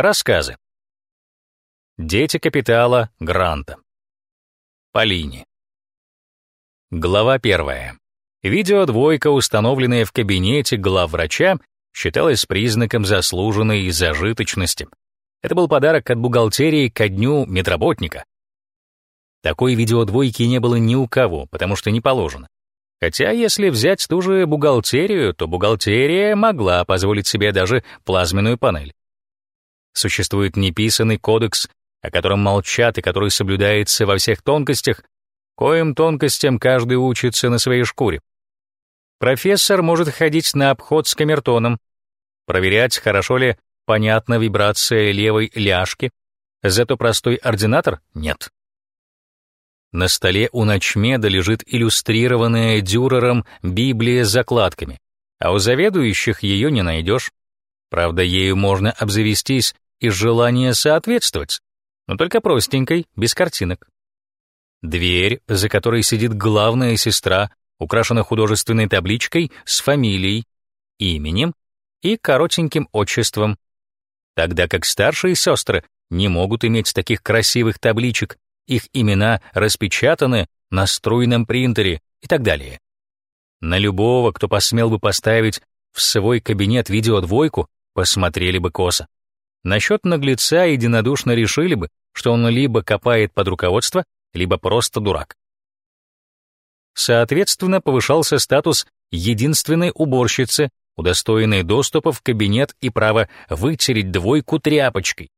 Рассказы. Дети капитала Гранта. Полини. Глава первая. Видеодвойка, установленная в кабинете главврача, считалась признаком заслуженной зажиточности. Это был подарок от бухгалтерии ко дню медработника. Такой видеодвойки не было ни у кого, потому что не положено. Хотя, если взять ту же бухгалтерию, то бухгалтерия могла позволить себе даже плазменную панель. Существует неписанный кодекс, о котором молчат и который соблюдается во всех тонкостях, коим тонкостям каждый учится на своей шкуре. Профессор может ходить на обход с камертоном, проверять, хорошо ли понятна вибрация левой ляжки, зато простой ординатор — нет. На столе у ночмеда лежит иллюстрированная Дюрером Библия с закладками, а у заведующих ее не найдешь. Правда, ею можно обзавестись из желания соответствовать, но только простенькой, без картинок. Дверь, за которой сидит главная сестра, украшена художественной табличкой с фамилией, именем и коротеньким отчеством, тогда как старшие сестры не могут иметь таких красивых табличек, их имена распечатаны на струйном принтере и так далее. На любого, кто посмел бы поставить в свой кабинет видеодвойку, посмотрели бы косо. Насчет наглеца единодушно решили бы, что он либо копает под руководство, либо просто дурак. Соответственно, повышался статус единственной уборщицы, удостоенной доступа в кабинет и право вытереть двойку тряпочкой.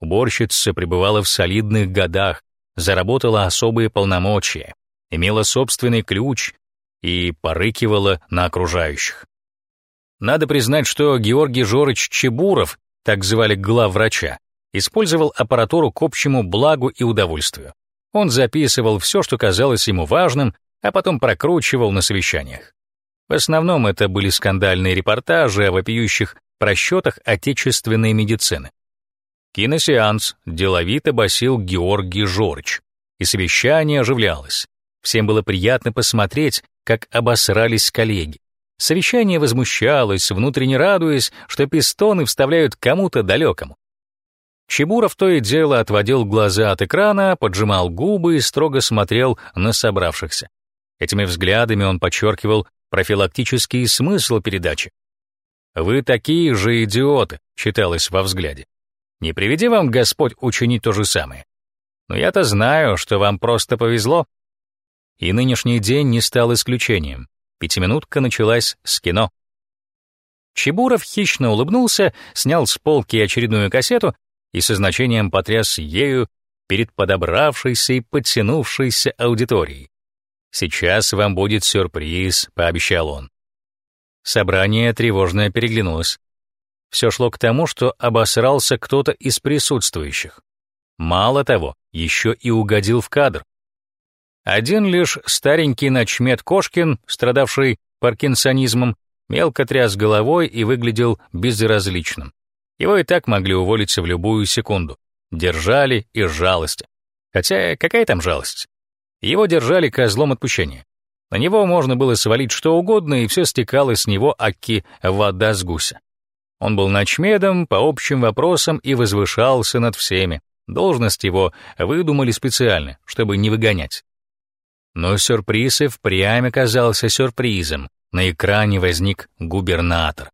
Уборщица пребывала в солидных годах, заработала особые полномочия, имела собственный ключ и порыкивала на окружающих. Надо признать, что Георгий Жорыч Чебуров, так звали главврача, использовал аппаратуру к общему благу и удовольствию. Он записывал все, что казалось ему важным, а потом прокручивал на совещаниях. В основном это были скандальные репортажи о вопиющих просчетах отечественной медицины. Киносеанс деловито басил Георгий Жорыч, и совещание оживлялось. Всем было приятно посмотреть, как обосрались коллеги. Совещание возмущалось, внутренне радуясь, что пистоны вставляют кому-то далекому. Чебуров то и дело отводил глаза от экрана, поджимал губы и строго смотрел на собравшихся. Этими взглядами он подчеркивал профилактический смысл передачи. «Вы такие же идиоты», — читалось во взгляде. «Не приведи вам Господь учинить то же самое. Но я-то знаю, что вам просто повезло». И нынешний день не стал исключением. Пятиминутка началась с кино. Чебуров хищно улыбнулся, снял с полки очередную кассету и со значением потряс ею перед подобравшейся и подтянувшейся аудиторией. «Сейчас вам будет сюрприз», — пообещал он. Собрание тревожное переглянулось. Все шло к тому, что обосрался кто-то из присутствующих. Мало того, еще и угодил в кадр. Один лишь старенький начмет Кошкин, страдавший паркинсонизмом, мелко тряс головой и выглядел безразличным. Его и так могли уволиться в любую секунду. Держали из жалости. Хотя какая там жалость? Его держали козлом отпущения. На него можно было свалить что угодно, и все стекало с него аки вода с гуся. Он был начмедом по общим вопросам и возвышался над всеми. Должность его выдумали специально, чтобы не выгонять. Но сюрприз и впрямь оказался сюрпризом. На экране возник губернатор.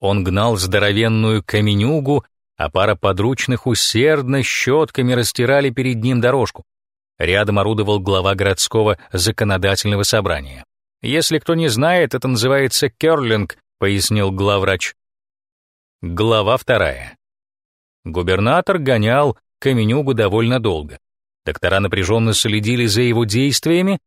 Он гнал здоровенную каменюгу, а пара подручных усердно щетками растирали перед ним дорожку. Рядом орудовал глава городского законодательного собрания. «Если кто не знает, это называется керлинг», — пояснил главврач. Глава вторая. Губернатор гонял Каменюгу довольно долго. Доктора напряженно следили за его действиями.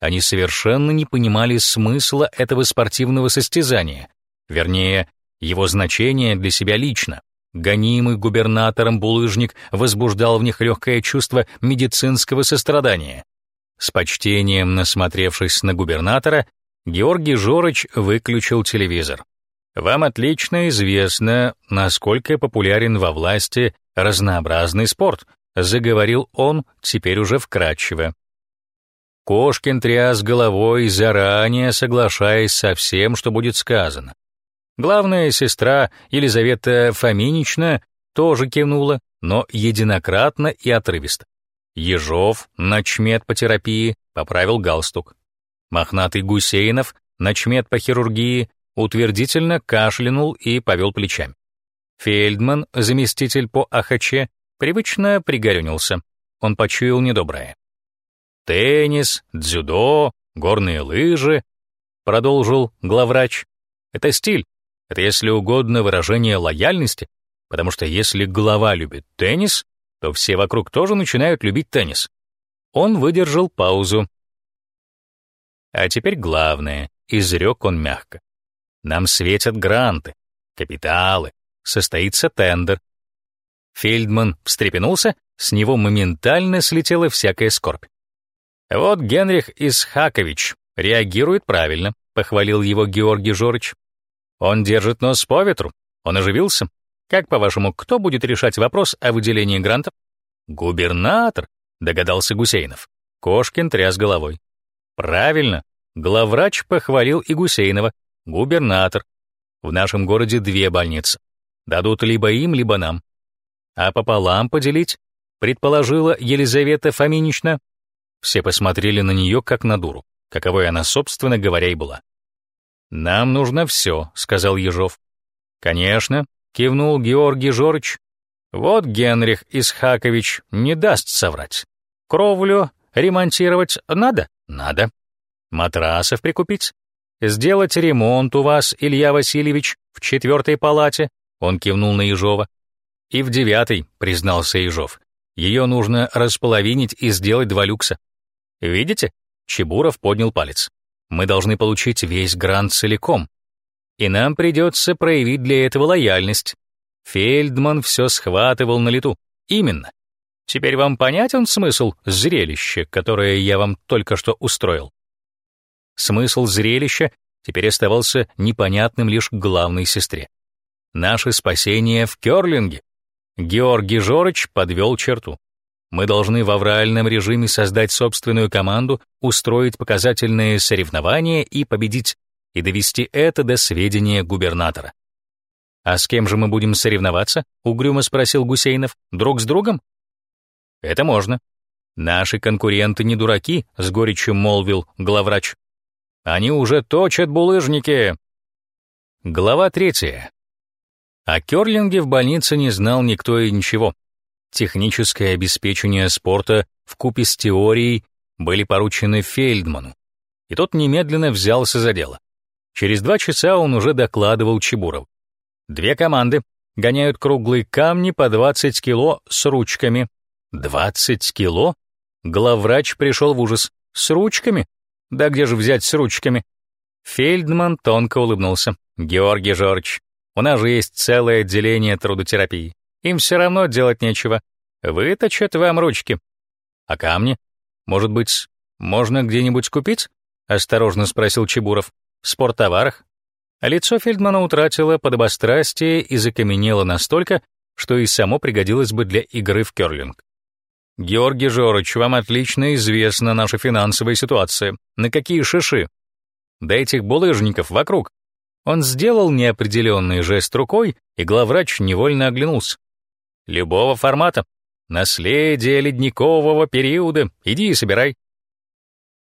Они совершенно не понимали смысла этого спортивного состязания, вернее, его значения для себя лично. Гонимый губернатором булыжник возбуждал в них легкое чувство медицинского сострадания. С почтением насмотревшись на губернатора, Георгий Жорыч выключил телевизор. Вам отлично известно, насколько популярен во власти разнообразный спорт, заговорил он теперь уже вкратчиво. Кошкин тряс головой, заранее соглашаясь со всем, что будет сказано. Главная сестра Елизавета Фоминична тоже кивнула, но единократно и отрывисто. Ежов, начмет по терапии, поправил галстук. Мохнатый Гусейнов, начмет по хирургии, утвердительно кашлянул и повел плечами. Фельдман, заместитель по АХЧ, привычно пригорюнился. Он почуял недоброе. «Теннис, дзюдо, горные лыжи», — продолжил главврач. «Это стиль, это, если угодно, выражение лояльности, потому что если глава любит теннис, то все вокруг тоже начинают любить теннис». Он выдержал паузу. А теперь главное, изрек он мягко. Нам светят гранты, капиталы, состоится тендер. Фельдман встрепенулся, с него моментально слетела всякая скорбь. Вот Генрих Исхакович реагирует правильно, похвалил его Георгий Жорыч. Он держит нос по ветру, он оживился. Как, по-вашему, кто будет решать вопрос о выделении грантов? Губернатор, догадался Гусейнов. Кошкин тряс головой. Правильно, главврач похвалил и Гусейнова, губернатор. В нашем городе две больницы. Дадут либо им, либо нам. А пополам поделить, предположила Елизавета Фоминична. Все посмотрели на нее, как на дуру, каковой она, собственно говоря, и была. «Нам нужно все», — сказал Ежов. «Конечно», — кивнул Георгий Жорыч. «Вот Генрих Исхакович не даст соврать. Кровлю ремонтировать надо? Надо. Матрасов прикупить? Сделать ремонт у вас, Илья Васильевич, в четвертой палате?» Он кивнул на Ежова. «И в девятой», — признался Ежов. «Ее нужно располовинить и сделать два люкса. Видите?» Чебуров поднял палец. «Мы должны получить весь грант целиком. И нам придется проявить для этого лояльность». Фельдман все схватывал на лету. «Именно. Теперь вам понятен смысл зрелища, которое я вам только что устроил?» Смысл зрелища теперь оставался непонятным лишь главной сестре. Наше спасение в кёрлинге. Георгий Жорыч подвел черту. Мы должны в авральном режиме создать собственную команду, устроить показательные соревнования и победить, и довести это до сведения губернатора. «А с кем же мы будем соревноваться?» — угрюмо спросил Гусейнов. «Друг с другом?» «Это можно. Наши конкуренты не дураки», — с горечью молвил главврач. «Они уже точат булыжники». Глава третья. О кёрлинге в больнице не знал никто и ничего. Техническое обеспечение спорта в купе с теорией были поручены Фельдману, и тот немедленно взялся за дело. Через два часа он уже докладывал Чебуров. Две команды гоняют круглые камни по 20 кило с ручками. 20 кило? Главврач пришел в ужас. С ручками? Да где же взять с ручками? Фельдман тонко улыбнулся. Георгий Жорж, у нас же есть целое отделение трудотерапии. Им все равно делать нечего. Выточат вам ручки. А камни? Может быть, можно где-нибудь купить? Осторожно спросил Чебуров. В спорттоварах? лицо Фельдмана утратило подобострастие и закаменело настолько, что и само пригодилось бы для игры в кёрлинг. Георгий Жорыч, вам отлично известна наша финансовая ситуация. На какие шиши? Да этих булыжников вокруг. Он сделал неопределенный жест рукой, и главврач невольно оглянулся. Любого формата. Наследие ледникового периода. Иди и собирай.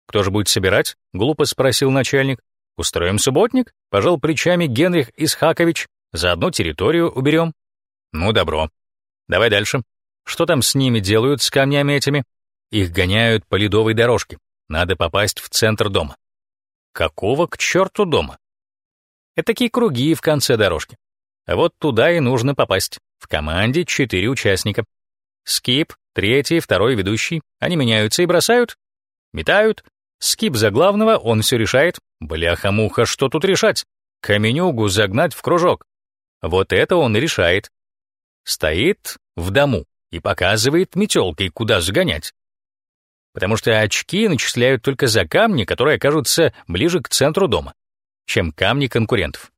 Кто же будет собирать? Глупо спросил начальник. Устроим субботник? Пожал плечами Генрих Исхакович. Заодно территорию уберем. Ну, добро. Давай дальше. Что там с ними делают, с камнями этими? Их гоняют по ледовой дорожке. Надо попасть в центр дома. Какого к черту дома? Это такие круги в конце дорожки. Вот туда и нужно попасть. В команде четыре участника. Скип, третий, второй ведущий. Они меняются и бросают. Метают. Скип за главного, он все решает. Бляха-муха, что тут решать? Каменюгу загнать в кружок. Вот это он и решает. Стоит в дому и показывает метелкой, куда загонять. Потому что очки начисляют только за камни, которые окажутся ближе к центру дома чем камни конкурентов.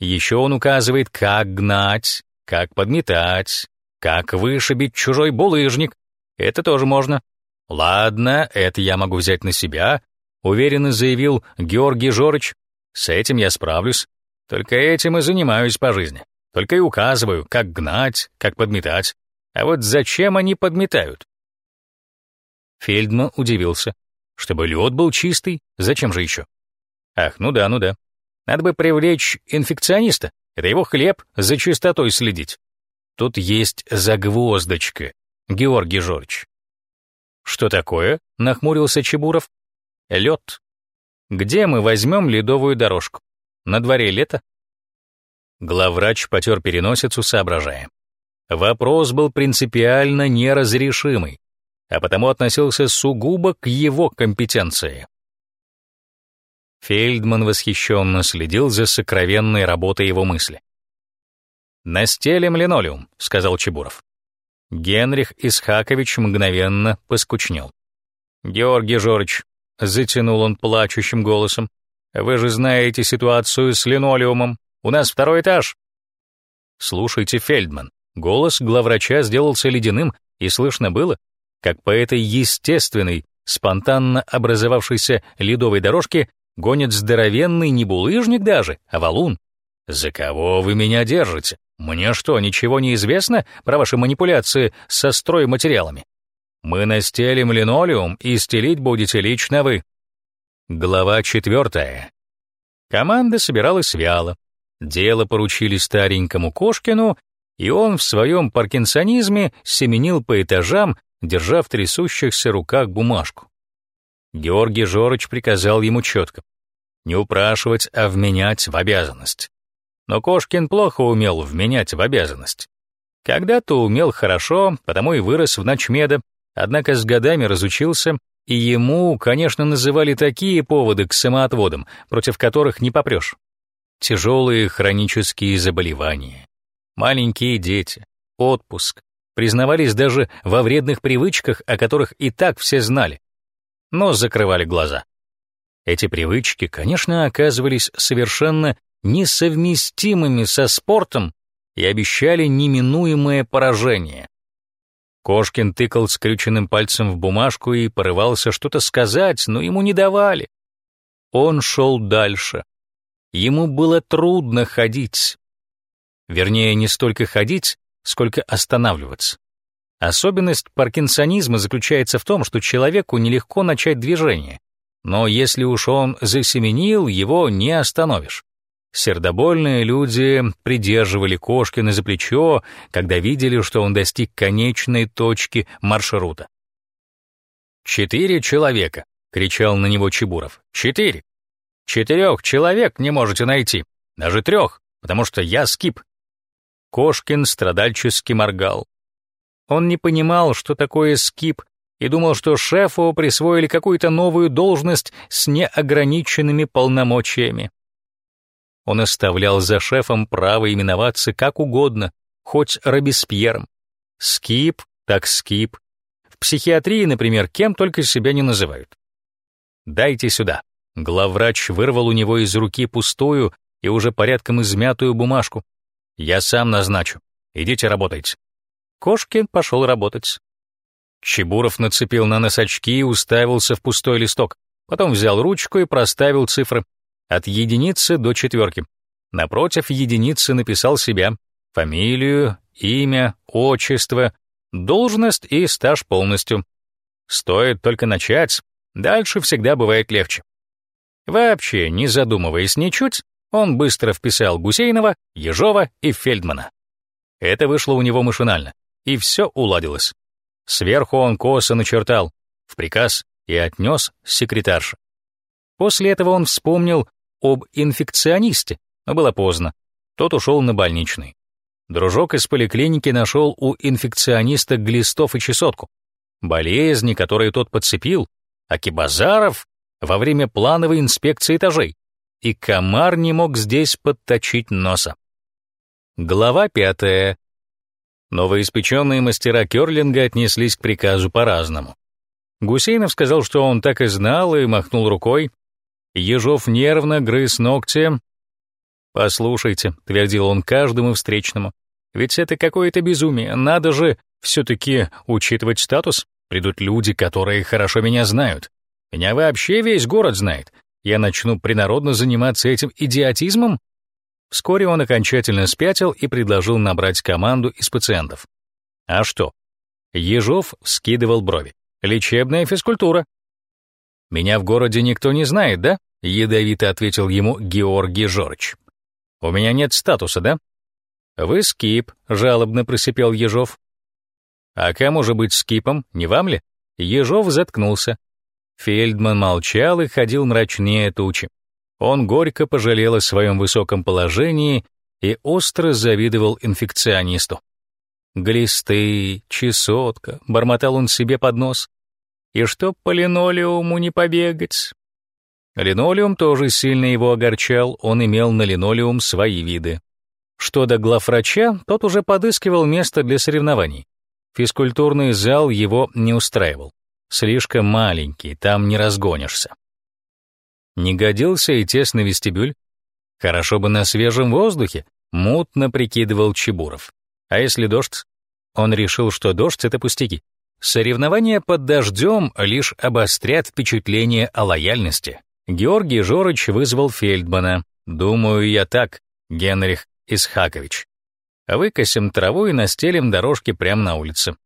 Еще он указывает, как гнать, как подметать, как вышибить чужой булыжник. Это тоже можно. Ладно, это я могу взять на себя, уверенно заявил Георгий Жорыч. С этим я справлюсь. Только этим и занимаюсь по жизни. Только и указываю, как гнать, как подметать. А вот зачем они подметают? Фельдман удивился. Чтобы лед был чистый, зачем же еще? Ах, ну да, ну да. Надо бы привлечь инфекциониста. Это его хлеб за чистотой следить. Тут есть загвоздочка, Георгий Жорч. Что такое? Нахмурился Чебуров. Лед. Где мы возьмем ледовую дорожку? На дворе лето? Главврач потер переносицу, соображая. Вопрос был принципиально неразрешимый, а потому относился сугубо к его компетенции. Фельдман восхищенно следил за сокровенной работой его мысли. «Настелим линолеум», — сказал Чебуров. Генрих Исхакович мгновенно поскучнел. «Георгий Жорж», — затянул он плачущим голосом, «вы же знаете ситуацию с линолеумом. У нас второй этаж». «Слушайте, Фельдман», голос главврача сделался ледяным, и слышно было, как по этой естественной, спонтанно образовавшейся ледовой дорожке гонит здоровенный не булыжник даже, а валун. «За кого вы меня держите? Мне что, ничего не известно про ваши манипуляции со стройматериалами? Мы настелим линолеум, и стелить будете лично вы». Глава четвертая. Команда собиралась вяло. Дело поручили старенькому Кошкину, и он в своем паркинсонизме семенил по этажам, держа в трясущихся руках бумажку. Георгий Жорыч приказал ему четко не упрашивать, а вменять в обязанность. Но Кошкин плохо умел вменять в обязанность. Когда-то умел хорошо, потому и вырос в ночмеда, однако с годами разучился, и ему, конечно, называли такие поводы к самоотводам, против которых не попрешь. Тяжелые хронические заболевания, маленькие дети, отпуск, признавались даже во вредных привычках, о которых и так все знали, но закрывали глаза. Эти привычки, конечно, оказывались совершенно несовместимыми со спортом и обещали неминуемое поражение. Кошкин тыкал скрюченным пальцем в бумажку и порывался что-то сказать, но ему не давали. Он шел дальше. Ему было трудно ходить. Вернее, не столько ходить, сколько останавливаться. Особенность паркинсонизма заключается в том, что человеку нелегко начать движение, но если уж он засеменил, его не остановишь. Сердобольные люди придерживали Кошкина за плечо, когда видели, что он достиг конечной точки маршрута. «Четыре человека!» — кричал на него Чебуров. «Четыре! Четырех человек не можете найти, даже трех, потому что я скип». Кошкин страдальчески моргал. Он не понимал, что такое скип, и думал, что шефу присвоили какую-то новую должность с неограниченными полномочиями. Он оставлял за шефом право именоваться как угодно, хоть Робеспьером. Скип, так скип. В психиатрии, например, кем только себя не называют. «Дайте сюда». Главврач вырвал у него из руки пустую и уже порядком измятую бумажку. «Я сам назначу. Идите работайте». Кошкин пошел работать. Чебуров нацепил на нос очки и уставился в пустой листок. Потом взял ручку и проставил цифры. От единицы до четверки. Напротив единицы написал себя, фамилию, имя, отчество, должность и стаж полностью. Стоит только начать, дальше всегда бывает легче. Вообще, не задумываясь ничуть, он быстро вписал Гусейнова, Ежова и Фельдмана. Это вышло у него машинально, и все уладилось. Сверху он косо начертал в приказ и отнес секретарше. После этого он вспомнил об инфекционисте, но было поздно. Тот ушел на больничный. Дружок из поликлиники нашел у инфекциониста глистов и чесотку. Болезни, которые тот подцепил, а Кибазаров во время плановой инспекции этажей. И комар не мог здесь подточить носа. Глава пятая. Новоиспеченные мастера керлинга отнеслись к приказу по-разному. Гусейнов сказал, что он так и знал, и махнул рукой. Ежов нервно грыз ногти. «Послушайте», — твердил он каждому встречному, «ведь это какое-то безумие, надо же все-таки учитывать статус. Придут люди, которые хорошо меня знают. Меня вообще весь город знает. Я начну принародно заниматься этим идиотизмом? Вскоре он окончательно спятил и предложил набрать команду из пациентов. А что? Ежов скидывал брови. Лечебная физкультура. Меня в городе никто не знает, да? ядовито ответил ему Георгий Жорч. У меня нет статуса, да? Вы скип, жалобно просипел Ежов. А кому же быть скипом, не вам ли? Ежов заткнулся. Фельдман молчал и ходил мрачнее тучи. Он горько пожалел о своем высоком положении и остро завидовал инфекционисту. «Глисты, чесотка», — бормотал он себе под нос. «И что по линолеуму не побегать?» Линолеум тоже сильно его огорчал, он имел на линолеум свои виды. Что до главврача, тот уже подыскивал место для соревнований. Физкультурный зал его не устраивал. Слишком маленький, там не разгонишься. Не годился и тесный вестибюль. Хорошо бы на свежем воздухе, мутно прикидывал Чебуров. А если дождь? Он решил, что дождь — это пустяки. Соревнования под дождем лишь обострят впечатление о лояльности. Георгий Жорыч вызвал Фельдмана. «Думаю я так, Генрих Исхакович. Выкосим траву и настелим дорожки прямо на улице».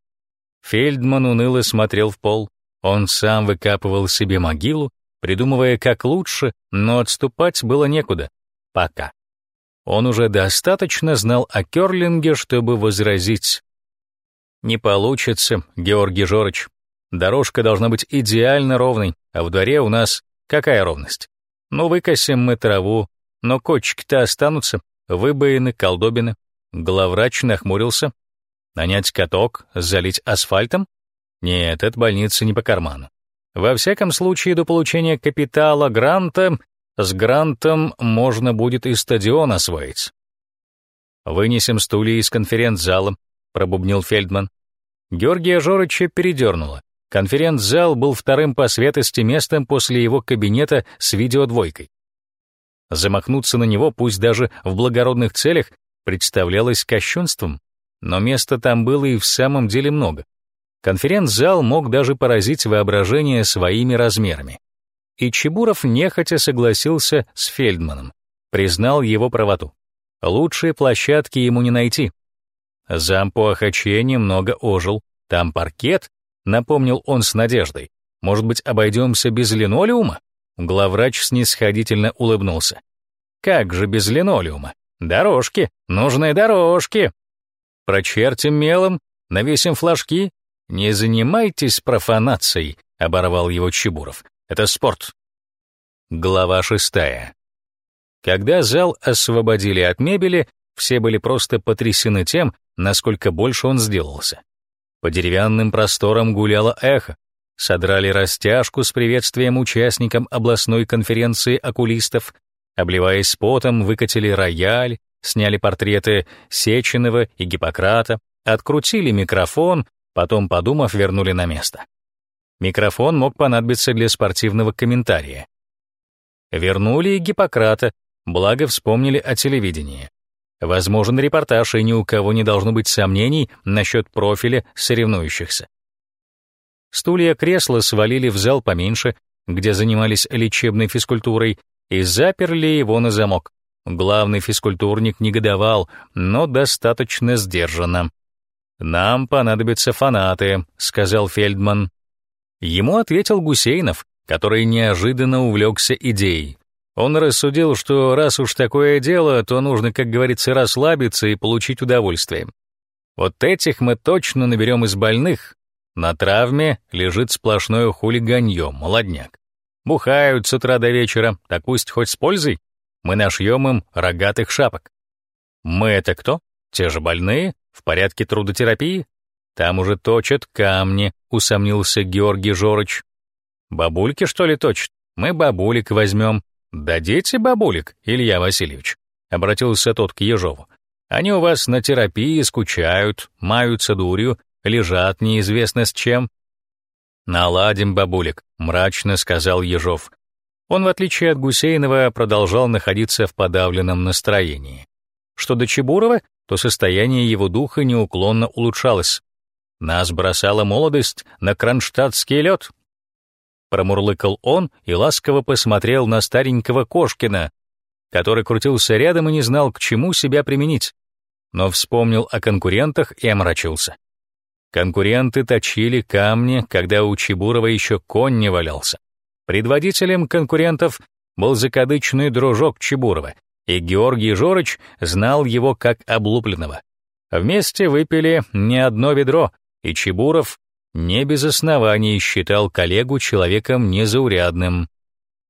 Фельдман уныло смотрел в пол. Он сам выкапывал себе могилу, придумывая, как лучше, но отступать было некуда. Пока. Он уже достаточно знал о керлинге, чтобы возразить. «Не получится, Георгий Жорыч. Дорожка должна быть идеально ровной, а в дворе у нас Какая ровность? Ну, выкосим мы траву, но кочки-то останутся, выбоины, колдобины. Главврач нахмурился. Нанять каток, залить асфальтом? Нет, это больница не по карману. Во всяком случае, до получения капитала гранта с грантом можно будет и стадион освоить. «Вынесем стулья из конференц-зала», — пробубнил Фельдман. Георгия Жорыча передернуло. Конференц-зал был вторым по светости местом после его кабинета с видеодвойкой. Замахнуться на него, пусть даже в благородных целях, представлялось кощунством, но места там было и в самом деле много. Конференц-зал мог даже поразить воображение своими размерами. И Чебуров нехотя согласился с Фельдманом, признал его правоту. Лучшие площадки ему не найти. Зам по Ахаче немного ожил, там паркет, напомнил он с надеждой. Может быть, обойдемся без линолеума? Главврач снисходительно улыбнулся. Как же без линолеума? Дорожки, нужные дорожки. Прочертим мелом, навесим флажки. Не занимайтесь профанацией, оборвал его Чебуров. Это спорт. Глава шестая. Когда зал освободили от мебели, все были просто потрясены тем, насколько больше он сделался. По деревянным просторам гуляло эхо. Содрали растяжку с приветствием участникам областной конференции окулистов, обливаясь потом, выкатили рояль, сняли портреты Сеченова и Гиппократа, открутили микрофон, потом, подумав, вернули на место. Микрофон мог понадобиться для спортивного комментария. Вернули и Гиппократа, благо вспомнили о телевидении. Возможен репортаж, и ни у кого не должно быть сомнений насчет профиля соревнующихся. Стулья кресла свалили в зал поменьше, где занимались лечебной физкультурой, и заперли его на замок. Главный физкультурник негодовал, но достаточно сдержанно. «Нам понадобятся фанаты», — сказал Фельдман. Ему ответил Гусейнов, который неожиданно увлекся идеей. Он рассудил, что раз уж такое дело, то нужно, как говорится, расслабиться и получить удовольствие. Вот этих мы точно наберем из больных. На травме лежит сплошное хулиганье, молодняк. Бухают с утра до вечера, так пусть хоть с пользой. Мы нашьем им рогатых шапок. Мы это кто? Те же больные? В порядке трудотерапии? Там уже точат камни, усомнился Георгий Жорыч. Бабульки, что ли, точат? Мы бабулик возьмем, «Дадите бабулик, Илья Васильевич?» — обратился тот к Ежову. «Они у вас на терапии скучают, маются дурью, лежат неизвестно с чем». «Наладим, бабулик», — мрачно сказал Ежов. Он, в отличие от Гусейнова, продолжал находиться в подавленном настроении. Что до Чебурова, то состояние его духа неуклонно улучшалось. Нас бросала молодость на кронштадтский лед, Промурлыкал он и ласково посмотрел на старенького Кошкина. который крутился рядом и не знал, к чему себя применить, но вспомнил о конкурентах и омрачился. Конкуренты точили камни, когда у Чебурова еще конь не валялся. Предводителем конкурентов был закадычный дружок Чебурова, и Георгий Жорыч знал его как облупленного. Вместе выпили не одно ведро, и Чебуров не без оснований считал коллегу человеком незаурядным.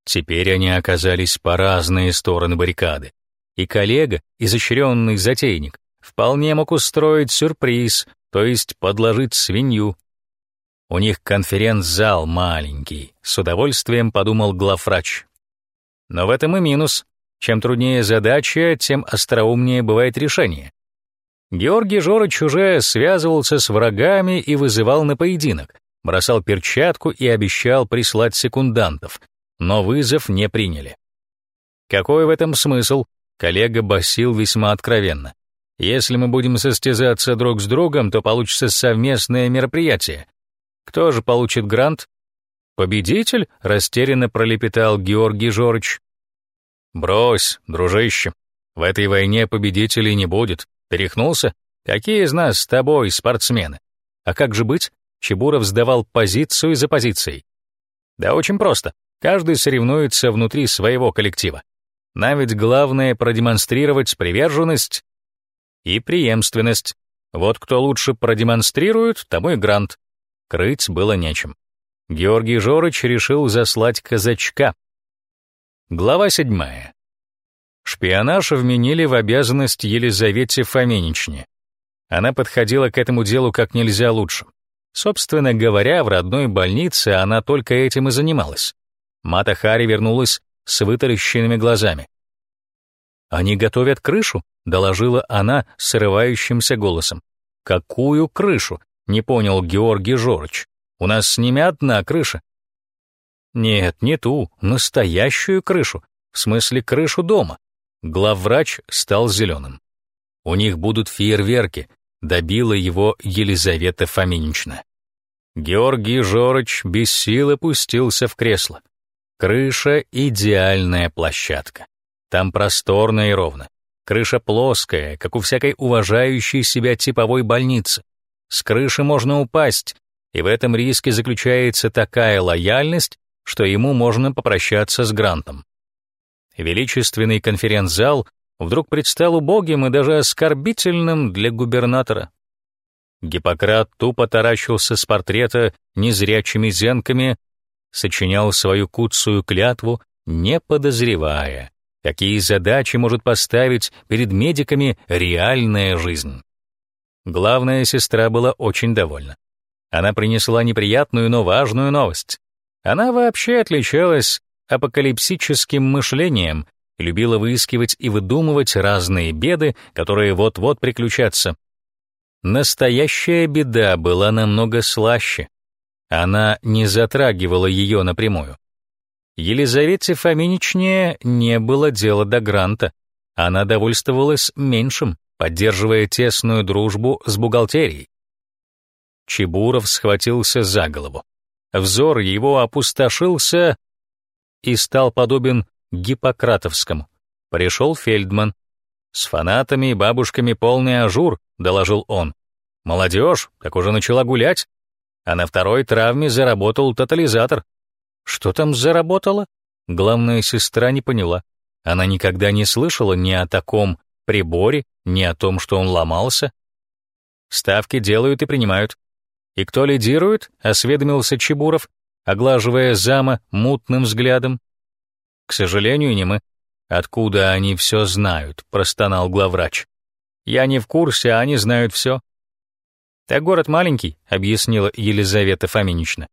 Теперь они оказались по разные стороны баррикады. И коллега, изощренный затейник, вполне мог устроить сюрприз, то есть подложить свинью. У них конференц-зал маленький, с удовольствием подумал главврач. Но в этом и минус. Чем труднее задача, тем остроумнее бывает решение. Георгий Жорыч уже связывался с врагами и вызывал на поединок, бросал перчатку и обещал прислать секундантов, но вызов не приняли. Какой в этом смысл? Коллега басил весьма откровенно. Если мы будем состязаться друг с другом, то получится совместное мероприятие. Кто же получит грант? Победитель? Растерянно пролепетал Георгий Жорыч. Брось, дружище. В этой войне победителей не будет. Перехнулся? Какие из нас с тобой спортсмены? А как же быть? Чебуров сдавал позицию за позицией. Да очень просто. Каждый соревнуется внутри своего коллектива. Нам ведь главное продемонстрировать приверженность и преемственность. Вот кто лучше продемонстрирует, тому и грант. Крыть было нечем. Георгий Жорыч решил заслать казачка. Глава седьмая. Шпионаж вменили в обязанность Елизавете Фоменичне. Она подходила к этому делу как нельзя лучше. Собственно говоря, в родной больнице она только этим и занималась. Мата Хари вернулась с вытаращенными глазами. «Они готовят крышу», — доложила она срывающимся голосом. «Какую крышу?» — не понял Георгий Жорыч. «У нас с ними одна крыша». «Нет, не ту, настоящую крышу, в смысле крышу дома». Главврач стал зеленым. «У них будут фейерверки», — добила его Елизавета Фоминична. Георгий Жорыч без силы пустился в кресло. Крыша — идеальная площадка. Там просторно и ровно. Крыша плоская, как у всякой уважающей себя типовой больницы. С крыши можно упасть, и в этом риске заключается такая лояльность, что ему можно попрощаться с грантом. Величественный конференц-зал вдруг предстал убогим и даже оскорбительным для губернатора. Гиппократ тупо таращился с портрета незрячими зенками сочинял свою куцую клятву, не подозревая, какие задачи может поставить перед медиками реальная жизнь. Главная сестра была очень довольна. Она принесла неприятную, но важную новость. Она вообще отличалась апокалипсическим мышлением, любила выискивать и выдумывать разные беды, которые вот-вот приключатся. Настоящая беда была намного слаще, она не затрагивала ее напрямую. Елизавете Фоминичне не было дела до гранта. Она довольствовалась меньшим, поддерживая тесную дружбу с бухгалтерией. Чебуров схватился за голову. Взор его опустошился и стал подобен гиппократовскому. Пришел Фельдман. «С фанатами и бабушками полный ажур», — доложил он. «Молодежь, так уже начала гулять а на второй травме заработал тотализатор. Что там заработало? Главная сестра не поняла. Она никогда не слышала ни о таком приборе, ни о том, что он ломался. Ставки делают и принимают. И кто лидирует, осведомился Чебуров, оглаживая зама мутным взглядом. К сожалению, не мы. Откуда они все знают, простонал главврач. Я не в курсе, а они знают все. «Так город маленький», — объяснила Елизавета Фоминична.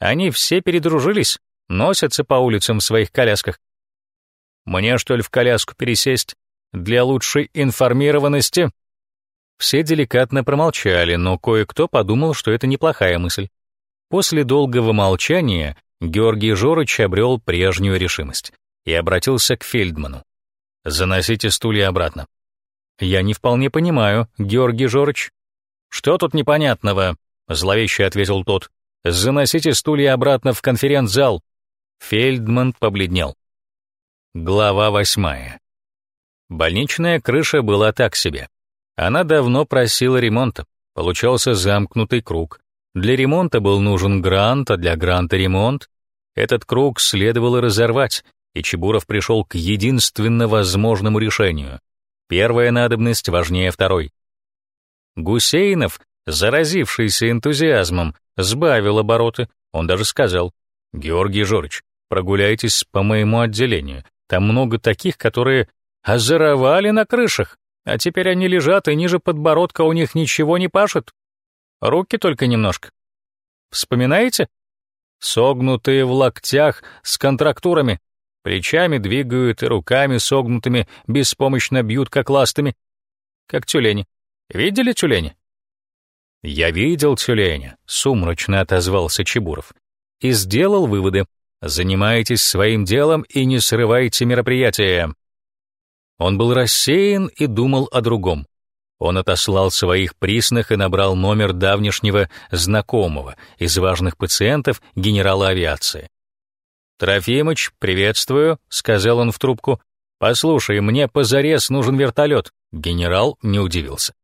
«Они все передружились, носятся по улицам в своих колясках». «Мне, что ли, в коляску пересесть? Для лучшей информированности?» Все деликатно промолчали, но кое-кто подумал, что это неплохая мысль. После долгого молчания Георгий Жорыч обрел прежнюю решимость и обратился к Фельдману. «Заносите стулья обратно». «Я не вполне понимаю, Георгий Жорыч», «Что тут непонятного?» — зловеще ответил тот. «Заносите стулья обратно в конференц-зал». Фельдман побледнел. Глава восьмая. Больничная крыша была так себе. Она давно просила ремонта. Получался замкнутый круг. Для ремонта был нужен грант, а для гранта ремонт. Этот круг следовало разорвать, и Чебуров пришел к единственно возможному решению. Первая надобность важнее второй. Гусейнов, заразившийся энтузиазмом, сбавил обороты. Он даже сказал, «Георгий Жорич, прогуляйтесь по моему отделению. Там много таких, которые озоровали на крышах, а теперь они лежат, и ниже подбородка у них ничего не пашет. Руки только немножко. Вспоминаете? Согнутые в локтях с контрактурами, плечами двигают и руками согнутыми беспомощно бьют, как ластами. Как тюлени. Видели тюлени? Я видел тюленя, сумрачно отозвался Чебуров. И сделал выводы. Занимайтесь своим делом и не срывайте мероприятия. Он был рассеян и думал о другом. Он отослал своих присных и набрал номер давнешнего знакомого из важных пациентов генерала авиации. «Трофимыч, приветствую», — сказал он в трубку. «Послушай, мне позарез нужен вертолет». Генерал не удивился.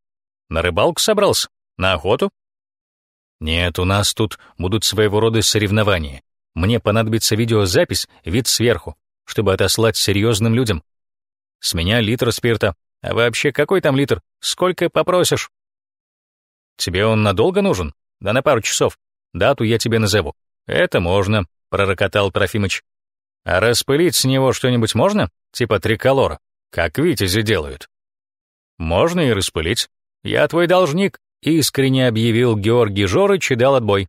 «На рыбалку собрался? На охоту?» «Нет, у нас тут будут своего рода соревнования. Мне понадобится видеозапись, вид сверху, чтобы отослать серьезным людям. С меня литр спирта. А вообще, какой там литр? Сколько попросишь? Тебе он надолго нужен? Да на пару часов. Дату я тебе назову. Это можно, пророкотал Трофимыч. А распылить с него что-нибудь можно? Типа триколора, как витязи делают. Можно и распылить. Я твой должник, искренне объявил Георгий Жорыч и дал отбой.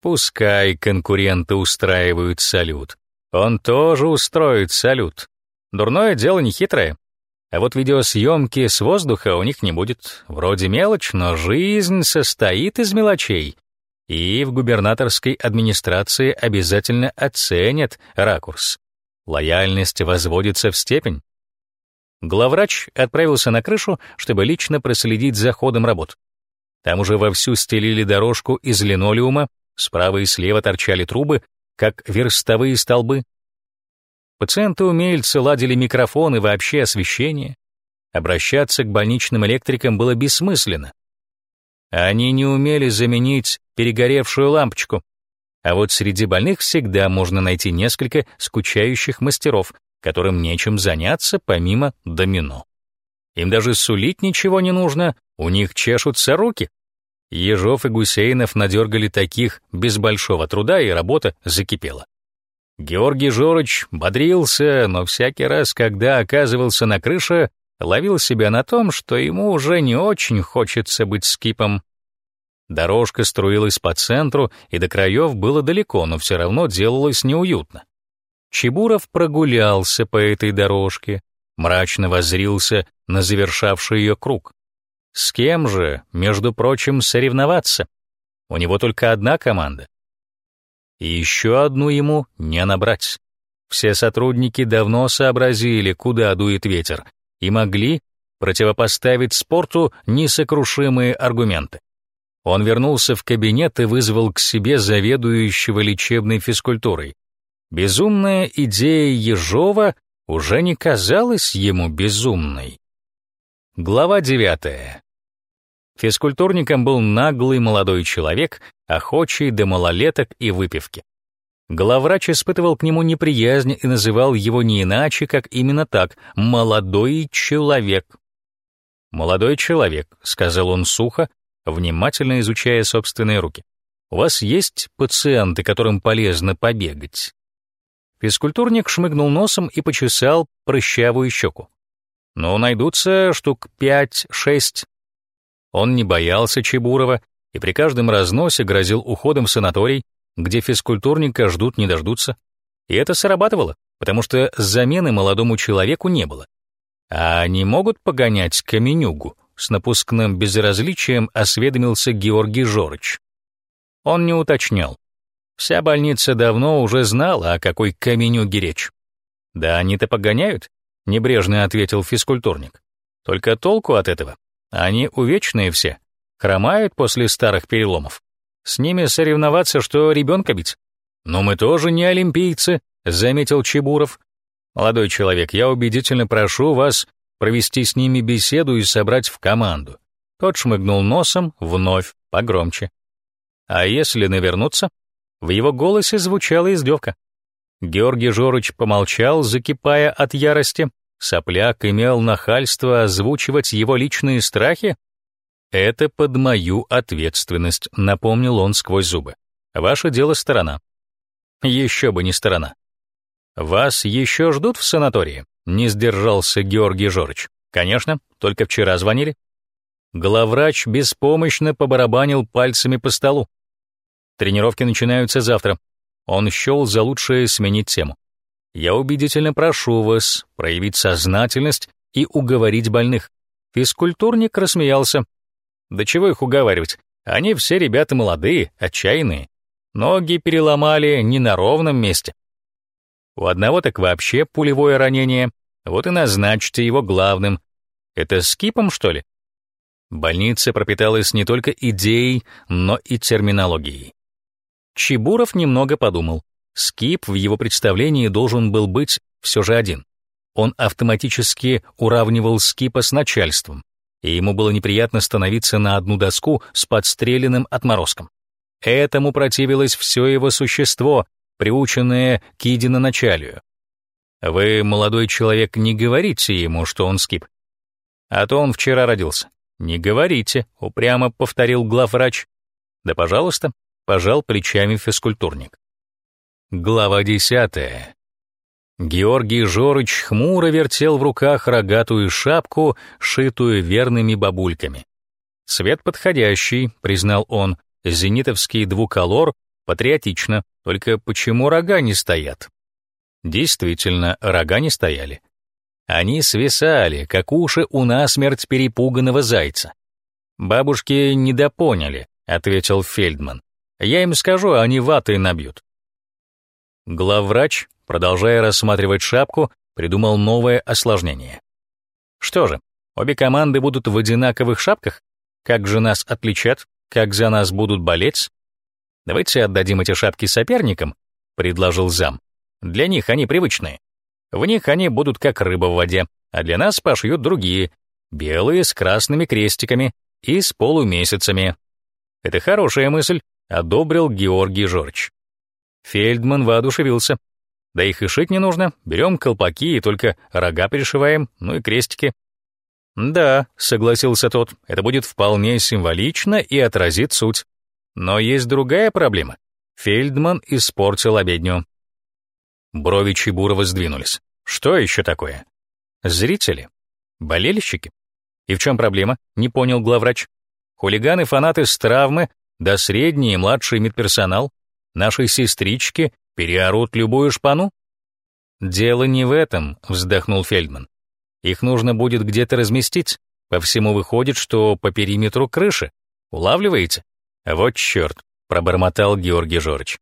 Пускай конкуренты устраивают салют. Он тоже устроит салют. Дурное дело не хитрое. А вот видеосъемки с воздуха у них не будет. Вроде мелочь, но жизнь состоит из мелочей. И в губернаторской администрации обязательно оценят ракурс. Лояльность возводится в степень. Главврач отправился на крышу, чтобы лично проследить за ходом работ. Там уже вовсю стелили дорожку из линолеума, Справа и слева торчали трубы, как верстовые столбы. Пациенты-умельцы ладили микрофон и вообще освещение. Обращаться к больничным электрикам было бессмысленно. Они не умели заменить перегоревшую лампочку. А вот среди больных всегда можно найти несколько скучающих мастеров, которым нечем заняться помимо домино. Им даже сулить ничего не нужно, у них чешутся руки. Ежов и Гусейнов надергали таких без большого труда, и работа закипела. Георгий Жорыч бодрился, но всякий раз, когда оказывался на крыше, ловил себя на том, что ему уже не очень хочется быть скипом. Дорожка струилась по центру, и до краев было далеко, но все равно делалось неуютно. Чебуров прогулялся по этой дорожке, мрачно воззрился на завершавший ее круг. С кем же, между прочим, соревноваться? У него только одна команда. И еще одну ему не набрать. Все сотрудники давно сообразили, куда дует ветер, и могли противопоставить спорту несокрушимые аргументы. Он вернулся в кабинет и вызвал к себе заведующего лечебной физкультурой. Безумная идея Ежова уже не казалась ему безумной. Глава девятая. Физкультурником был наглый молодой человек, охочий до малолеток и выпивки. Главврач испытывал к нему неприязнь и называл его не иначе, как именно так — «молодой человек». «Молодой человек», — сказал он сухо, внимательно изучая собственные руки. «У вас есть пациенты, которым полезно побегать?» Физкультурник шмыгнул носом и почесал прыщавую щеку. «Ну, найдутся штук пять-шесть. Он не боялся Чебурова и при каждом разносе грозил уходом в санаторий, где физкультурника ждут не дождутся. И это срабатывало, потому что замены молодому человеку не было. А они могут погонять каменюгу, с напускным безразличием осведомился Георгий Жорыч. Он не уточнял. Вся больница давно уже знала, о какой каменюге речь. «Да они-то погоняют», — небрежно ответил физкультурник. «Только толку от этого они увечные все, хромают после старых переломов. С ними соревноваться, что ребенка бить. Но мы тоже не олимпийцы, заметил Чебуров. Молодой человек, я убедительно прошу вас провести с ними беседу и собрать в команду. Тот шмыгнул носом, вновь, погромче. А если навернуться? В его голосе звучала издевка. Георгий Жорыч помолчал, закипая от ярости. Сопляк имел нахальство озвучивать его личные страхи? «Это под мою ответственность», — напомнил он сквозь зубы. «Ваше дело сторона». «Еще бы не сторона». «Вас еще ждут в санатории?» — не сдержался Георгий Жорыч. «Конечно, только вчера звонили». Главврач беспомощно побарабанил пальцами по столу. Тренировки начинаются завтра. Он счел за лучшее сменить тему. Я убедительно прошу вас проявить сознательность и уговорить больных. Физкультурник рассмеялся. Да чего их уговаривать? Они все ребята молодые, отчаянные. Ноги переломали не на ровном месте. У одного так вообще пулевое ранение. Вот и назначьте его главным. Это с кипом, что ли? Больница пропиталась не только идеей, но и терминологией. Чебуров немного подумал. Скип в его представлении должен был быть все же один. Он автоматически уравнивал Скипа с начальством, и ему было неприятно становиться на одну доску с подстреленным отморозком. Этому противилось все его существо, приученное к единоначалию. Вы, молодой человек, не говорите ему, что он скип. А то он вчера родился. Не говорите, упрямо повторил главврач. Да, пожалуйста, пожал плечами физкультурник. Глава десятая. Георгий Жорыч хмуро вертел в руках рогатую шапку, шитую верными бабульками. «Цвет подходящий», — признал он, — «зенитовский двуколор, патриотично, только почему рога не стоят?» Действительно, рога не стояли. Они свисали, как уши у насмерть перепуганного зайца. «Бабушки недопоняли», — ответил Фельдман. Я им скажу, а они ватой набьют. Главврач, продолжая рассматривать шапку, придумал новое осложнение. Что же, обе команды будут в одинаковых шапках? Как же нас отличат? Как за нас будут болеть? Давайте отдадим эти шапки соперникам, предложил зам. Для них они привычные. В них они будут как рыба в воде, а для нас пошьют другие, белые с красными крестиками и с полумесяцами. Это хорошая мысль, одобрил Георгий Жорч. Фельдман воодушевился. Да их и шить не нужно, берем колпаки и только рога перешиваем, ну и крестики. Да, согласился тот, это будет вполне символично и отразит суть. Но есть другая проблема. Фельдман испортил обедню. Брови Чебурова сдвинулись. Что еще такое? Зрители? Болельщики? И в чем проблема? Не понял главврач. Хулиганы-фанаты с травмы да средний и младший медперсонал, наши сестрички переорут любую шпану? Дело не в этом, вздохнул Фельдман. Их нужно будет где-то разместить. По всему выходит, что по периметру крыши. Улавливаете? Вот черт, пробормотал Георгий Жорч.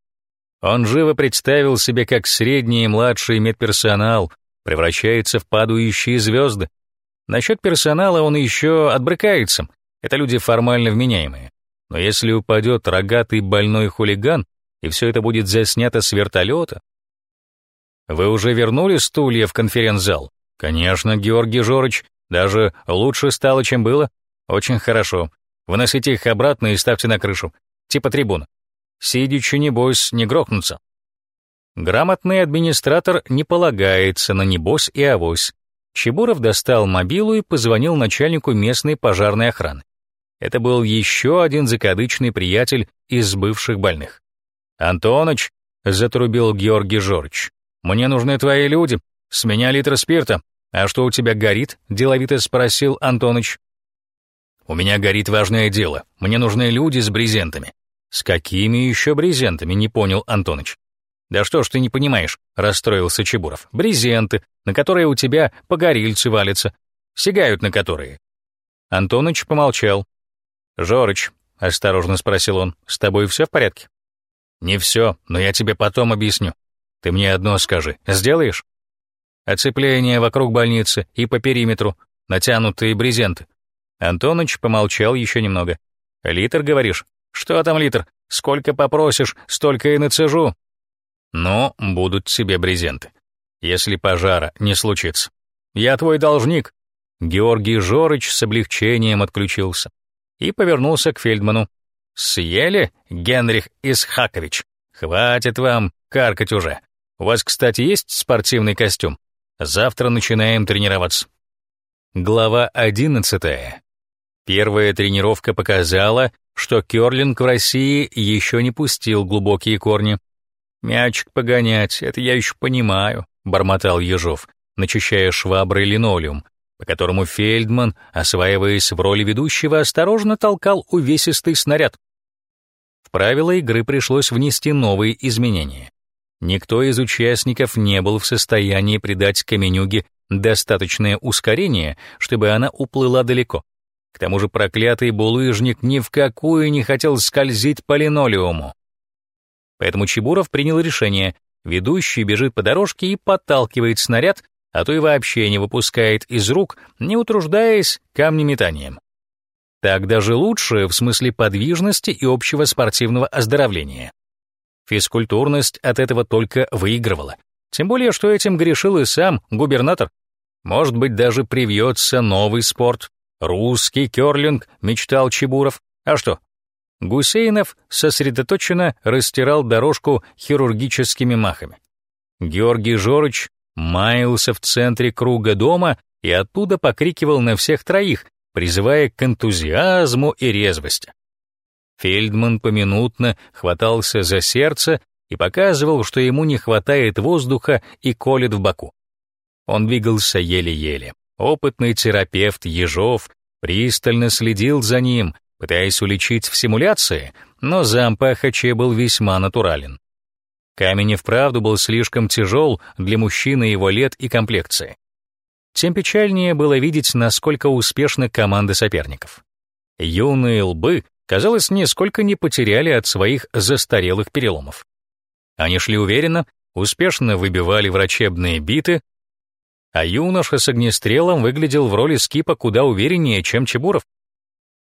Он живо представил себе, как средний и младший медперсонал превращается в падающие звезды. Насчет персонала он еще отбрыкается. Это люди формально вменяемые. Но если упадет рогатый больной хулиган, и все это будет заснято с вертолета... Вы уже вернули стулья в конференц-зал? Конечно, Георгий Жорыч, даже лучше стало, чем было. Очень хорошо. Выносите их обратно и ставьте на крышу, типа трибун. Сидячи, небось, не грохнуться. Грамотный администратор не полагается на небось и авось. Чебуров достал мобилу и позвонил начальнику местной пожарной охраны. Это был еще один закадычный приятель из бывших больных. «Антоныч», — затрубил Георгий Жорч, — «мне нужны твои люди. С меня литр спирта. А что у тебя горит?» — деловито спросил Антоныч. «У меня горит важное дело. Мне нужны люди с брезентами». «С какими еще брезентами?» — не понял Антоныч. «Да что ж ты не понимаешь?» — расстроился Чебуров. «Брезенты, на которые у тебя погорильцы валятся. Сигают на которые». Антоныч помолчал, «Жорыч», — осторожно спросил он, — «с тобой все в порядке?» «Не все, но я тебе потом объясню. Ты мне одно скажи, сделаешь?» «Оцепление вокруг больницы и по периметру, натянутые брезенты». Антоныч помолчал еще немного. «Литр, говоришь? Что там литр? Сколько попросишь, столько и нацежу». «Ну, будут тебе брезенты. если пожара не случится. Я твой должник. Георгий Жорыч с облегчением отключился и повернулся к Фельдману. Съели, Генрих Исхакович? Хватит вам каркать уже. У вас, кстати, есть спортивный костюм? Завтра начинаем тренироваться. Глава 11. Первая тренировка показала, что кёрлинг в России еще не пустил глубокие корни. «Мячик погонять, это я еще понимаю», — бормотал Ежов, начищая шваброй линолеум, по которому Фельдман, осваиваясь в роли ведущего, осторожно толкал увесистый снаряд. Правила игры пришлось внести новые изменения. Никто из участников не был в состоянии придать каменюге достаточное ускорение, чтобы она уплыла далеко. К тому же проклятый булыжник ни в какую не хотел скользить по линолеуму. Поэтому Чебуров принял решение. Ведущий бежит по дорожке и подталкивает снаряд, а то и вообще не выпускает из рук, не утруждаясь камнеметанием. Так даже лучше в смысле подвижности и общего спортивного оздоровления. Физкультурность от этого только выигрывала. Тем более, что этим грешил и сам губернатор. Может быть, даже привьется новый спорт. Русский керлинг, мечтал Чебуров. А что? Гусейнов сосредоточенно растирал дорожку хирургическими махами. Георгий Жорыч маялся в центре круга дома и оттуда покрикивал на всех троих, призывая к энтузиазму и резвости. Фельдман поминутно хватался за сердце и показывал, что ему не хватает воздуха и колет в боку. Он двигался еле-еле. Опытный терапевт Ежов пристально следил за ним, пытаясь уличить в симуляции, но зам Пахаче был весьма натурален. Камень и вправду был слишком тяжел для мужчины его лет и комплекции. Тем печальнее было видеть, насколько успешны команды соперников. Юные лбы казалось, нисколько не потеряли от своих застарелых переломов. Они шли уверенно, успешно выбивали врачебные биты, а юноша с огнестрелом выглядел в роли скипа куда увереннее, чем Чебуров.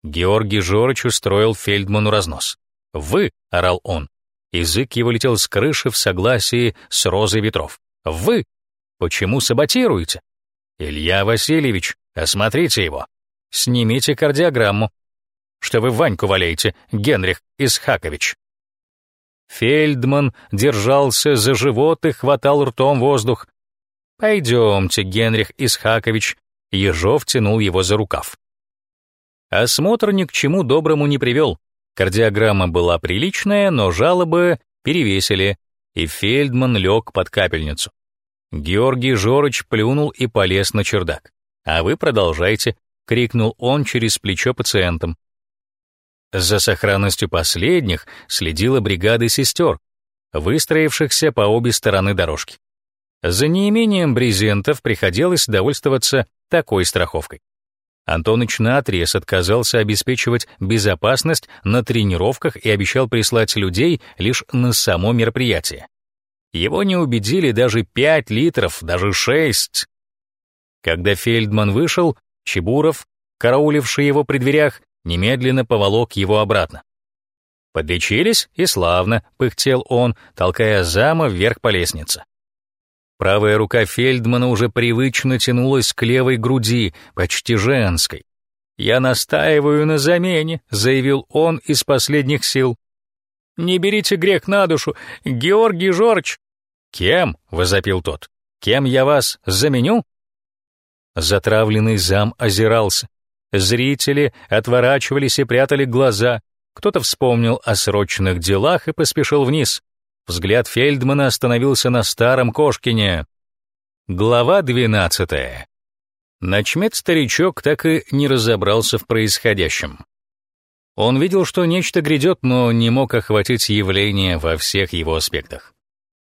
Георгий Жорыч устроил Фельдману разнос. «Вы!» — орал он. Язык его летел с крыши в согласии с розой ветров. «Вы! Почему саботируете? Илья Васильевич, осмотрите его. Снимите кардиограмму что вы Ваньку валяете, Генрих Исхакович». Фельдман держался за живот и хватал ртом воздух. «Пойдемте, Генрих Исхакович», Ежов тянул его за рукав. Осмотр ни к чему доброму не привел. Кардиограмма была приличная, но жалобы перевесили, и Фельдман лег под капельницу. Георгий Жорыч плюнул и полез на чердак. «А вы продолжайте», — крикнул он через плечо пациентам. За сохранностью последних следила бригада сестер, выстроившихся по обе стороны дорожки. За неимением брезентов приходилось довольствоваться такой страховкой. Антоныч наотрез отказался обеспечивать безопасность на тренировках и обещал прислать людей лишь на само мероприятие. Его не убедили даже пять литров, даже шесть. Когда Фельдман вышел, Чебуров, карауливший его при дверях, немедленно поволок его обратно. Подлечились, и славно, пыхтел он, толкая зама вверх по лестнице. Правая рука Фельдмана уже привычно тянулась к левой груди, почти женской. «Я настаиваю на замене», — заявил он из последних сил. «Не берите грех на душу, Георгий Жорч!» «Кем?» — возопил тот. «Кем я вас заменю?» Затравленный зам озирался. Зрители отворачивались и прятали глаза. Кто-то вспомнил о срочных делах и поспешил вниз. Взгляд Фельдмана остановился на старом Кошкине. Глава двенадцатая. Начмет-старичок так и не разобрался в происходящем. Он видел, что нечто грядет, но не мог охватить явление во всех его аспектах.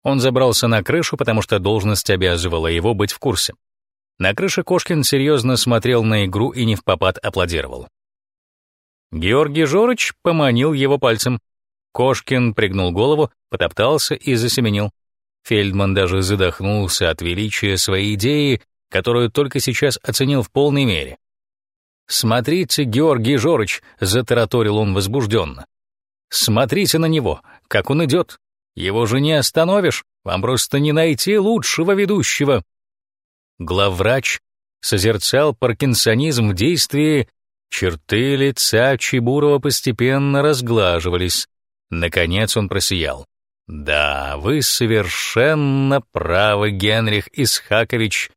Он забрался на крышу, потому что должность обязывала его быть в курсе. На крыше Кошкин серьезно смотрел на игру и не в попад аплодировал. Георгий Жорыч поманил его пальцем. Кошкин пригнул голову, потоптался и засеменил. Фельдман даже задохнулся от величия своей идеи, которую только сейчас оценил в полной мере. «Смотрите, Георгий Жорыч!» — затараторил он возбужденно. «Смотрите на него, как он идет. Его же не остановишь, вам просто не найти лучшего ведущего. Главврач созерцал паркинсонизм в действии, черты лица Чебурова постепенно разглаживались. Наконец он просиял. «Да, вы совершенно правы, Генрих Исхакович.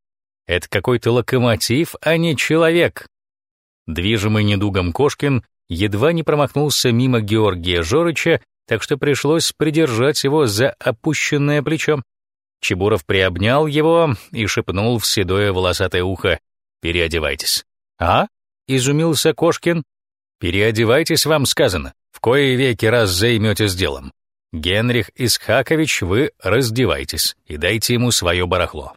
Это какой-то локомотив, а не человек». Движимый недугом Кошкин едва не промахнулся мимо Георгия Жорыча, так что пришлось придержать его за опущенное плечо. Чебуров приобнял его и шепнул в седое волосатое ухо «Переодевайтесь». «А?» — изумился Кошкин. «Переодевайтесь, вам сказано. В кои веки раз займетесь делом. Генрих Исхакович, вы раздевайтесь и дайте ему свое барахло».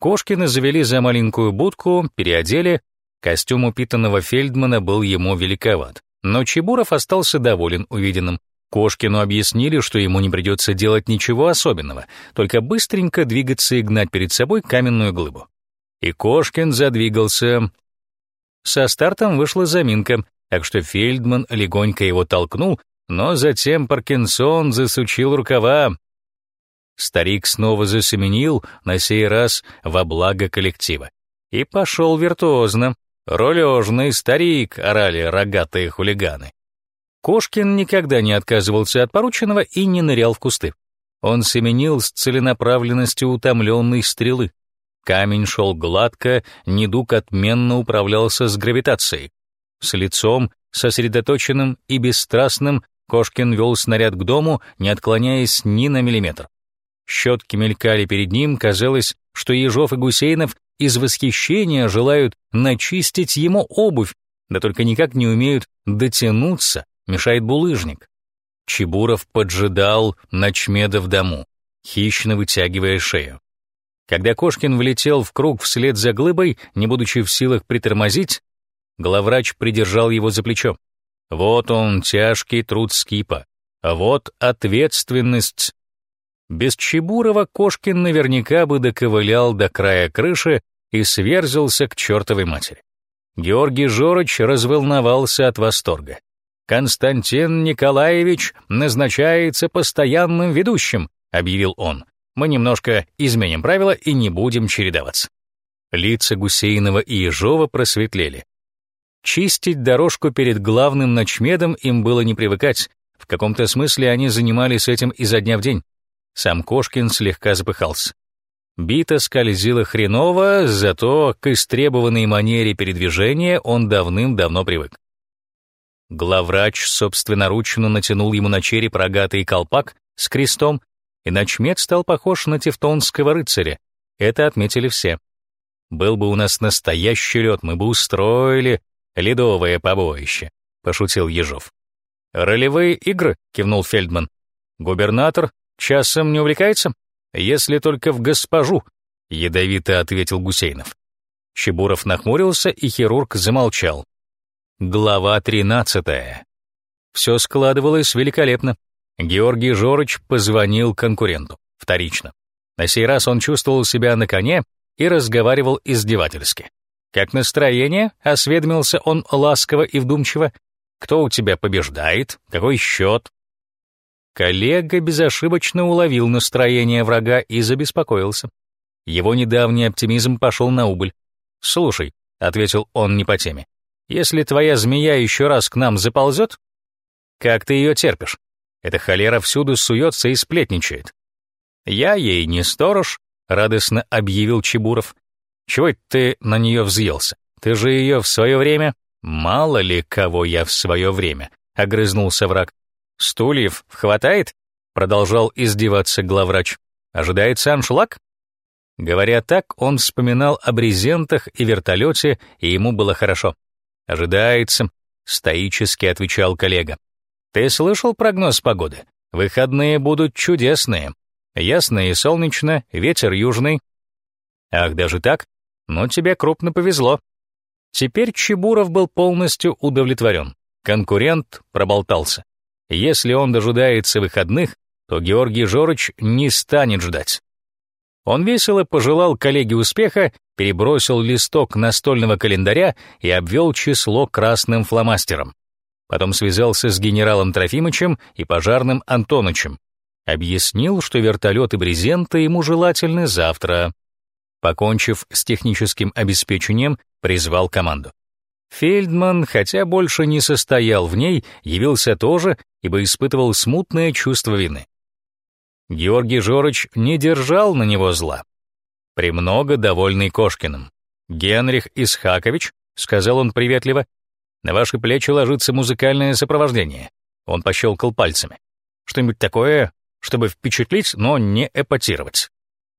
Кошкина завели за маленькую будку, переодели. Костюм упитанного Фельдмана был ему великоват. Но Чебуров остался доволен увиденным. Кошкину объяснили, что ему не придется делать ничего особенного, только быстренько двигаться и гнать перед собой каменную глыбу. И Кошкин задвигался. Со стартом вышла заминка, так что Фельдман легонько его толкнул, но затем Паркинсон засучил рукава. Старик снова засеменил, на сей раз во благо коллектива. И пошел виртуозно. «Рулежный старик!» — орали рогатые хулиганы. Кошкин никогда не отказывался от порученного и не нырял в кусты. Он семенил с целенаправленностью утомленной стрелы. Камень шел гладко, недуг отменно управлялся с гравитацией. С лицом, сосредоточенным и бесстрастным, Кошкин вел снаряд к дому, не отклоняясь ни на миллиметр. Щетки мелькали перед ним, казалось, что Ежов и Гусейнов из восхищения желают начистить ему обувь, да только никак не умеют дотянуться, мешает булыжник. Чебуров поджидал Ночмеда в дому, хищно вытягивая шею. Когда Кошкин влетел в круг вслед за глыбой, не будучи в силах притормозить, главврач придержал его за плечо. Вот он, тяжкий труд скипа. А вот ответственность. Без Чебурова Кошкин наверняка бы доковылял до края крыши и сверзился к чертовой матери. Георгий Жорыч разволновался от восторга. «Константин Николаевич назначается постоянным ведущим», — объявил он. «Мы немножко изменим правила и не будем чередоваться». Лица Гусейнова и Ежова просветлели. Чистить дорожку перед главным ночмедом им было не привыкать, в каком-то смысле они занимались этим изо дня в день. Сам Кошкин слегка запыхался. Бита скользила хреново, зато к истребованной манере передвижения он давным-давно привык. Главврач собственноручно натянул ему на череп рогатый колпак с крестом, и ночмед стал похож на тевтонского рыцаря. Это отметили все. Был бы у нас настоящий лед, мы бы устроили ледовое побоище, пошутил Ежов. Ролевые игры, кивнул Фельдман. Губернатор часом не увлекается? Если только в госпожу, ядовито ответил Гусейнов. Чебуров нахмурился, и хирург замолчал. Глава 13. Все складывалось великолепно. Георгий Жорыч позвонил конкуренту, вторично. На сей раз он чувствовал себя на коне и разговаривал издевательски. «Как настроение?» — осведомился он ласково и вдумчиво. «Кто у тебя побеждает? Какой счет?» Коллега безошибочно уловил настроение врага и забеспокоился. Его недавний оптимизм пошел на убыль. «Слушай», — ответил он не по теме, «если твоя змея еще раз к нам заползет, как ты ее терпишь? Эта холера всюду суется и сплетничает». «Я ей не сторож», — радостно объявил Чебуров. «Чего ты на нее взъелся? Ты же ее в свое время...» «Мало ли кого я в свое время», — огрызнулся враг. «Стульев хватает?» — продолжал издеваться главврач. «Ожидается аншлаг?» Говоря так, он вспоминал о брезентах и вертолете, и ему было хорошо. «Ожидается», — стоически отвечал коллега. «Ты слышал прогноз погоды? Выходные будут чудесные. Ясно и солнечно, ветер южный». «Ах, даже так? Ну, тебе крупно повезло». Теперь Чебуров был полностью удовлетворен. Конкурент проболтался. Если он дожидается выходных, то Георгий Жорыч не станет ждать. Он весело пожелал коллеге успеха, перебросил листок настольного календаря и обвел число красным фломастером. Потом связался с генералом Трофимычем и пожарным Антонычем. Объяснил, что вертолет и брезенты ему желательны завтра. Покончив с техническим обеспечением, призвал команду. Фельдман, хотя больше не состоял в ней, явился тоже, ибо испытывал смутное чувство вины. Георгий Жорыч не держал на него зла. Премного довольный Кошкиным. «Генрих Исхакович», — сказал он приветливо, — «на ваши плечи ложится музыкальное сопровождение». Он пощелкал пальцами. «Что-нибудь такое, чтобы впечатлить, но не эпатировать».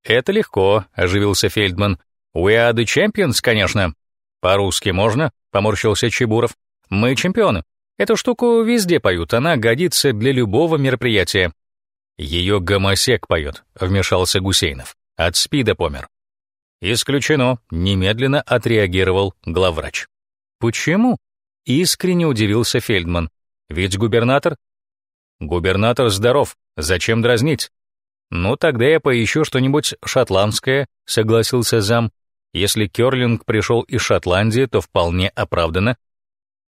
«Это легко», — оживился Фельдман. «We are the champions, конечно». «По-русски можно?» — поморщился Чебуров. «Мы чемпионы. Эту штуку везде поют, она годится для любого мероприятия». «Ее гомосек поет», — вмешался Гусейнов. «От спида помер». «Исключено», — немедленно отреагировал главврач. «Почему?» — искренне удивился Фельдман. «Ведь губернатор...» «Губернатор здоров. Зачем дразнить?» «Ну, тогда я поищу что-нибудь шотландское», — согласился зам. «Если Кёрлинг пришел из Шотландии, то вполне оправдано».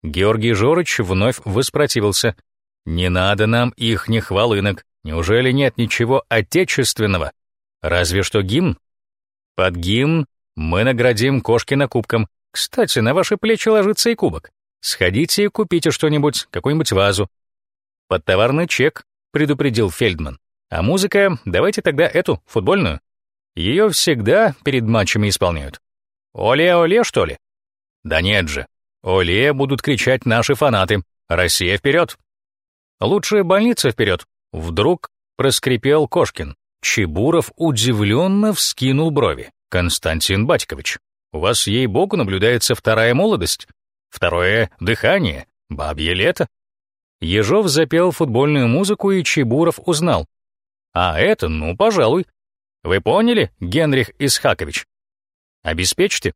Георгий Жорыч вновь воспротивился. «Не надо нам ихних волынок. Неужели нет ничего отечественного? Разве что гимн?» «Под гимн мы наградим Кошкина кубком. Кстати, на ваши плечи ложится и кубок. Сходите и купите что-нибудь, какую-нибудь вазу». «Под товарный чек», — предупредил Фельдман. А музыка, давайте тогда эту, футбольную. Ее всегда перед матчами исполняют. Оле-оле, что ли? Да нет же. Оле будут кричать наши фанаты. Россия вперед! Лучше больница вперед. Вдруг проскрипел Кошкин. Чебуров удивленно вскинул брови. Константин Батькович, у вас, ей-богу, наблюдается вторая молодость, второе дыхание, бабье лето. Ежов запел футбольную музыку, и Чебуров узнал. А это, ну, пожалуй. Вы поняли, Генрих Исхакович? Обеспечьте.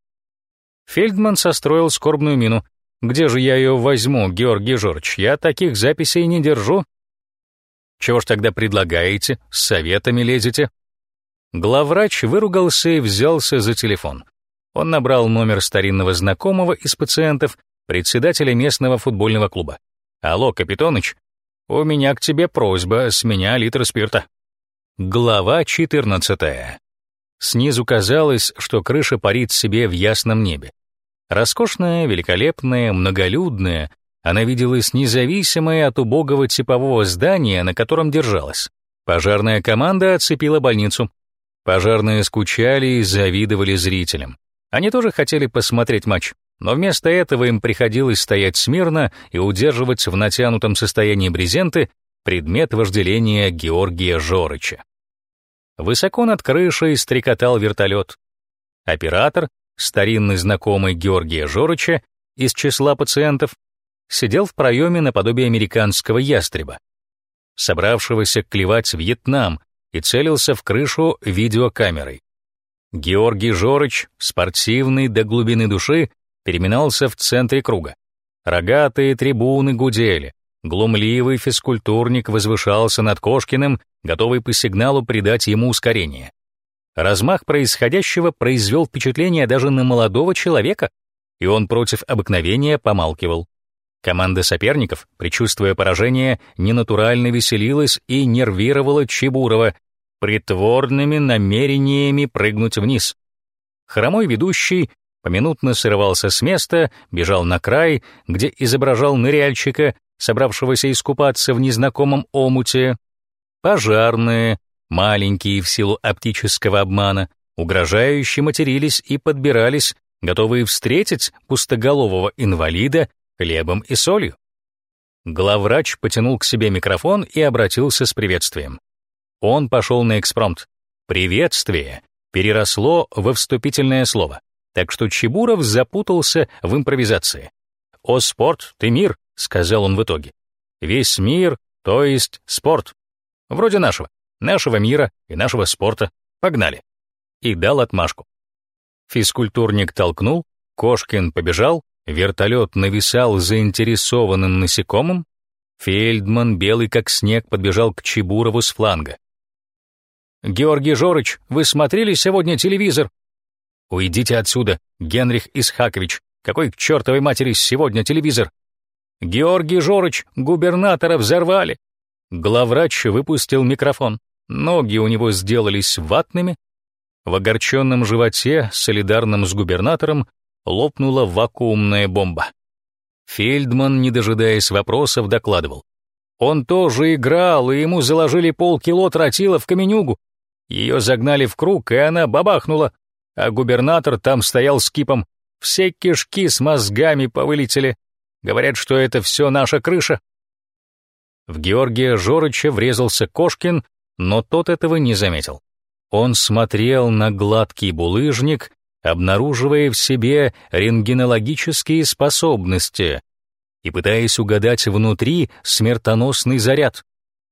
Фельдман состроил скорбную мину. Где же я ее возьму, Георгий Жорж? Я таких записей не держу. Чего ж тогда предлагаете? С советами лезете? Главврач выругался и взялся за телефон. Он набрал номер старинного знакомого из пациентов, председателя местного футбольного клуба. «Алло, Капитоныч, у меня к тебе просьба, с меня литр спирта». Глава 14. Снизу казалось, что крыша парит себе в ясном небе. Роскошная, великолепная, многолюдная, она виделась независимая от убогого типового здания, на котором держалась. Пожарная команда оцепила больницу. Пожарные скучали и завидовали зрителям. Они тоже хотели посмотреть матч, но вместо этого им приходилось стоять смирно и удерживать в натянутом состоянии брезенты предмет вожделения Георгия Жорыча. Высоко над крышей стрекотал вертолет. Оператор, старинный знакомый Георгия Жорыча из числа пациентов, сидел в проеме наподобие американского ястреба, собравшегося клевать Вьетнам, и целился в крышу видеокамерой. Георгий Жорыч, спортивный до глубины души, переминался в центре круга. Рогатые трибуны гудели, глумливый физкультурник возвышался над Кошкиным готовый по сигналу придать ему ускорение. Размах происходящего произвел впечатление даже на молодого человека, и он против обыкновения помалкивал. Команда соперников, предчувствуя поражение, ненатурально веселилась и нервировала Чебурова притворными намерениями прыгнуть вниз. Хромой ведущий поминутно срывался с места, бежал на край, где изображал ныряльщика, собравшегося искупаться в незнакомом омуте, Пожарные, маленькие в силу оптического обмана, угрожающе матерились и подбирались, готовые встретить пустоголового инвалида хлебом и солью. Главврач потянул к себе микрофон и обратился с приветствием. Он пошел на экспромт. Приветствие переросло во вступительное слово, так что Чебуров запутался в импровизации. «О, спорт, ты мир», — сказал он в итоге. «Весь мир, то есть спорт. Вроде нашего. Нашего мира и нашего спорта. Погнали. И дал отмашку. Физкультурник толкнул, Кошкин побежал, вертолет нависал заинтересованным насекомым, Фельдман, белый как снег, подбежал к Чебурову с фланга. «Георгий Жорыч, вы смотрели сегодня телевизор?» «Уйдите отсюда, Генрих Исхакович. Какой к чертовой матери сегодня телевизор?» «Георгий Жорыч, губернатора взорвали. Главврач выпустил микрофон. Ноги у него сделались ватными. В огорченном животе, солидарном с губернатором, лопнула вакуумная бомба. Фельдман, не дожидаясь вопросов, докладывал. Он тоже играл, и ему заложили полкило тротила в каменюгу. Ее загнали в круг, и она бабахнула, а губернатор там стоял с кипом. Все кишки с мозгами повылетели. Говорят, что это все наша крыша. В Георгия Жорыча врезался Кошкин, но тот этого не заметил. Он смотрел на гладкий булыжник, обнаруживая в себе рентгенологические способности и пытаясь угадать внутри смертоносный заряд.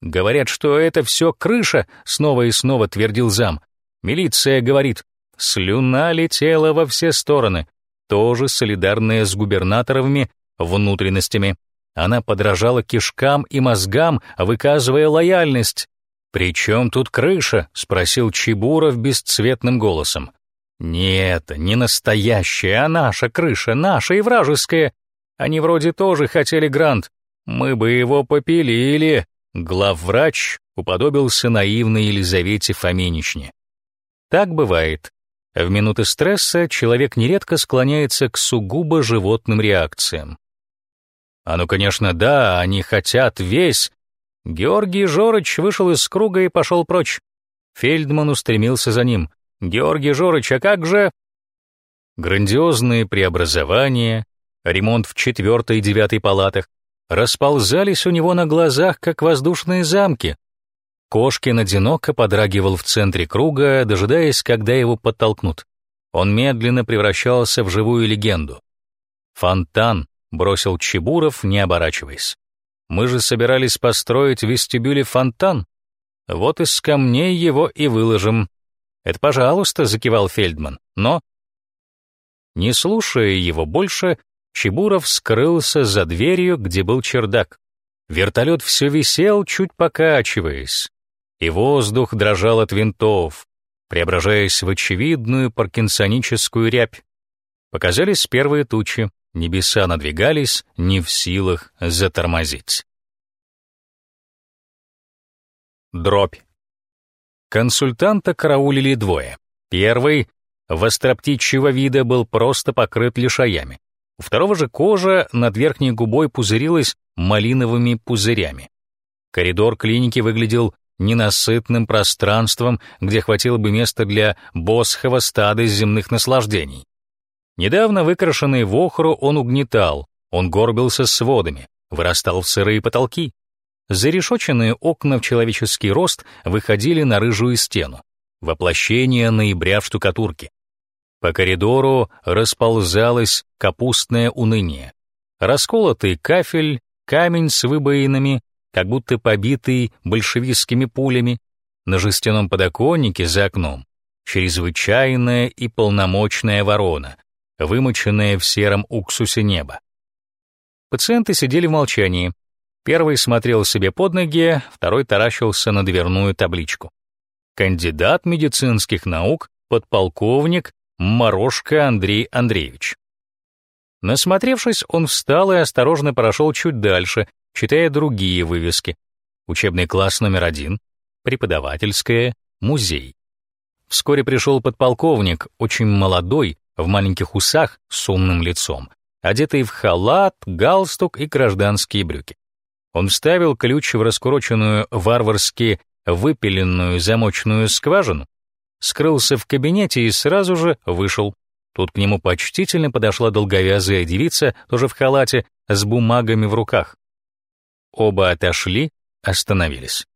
«Говорят, что это все крыша», — снова и снова твердил зам. «Милиция говорит, слюна летела во все стороны, тоже солидарная с губернаторовыми внутренностями. Она подражала кишкам и мозгам, выказывая лояльность. «При чем тут крыша?» — спросил Чебуров бесцветным голосом. «Нет, не настоящая, а наша крыша, наша и вражеская. Они вроде тоже хотели грант. Мы бы его попилили». Главврач уподобился наивной Елизавете Фоменичне. Так бывает. В минуты стресса человек нередко склоняется к сугубо животным реакциям. А ну, конечно, да, они хотят весь. Георгий Жорыч вышел из круга и пошел прочь. Фельдман устремился за ним. «Георгий Жорыч, а как же...» Грандиозные преобразования, ремонт в четвертой и девятой палатах, расползались у него на глазах, как воздушные замки, Кошкин одиноко подрагивал в центре круга, дожидаясь, когда его подтолкнут. Он медленно превращался в живую легенду. «Фонтан», — бросил Чебуров, не оборачиваясь. «Мы же собирались построить в вестибюле фонтан. Вот из камней его и выложим». «Это пожалуйста», — закивал Фельдман, но... Не слушая его больше, Чебуров скрылся за дверью, где был чердак. Вертолет все висел, чуть покачиваясь и воздух дрожал от винтов, преображаясь в очевидную паркинсоническую рябь. Показались первые тучи, небеса надвигались, не в силах затормозить. Дробь. Консультанта караулили двое. Первый, востроптичьего вида, был просто покрыт лишаями. У второго же кожа над верхней губой пузырилась малиновыми пузырями. Коридор клиники выглядел ненасытным пространством, где хватило бы места для босхова стада земных наслаждений. Недавно выкрашенный в охру он угнетал, он горбился с водами, вырастал в сырые потолки. Зарешоченные окна в человеческий рост выходили на рыжую стену, воплощение ноября в штукатурке. По коридору расползалось капустное уныние. Расколотый кафель, камень с выбоинами, как будто побитый большевистскими пулями, на жестяном подоконнике за окном чрезвычайная и полномочная ворона, вымоченная в сером уксусе неба. Пациенты сидели в молчании. Первый смотрел себе под ноги, второй таращился на дверную табличку. Кандидат медицинских наук, подполковник Морошко Андрей Андреевич. Насмотревшись, он встал и осторожно прошел чуть дальше, читая другие вывески. Учебный класс номер один, преподавательская, музей. Вскоре пришел подполковник, очень молодой, в маленьких усах, с умным лицом, одетый в халат, галстук и гражданские брюки. Он вставил ключ в раскуроченную варварски выпиленную замочную скважину, скрылся в кабинете и сразу же вышел. Тут к нему почтительно подошла долговязая девица, тоже в халате, с бумагами в руках. Оба отошли, остановились.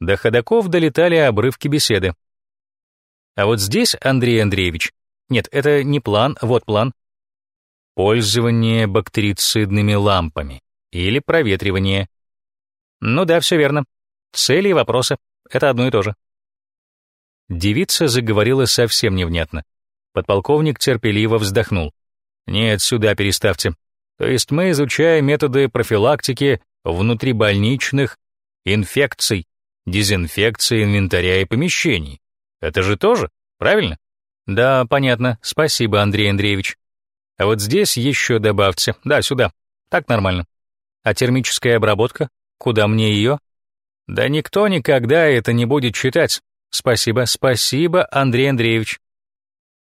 До ходаков долетали обрывки беседы. А вот здесь, Андрей Андреевич, нет, это не план, вот план. Пользование бактерицидными лампами или проветривание. Ну да, все верно. Цели и вопросы — это одно и то же. Девица заговорила совсем невнятно. Подполковник терпеливо вздохнул. «Нет, сюда переставьте. То есть мы изучаем методы профилактики внутрибольничных инфекций, дезинфекции инвентаря и помещений. Это же тоже, правильно? Да, понятно. Спасибо, Андрей Андреевич. А вот здесь еще добавьте. Да, сюда. Так нормально. А термическая обработка? Куда мне ее? Да никто никогда это не будет читать. Спасибо, спасибо, Андрей Андреевич.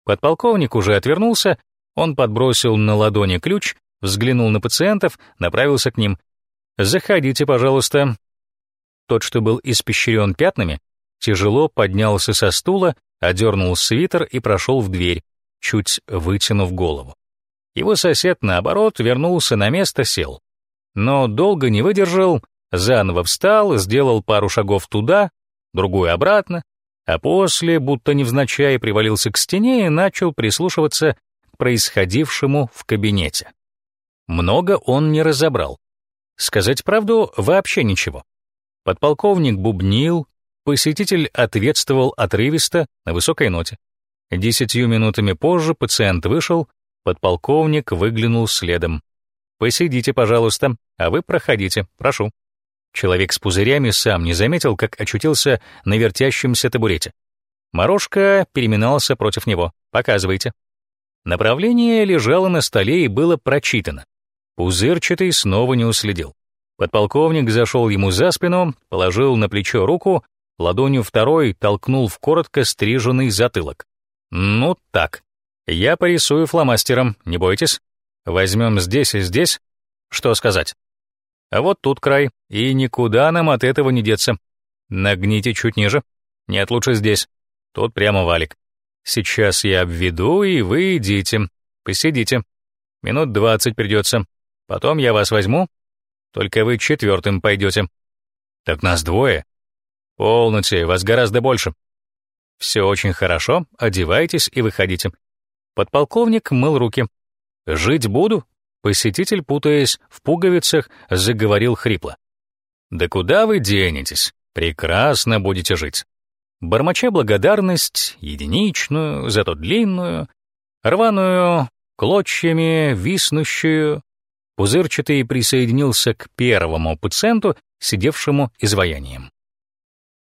Подполковник уже отвернулся, он подбросил на ладони ключ, взглянул на пациентов, направился к ним. «Заходите, пожалуйста». Тот, что был испещрен пятнами, тяжело поднялся со стула, одернул свитер и прошел в дверь, чуть вытянув голову. Его сосед, наоборот, вернулся на место, сел. Но долго не выдержал, заново встал, сделал пару шагов туда, другую обратно, а после, будто невзначай, привалился к стене и начал прислушиваться к происходившему в кабинете. Много он не разобрал. Сказать правду, вообще ничего. Подполковник бубнил, посетитель ответствовал отрывисто, на высокой ноте. Десятью минутами позже пациент вышел, подполковник выглянул следом. «Посидите, пожалуйста, а вы проходите, прошу». Человек с пузырями сам не заметил, как очутился на вертящемся табурете. Морошка переминался против него. «Показывайте». Направление лежало на столе и было прочитано. Пузырчатый снова не уследил. Подполковник зашел ему за спину, положил на плечо руку, ладонью второй толкнул в коротко стриженный затылок. «Ну так. Я порисую фломастером, не бойтесь. Возьмем здесь и здесь. Что сказать?» А вот тут край, и никуда нам от этого не деться. Нагните чуть ниже. Нет, лучше здесь. Тут прямо валик. Сейчас я обведу, и вы идите. Посидите. Минут двадцать придется. Потом я вас возьму. Только вы четвертым пойдете. Так нас двое. Полноте, вас гораздо больше. Все очень хорошо, одевайтесь и выходите. Подполковник мыл руки. Жить буду, Посетитель, путаясь в пуговицах, заговорил хрипло. «Да куда вы денетесь? Прекрасно будете жить». Бормоча благодарность, единичную, зато длинную, рваную, клочьями, виснущую, пузырчатый присоединился к первому пациенту, сидевшему изваянием.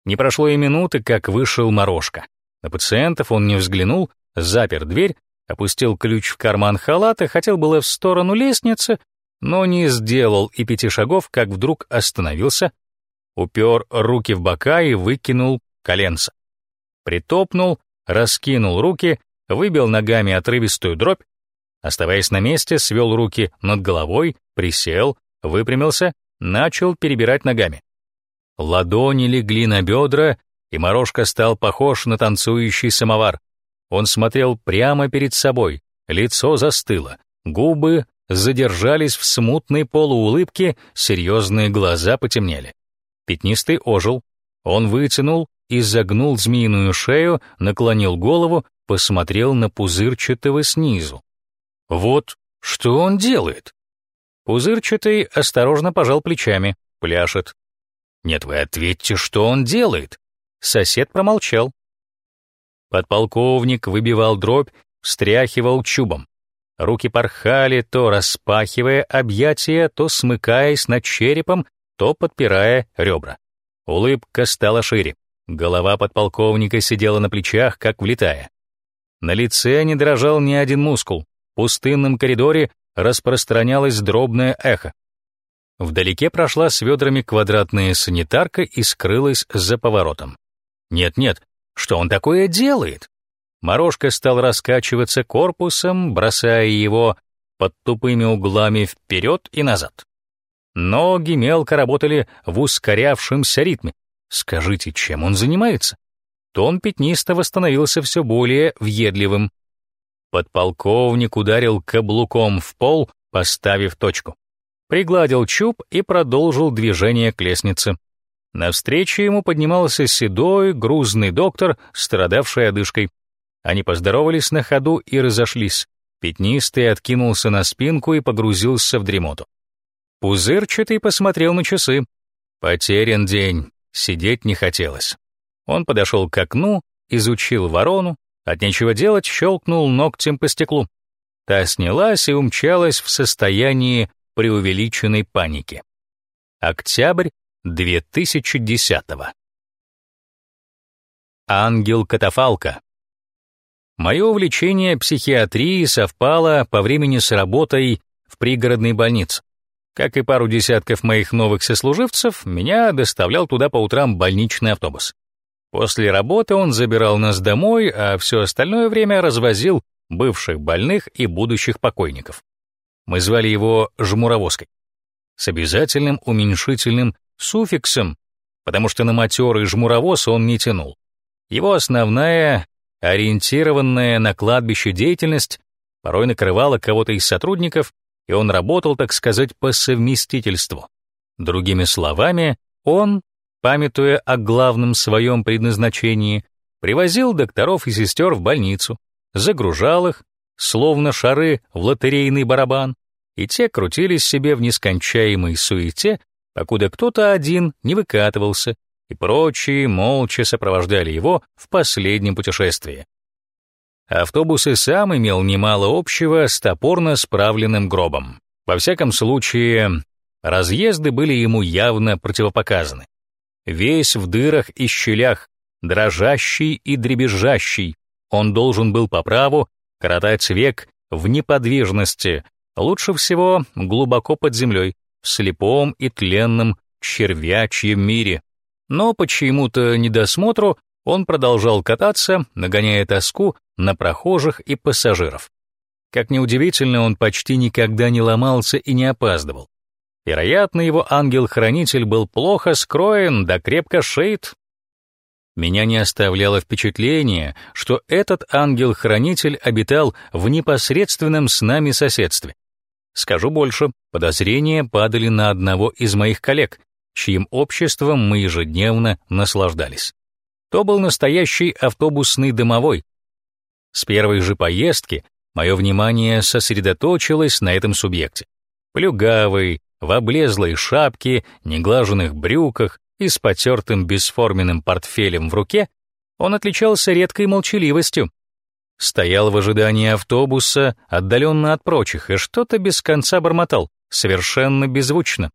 Не прошло и минуты, как вышел Морошка. На пациентов он не взглянул, запер дверь опустил ключ в карман халата, хотел было в сторону лестницы, но не сделал и пяти шагов, как вдруг остановился, упер руки в бока и выкинул коленца. Притопнул, раскинул руки, выбил ногами отрывистую дробь, оставаясь на месте, свел руки над головой, присел, выпрямился, начал перебирать ногами. Ладони легли на бедра, и Морошка стал похож на танцующий самовар. Он смотрел прямо перед собой, лицо застыло, губы задержались в смутной полуулыбке, серьезные глаза потемнели. Пятнистый ожил. Он вытянул, изогнул змеиную шею, наклонил голову, посмотрел на пузырчатого снизу. Вот что он делает? Пузырчатый осторожно пожал плечами, пляшет. Нет, вы ответьте, что он делает. Сосед промолчал. Подполковник выбивал дробь, встряхивал чубом. Руки порхали, то распахивая объятия, то смыкаясь над черепом, то подпирая ребра. Улыбка стала шире. Голова подполковника сидела на плечах, как влитая. На лице не дрожал ни один мускул. Пустынном коридоре распространялось дробное эхо. Вдалеке прошла с ведрами квадратная санитарка и скрылась за поворотом. Нет-нет, что он такое делает? Морошка стал раскачиваться корпусом, бросая его под тупыми углами вперед и назад. Ноги мелко работали в ускорявшемся ритме. Скажите, чем он занимается? Тон пятнистого становился все более въедливым. Подполковник ударил каблуком в пол, поставив точку. Пригладил чуб и продолжил движение к лестнице. Навстречу ему поднимался седой, грузный доктор, страдавший одышкой. Они поздоровались на ходу и разошлись. Пятнистый откинулся на спинку и погрузился в дремоту. Пузырчатый посмотрел на часы. Потерян день, сидеть не хотелось. Он подошел к окну, изучил ворону, от нечего делать щелкнул ногтем по стеклу. Та снялась и умчалась в состоянии преувеличенной паники. Октябрь 2010-го. Ангел-катафалка. Мое увлечение психиатрией совпало по времени с работой в пригородной больнице. Как и пару десятков моих новых сослуживцев, меня доставлял туда по утрам больничный автобус. После работы он забирал нас домой, а все остальное время развозил бывших больных и будущих покойников. Мы звали его «жмуровозкой» с обязательным уменьшительным суффиксом, потому что на матерый жмуровоз он не тянул. Его основная, ориентированная на кладбище деятельность порой накрывала кого-то из сотрудников, и он работал, так сказать, по совместительству. Другими словами, он, памятуя о главном своем предназначении, привозил докторов и сестер в больницу, загружал их, словно шары в лотерейный барабан, и те крутились себе в нескончаемой суете, покуда кто-то один не выкатывался, и прочие молча сопровождали его в последнем путешествии. Автобус и сам имел немало общего с топорно справленным гробом. Во всяком случае, разъезды были ему явно противопоказаны. Весь в дырах и щелях, дрожащий и дребезжащий, он должен был по праву коротать век в неподвижности, лучше всего глубоко под землей, в слепом и тленном червячьем мире. Но по чьему-то недосмотру он продолжал кататься, нагоняя тоску на прохожих и пассажиров. Как неудивительно, он почти никогда не ломался и не опаздывал. Вероятно, его ангел-хранитель был плохо скроен, да крепко шеет. Меня не оставляло впечатление, что этот ангел-хранитель обитал в непосредственном с нами соседстве. Скажу больше, подозрения падали на одного из моих коллег, чьим обществом мы ежедневно наслаждались. То был настоящий автобусный домовой. С первой же поездки мое внимание сосредоточилось на этом субъекте. Плюгавый, в облезлой шапке, неглаженных брюках и с потертым бесформенным портфелем в руке, он отличался редкой молчаливостью, Стоял в ожидании автобуса, отдаленно от прочих, и что-то без конца бормотал, совершенно беззвучно.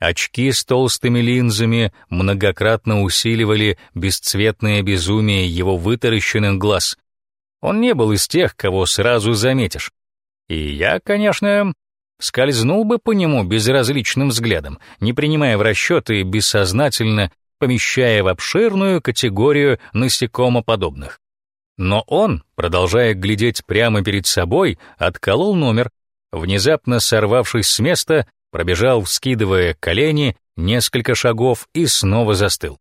Очки с толстыми линзами многократно усиливали бесцветное безумие его вытаращенных глаз. Он не был из тех, кого сразу заметишь. И я, конечно, скользнул бы по нему безразличным взглядом, не принимая в расчет и бессознательно помещая в обширную категорию насекомоподобных. Но он, продолжая глядеть прямо перед собой, отколол номер, внезапно сорвавшись с места, пробежал, вскидывая колени, несколько шагов и снова застыл.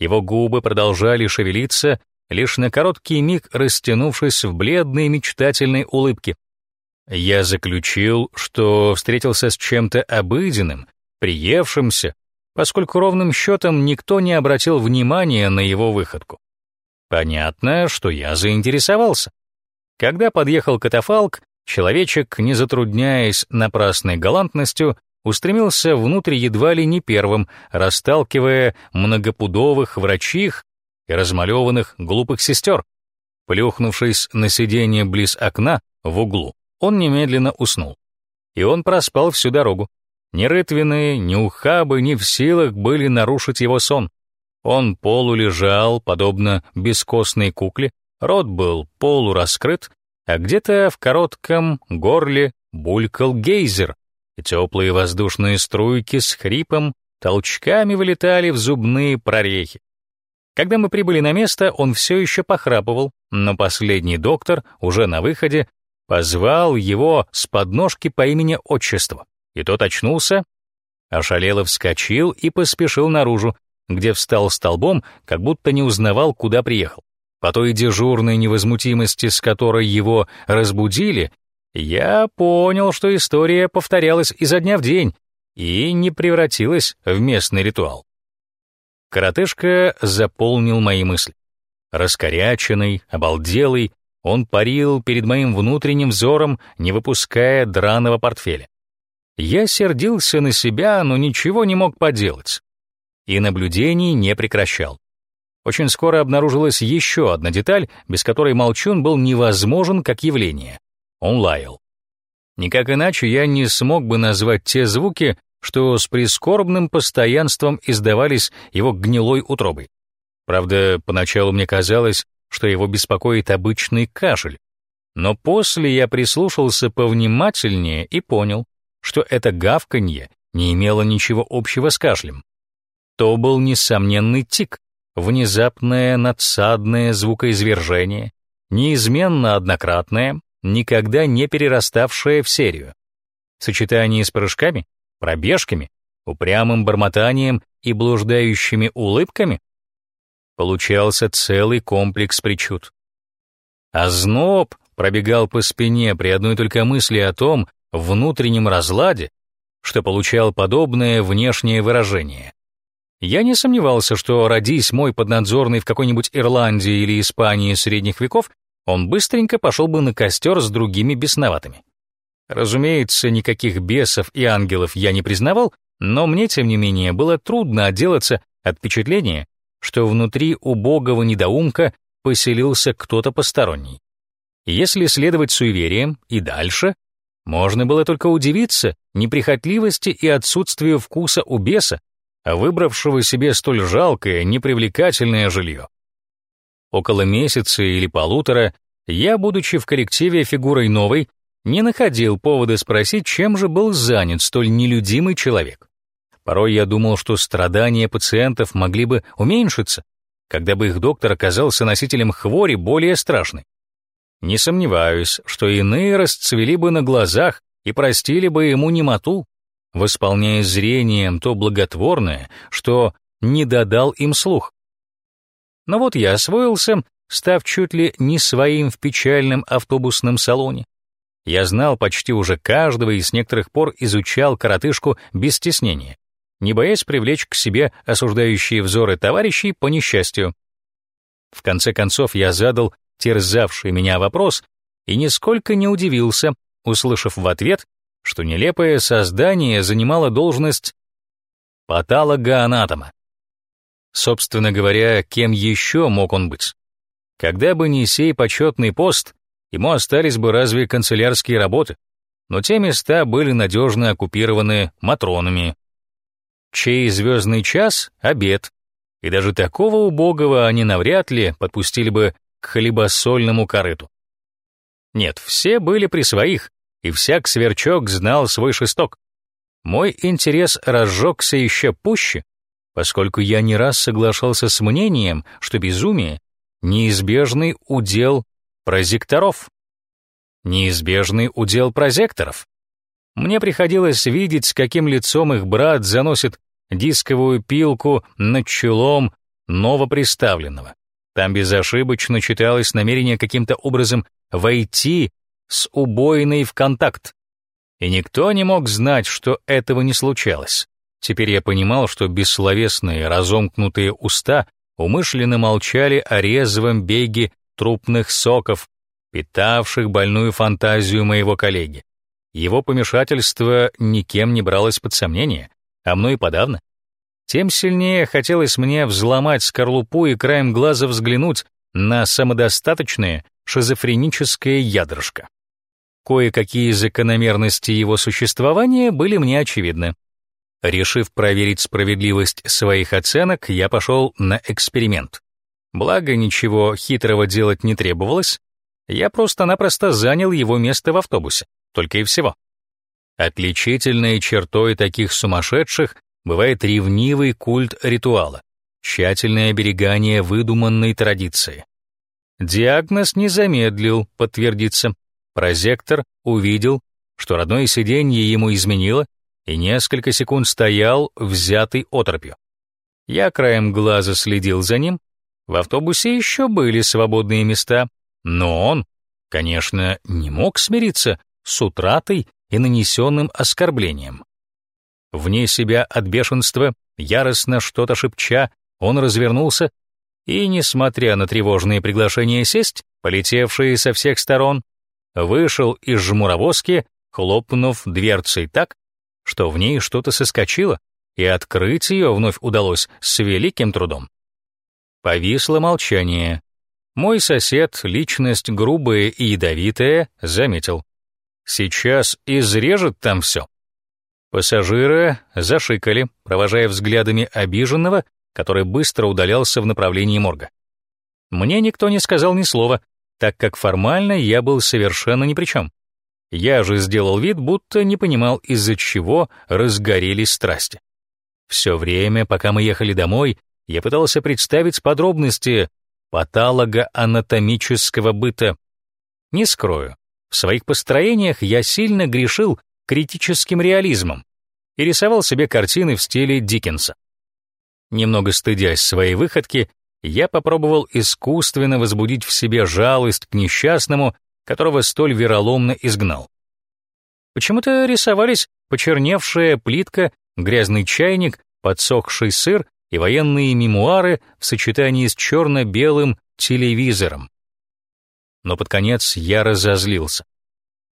Его губы продолжали шевелиться, лишь на короткий миг растянувшись в бледной мечтательной улыбке. Я заключил, что встретился с чем-то обыденным, приевшимся, поскольку ровным счетом никто не обратил внимания на его выходку. Понятно, что я заинтересовался. Когда подъехал катафалк, человечек, не затрудняясь напрасной галантностью, устремился внутрь едва ли не первым, расталкивая многопудовых врачих и размалеванных глупых сестер. Плюхнувшись на сиденье близ окна в углу, он немедленно уснул. И он проспал всю дорогу. Ни рытвины, ни ухабы не в силах были нарушить его сон. Он полулежал, подобно бескостной кукле, рот был полураскрыт, а где-то в коротком горле булькал гейзер, и теплые воздушные струйки с хрипом толчками вылетали в зубные прорехи. Когда мы прибыли на место, он все еще похрапывал, но последний доктор, уже на выходе, позвал его с подножки по имени-отчеству, и тот очнулся, ошалело вскочил и поспешил наружу, где встал столбом, как будто не узнавал, куда приехал. По той дежурной невозмутимости, с которой его разбудили, я понял, что история повторялась изо дня в день и не превратилась в местный ритуал. Коротышка заполнил мои мысли. Раскоряченный, обалделый, он парил перед моим внутренним взором, не выпуская драного портфеля. Я сердился на себя, но ничего не мог поделать и наблюдений не прекращал. Очень скоро обнаружилась еще одна деталь, без которой молчун был невозможен как явление. Он лаял. Никак иначе я не смог бы назвать те звуки, что с прискорбным постоянством издавались его гнилой утробой. Правда, поначалу мне казалось, что его беспокоит обычный кашель. Но после я прислушался повнимательнее и понял, что это гавканье не имело ничего общего с кашлем. То был несомненный тик, внезапное надсадное звукоизвержение, неизменно однократное, никогда не перераставшее в серию. В сочетании с прыжками, пробежками, упрямым бормотанием и блуждающими улыбками получался целый комплекс причуд. А зноб пробегал по спине при одной только мысли о том внутреннем разладе, что получал подобное внешнее выражение. Я не сомневался, что родись мой поднадзорный в какой-нибудь Ирландии или Испании средних веков, он быстренько пошел бы на костер с другими бесноватыми. Разумеется, никаких бесов и ангелов я не признавал, но мне, тем не менее, было трудно отделаться от впечатления, что внутри убогого недоумка поселился кто-то посторонний. Если следовать суевериям и дальше, можно было только удивиться неприхотливости и отсутствию вкуса у беса, выбравшего себе столь жалкое, непривлекательное жилье. Около месяца или полутора я, будучи в коллективе фигурой новой, не находил повода спросить, чем же был занят столь нелюдимый человек. Порой я думал, что страдания пациентов могли бы уменьшиться, когда бы их доктор оказался носителем хвори более страшной. Не сомневаюсь, что иные расцвели бы на глазах и простили бы ему немоту, восполняя зрением то благотворное, что не додал им слух. Но вот я освоился, став чуть ли не своим в печальном автобусном салоне. Я знал почти уже каждого и с некоторых пор изучал коротышку без стеснения, не боясь привлечь к себе осуждающие взоры товарищей по несчастью. В конце концов я задал терзавший меня вопрос и нисколько не удивился, услышав в ответ, что нелепое создание занимало должность патологоанатома. Собственно говоря, кем еще мог он быть? Когда бы не сей почетный пост, ему остались бы разве канцелярские работы, но те места были надежно оккупированы матронами. Чей звездный час — обед, и даже такого убогого они навряд ли подпустили бы к хлебосольному корыту. Нет, все были при своих, и всяк сверчок знал свой шесток. Мой интерес разжегся еще пуще, поскольку я не раз соглашался с мнением, что безумие — неизбежный удел прозекторов. Неизбежный удел прозекторов. Мне приходилось видеть, с каким лицом их брат заносит дисковую пилку над чулом новоприставленного. Там безошибочно читалось намерение каким-то образом войти с убойной в контакт. И никто не мог знать, что этого не случалось. Теперь я понимал, что бессловесные, разомкнутые уста умышленно молчали о резвом беге трупных соков, питавших больную фантазию моего коллеги. Его помешательство никем не бралось под сомнение, а мной подавно. Тем сильнее хотелось мне взломать скорлупу и краем глаза взглянуть на самодостаточное шизофреническое ядрышко. Кое-какие закономерности его существования были мне очевидны. Решив проверить справедливость своих оценок, я пошел на эксперимент. Благо, ничего хитрого делать не требовалось, я просто-напросто занял его место в автобусе, только и всего. Отличительной чертой таких сумасшедших бывает ревнивый культ ритуала, тщательное оберегание выдуманной традиции. Диагноз не замедлил подтвердиться. Прозектор увидел, что родное сиденье ему изменило, и несколько секунд стоял, взятый отропью. Я краем глаза следил за ним. В автобусе еще были свободные места, но он, конечно, не мог смириться с утратой и нанесенным оскорблением. Вне себя от бешенства, яростно что-то шепча, он развернулся и, несмотря на тревожные приглашения сесть, полетевшие со всех сторон, вышел из жмуровозки, хлопнув дверцей так, что в ней что-то соскочило, и открыть ее вновь удалось с великим трудом. Повисло молчание. Мой сосед, личность грубая и ядовитая, заметил. Сейчас изрежет там все. Пассажиры зашикали, провожая взглядами обиженного, который быстро удалялся в направлении морга. Мне никто не сказал ни слова, так как формально я был совершенно ни при чем. Я же сделал вид, будто не понимал, из-за чего разгорелись страсти. Все время, пока мы ехали домой, я пытался представить подробности патологоанатомического быта. Не скрою, в своих построениях я сильно грешил критическим реализмом и рисовал себе картины в стиле Диккенса. Немного стыдясь своей выходки, я попробовал искусственно возбудить в себе жалость к несчастному, которого столь вероломно изгнал. Почему-то рисовались почерневшая плитка, грязный чайник, подсохший сыр и военные мемуары в сочетании с черно-белым телевизором. Но под конец я разозлился.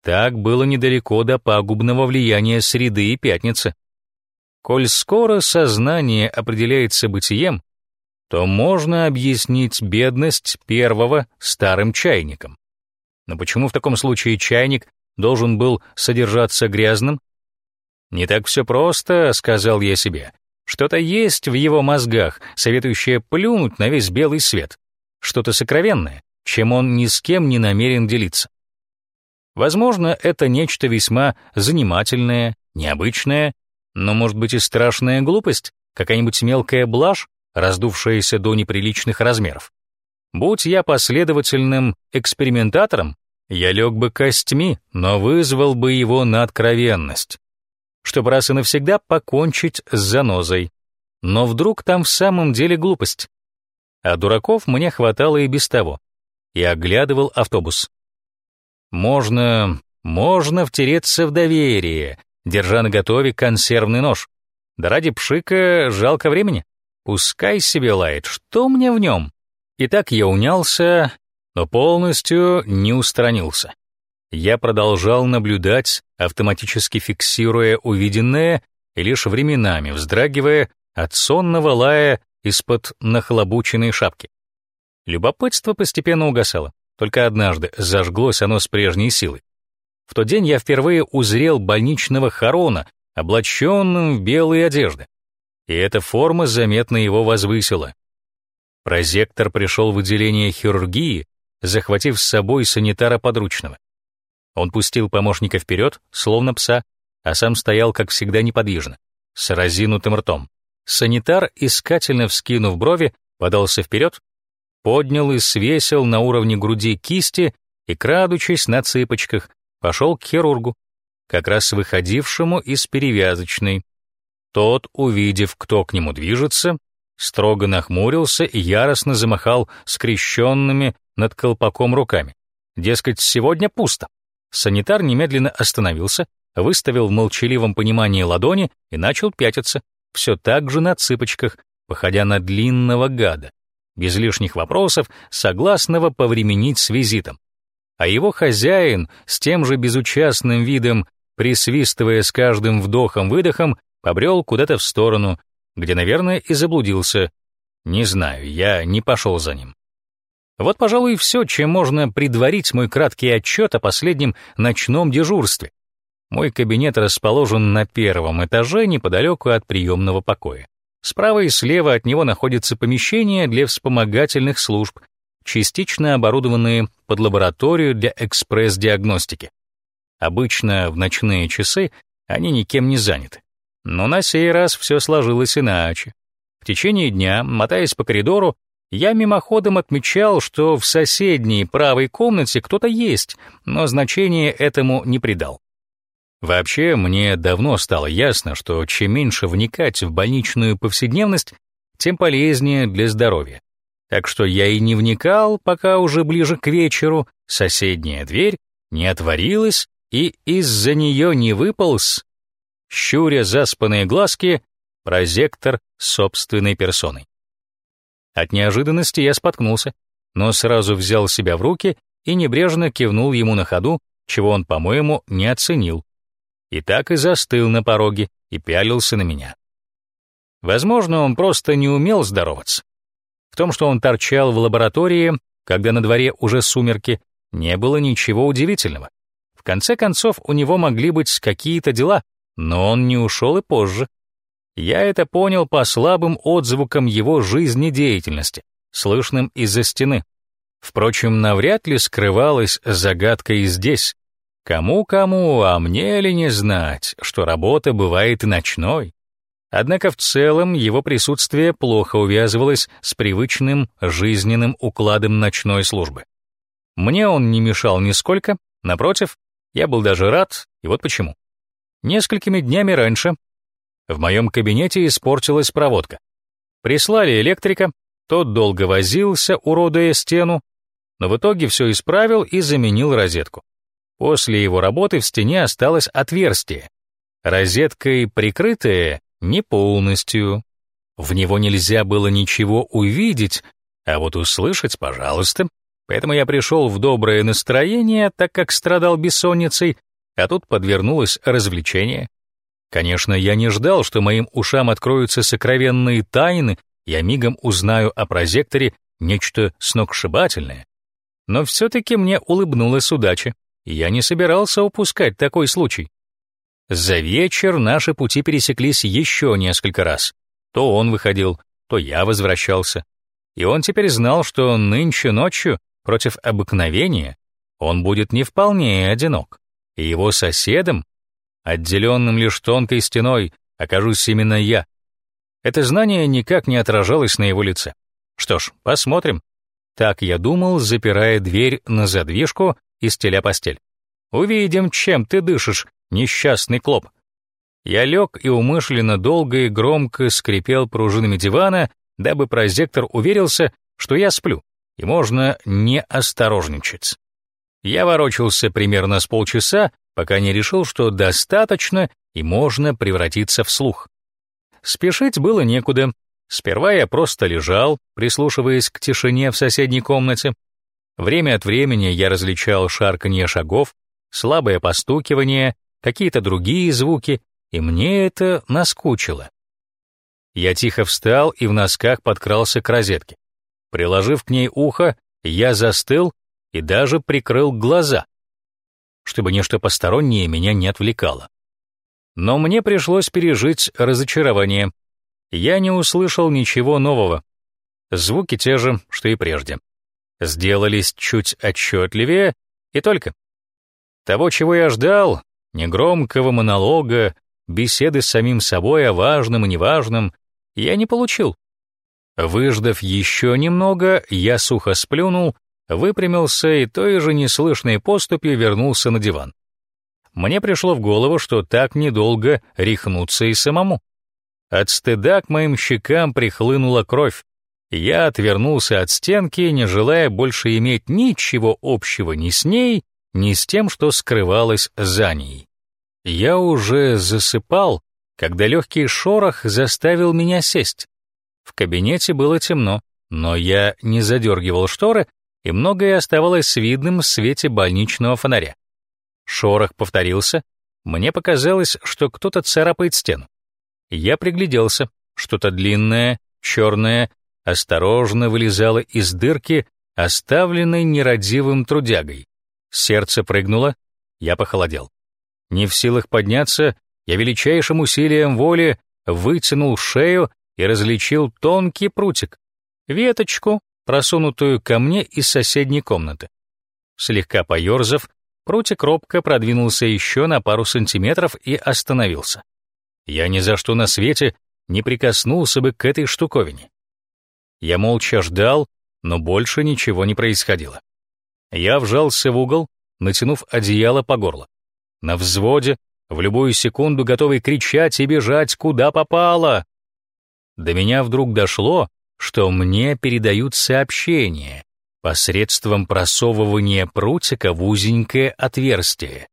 Так было недалеко до пагубного влияния среды и пятницы. Коль скоро сознание определяется бытием, то можно объяснить бедность первого старым чайником. Но почему в таком случае чайник должен был содержаться грязным? Не так все просто, сказал я себе. Что-то есть в его мозгах, советующее плюнуть на весь белый свет. Что-то сокровенное, чем он ни с кем не намерен делиться. Возможно, это нечто весьма занимательное, необычное, но, может быть, и страшная глупость, какая-нибудь мелкая блажь, раздувшаяся до неприличных размеров. Будь я последовательным экспериментатором, я лег бы костьми, но вызвал бы его на откровенность, чтобы раз и навсегда покончить с занозой. Но вдруг там в самом деле глупость. А дураков мне хватало и без того. И оглядывал автобус. Можно, можно втереться в доверие, держа наготове консервный нож. Да ради пшика жалко времени. Пускай себе лает, что мне в нем? Итак, я унялся, но полностью не устранился. Я продолжал наблюдать, автоматически фиксируя увиденное и лишь временами вздрагивая от сонного лая из-под нахлобученной шапки. Любопытство постепенно угасало, только однажды зажглось оно с прежней силой. В тот день я впервые узрел больничного Харона, облаченным в белые одежды. И эта форма заметно его возвысила. Прозектор пришел в отделение хирургии, захватив с собой санитара подручного. Он пустил помощника вперед, словно пса, а сам стоял, как всегда, неподвижно, с разинутым ртом. Санитар, искательно вскинув брови, подался вперед, поднял и свесил на уровне груди кисти и, крадучись на цыпочках, пошел к хирургу, как раз выходившему из перевязочной. Тот, увидев, кто к нему движется, строго нахмурился и яростно замахал скрещенными над колпаком руками. Дескать, сегодня пусто. Санитар немедленно остановился, выставил в молчаливом понимании ладони и начал пятиться, все так же на цыпочках, походя на длинного гада, без лишних вопросов, согласного повременить с визитом а его хозяин с тем же безучастным видом, присвистывая с каждым вдохом-выдохом, побрел куда-то в сторону, где, наверное, и заблудился. Не знаю, я не пошел за ним. Вот, пожалуй, все, чем можно предварить мой краткий отчет о последнем ночном дежурстве. Мой кабинет расположен на первом этаже неподалеку от приемного покоя. Справа и слева от него находится помещение для вспомогательных служб, частично оборудованные под лабораторию для экспресс-диагностики. Обычно в ночные часы они никем не заняты. Но на сей раз все сложилось иначе. В течение дня, мотаясь по коридору, я мимоходом отмечал, что в соседней правой комнате кто-то есть, но значения этому не придал. Вообще, мне давно стало ясно, что чем меньше вникать в больничную повседневность, тем полезнее для здоровья. Так что я и не вникал, пока уже ближе к вечеру соседняя дверь не отворилась и из-за нее не выполз, щуря заспанные глазки, прозектор собственной персоной. От неожиданности я споткнулся, но сразу взял себя в руки и небрежно кивнул ему на ходу, чего он, по-моему, не оценил. И так и застыл на пороге и пялился на меня. Возможно, он просто не умел здороваться. В том, что он торчал в лаборатории, когда на дворе уже сумерки, не было ничего удивительного. В конце концов, у него могли быть какие-то дела, но он не ушел и позже. Я это понял по слабым отзвукам его жизнедеятельности, слышным из-за стены. Впрочем, навряд ли скрывалась загадка и здесь. Кому-кому, а мне ли не знать, что работа бывает и ночной? Однако в целом его присутствие плохо увязывалось с привычным жизненным укладом ночной службы. Мне он не мешал нисколько, напротив, я был даже рад, и вот почему. Несколькими днями раньше в моем кабинете испортилась проводка. Прислали электрика, тот долго возился, уродуя стену, но в итоге все исправил и заменил розетку. После его работы в стене осталось отверстие. Розеткой прикрытое не полностью. В него нельзя было ничего увидеть, а вот услышать, пожалуйста. Поэтому я пришел в доброе настроение, так как страдал бессонницей, а тут подвернулось развлечение. Конечно, я не ждал, что моим ушам откроются сокровенные тайны, я мигом узнаю о прозекторе нечто сногсшибательное. Но все-таки мне улыбнулась удача, я не собирался упускать такой случай. За вечер наши пути пересеклись еще несколько раз. То он выходил, то я возвращался. И он теперь знал, что нынче ночью, против обыкновения, он будет не вполне одинок. И его соседом, отделенным лишь тонкой стеной, окажусь именно я. Это знание никак не отражалось на его лице. Что ж, посмотрим. Так я думал, запирая дверь на задвижку и стеля постель. Увидим, чем ты дышишь, Несчастный клоп. Я лег и умышленно долго и громко скрипел пружинами дивана, дабы прозектор уверился, что я сплю, и можно не осторожничать. Я ворочался примерно с полчаса, пока не решил, что достаточно и можно превратиться в слух. Спешить было некуда. Сперва я просто лежал, прислушиваясь к тишине в соседней комнате. Время от времени я различал шарканье шагов, слабое постукивание какие-то другие звуки, и мне это наскучило. Я тихо встал и в носках подкрался к розетке. Приложив к ней ухо, я застыл и даже прикрыл глаза, чтобы ничто постороннее меня не отвлекало. Но мне пришлось пережить разочарование. Я не услышал ничего нового. Звуки те же, что и прежде. Сделались чуть отчетливее, и только. Того, чего я ждал, негромкого монолога, беседы с самим собой о важном и неважном я не получил. Выждав еще немного, я сухо сплюнул, выпрямился и той же неслышной поступью вернулся на диван. Мне пришло в голову, что так недолго рехнуться и самому. От стыда к моим щекам прихлынула кровь. Я отвернулся от стенки, не желая больше иметь ничего общего ни с ней, ни с тем, что скрывалось за ней. Я уже засыпал, когда легкий шорох заставил меня сесть. В кабинете было темно, но я не задергивал шторы, и многое оставалось видным в свете больничного фонаря. Шорох повторился, мне показалось, что кто-то царапает стену. Я пригляделся, что-то длинное, черное, осторожно вылезало из дырки, оставленной нерадивым трудягой. Сердце прыгнуло, я похолодел. Не в силах подняться, я величайшим усилием воли вытянул шею и различил тонкий прутик, веточку, просунутую ко мне из соседней комнаты. Слегка поерзав, прутик робко продвинулся еще на пару сантиметров и остановился. Я ни за что на свете не прикоснулся бы к этой штуковине. Я молча ждал, но больше ничего не происходило. Я вжался в угол, натянув одеяло по горло. На взводе, в любую секунду готовый кричать и бежать, куда попало. До меня вдруг дошло, что мне передают сообщение посредством просовывания прутика в узенькое отверстие.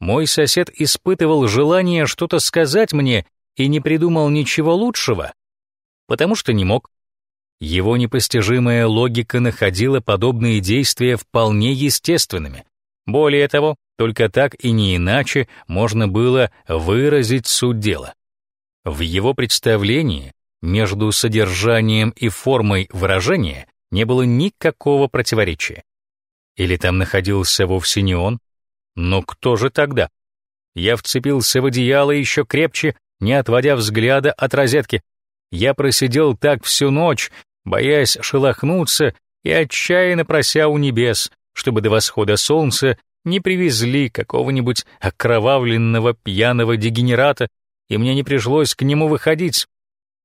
Мой сосед испытывал желание что-то сказать мне и не придумал ничего лучшего, потому что не мог. Его непостижимая логика находила подобные действия вполне естественными. Более того, только так и не иначе можно было выразить суть дела. В его представлении между содержанием и формой выражения не было никакого противоречия. Или там находился вовсе не он? Но кто же тогда? Я вцепился в одеяло еще крепче, не отводя взгляда от розетки. Я просидел так всю ночь, боясь шелохнуться и отчаянно прося у небес, чтобы до восхода солнца не привезли какого-нибудь окровавленного пьяного дегенерата, и мне не пришлось к нему выходить.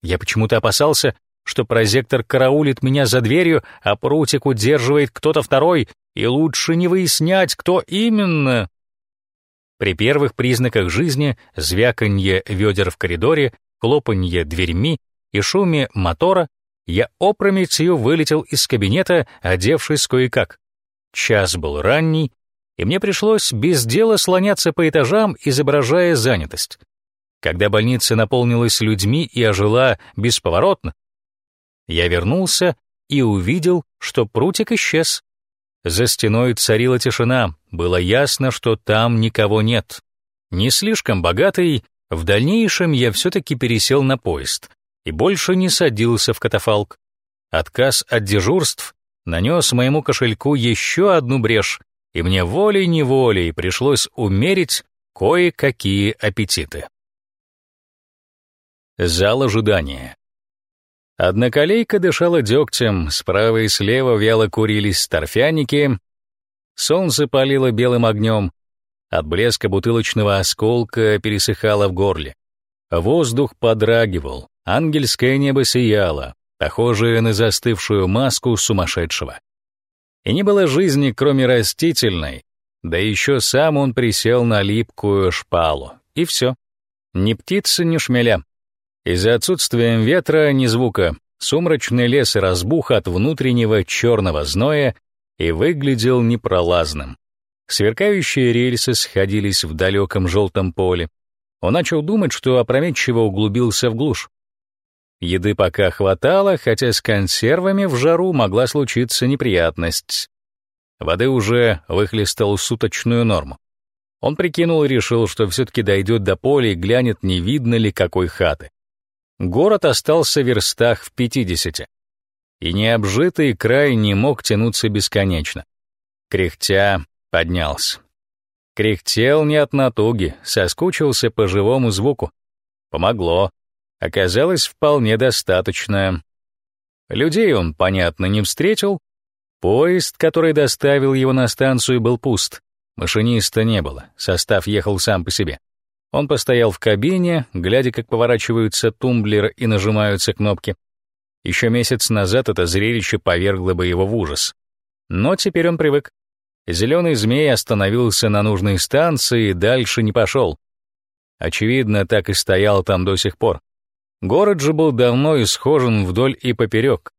Я почему-то опасался, что прозектор караулит меня за дверью, а прутик удерживает кто-то второй, и лучше не выяснять, кто именно. При первых признаках жизни звяканье ведер в коридоре, хлопанье дверьми и шуме мотора я опрометью вылетел из кабинета, одевшись кое-как. Час был ранний, и мне пришлось без дела слоняться по этажам, изображая занятость. Когда больница наполнилась людьми и ожила бесповоротно, я вернулся и увидел, что прутик исчез. За стеной царила тишина, было ясно, что там никого нет. Не слишком богатый, в дальнейшем я все-таки пересел на поезд и больше не садился в катафалк. Отказ от дежурств нанес моему кошельку еще одну брешь, и мне волей-неволей пришлось умерить кое-какие аппетиты. Зал ожидания. Одноколейка дышала дегтем, справа и слева вяло курились торфяники, солнце палило белым огнем, от блеска бутылочного осколка пересыхало в горле. Воздух подрагивал, ангельское небо сияло, похожее на застывшую маску сумасшедшего. И не было жизни, кроме растительной, да еще сам он присел на липкую шпалу, и все. Ни птицы, ни шмеля. Из-за отсутствия ветра ни звука. Сумрачный лес разбух от внутреннего черного зноя и выглядел непролазным. Сверкающие рельсы сходились в далеком желтом поле. Он начал думать, что опрометчиво углубился в глушь. Еды пока хватало, хотя с консервами в жару могла случиться неприятность. Воды уже выхлестал суточную норму. Он прикинул и решил, что все-таки дойдет до поля и глянет, не видно ли какой хаты. Город остался в верстах в 50. И необжитый край не мог тянуться бесконечно. Кряхтя поднялся. Кряхтел не от натуги, соскучился по живому звуку. Помогло. Оказалось вполне достаточно. Людей он, понятно, не встретил. Поезд, который доставил его на станцию, был пуст. Машиниста не было, состав ехал сам по себе. Он постоял в кабине, глядя, как поворачиваются тумблеры и нажимаются кнопки. Еще месяц назад это зрелище повергло бы его в ужас. Но теперь он привык. Зеленый змей остановился на нужной станции и дальше не пошел. Очевидно, так и стоял там до сих пор. Город же был давно исхожен вдоль и поперек.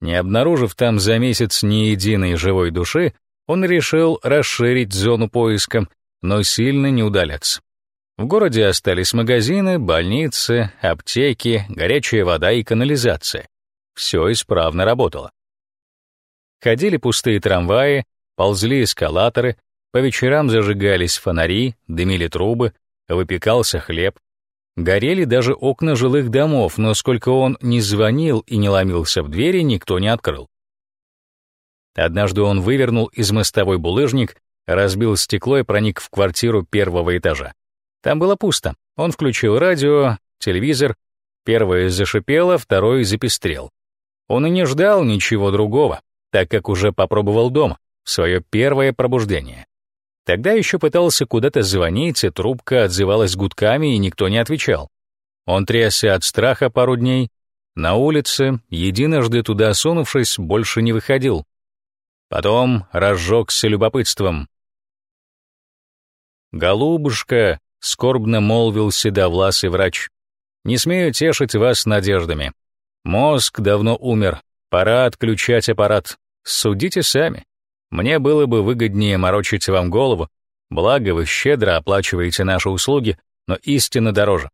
Не обнаружив там за месяц ни единой живой души, он решил расширить зону поиска, но сильно не удаляться. В городе остались магазины, больницы, аптеки, горячая вода и канализация. Все исправно работало. Ходили пустые трамваи, ползли эскалаторы, по вечерам зажигались фонари, дымили трубы, выпекался хлеб. Горели даже окна жилых домов, но сколько он не звонил и не ломился в двери, никто не открыл. Однажды он вывернул из мостовой булыжник, разбил стекло и проник в квартиру первого этажа. Там было пусто. Он включил радио, телевизор. Первое зашипело, второй запестрел. Он и не ждал ничего другого, так как уже попробовал дома, свое первое пробуждение. Тогда еще пытался куда-то звонить, и трубка отзывалась гудками, и никто не отвечал. Он трясся от страха пару дней. На улице, единожды туда сунувшись, больше не выходил. Потом разжегся любопытством. «Голубушка», — скорбно молвил седовласый врач. «Не смею тешить вас надеждами. Мозг давно умер, пора отключать аппарат. Судите сами. Мне было бы выгоднее морочить вам голову, благо вы щедро оплачиваете наши услуги, но истинно дороже».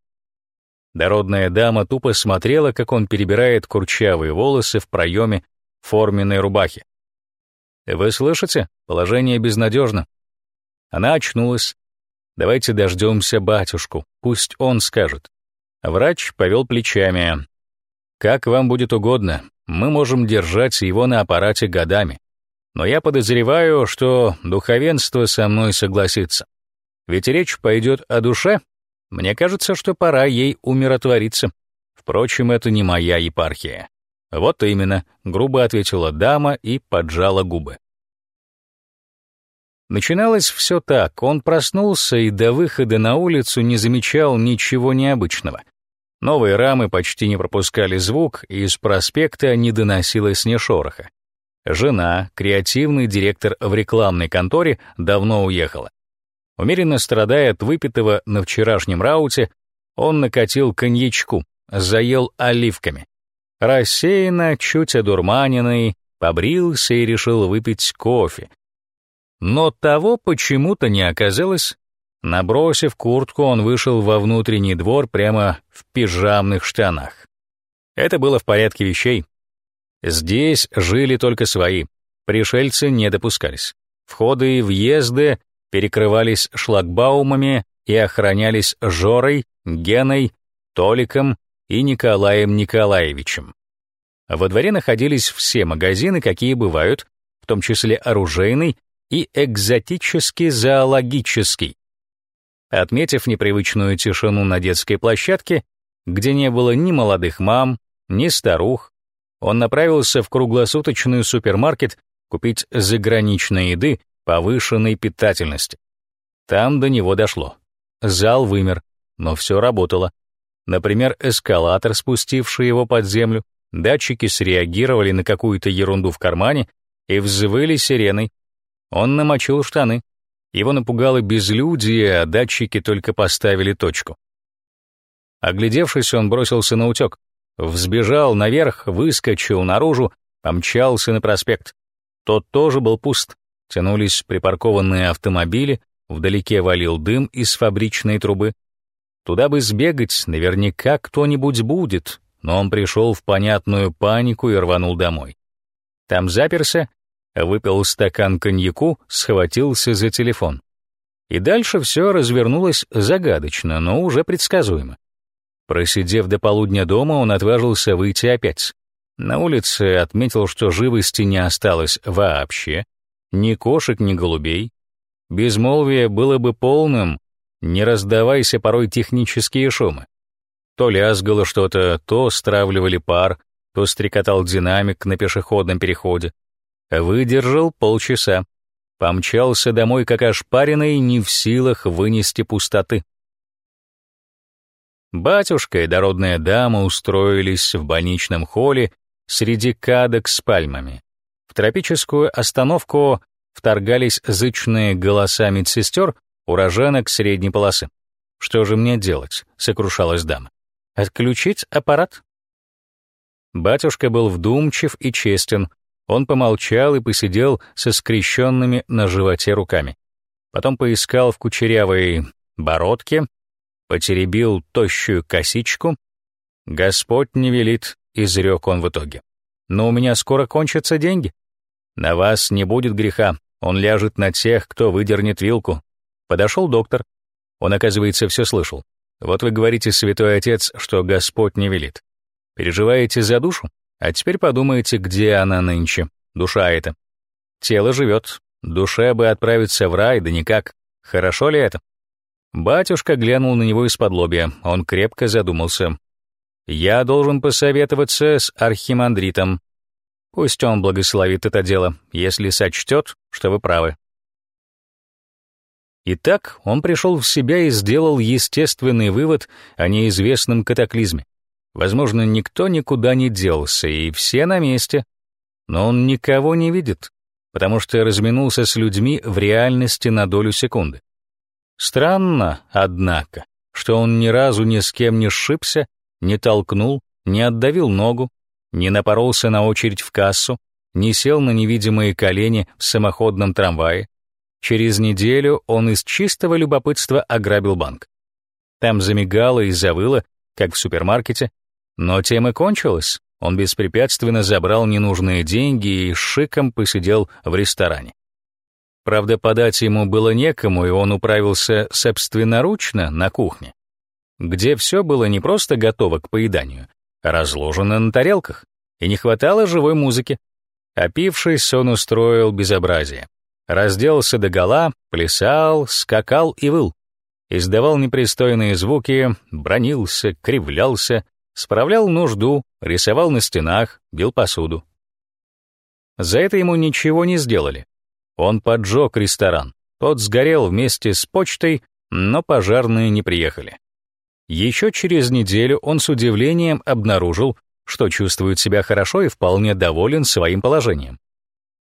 Дородная дама тупо смотрела, как он перебирает курчавые волосы в проеме форменной рубахи. «Вы слышите? Положение безнадежно». Она очнулась, Давайте дождемся батюшку, пусть он скажет. Врач повел плечами. Как вам будет угодно, мы можем держать его на аппарате годами. Но я подозреваю, что духовенство со мной согласится. Ведь речь пойдет о душе. Мне кажется, что пора ей умиротвориться. Впрочем, это не моя епархия. Вот именно, грубо ответила дама и поджала губы. Начиналось все так. Он проснулся и до выхода на улицу не замечал ничего необычного. Новые рамы почти не пропускали звук, и из проспекта не доносилось ни шороха. Жена, креативный директор в рекламной конторе, давно уехала. Умеренно страдая от выпитого на вчерашнем рауте, он накатил коньячку, заел оливками. Рассеянно, чуть одурманенный, побрился и решил выпить кофе. Но того почему-то не оказалось. Набросив куртку, он вышел во внутренний двор прямо в пижамных штанах. Это было в порядке вещей. Здесь жили только свои, пришельцы не допускались. Входы и въезды перекрывались шлагбаумами и охранялись Жорой, Геной, Толиком и Николаем Николаевичем. Во дворе находились все магазины, какие бывают, в том числе оружейный и экзотический зоологический. Отметив непривычную тишину на детской площадке, где не было ни молодых мам, ни старух, он направился в круглосуточный супермаркет купить заграничной еды повышенной питательности. Там до него дошло. Зал вымер, но все работало. Например, эскалатор, спустивший его под землю, датчики среагировали на какую-то ерунду в кармане и взвыли сиреной. Он намочил штаны. Его напугало безлюдие, а датчики только поставили точку. Оглядевшись, он бросился на утек. Взбежал наверх, выскочил наружу, помчался на проспект. Тот тоже был пуст. Тянулись припаркованные автомобили, вдалеке валил дым из фабричной трубы. Туда бы сбегать, наверняка кто-нибудь будет, но он пришел в понятную панику и рванул домой. Там заперся, выпил стакан коньяку, схватился за телефон. И дальше все развернулось загадочно, но уже предсказуемо. Просидев до полудня дома, он отважился выйти опять. На улице отметил, что живости не осталось вообще, ни кошек, ни голубей. Безмолвие было бы полным, не раздавайся порой технические шумы. То лязгало что-то, то стравливали пар, то стрекотал динамик на пешеходном переходе. Выдержал полчаса. Помчался домой, как ошпаренный, не в силах вынести пустоты. Батюшка и дородная дама устроились в больничном холле среди кадок с пальмами. В тропическую остановку вторгались зычные голоса медсестер, уроженок средней полосы. «Что же мне делать?» — сокрушалась дама. «Отключить аппарат?» Батюшка был вдумчив и честен. Он помолчал и посидел со скрещенными на животе руками. Потом поискал в кучерявой бородке, потеребил тощую косичку. «Господь не велит», — изрек он в итоге. «Но у меня скоро кончатся деньги. На вас не будет греха, он ляжет на тех, кто выдернет вилку». Подошел доктор. Он, оказывается, все слышал. Вот вы говорите, святой отец, что Господь не велит. Переживаете за душу? А теперь подумайте, где она нынче, душа эта. Тело живет, душе бы отправиться в рай, да никак. Хорошо ли это? Батюшка глянул на него из-под лобья, он крепко задумался. «Я должен посоветоваться с архимандритом. Пусть он благословит это дело, если сочтет, что вы правы». Итак, он пришел в себя и сделал естественный вывод о неизвестном катаклизме. Возможно, никто никуда не делся, и все на месте. Но он никого не видит, потому что разминулся с людьми в реальности на долю секунды. Странно, однако, что он ни разу ни с кем не сшибся, не толкнул, не отдавил ногу, не напоролся на очередь в кассу, не сел на невидимые колени в самоходном трамвае. Через неделю он из чистого любопытства ограбил банк. Там замигало и завыло, как в супермаркете, но тем и кончилось. Он беспрепятственно забрал ненужные деньги и шиком посидел в ресторане. Правда, подать ему было некому, и он управился собственноручно на кухне, где все было не просто готово к поеданию, а разложено на тарелках, и не хватало живой музыки. Опившись, он устроил безобразие. Разделся догола, плясал, скакал и выл. Издавал непристойные звуки, бронился, кривлялся, справлял нужду, рисовал на стенах, бил посуду. За это ему ничего не сделали. Он поджег ресторан. Тот сгорел вместе с почтой, но пожарные не приехали. Еще через неделю он с удивлением обнаружил, что чувствует себя хорошо и вполне доволен своим положением.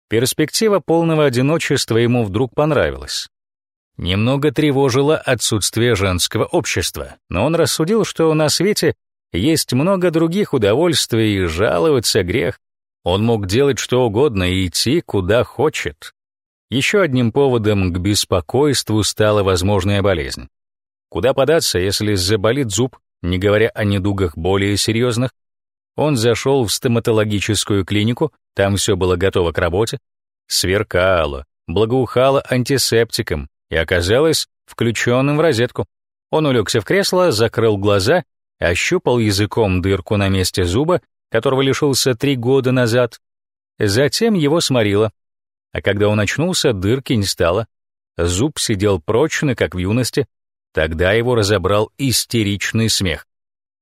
Перспектива полного одиночества ему вдруг понравилась. Немного тревожило отсутствие женского общества, но он рассудил, что на свете есть много других удовольствий и жаловаться грех. Он мог делать что угодно и идти куда хочет. Еще одним поводом к беспокойству стала возможная болезнь. Куда податься, если заболит зуб, не говоря о недугах более серьезных? Он зашел в стоматологическую клинику, там все было готово к работе, сверкало, благоухало антисептиком и оказалось включенным в розетку. Он улегся в кресло, закрыл глаза, ощупал языком дырку на месте зуба, которого лишился три года назад. Затем его сморило. А когда он очнулся, дырки не стало. Зуб сидел прочно, как в юности. Тогда его разобрал истеричный смех.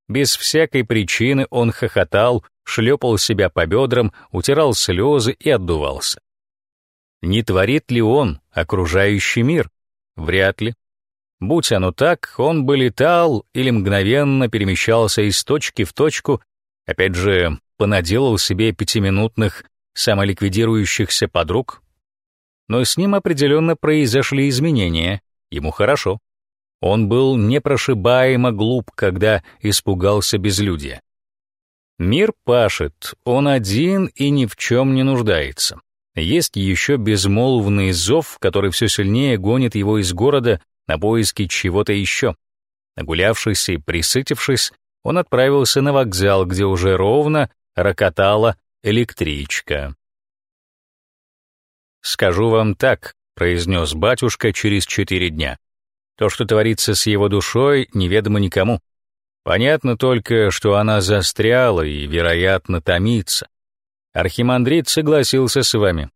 Без всякой причины он хохотал, шлепал себя по бедрам, утирал слезы и отдувался. Не творит ли он окружающий мир? Вряд ли. Будь оно так, он бы летал или мгновенно перемещался из точки в точку, опять же, понаделал себе пятиминутных самоликвидирующихся подруг. Но с ним определенно произошли изменения, ему хорошо. Он был непрошибаемо глуп, когда испугался безлюдья. Мир пашет, он один и ни в чем не нуждается. Есть еще безмолвный зов, который все сильнее гонит его из города на поиски чего-то еще. Нагулявшись и присытившись, он отправился на вокзал, где уже ровно рокотала электричка. «Скажу вам так», — произнес батюшка через четыре дня. То, что творится с его душой, неведомо никому. Понятно только, что она застряла и, вероятно, томится. Архимандрит согласился с вами.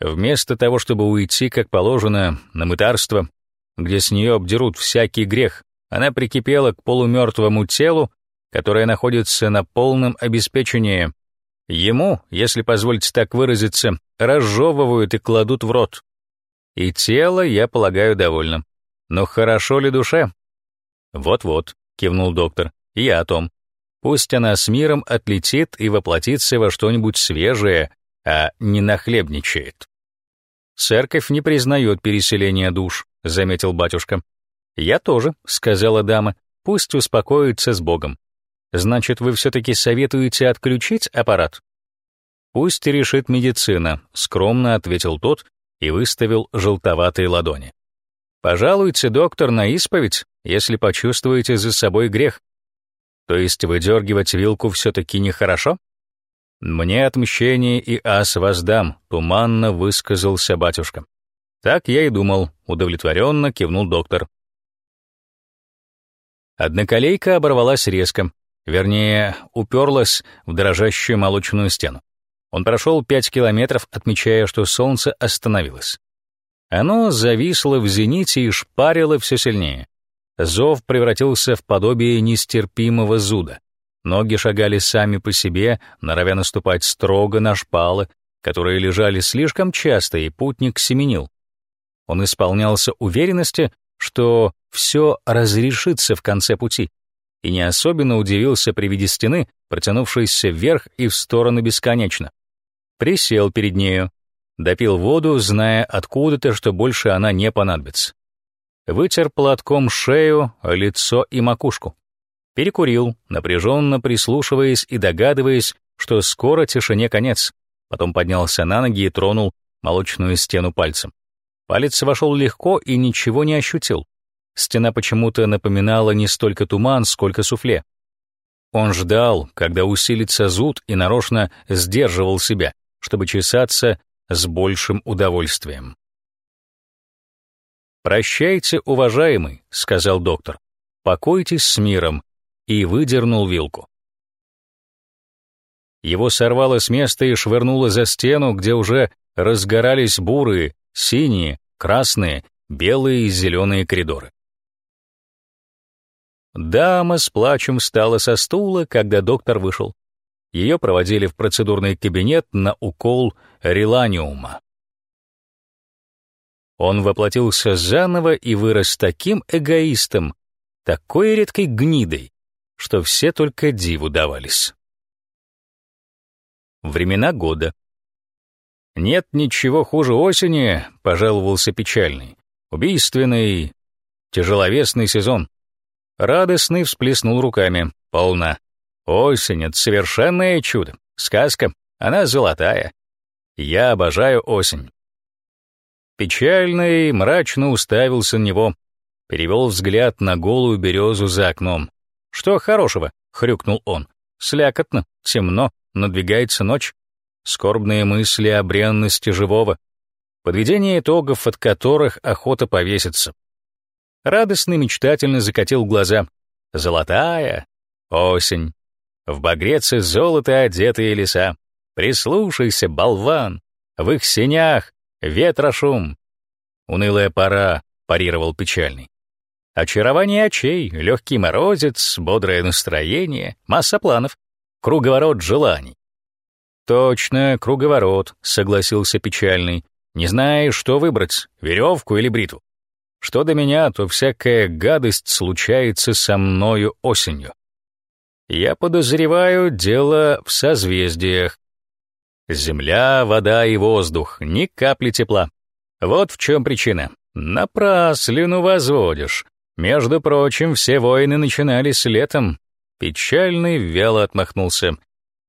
Вместо того, чтобы уйти, как положено, на мытарство, где с нее обдерут всякий грех, она прикипела к полумертвому телу, которое находится на полном обеспечении. Ему, если позволить так выразиться, разжевывают и кладут в рот. И тело, я полагаю, довольно. Но хорошо ли душе? Вот-вот, кивнул доктор. Я о том. Пусть она с миром отлетит и воплотится во что-нибудь свежее, а не нахлебничает. Церковь не признает переселения душ, заметил батюшка. Я тоже, сказала дама. Пусть успокоится с Богом. Значит, вы все-таки советуете отключить аппарат? Пусть решит медицина, скромно ответил тот и выставил желтоватые ладони. Пожалуйте, доктор, на исповедь, если почувствуете за собой грех. То есть выдергивать вилку все-таки нехорошо? Мне отмщение и ас воздам, туманно высказался батюшка. Так я и думал, удовлетворенно кивнул доктор. Одноколейка оборвалась резко, вернее, уперлась в дрожащую молочную стену. Он прошел пять километров, отмечая, что солнце остановилось. Оно зависло в зените и шпарило все сильнее. Зов превратился в подобие нестерпимого зуда. Ноги шагали сами по себе, норовя наступать строго на шпалы, которые лежали слишком часто, и путник семенил. Он исполнялся уверенности, что все разрешится в конце пути, и не особенно удивился при виде стены, протянувшейся вверх и в сторону бесконечно. Присел перед нею, Допил воду, зная откуда-то, что больше она не понадобится. Вытер платком шею, лицо и макушку. Перекурил, напряженно прислушиваясь и догадываясь, что скоро тишине конец. Потом поднялся на ноги и тронул молочную стену пальцем. Палец вошел легко и ничего не ощутил. Стена почему-то напоминала не столько туман, сколько суфле. Он ждал, когда усилится зуд, и нарочно сдерживал себя, чтобы чесаться с большим удовольствием. «Прощайте, уважаемый», — сказал доктор. «Покойтесь с миром», и выдернул вилку. Его сорвало с места и швырнуло за стену, где уже разгорались бурые, синие, красные, белые и зеленые коридоры. Дама с плачем встала со стула, когда доктор вышел. Ее проводили в процедурный кабинет на укол реланиума. Он воплотился заново и вырос таким эгоистом, такой редкой гнидой, что все только диву давались. Времена года. «Нет ничего хуже осени», — пожаловался печальный. «Убийственный, тяжеловесный сезон». Радостный всплеснул руками. Полна. Осень — это совершенное чудо. Сказка. Она золотая. Я обожаю осень. Печальный мрачно уставился на него, перевел взгляд на голую березу за окном. «Что хорошего?» — хрюкнул он. «Слякотно, темно, надвигается ночь. Скорбные мысли о бренности живого. Подведение итогов, от которых охота повеситься». Радостно мечтательно закатил глаза. «Золотая осень. В багреце золото одетые леса. Прислушайся, болван, в их сенях ветрошум. Унылая пора, парировал печальный. Очарование очей, легкий морозец, бодрое настроение, масса планов, круговорот желаний. Точно, круговорот, согласился печальный. Не знаешь, что выбрать, веревку или бритву. Что до меня, то всякая гадость случается со мною осенью. Я подозреваю дело в созвездиях. Земля, вода и воздух, ни капли тепла. Вот в чем причина. Напраслину возводишь. Между прочим, все войны начинались летом. Печальный вяло отмахнулся.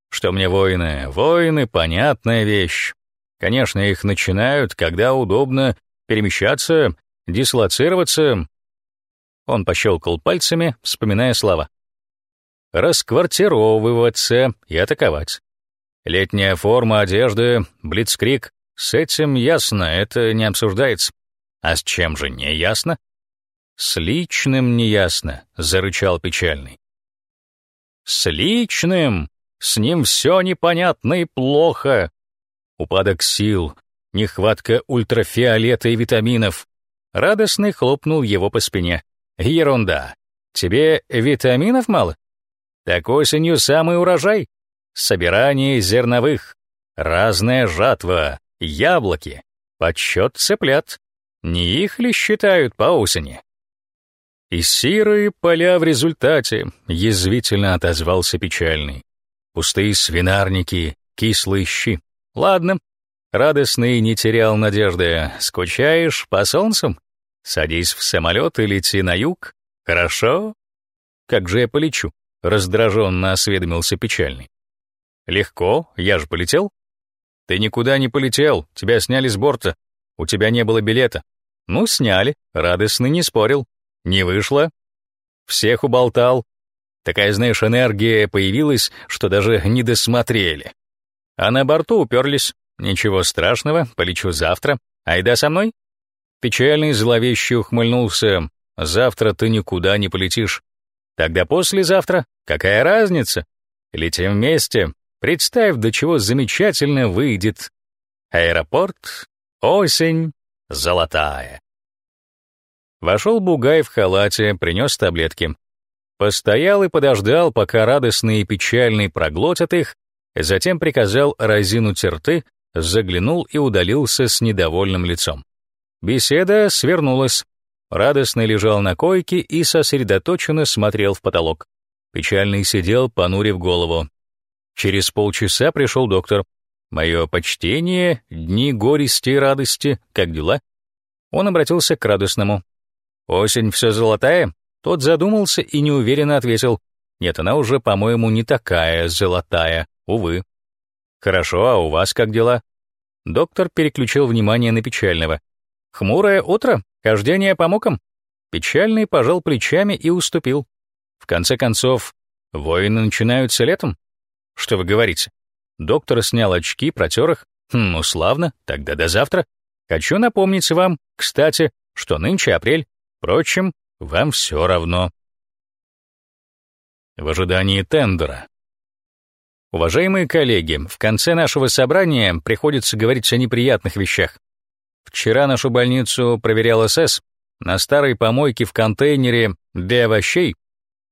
Что мне войны? Войны — понятная вещь. Конечно, их начинают, когда удобно перемещаться, дислоцироваться. Он пощелкал пальцами, вспоминая слова. Расквартировываться и атаковать. Летняя форма одежды, блицкрик. С этим ясно, это не обсуждается. А с чем же не ясно? С личным не ясно, зарычал печальный. С личным? С ним все непонятно и плохо. Упадок сил, нехватка ультрафиолета и витаминов. Радостный хлопнул его по спине. Ерунда. Тебе витаминов мало? Так осенью самый урожай собирание зерновых, разная жатва, яблоки, подсчет цыплят. Не их ли считают по осени? И сирые поля в результате, язвительно отозвался печальный. Пустые свинарники, кислые щи. Ладно, радостный не терял надежды. Скучаешь по солнцам? Садись в самолет и лети на юг. Хорошо? Как же я полечу? Раздраженно осведомился печальный. Легко, я же полетел. Ты никуда не полетел, тебя сняли с борта. У тебя не было билета. Ну, сняли, радостно не спорил. Не вышло. Всех уболтал. Такая, знаешь, энергия появилась, что даже не досмотрели. А на борту уперлись. Ничего страшного, полечу завтра. Айда со мной? Печальный зловеще ухмыльнулся. Завтра ты никуда не полетишь. Тогда послезавтра? Какая разница? Летим вместе. Представь, до чего замечательно выйдет. Аэропорт, осень, золотая. Вошел Бугай в халате, принес таблетки. Постоял и подождал, пока радостный и печальный проглотят их, затем приказал разинуть рты, заглянул и удалился с недовольным лицом. Беседа свернулась. Радостный лежал на койке и сосредоточенно смотрел в потолок. Печальный сидел, понурив голову. Через полчаса пришел доктор. «Мое почтение, дни горести и радости, как дела?» Он обратился к радостному. «Осень все золотая?» Тот задумался и неуверенно ответил. «Нет, она уже, по-моему, не такая золотая, увы». «Хорошо, а у вас как дела?» Доктор переключил внимание на печального. «Хмурое утро? Хождение по мукам?» Печальный пожал плечами и уступил. В конце концов, войны начинаются летом. Что вы говорите? Доктор снял очки, протер их. Хм, ну славно, тогда до завтра. Хочу напомнить вам, кстати, что нынче апрель. Впрочем, вам все равно. В ожидании тендера. Уважаемые коллеги, в конце нашего собрания приходится говорить о неприятных вещах. Вчера нашу больницу проверял СС. На старой помойке в контейнере для овощей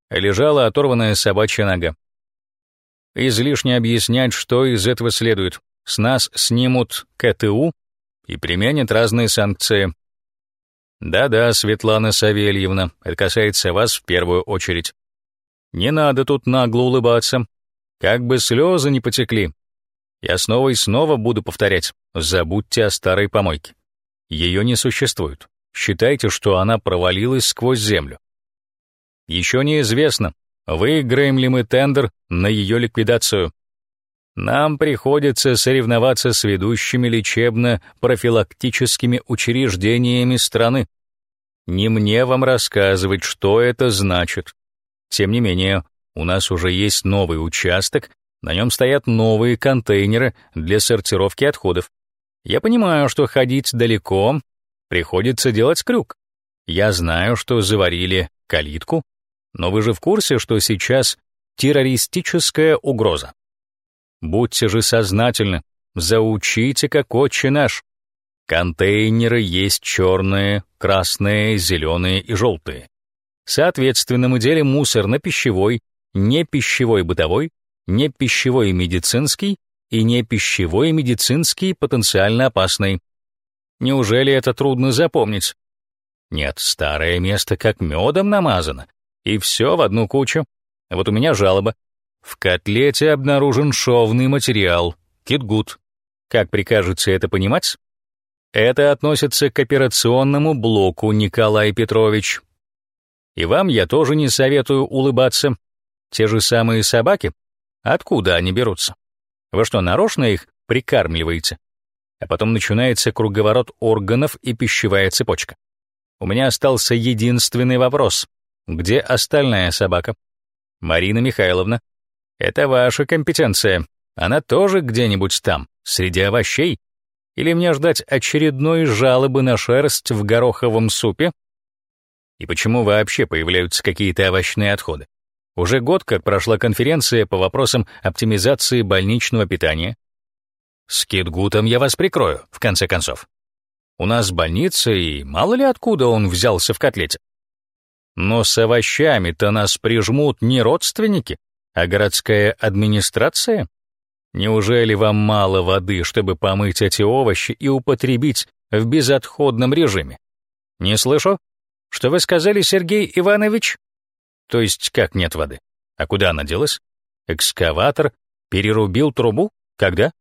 лежала оторванная собачья нога. Излишне объяснять, что из этого следует. С нас снимут КТУ и применят разные санкции. Да-да, Светлана Савельевна, это касается вас в первую очередь. Не надо тут нагло улыбаться. Как бы слезы не потекли. Я снова и снова буду повторять. Забудьте о старой помойке. Ее не существует. Считайте, что она провалилась сквозь землю. Еще неизвестно, выиграем ли мы тендер на ее ликвидацию. Нам приходится соревноваться с ведущими лечебно-профилактическими учреждениями страны. Не мне вам рассказывать, что это значит. Тем не менее, у нас уже есть новый участок, на нем стоят новые контейнеры для сортировки отходов. Я понимаю, что ходить далеко, приходится делать крюк. Я знаю, что заварили калитку, но вы же в курсе, что сейчас террористическая угроза. Будьте же сознательны, заучите как отче наш. Контейнеры есть черные, красные, зеленые и желтые. Соответственно, мы делим мусор на пищевой, не пищевой бытовой, не пищевой медицинский и не пищевой медицинский потенциально опасный. Неужели это трудно запомнить? Нет, старое место как медом намазано, и все в одну кучу. Вот у меня жалоба. В котлете обнаружен шовный материал, китгут. Как прикажете это понимать? Это относится к операционному блоку, Николай Петрович. И вам я тоже не советую улыбаться. Те же самые собаки? Откуда они берутся? Вы что, нарочно их прикармливаете? А потом начинается круговорот органов и пищевая цепочка. У меня остался единственный вопрос. Где остальная собака? Марина Михайловна, это ваша компетенция. Она тоже где-нибудь там, среди овощей? Или мне ждать очередной жалобы на шерсть в гороховом супе? И почему вообще появляются какие-то овощные отходы? Уже год как прошла конференция по вопросам оптимизации больничного питания. С Китгутом я вас прикрою, в конце концов. У нас больница, и мало ли откуда он взялся в котлете. Но с овощами-то нас прижмут не родственники, а городская администрация? Неужели вам мало воды, чтобы помыть эти овощи и употребить в безотходном режиме? Не слышу? Что вы сказали, Сергей Иванович? То есть как нет воды? А куда она делась? Экскаватор перерубил трубу? Когда?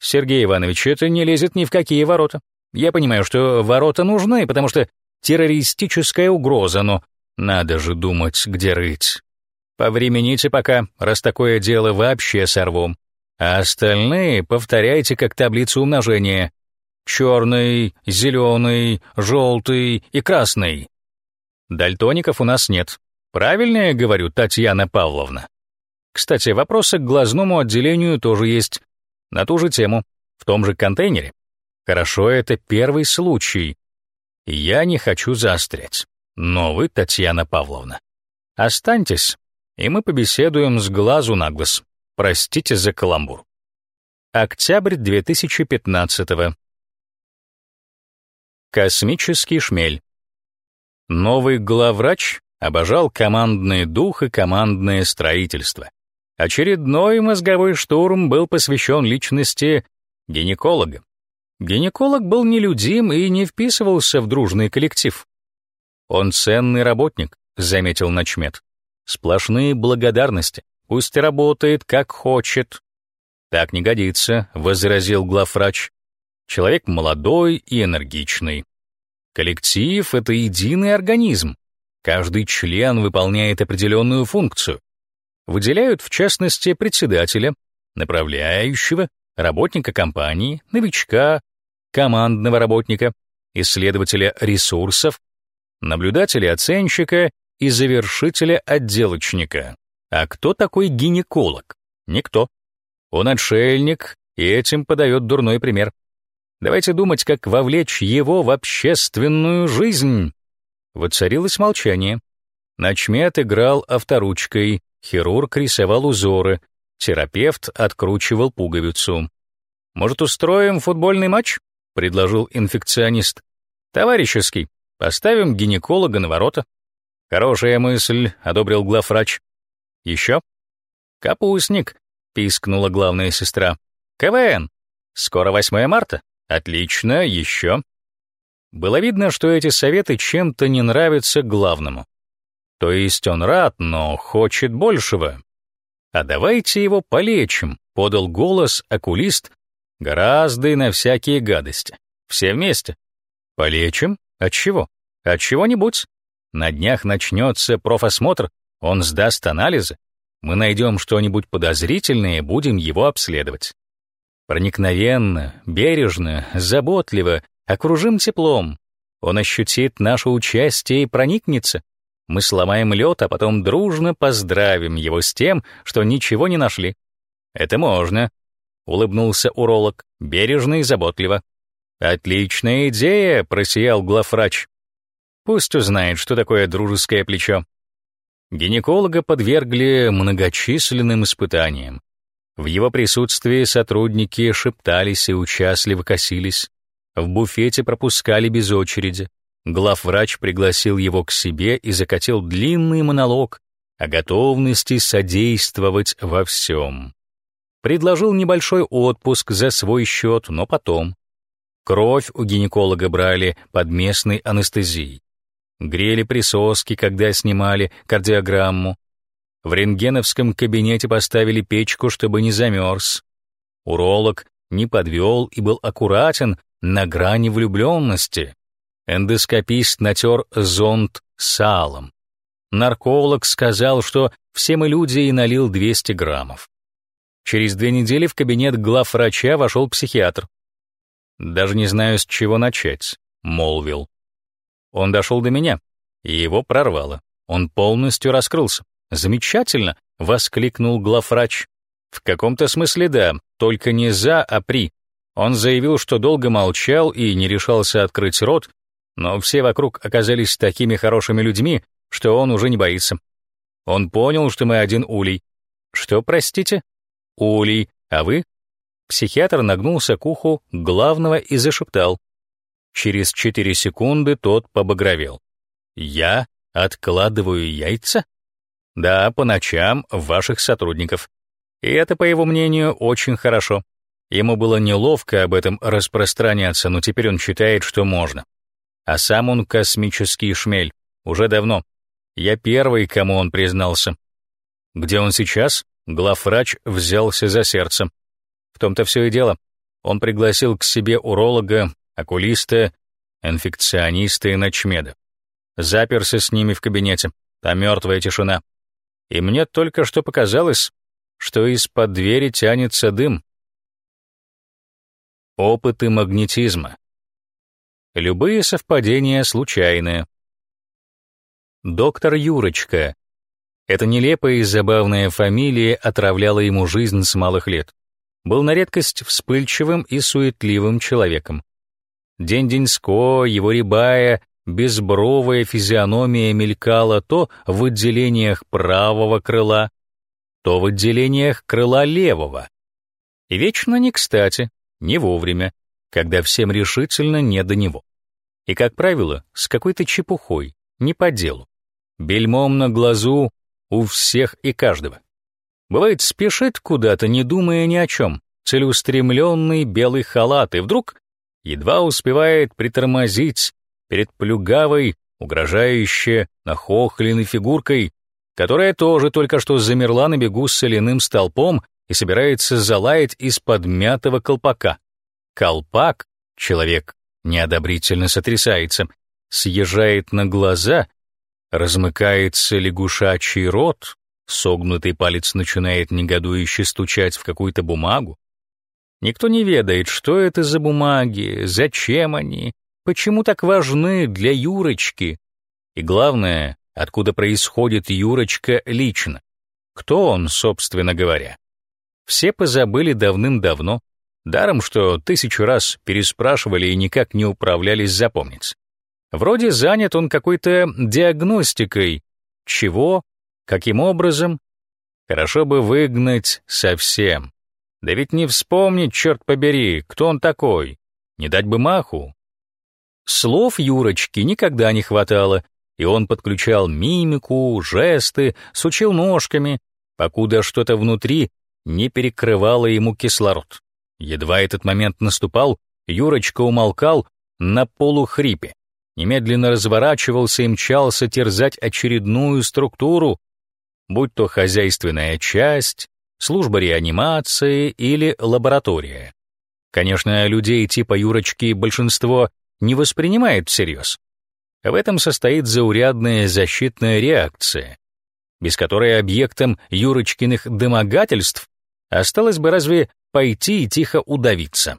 Сергей Иванович, это не лезет ни в какие ворота. Я понимаю, что ворота нужны, потому что террористическая угроза, но надо же думать, где рыть. Повремените пока, раз такое дело вообще сорву. А остальные повторяйте как таблицу умножения. Черный, зеленый, желтый и красный. Дальтоников у нас нет. Правильно я говорю, Татьяна Павловна? Кстати, вопросы к глазному отделению тоже есть. На ту же тему, в том же контейнере. Хорошо, это первый случай. Я не хочу заострять. Но вы, Татьяна Павловна, останьтесь и мы побеседуем с глазу на глаз. Простите за каламбур. Октябрь 2015 -го. Космический шмель. Новый главврач обожал командный дух и командное строительство. Очередной мозговой штурм был посвящен личности гинеколога. Гинеколог был нелюдим и не вписывался в дружный коллектив. «Он ценный работник», — заметил Начмет. Сплошные благодарности. Пусть работает как хочет. Так не годится, возразил главврач. Человек молодой и энергичный. Коллектив — это единый организм. Каждый член выполняет определенную функцию. Выделяют, в частности, председателя, направляющего, работника компании, новичка, командного работника, исследователя ресурсов, наблюдателя-оценщика и завершителя-отделочника. А кто такой гинеколог? Никто. Он отшельник и этим подает дурной пример. Давайте думать, как вовлечь его в общественную жизнь. Воцарилось молчание. Начмет играл авторучкой, хирург рисовал узоры, терапевт откручивал пуговицу. «Может, устроим футбольный матч?» — предложил инфекционист. «Товарищеский. Поставим гинеколога на ворота». «Хорошая мысль», — одобрил главврач. «Еще?» «Капустник», — пискнула главная сестра. «КВН. Скоро 8 марта. Отлично, еще». Было видно, что эти советы чем-то не нравятся главному. То есть он рад, но хочет большего. «А давайте его полечим», — подал голос окулист, гораздо на всякие гадости. Все вместе. Полечим? От чего? От чего-нибудь. На днях начнется профосмотр, он сдаст анализы. Мы найдем что-нибудь подозрительное и будем его обследовать. Проникновенно, бережно, заботливо, окружим теплом. Он ощутит наше участие и проникнется. Мы сломаем лед, а потом дружно поздравим его с тем, что ничего не нашли. Это можно, — улыбнулся уролог, бережно и заботливо. «Отличная идея!» — просиял главврач. «Пусть узнает, что такое дружеское плечо». Гинеколога подвергли многочисленным испытаниям. В его присутствии сотрудники шептались и участливо косились. В буфете пропускали без очереди. Главврач пригласил его к себе и закатил длинный монолог о готовности содействовать во всем. Предложил небольшой отпуск за свой счет, но потом. Кровь у гинеколога брали под местной анестезией. Грели присоски, когда снимали кардиограмму. В рентгеновском кабинете поставили печку, чтобы не замерз. Уролог не подвел и был аккуратен на грани влюбленности. Эндоскопист натер зонд салом. Нарколог сказал, что все мы люди и налил 200 граммов. Через две недели в кабинет главврача вошел психиатр. «Даже не знаю, с чего начать», — молвил. Он дошел до меня, и его прорвало. Он полностью раскрылся. «Замечательно!» — воскликнул главврач. «В каком-то смысле да, только не за, а при». Он заявил, что долго молчал и не решался открыть рот, но все вокруг оказались такими хорошими людьми, что он уже не боится. Он понял, что мы один улей. Что, простите? Улей, а вы? Психиатр нагнулся к уху главного и зашептал. Через четыре секунды тот побагровел. «Я откладываю яйца?» «Да, по ночам ваших сотрудников. И это, по его мнению, очень хорошо. Ему было неловко об этом распространяться, но теперь он считает, что можно. А сам он космический шмель. Уже давно. Я первый, кому он признался. Где он сейчас? Главврач взялся за сердце. В том-то все и дело. Он пригласил к себе уролога, окулиста, инфекциониста и ночмеда. Заперся с ними в кабинете. Там мертвая тишина. И мне только что показалось, что из-под двери тянется дым. Опыты магнетизма. Любые совпадения случайные. Доктор Юрочка. Эта нелепая и забавная фамилия отравляла ему жизнь с малых лет был на редкость вспыльчивым и суетливым человеком. День-деньско, его рябая, безбровая физиономия мелькала то в отделениях правого крыла, то в отделениях крыла левого. И вечно не кстати, не вовремя, когда всем решительно не до него. И, как правило, с какой-то чепухой, не по делу. Бельмом на глазу у всех и каждого. Бывает, спешит куда-то, не думая ни о чем, целеустремленный белый халат, и вдруг едва успевает притормозить перед плюгавой, угрожающе нахохленной фигуркой, которая тоже только что замерла на бегу с соляным столпом и собирается залаять из подмятого колпака. Колпак, человек неодобрительно сотрясается, съезжает на глаза, размыкается лягушачий рот, Согнутый палец начинает негодующе стучать в какую-то бумагу. Никто не ведает, что это за бумаги, зачем они, почему так важны для Юрочки. И главное, откуда происходит Юрочка лично. Кто он, собственно говоря? Все позабыли давным-давно, даром что тысячу раз переспрашивали и никак не управлялись запомнить. Вроде занят он какой-то диагностикой, чего Каким образом? Хорошо бы выгнать совсем. Да ведь не вспомнить, черт побери, кто он такой. Не дать бы маху. Слов Юрочки никогда не хватало, и он подключал мимику, жесты, сучил ножками, покуда что-то внутри не перекрывало ему кислород. Едва этот момент наступал, Юрочка умолкал, на полухрипе, немедленно разворачивался и мчался терзать очередную структуру, будь то хозяйственная часть, служба реанимации или лаборатория. Конечно, людей типа Юрочки большинство не воспринимает всерьез. В этом состоит заурядная защитная реакция, без которой объектом Юрочкиных домогательств осталось бы разве пойти и тихо удавиться.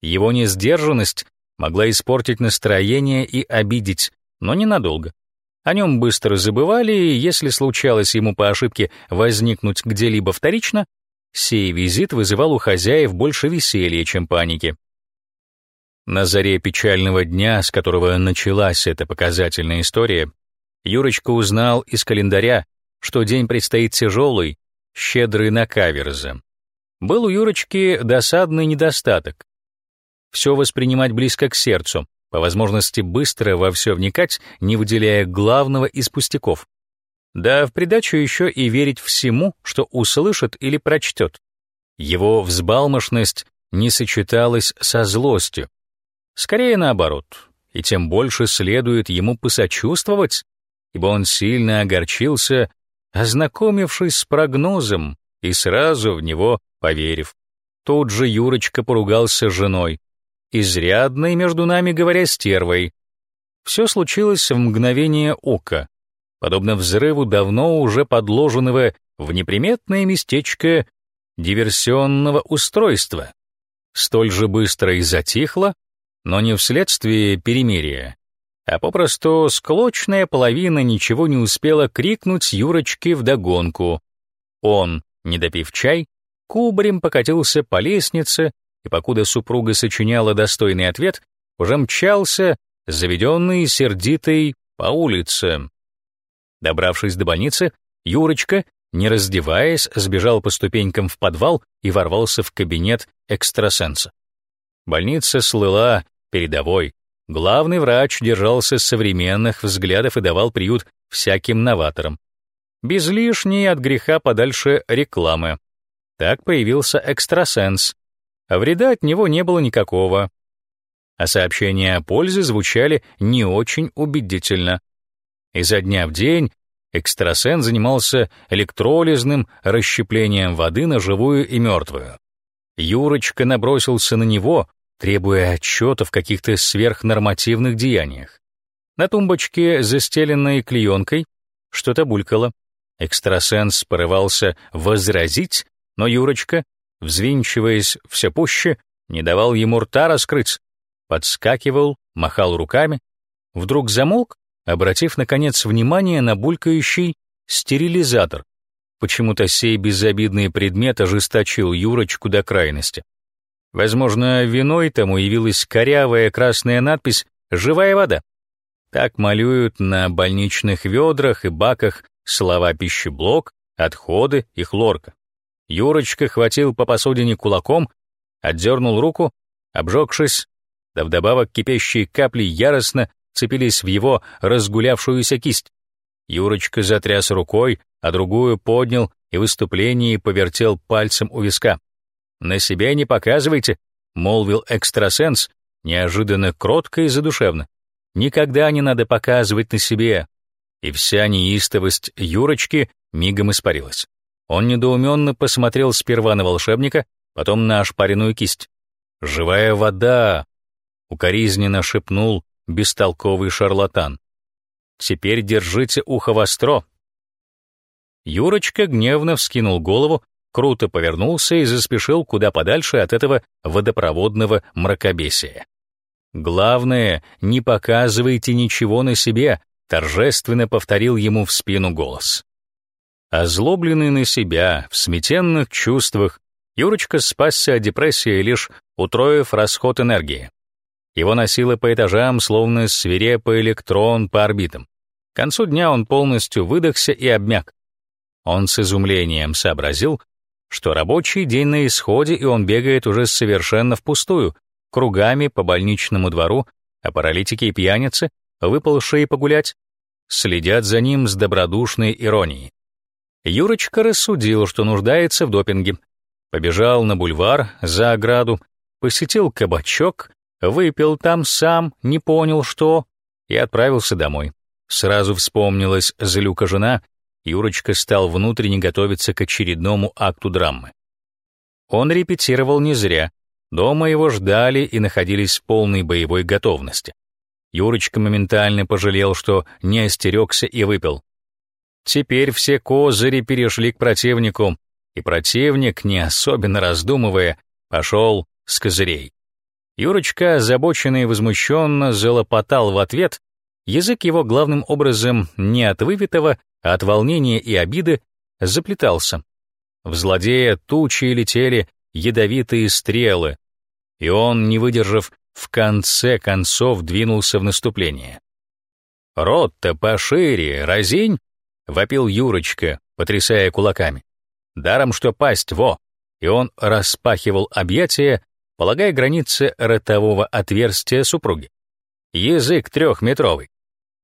Его несдержанность могла испортить настроение и обидеть, но ненадолго. О нем быстро забывали, и если случалось ему по ошибке возникнуть где-либо вторично, сей визит вызывал у хозяев больше веселья, чем паники. На заре печального дня, с которого началась эта показательная история, Юрочка узнал из календаря, что день предстоит тяжелый, щедрый на каверзы. Был у Юрочки досадный недостаток. Все воспринимать близко к сердцу, по возможности быстро во все вникать, не выделяя главного из пустяков. Да в придачу еще и верить всему, что услышит или прочтет. Его взбалмошность не сочеталась со злостью. Скорее наоборот, и тем больше следует ему посочувствовать, ибо он сильно огорчился, ознакомившись с прогнозом и сразу в него поверив. Тут же Юрочка поругался с женой, изрядной, между нами говоря, стервой. Все случилось в мгновение ока, подобно взрыву давно уже подложенного в неприметное местечко диверсионного устройства. Столь же быстро и затихло, но не вследствие перемирия, а попросту склочная половина ничего не успела крикнуть Юрочке вдогонку. Он, не допив чай, кубарем покатился по лестнице, и покуда супруга сочиняла достойный ответ, уже мчался, заведенный сердитый, по улице. Добравшись до больницы, Юрочка, не раздеваясь, сбежал по ступенькам в подвал и ворвался в кабинет экстрасенса. Больница слыла передовой. Главный врач держался современных взглядов и давал приют всяким новаторам. Без лишней от греха подальше рекламы. Так появился экстрасенс, а вреда от него не было никакого. А сообщения о пользе звучали не очень убедительно. Изо дня в день экстрасенс занимался электролизным расщеплением воды на живую и мертвую. Юрочка набросился на него, требуя отчета в каких-то сверхнормативных деяниях. На тумбочке, застеленной клеенкой, что-то булькало. Экстрасенс порывался возразить, но Юрочка, взвинчиваясь все пуще, не давал ему рта раскрыть, подскакивал, махал руками, вдруг замолк, обратив, наконец, внимание на булькающий стерилизатор. Почему-то сей безобидный предмет ожесточил Юрочку до крайности. Возможно, виной тому явилась корявая красная надпись «Живая вода». Так малюют на больничных ведрах и баках слова «пищеблок», «отходы» и «хлорка». Юрочка хватил по посудине кулаком, отдернул руку, обжегшись, да вдобавок кипящие капли яростно цепились в его разгулявшуюся кисть. Юрочка затряс рукой, а другую поднял и в выступлении повертел пальцем у виска. «На себя не показывайте», — молвил экстрасенс, неожиданно кротко и задушевно. «Никогда не надо показывать на себе». И вся неистовость Юрочки мигом испарилась. Он недоуменно посмотрел сперва на волшебника, потом на ошпаренную кисть. «Живая вода!» — укоризненно шепнул бестолковый шарлатан. «Теперь держите ухо востро!» Юрочка гневно вскинул голову, круто повернулся и заспешил куда подальше от этого водопроводного мракобесия. «Главное, не показывайте ничего на себе», — торжественно повторил ему в спину голос. Озлобленный на себя, в сметенных чувствах, Юрочка спасся от депрессии, лишь утроив расход энергии. Его носило по этажам, словно свирепый электрон по орбитам. К концу дня он полностью выдохся и обмяк. Он с изумлением сообразил, что рабочий день на исходе, и он бегает уже совершенно впустую, кругами по больничному двору, а паралитики и пьяницы, выпалшие погулять, следят за ним с добродушной иронией. Юрочка рассудил, что нуждается в допинге. Побежал на бульвар, за ограду, посетил кабачок, выпил там сам, не понял что, и отправился домой. Сразу вспомнилась Злюка жена, Юрочка стал внутренне готовиться к очередному акту драмы. Он репетировал не зря. Дома его ждали и находились в полной боевой готовности. Юрочка моментально пожалел, что не остерегся и выпил. Теперь все козыри перешли к противнику, и противник, не особенно раздумывая, пошел с козырей. Юрочка, озабоченно и возмущенно, залопотал в ответ, язык его главным образом не от вывитого, от волнения и обиды заплетался. В злодея тучи летели ядовитые стрелы, и он, не выдержав, в конце концов двинулся в наступление. «Рот-то пошире, разинь!» — вопил Юрочка, потрясая кулаками. Даром, что пасть, во! И он распахивал объятия, полагая границы ротового отверстия супруги. Язык трехметровый.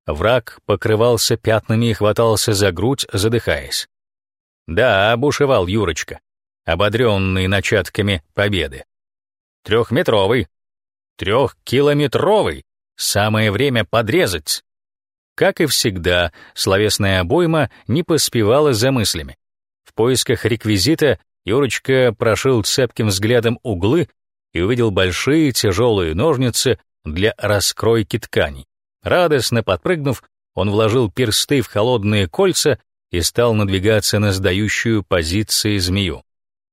Враг покрывался пятнами и хватался за грудь, задыхаясь. Да, бушевал Юрочка, ободренный начатками победы. Трехметровый, трехкилометровый, самое время подрезать. Как и всегда, словесная обойма не поспевала за мыслями. В поисках реквизита Юрочка прошил цепким взглядом углы и увидел большие тяжелые ножницы для раскройки тканей. Радостно подпрыгнув, он вложил персты в холодные кольца и стал надвигаться на сдающую позиции змею.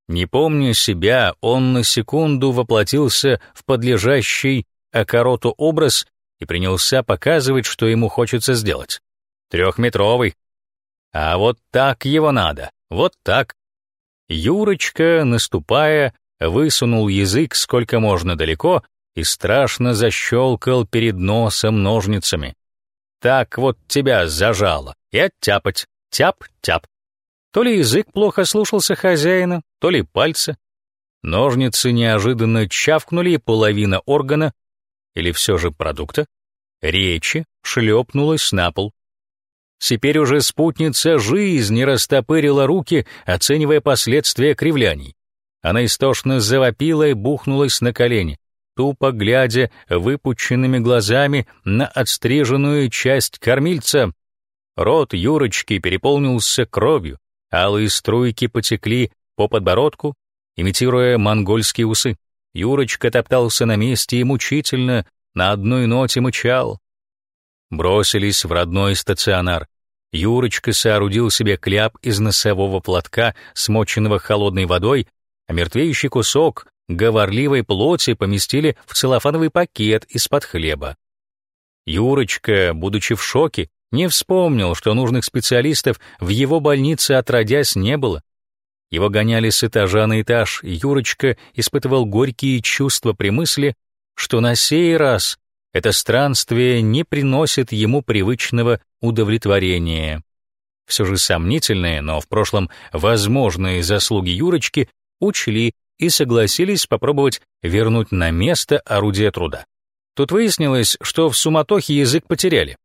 Не помня себя, он на секунду воплотился в подлежащий окороту образ и принялся показывать, что ему хочется сделать. Трехметровый. А вот так его надо, вот так. Юрочка, наступая, высунул язык сколько можно далеко и страшно защелкал перед носом ножницами. Так вот тебя зажало, и оттяпать, тяп-тяп. То ли язык плохо слушался хозяина, то ли пальцы. Ножницы неожиданно чавкнули, и половина органа, или все же продукта, речи шлепнулась на пол. Теперь уже спутница жизни растопырила руки, оценивая последствия кривляний. Она истошно завопила и бухнулась на колени тупо глядя выпученными глазами на отстриженную часть кормильца. Рот Юрочки переполнился кровью, алые струйки потекли по подбородку, имитируя монгольские усы. Юрочка топтался на месте и мучительно на одной ноте мычал. Бросились в родной стационар. Юрочка соорудил себе кляп из носового платка, смоченного холодной водой, а мертвеющий кусок говорливой плоти поместили в целлофановый пакет из-под хлеба. Юрочка, будучи в шоке, не вспомнил, что нужных специалистов в его больнице отродясь не было. Его гоняли с этажа на этаж, и Юрочка испытывал горькие чувства при мысли, что на сей раз это странствие не приносит ему привычного удовлетворения. Все же сомнительные, но в прошлом возможные заслуги Юрочки учли и согласились попробовать вернуть на место орудие труда. Тут выяснилось, что в суматохе язык потеряли.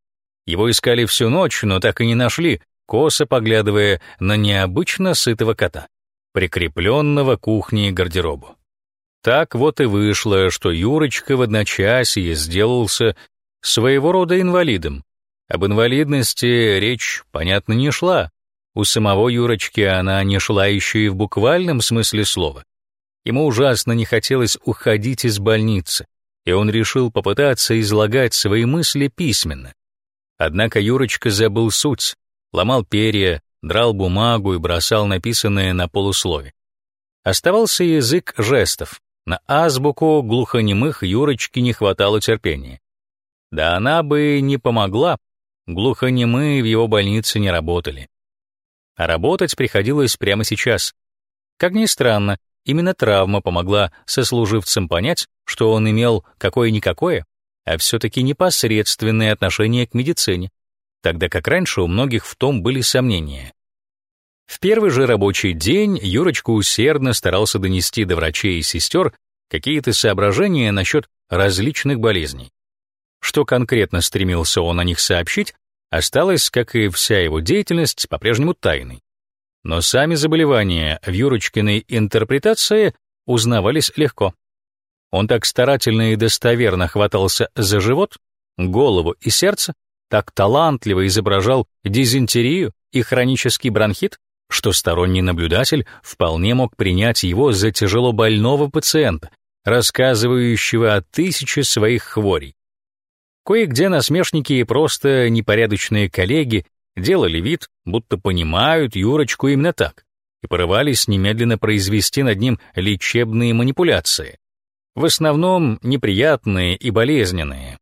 Его искали всю ночь, но так и не нашли, косо поглядывая на необычно сытого кота, прикрепленного к кухне и гардеробу. Так вот и вышло, что Юрочка в одночасье сделался своего рода инвалидом. Об инвалидности речь, понятно, не шла. У самого Юрочки она не шла еще и в буквальном смысле слова. Ему ужасно не хотелось уходить из больницы, и он решил попытаться излагать свои мысли письменно. Однако Юрочка забыл суть, ломал перья, драл бумагу и бросал написанное на полуслове. Оставался язык жестов. На азбуку глухонемых Юрочке не хватало терпения. Да она бы не помогла, глухонемые в его больнице не работали. А работать приходилось прямо сейчас. Как ни странно, Именно травма помогла сослуживцам понять, что он имел какое-никакое, а все-таки непосредственное отношение к медицине, тогда как раньше у многих в том были сомнения. В первый же рабочий день Юрочка усердно старался донести до врачей и сестер какие-то соображения насчет различных болезней. Что конкретно стремился он о них сообщить, осталось, как и вся его деятельность, по-прежнему тайной. Но сами заболевания в Юрочкиной интерпретации узнавались легко. Он так старательно и достоверно хватался за живот, голову и сердце, так талантливо изображал дизентерию и хронический бронхит, что сторонний наблюдатель вполне мог принять его за тяжело больного пациента, рассказывающего о тысяче своих хворей. Кое-где насмешники и просто непорядочные коллеги делали вид, будто понимают Юрочку именно так, и порывались немедленно произвести над ним лечебные манипуляции, в основном неприятные и болезненные.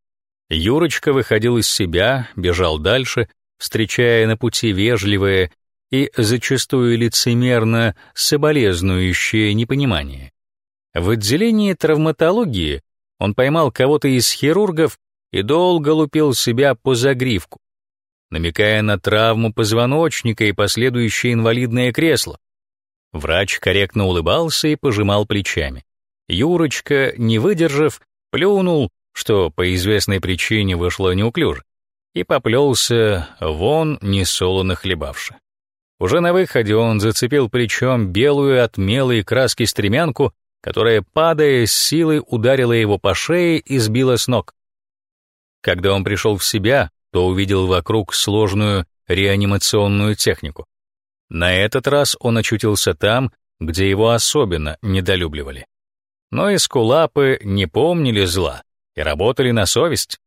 Юрочка выходил из себя, бежал дальше, встречая на пути вежливое и зачастую лицемерно соболезнующее непонимание. В отделении травматологии он поймал кого-то из хирургов и долго лупил себя по загривку, намекая на травму позвоночника и последующее инвалидное кресло. Врач корректно улыбался и пожимал плечами. Юрочка, не выдержав, плюнул, что по известной причине вышло неуклюже, и поплелся вон, несолоно хлебавши. Уже на выходе он зацепил плечом белую от мелой краски стремянку, которая, падая с силой, ударила его по шее и сбила с ног. Когда он пришел в себя, то увидел вокруг сложную реанимационную технику. На этот раз он очутился там, где его особенно недолюбливали. Но эскулапы не помнили зла и работали на совесть.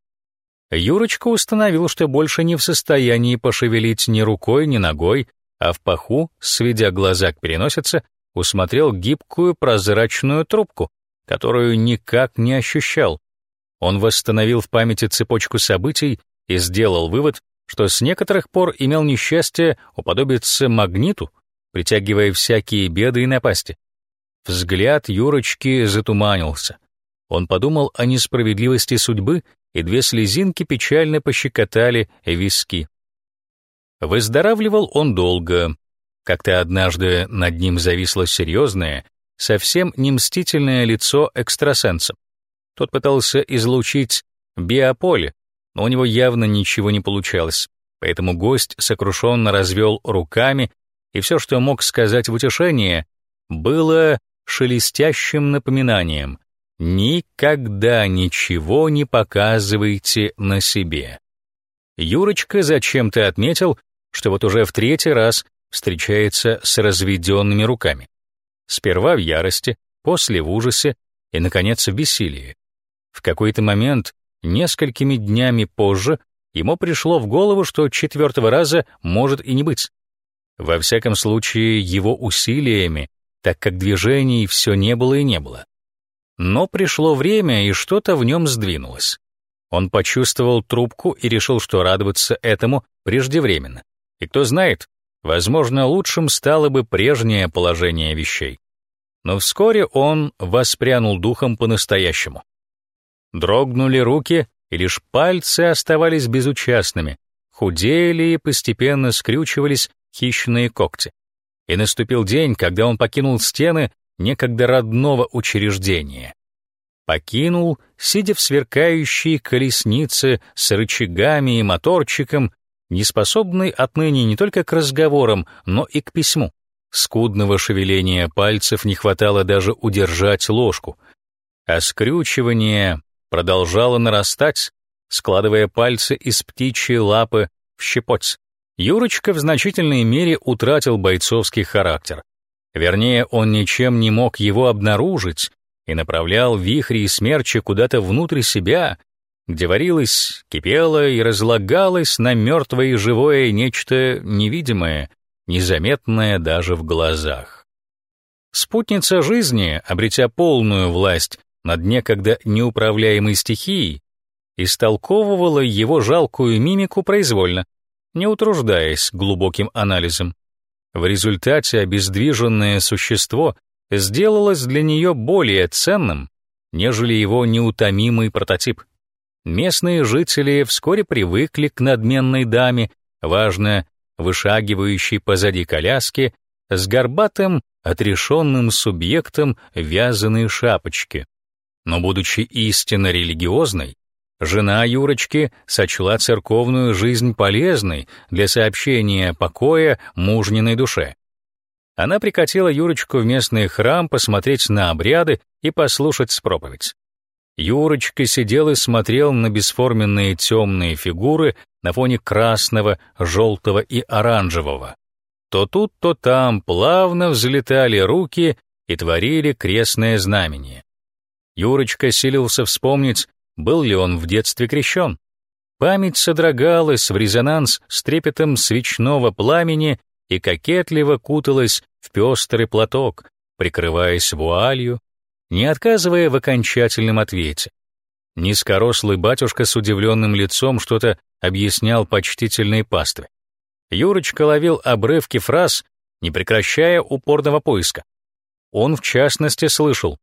Юрочка установил, что больше не в состоянии пошевелить ни рукой, ни ногой, а в паху, сведя глаза к переносице, усмотрел гибкую прозрачную трубку, которую никак не ощущал. Он восстановил в памяти цепочку событий и сделал вывод, что с некоторых пор имел несчастье уподобиться магниту, притягивая всякие беды и напасти. Взгляд Юрочки затуманился. Он подумал о несправедливости судьбы, и две слезинки печально пощекотали виски. Выздоравливал он долго. Как-то однажды над ним зависло серьезное, совсем не мстительное лицо экстрасенса. Тот пытался излучить биополе, но у него явно ничего не получалось, поэтому гость сокрушенно развел руками, и все, что мог сказать в утешение, было шелестящим напоминанием «Никогда ничего не показывайте на себе». Юрочка зачем-то отметил, что вот уже в третий раз встречается с разведенными руками. Сперва в ярости, после в ужасе и, наконец, в бессилии. В какой-то момент Несколькими днями позже ему пришло в голову, что четвертого раза может и не быть. Во всяком случае, его усилиями, так как движений все не было и не было. Но пришло время, и что-то в нем сдвинулось. Он почувствовал трубку и решил, что радоваться этому преждевременно. И кто знает, возможно, лучшим стало бы прежнее положение вещей. Но вскоре он воспрянул духом по-настоящему. Дрогнули руки, и лишь пальцы оставались безучастными, худели и постепенно скрючивались хищные когти. И наступил день, когда он покинул стены некогда родного учреждения. Покинул, сидя в сверкающей колеснице с рычагами и моторчиком, неспособный отныне не только к разговорам, но и к письму. Скудного шевеления пальцев не хватало даже удержать ложку, а скрючивание продолжала нарастать, складывая пальцы из птичьей лапы в щепоть. Юрочка в значительной мере утратил бойцовский характер. Вернее, он ничем не мог его обнаружить и направлял вихри и смерчи куда-то внутрь себя, где варилось, кипело и разлагалось на мертвое и живое нечто невидимое, незаметное даже в глазах. Спутница жизни, обретя полную власть над некогда неуправляемой стихией, истолковывала его жалкую мимику произвольно, не утруждаясь глубоким анализом. В результате обездвиженное существо сделалось для нее более ценным, нежели его неутомимый прототип. Местные жители вскоре привыкли к надменной даме, важно, вышагивающей позади коляски, с горбатым, отрешенным субъектом вязаной шапочки. Но, будучи истинно религиозной, жена Юрочки сочла церковную жизнь полезной для сообщения покоя мужниной душе. Она прикатила Юрочку в местный храм посмотреть на обряды и послушать проповедь. Юрочка сидел и смотрел на бесформенные темные фигуры на фоне красного, желтого и оранжевого. То тут, то там плавно взлетали руки и творили крестное знамение. Юрочка силился вспомнить, был ли он в детстве крещен. Память содрогалась в резонанс с трепетом свечного пламени и кокетливо куталась в пестрый платок, прикрываясь вуалью, не отказывая в окончательном ответе. Низкорослый батюшка с удивленным лицом что-то объяснял почтительной пастве. Юрочка ловил обрывки фраз, не прекращая упорного поиска. Он, в частности, слышал,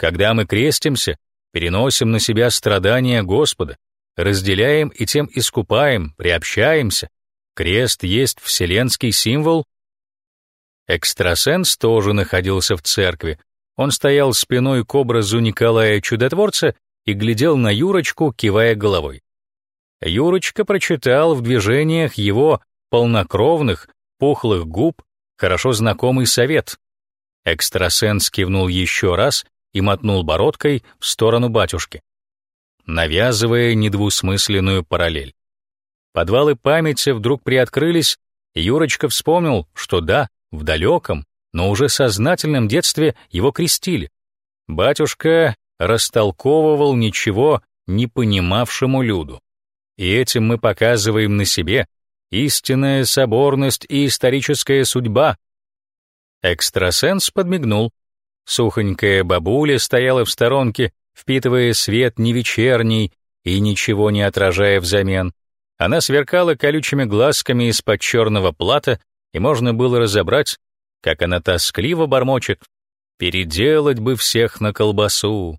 «Когда мы крестимся, переносим на себя страдания Господа, разделяем и тем искупаем, приобщаемся. Крест есть вселенский символ». Экстрасенс тоже находился в церкви. Он стоял спиной к образу Николая Чудотворца и глядел на Юрочку, кивая головой. Юрочка прочитал в движениях его полнокровных, пухлых губ хорошо знакомый совет. Экстрасенс кивнул еще раз и мотнул бородкой в сторону батюшки, навязывая недвусмысленную параллель. Подвалы памяти вдруг приоткрылись, Юрочка вспомнил, что да, в далеком, но уже сознательном детстве его крестили. Батюшка растолковывал ничего не понимавшему люду. И этим мы показываем на себе, истинная соборность и историческая судьба. Экстрасенс подмигнул. Сухонькая бабуля стояла в сторонке, впитывая свет не вечерний и ничего не отражая взамен. Она сверкала колючими глазками из-под черного плата, и можно было разобрать, как она тоскливо бормочет «Переделать бы всех на колбасу».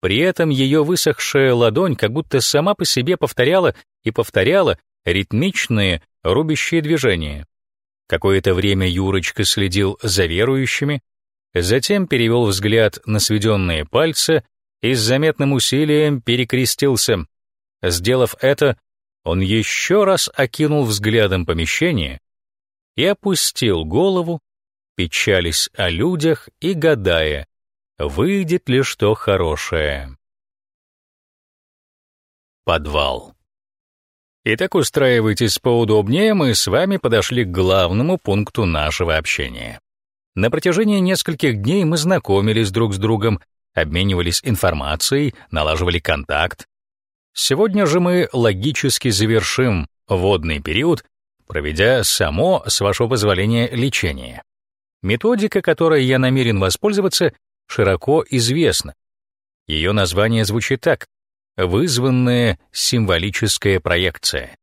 При этом ее высохшая ладонь как будто сама по себе повторяла и повторяла ритмичные, рубящие движения. Какое-то время Юрочка следил за верующими, затем перевел взгляд на сведенные пальцы и с заметным усилием перекрестился. Сделав это, он еще раз окинул взглядом помещение и опустил голову, печались о людях и гадая, выйдет ли что хорошее. Подвал. Итак, устраивайтесь поудобнее, мы с вами подошли к главному пункту нашего общения. На протяжении нескольких дней мы знакомились друг с другом, обменивались информацией, налаживали контакт. Сегодня же мы логически завершим водный период, проведя само, с вашего позволения, лечение. Методика, которой я намерен воспользоваться, широко известна. Ее название звучит так вызванная символическая проекция.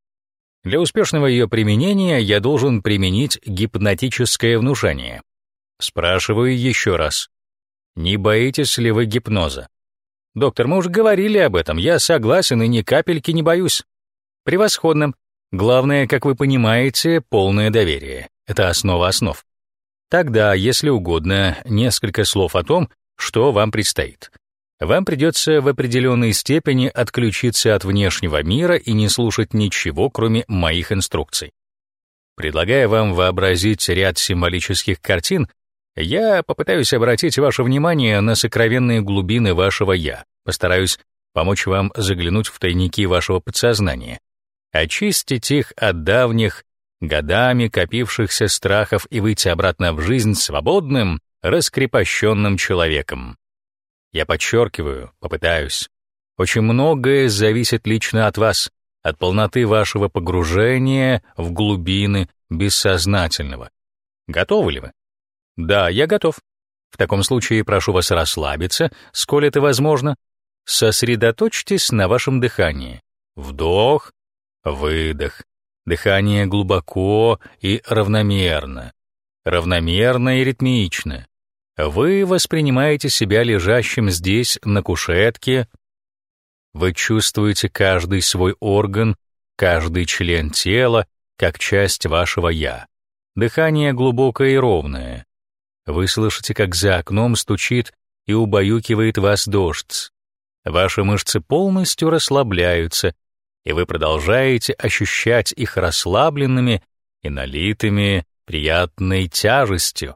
Для успешного ее применения я должен применить гипнотическое внушение. Спрашиваю еще раз. Не боитесь ли вы гипноза? Доктор, мы уже говорили об этом, я согласен и ни капельки не боюсь. Превосходно. Главное, как вы понимаете, полное доверие. Это основа основ. Тогда, если угодно, несколько слов о том, что вам предстоит вам придется в определенной степени отключиться от внешнего мира и не слушать ничего, кроме моих инструкций. Предлагая вам вообразить ряд символических картин, я попытаюсь обратить ваше внимание на сокровенные глубины вашего «я», постараюсь помочь вам заглянуть в тайники вашего подсознания, очистить их от давних, годами копившихся страхов и выйти обратно в жизнь свободным, раскрепощенным человеком. Я подчеркиваю, попытаюсь. Очень многое зависит лично от вас, от полноты вашего погружения в глубины бессознательного. Готовы ли вы? Да, я готов. В таком случае прошу вас расслабиться, сколь это возможно. Сосредоточьтесь на вашем дыхании. Вдох, выдох. Дыхание глубоко и равномерно. Равномерно и ритмично. Вы воспринимаете себя лежащим здесь, на кушетке. Вы чувствуете каждый свой орган, каждый член тела, как часть вашего «я». Дыхание глубокое и ровное. Вы слышите, как за окном стучит и убаюкивает вас дождь. Ваши мышцы полностью расслабляются, и вы продолжаете ощущать их расслабленными и налитыми приятной тяжестью.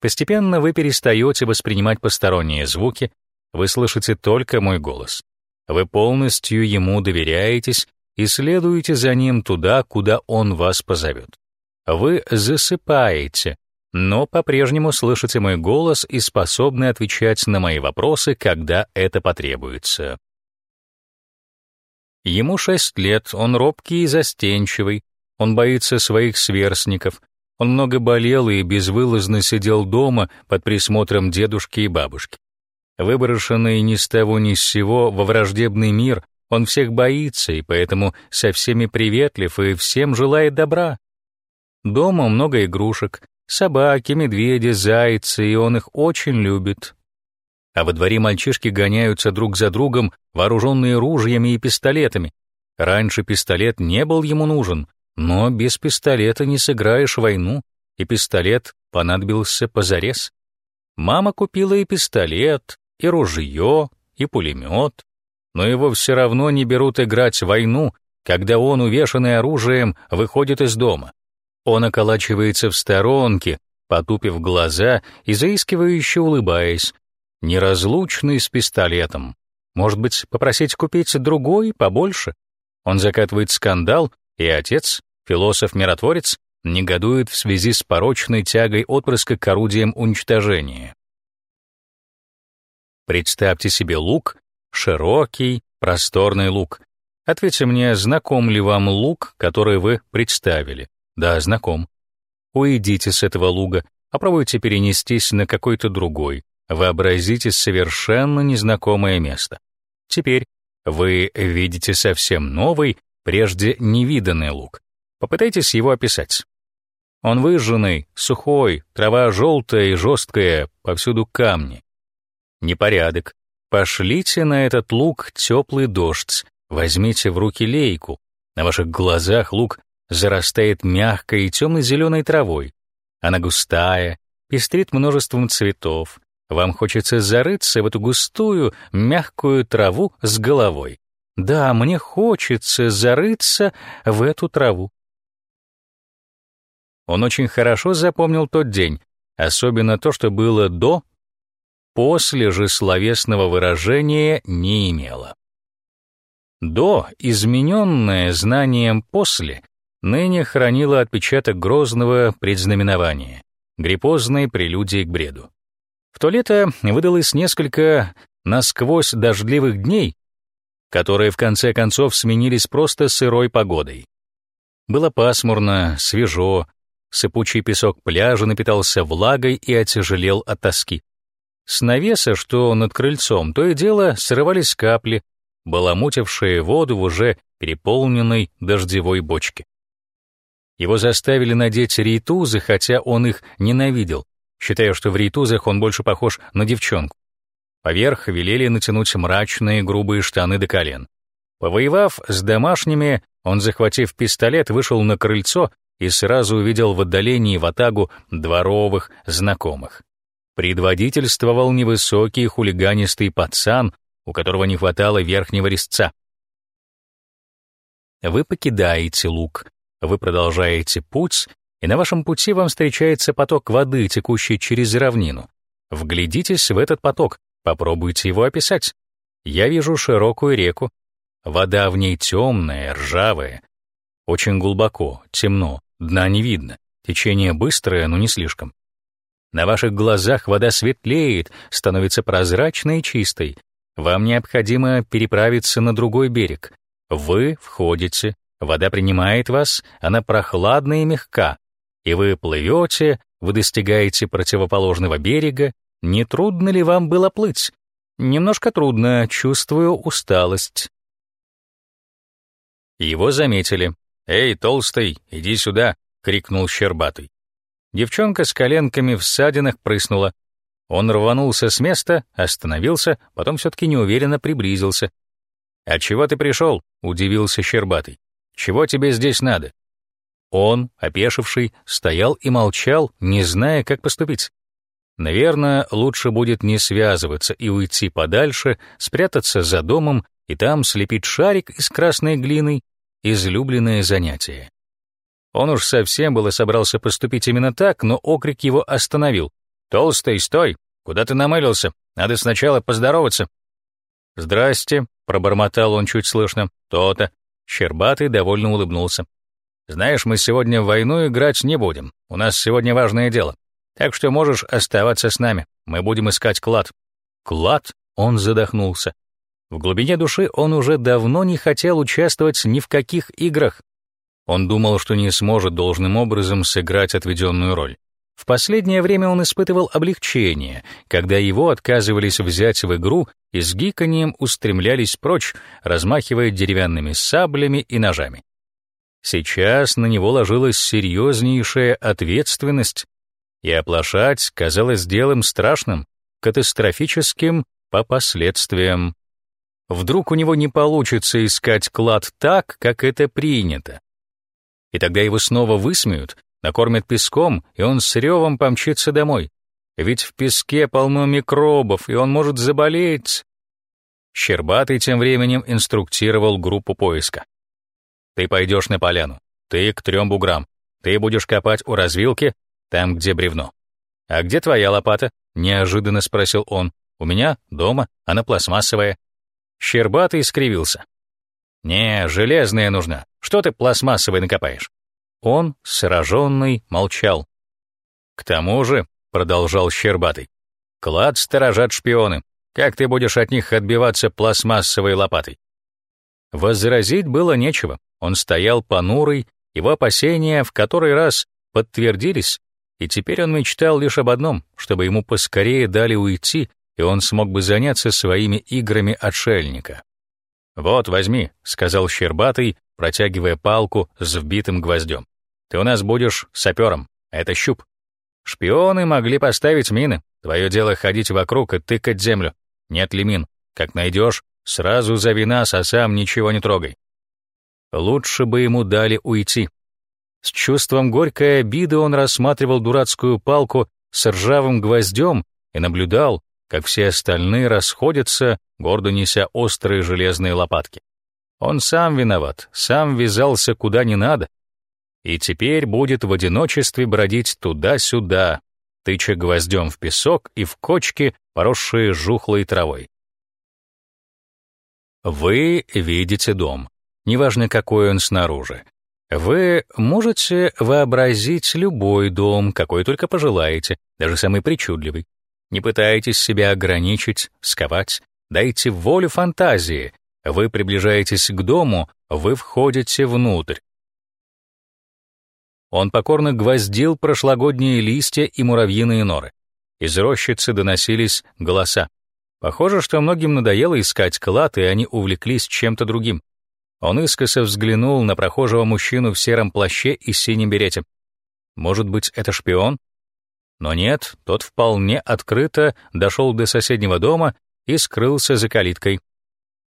Постепенно вы перестаете воспринимать посторонние звуки, вы слышите только мой голос. Вы полностью ему доверяетесь и следуете за ним туда, куда он вас позовет. Вы засыпаете, но по-прежнему слышите мой голос и способны отвечать на мои вопросы, когда это потребуется. Ему шесть лет, он робкий и застенчивый, он боится своих сверстников, он много болел и безвылазно сидел дома под присмотром дедушки и бабушки. Выброшенный ни с того ни с сего во враждебный мир, он всех боится и поэтому со всеми приветлив и всем желает добра. Дома много игрушек, собаки, медведи, зайцы, и он их очень любит. А во дворе мальчишки гоняются друг за другом, вооруженные ружьями и пистолетами. Раньше пистолет не был ему нужен, но без пистолета не сыграешь войну, и пистолет понадобился позарез. Мама купила и пистолет, и ружье, и пулемет, но его все равно не берут играть в войну, когда он, увешанный оружием, выходит из дома. Он околачивается в сторонке, потупив глаза и заискивающе улыбаясь, неразлучный с пистолетом. Может быть, попросить купить другой, побольше? Он закатывает скандал, и отец, философ-миротворец, негодует в связи с порочной тягой отпрыска к орудиям уничтожения. Представьте себе лук, широкий, просторный лук. Ответьте мне, знаком ли вам лук, который вы представили? Да, знаком. Уйдите с этого луга, попробуйте перенестись на какой-то другой. Вообразите совершенно незнакомое место. Теперь вы видите совсем новый, прежде невиданный луг. Попытайтесь его описать. Он выжженный, сухой, трава желтая и жесткая, повсюду камни. Непорядок. Пошлите на этот луг теплый дождь, возьмите в руки лейку. На ваших глазах луг зарастает мягкой и темно-зеленой травой. Она густая, пестрит множеством цветов. Вам хочется зарыться в эту густую, мягкую траву с головой. Да, мне хочется зарыться в эту траву. Он очень хорошо запомнил тот день, особенно то, что было до, после же словесного выражения не имело. До, измененное знанием после, ныне хранило отпечаток грозного предзнаменования, гриппозной прелюдии к бреду. В то лето выдалось несколько насквозь дождливых дней, которые в конце концов сменились просто сырой погодой. Было пасмурно, свежо, сыпучий песок пляжа напитался влагой и отяжелел от тоски. С навеса, что над крыльцом, то и дело срывались капли, баламутившие воду в уже переполненной дождевой бочке. Его заставили надеть рейтузы, хотя он их ненавидел, считая, что в рейтузах он больше похож на девчонку. Поверх велели натянуть мрачные грубые штаны до колен. Повоевав с домашними, он, захватив пистолет, вышел на крыльцо и сразу увидел в отдалении ватагу дворовых знакомых. Предводительствовал невысокий хулиганистый пацан, у которого не хватало верхнего резца. Вы покидаете луг, вы продолжаете путь, и на вашем пути вам встречается поток воды, текущий через равнину. Вглядитесь в этот поток, попробуйте его описать. Я вижу широкую реку. Вода в ней темная, ржавая. Очень глубоко, темно, дна не видно. Течение быстрое, но не слишком. На ваших глазах вода светлеет, становится прозрачной и чистой. Вам необходимо переправиться на другой берег. Вы входите, Вода принимает вас, она прохладна и мягка, и вы плывете, вы достигаете противоположного берега. Не трудно ли вам было плыть? Немножко трудно, чувствую усталость. Его заметили. «Эй, толстый, иди сюда!» — крикнул Щербатый. Девчонка с коленками в ссадинах прыснула. Он рванулся с места, остановился, потом все-таки неуверенно приблизился. «А чего ты пришел?» — удивился Щербатый. Чего тебе здесь надо?» Он, опешивший, стоял и молчал, не зная, как поступить. Наверное, лучше будет не связываться и уйти подальше, спрятаться за домом и там слепить шарик из красной глины, излюбленное занятие. Он уж совсем было собрался поступить именно так, но окрик его остановил. «Толстый, стой! Куда ты намылился? Надо сначала поздороваться». «Здрасте», — пробормотал он чуть слышно. «То-то». Щербатый довольно улыбнулся. «Знаешь, мы сегодня в войну играть не будем. У нас сегодня важное дело. Так что можешь оставаться с нами. Мы будем искать клад». «Клад?» — он задохнулся. В глубине души он уже давно не хотел участвовать ни в каких играх. Он думал, что не сможет должным образом сыграть отведенную роль. В последнее время он испытывал облегчение, когда его отказывались взять в игру и с гиканьем устремлялись прочь, размахивая деревянными саблями и ножами. Сейчас на него ложилась серьезнейшая ответственность, и оплошать казалось делом страшным, катастрофическим по последствиям. Вдруг у него не получится искать клад так, как это принято. И тогда его снова высмеют, накормят песком, и он с ревом помчится домой. Ведь в песке полно микробов, и он может заболеть. Щербатый тем временем инструктировал группу поиска. Ты пойдешь на поляну, ты к трем буграм, ты будешь копать у развилки, там, где бревно. «А где твоя лопата?» — неожиданно спросил он. «У меня дома, она пластмассовая». Щербатый скривился. «Не, железная нужна. Что ты пластмассовой накопаешь?» Он, сраженный, молчал. «К тому же», — продолжал Щербатый, — «клад сторожат шпионы. Как ты будешь от них отбиваться пластмассовой лопатой?» Возразить было нечего. Он стоял понурый, его опасения в который раз подтвердились, и теперь он мечтал лишь об одном, чтобы ему поскорее дали уйти, и он смог бы заняться своими играми отшельника. «Вот, возьми», — сказал Щербатый, протягивая палку с вбитым гвоздем. Ты у нас будешь сапером, это щуп. Шпионы могли поставить мины. Твое дело ходить вокруг и тыкать землю. Нет ли мин? Как найдешь, сразу зови нас, а сам ничего не трогай. Лучше бы ему дали уйти. С чувством горькой обиды он рассматривал дурацкую палку с ржавым гвоздем и наблюдал, как все остальные расходятся, гордо неся острые железные лопатки. Он сам виноват, сам ввязался куда не надо, и теперь будет в одиночестве бродить туда-сюда, тыча гвоздем в песок и в кочки, поросшие жухлой травой. Вы видите дом, неважно какой он снаружи. Вы можете вообразить любой дом, какой только пожелаете, даже самый причудливый. Не пытайтесь себя ограничить, сковать, дайте волю фантазии. Вы приближаетесь к дому, вы входите внутрь, он покорно гвоздил прошлогодние листья и муравьиные норы. Из рощицы доносились голоса. Похоже, что многим надоело искать клад, и они увлеклись чем-то другим. Он искоса взглянул на прохожего мужчину в сером плаще и синем берете. Может быть, это шпион? Но нет, тот вполне открыто дошел до соседнего дома и скрылся за калиткой.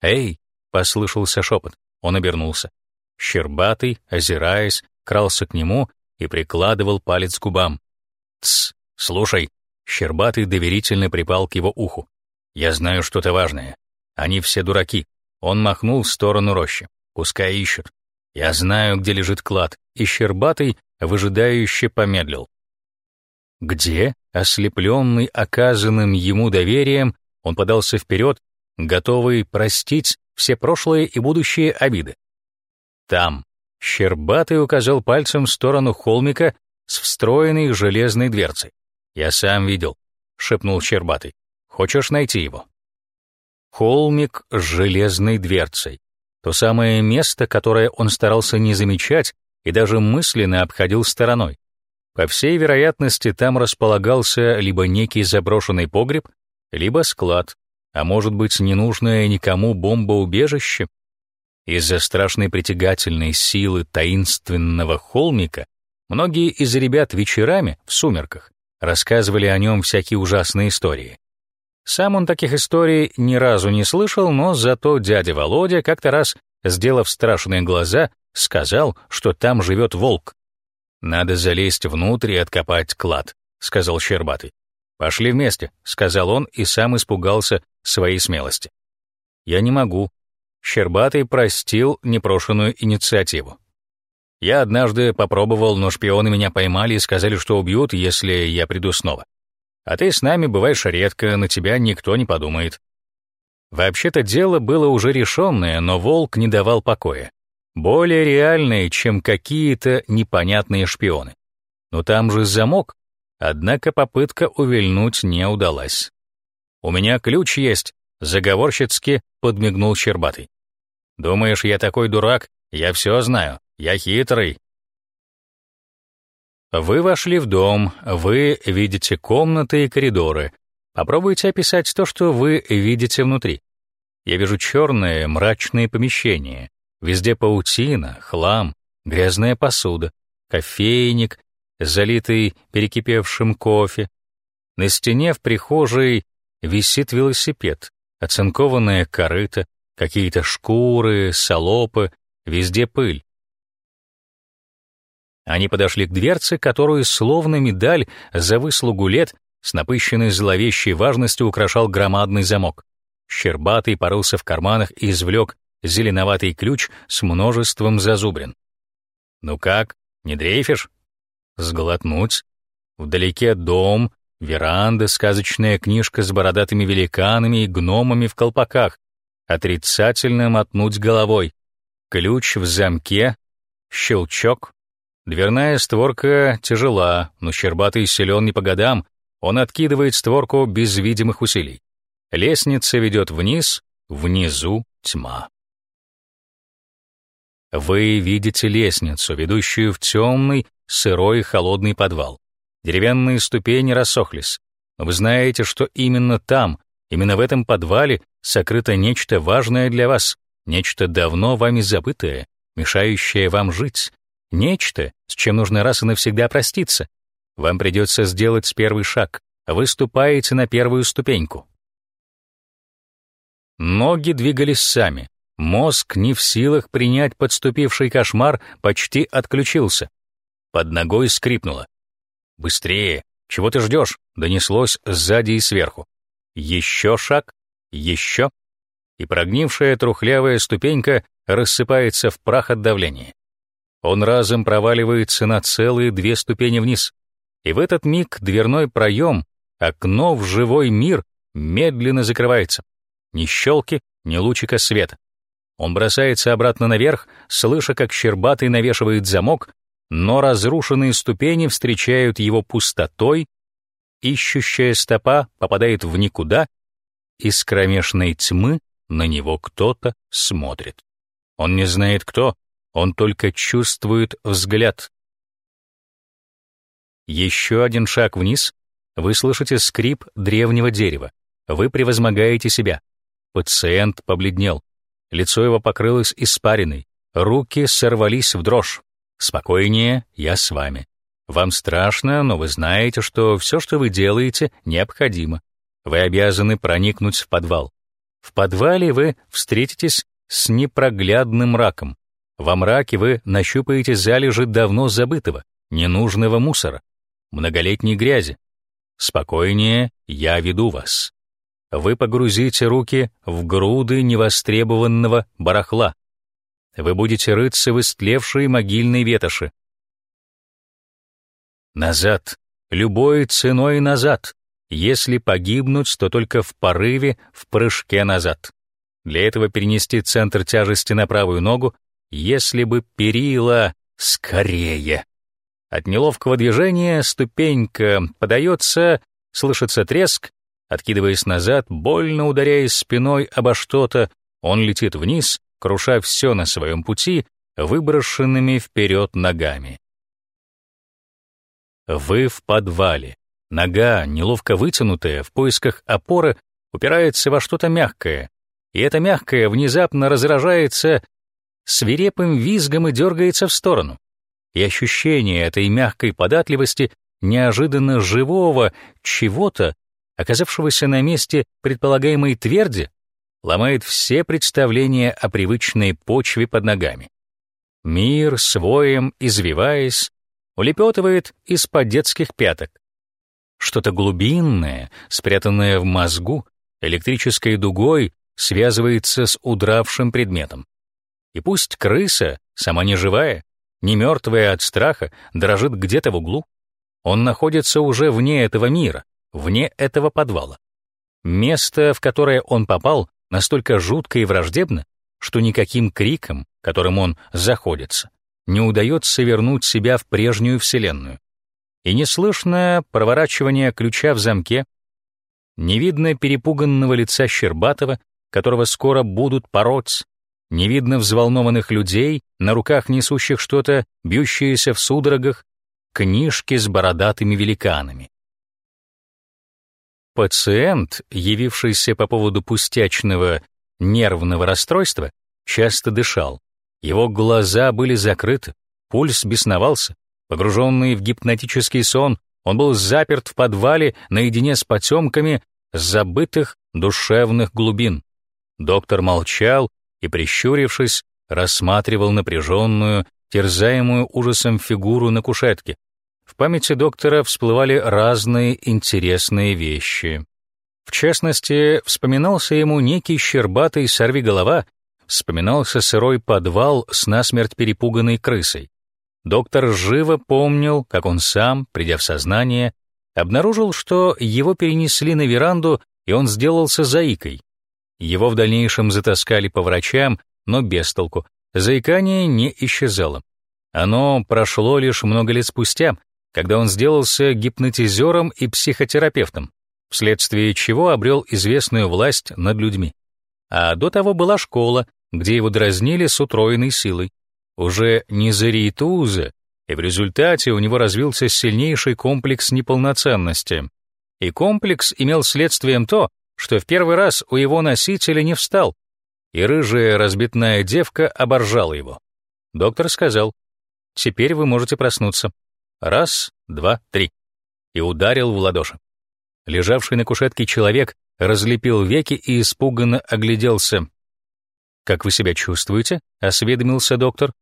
«Эй!» — послышался шепот. Он обернулся. Щербатый, озираясь, крался к нему и прикладывал палец к губам. «Тсс, слушай!» Щербатый доверительно припал к его уху. «Я знаю что-то важное. Они все дураки». Он махнул в сторону рощи. «Пускай ищут. Я знаю, где лежит клад». И Щербатый выжидающе помедлил. Где, ослепленный оказанным ему доверием, он подался вперед, готовый простить все прошлые и будущие обиды. Там, Щербатый указал пальцем в сторону холмика с встроенной железной дверцей. «Я сам видел», — шепнул Щербатый. «Хочешь найти его?» Холмик с железной дверцей. То самое место, которое он старался не замечать и даже мысленно обходил стороной. По всей вероятности, там располагался либо некий заброшенный погреб, либо склад, а может быть, ненужное никому бомбоубежище. Из-за страшной притягательной силы таинственного холмика многие из ребят вечерами, в сумерках, рассказывали о нем всякие ужасные истории. Сам он таких историй ни разу не слышал, но зато дядя Володя как-то раз, сделав страшные глаза, сказал, что там живет волк. «Надо залезть внутрь и откопать клад», — сказал Щербатый. «Пошли вместе», — сказал он и сам испугался своей смелости. «Я не могу», Щербатый простил непрошенную инициативу. Я однажды попробовал, но шпионы меня поймали и сказали, что убьют, если я приду снова. А ты с нами бываешь редко, на тебя никто не подумает. Вообще-то дело было уже решенное, но волк не давал покоя. Более реальное, чем какие-то непонятные шпионы. Но там же замок, однако попытка увильнуть не удалась. «У меня ключ есть», — заговорщицки подмигнул Щербатый. «Думаешь, я такой дурак? Я все знаю. Я хитрый. Вы вошли в дом, вы видите комнаты и коридоры. Попробуйте описать то, что вы видите внутри. Я вижу черные, мрачные помещения. Везде паутина, хлам, грязная посуда, кофейник, залитый перекипевшим кофе. На стене в прихожей висит велосипед, оцинкованная корыта, какие-то шкуры, солопы, везде пыль. Они подошли к дверце, которую, словно медаль за выслугу лет, с напыщенной зловещей важностью украшал громадный замок. Щербатый порылся в карманах и извлек зеленоватый ключ с множеством зазубрин. «Ну как, не дрейфишь?» «Сглотнуть?» Вдалеке дом, веранда, сказочная книжка с бородатыми великанами и гномами в колпаках. Отрицательно мотнуть головой. Ключ в замке, щелчок, Дверная створка тяжела, но Щербатый силен не по годам, он откидывает створку без видимых усилий. Лестница ведет вниз, внизу тьма. Вы видите лестницу, ведущую в темный, сырой, холодный подвал. Деревянные ступени рассохлись. вы знаете, что именно там, именно в этом подвале сокрыто нечто важное для вас, нечто давно вами забытое, мешающее вам жить, Нечто, с чем нужно раз и навсегда проститься. Вам придется сделать первый шаг. Вы ступаете на первую ступеньку. Ноги двигались сами. Мозг, не в силах принять подступивший кошмар, почти отключился. Под ногой скрипнуло. «Быстрее! Чего ты ждешь?» — донеслось сзади и сверху. Еще шаг, еще, и прогнившая трухлявая ступенька рассыпается в прах от давления. Он разом проваливается на целые две ступени вниз. И в этот миг дверной проем, окно в живой мир, медленно закрывается. Ни щелки, ни лучика света. Он бросается обратно наверх, слыша, как щербатый навешивает замок, но разрушенные ступени встречают его пустотой, ищущая стопа попадает в никуда, из кромешной тьмы на него кто-то смотрит. Он не знает кто, он только чувствует взгляд. Еще один шаг вниз, вы слышите скрип древнего дерева. Вы превозмогаете себя. Пациент побледнел. Лицо его покрылось испариной. Руки сорвались в дрожь. Спокойнее, я с вами. Вам страшно, но вы знаете, что все, что вы делаете, необходимо. Вы обязаны проникнуть в подвал. В подвале вы встретитесь с непроглядным мраком. Во мраке вы нащупаете залежи давно забытого, ненужного мусора, многолетней грязи. Спокойнее, я веду вас. Вы погрузите руки в груды невостребованного барахла. Вы будете рыться в истлевшей могильной ветоши. Назад, любой ценой назад. Если погибнуть, то только в порыве, в прыжке назад. Для этого перенести центр тяжести на правую ногу, если бы перила скорее. От неловкого движения ступенька подается, слышится треск, откидываясь назад, больно ударяясь спиной обо что-то, он летит вниз, круша все на своем пути, выброшенными вперед ногами. Вы в подвале. Нога, неловко вытянутая, в поисках опоры, упирается во что-то мягкое, и это мягкое внезапно разражается свирепым визгом и дергается в сторону. И ощущение этой мягкой податливости неожиданно живого чего-то, оказавшегося на месте предполагаемой тверди, ломает все представления о привычной почве под ногами. Мир, своем, извиваясь, улепетывает из-под детских пяток. Что-то глубинное, спрятанное в мозгу, электрической дугой связывается с удравшим предметом. И пусть крыса, сама не живая, не мертвое от страха, дрожит где-то в углу? Он находится уже вне этого мира, вне этого подвала. Место, в которое он попал, настолько жутко и враждебно, что никаким криком, которым он заходится, не удается вернуть себя в прежнюю вселенную. И неслышное проворачивание ключа в замке, не видно перепуганного лица Щербатова, которого скоро будут пороть, не видно взволнованных людей, на руках несущих что-то, бьющиеся в судорогах, книжки с бородатыми великанами. Пациент, явившийся по поводу пустячного нервного расстройства, часто дышал. Его глаза были закрыты, пульс бесновался. Погруженный в гипнотический сон, он был заперт в подвале наедине с потемками забытых душевных глубин. Доктор молчал и, прищурившись, рассматривал напряженную, терзаемую ужасом фигуру на кушетке. В памяти доктора всплывали разные интересные вещи. В частности, вспоминался ему некий щербатый сорвиголова, вспоминался сырой подвал с насмерть перепуганной крысой. Доктор живо помнил, как он сам, придя в сознание, обнаружил, что его перенесли на веранду, и он сделался заикой. Его в дальнейшем затаскали по врачам, но без толку. Заикание не исчезало. Оно прошло лишь много лет спустя, когда он сделался гипнотизером и психотерапевтом, вследствие чего обрел известную власть над людьми. А до того была школа, где его дразнили с утроенной силой. Уже не Зариетуза, и в результате у него развился сильнейший комплекс неполноценности. И комплекс имел следствием то, что в первый раз у его носителя не встал, и рыжая разбитная девка оборжала его. Доктор сказал, «Теперь вы можете проснуться. Раз, два, три». И ударил в ладоши. Лежавший на кушетке человек разлепил веки и испуганно огляделся. «Как вы себя чувствуете?» — осведомился доктор.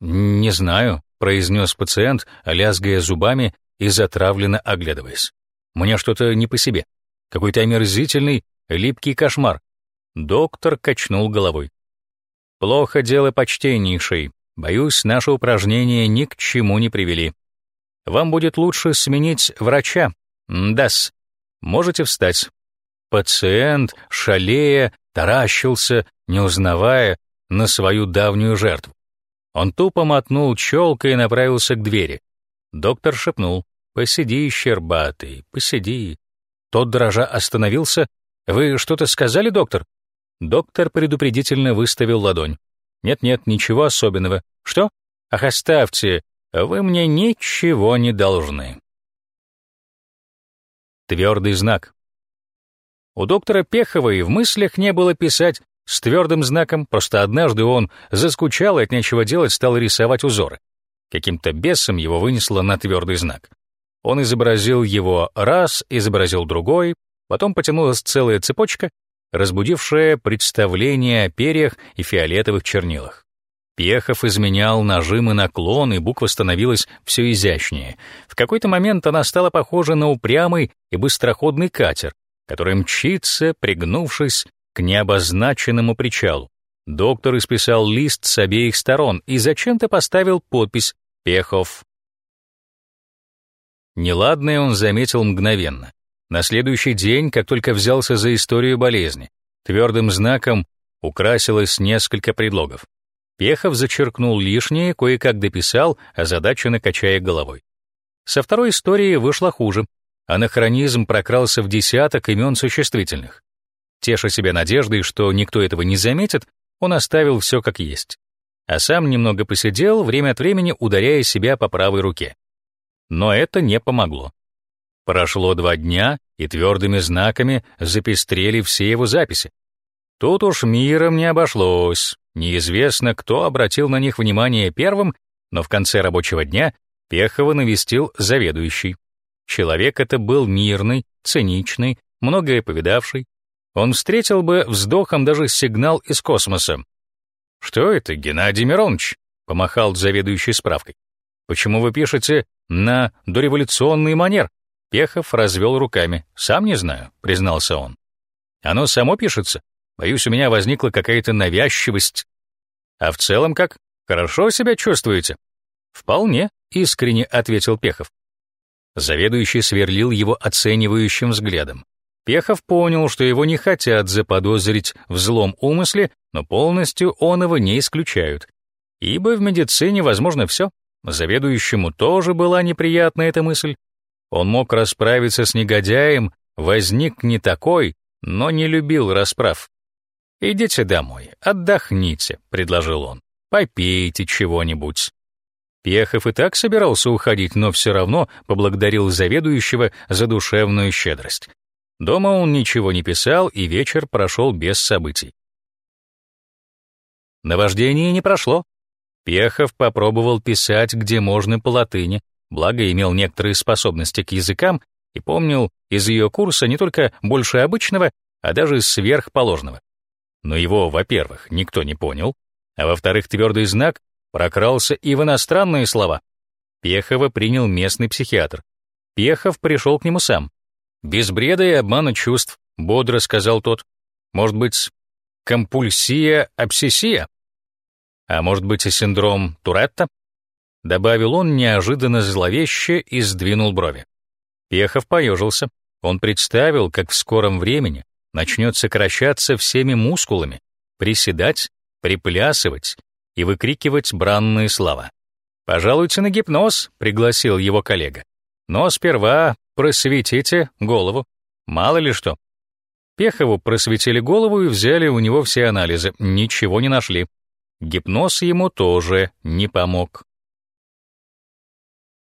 «Не знаю», — произнес пациент, лязгая зубами и затравленно оглядываясь. «Мне что-то не по себе. Какой-то омерзительный, липкий кошмар». Доктор качнул головой. «Плохо дело почтеннейший. Боюсь, наши упражнения ни к чему не привели. Вам будет лучше сменить врача. Дас. Можете встать». Пациент, шалея, таращился, не узнавая на свою давнюю жертву. Он тупо мотнул челкой и направился к двери. Доктор шепнул, «Посиди, щербатый, посиди». Тот дрожа остановился. «Вы что-то сказали, доктор?» Доктор предупредительно выставил ладонь. «Нет-нет, ничего особенного. Что? Ах, оставьте, вы мне ничего не должны». Твердый знак. У доктора Пехова и в мыслях не было писать с твердым знаком, просто однажды он заскучал и от нечего делать стал рисовать узоры. Каким-то бесом его вынесло на твердый знак. Он изобразил его раз, изобразил другой, потом потянулась целая цепочка, разбудившая представление о перьях и фиолетовых чернилах. Пехов изменял нажим и наклон, и буква становилась все изящнее. В какой-то момент она стала похожа на упрямый и быстроходный катер, который мчится, пригнувшись к необозначенному причалу. Доктор исписал лист с обеих сторон и зачем-то поставил подпись «Пехов». Неладное он заметил мгновенно. На следующий день, как только взялся за историю болезни, твердым знаком украсилось несколько предлогов. Пехов зачеркнул лишнее, кое-как дописал, озадаченно качая головой. Со второй историей вышло хуже. Анахронизм прокрался в десяток имен существительных. Теша себя надеждой, что никто этого не заметит, он оставил все как есть. А сам немного посидел, время от времени ударяя себя по правой руке. Но это не помогло. Прошло два дня, и твердыми знаками запестрели все его записи. Тут уж миром не обошлось. Неизвестно, кто обратил на них внимание первым, но в конце рабочего дня Пехова навестил заведующий. Человек это был мирный, циничный, многое повидавший, он встретил бы вздохом даже сигнал из космоса. «Что это, Геннадий Миронович?» — помахал заведующий справкой. «Почему вы пишете на дореволюционный манер?» Пехов развел руками. «Сам не знаю», — признался он. «Оно само пишется. Боюсь, у меня возникла какая-то навязчивость. А в целом как? Хорошо себя чувствуете?» Вполне, искренне ответил Пехов. Заведующий сверлил его оценивающим взглядом. Пехов понял, что его не хотят заподозрить в злом умысле, но полностью он его не исключают. Ибо в медицине возможно все. Заведующему тоже была неприятна эта мысль. Он мог расправиться с негодяем, возник не такой, но не любил расправ. «Идите домой, отдохните», — предложил он. «Попейте чего-нибудь». Пехов и так собирался уходить, но все равно поблагодарил заведующего за душевную щедрость. Дома он ничего не писал, и вечер прошел без событий. Наваждение не прошло. Пехов попробовал писать, где можно по латыни, благо имел некоторые способности к языкам и помнил из ее курса не только больше обычного, а даже сверхположного. Но его, во-первых, никто не понял, а во-вторых, твердый знак прокрался и в иностранные слова. Пехова принял местный психиатр. Пехов пришел к нему сам. «Без бреда и обмана чувств», — бодро сказал тот. «Может быть, компульсия, обсессия?» А может быть и синдром Туретта? Добавил он неожиданно зловеще и сдвинул брови. Пехов поежился. Он представил, как в скором времени начнет сокращаться всеми мускулами, приседать, приплясывать и выкрикивать бранные слова. «Пожалуйте на гипноз», — пригласил его коллега. «Но сперва просветите голову. Мало ли что». Пехову просветили голову и взяли у него все анализы. Ничего не нашли. Гипноз ему тоже не помог.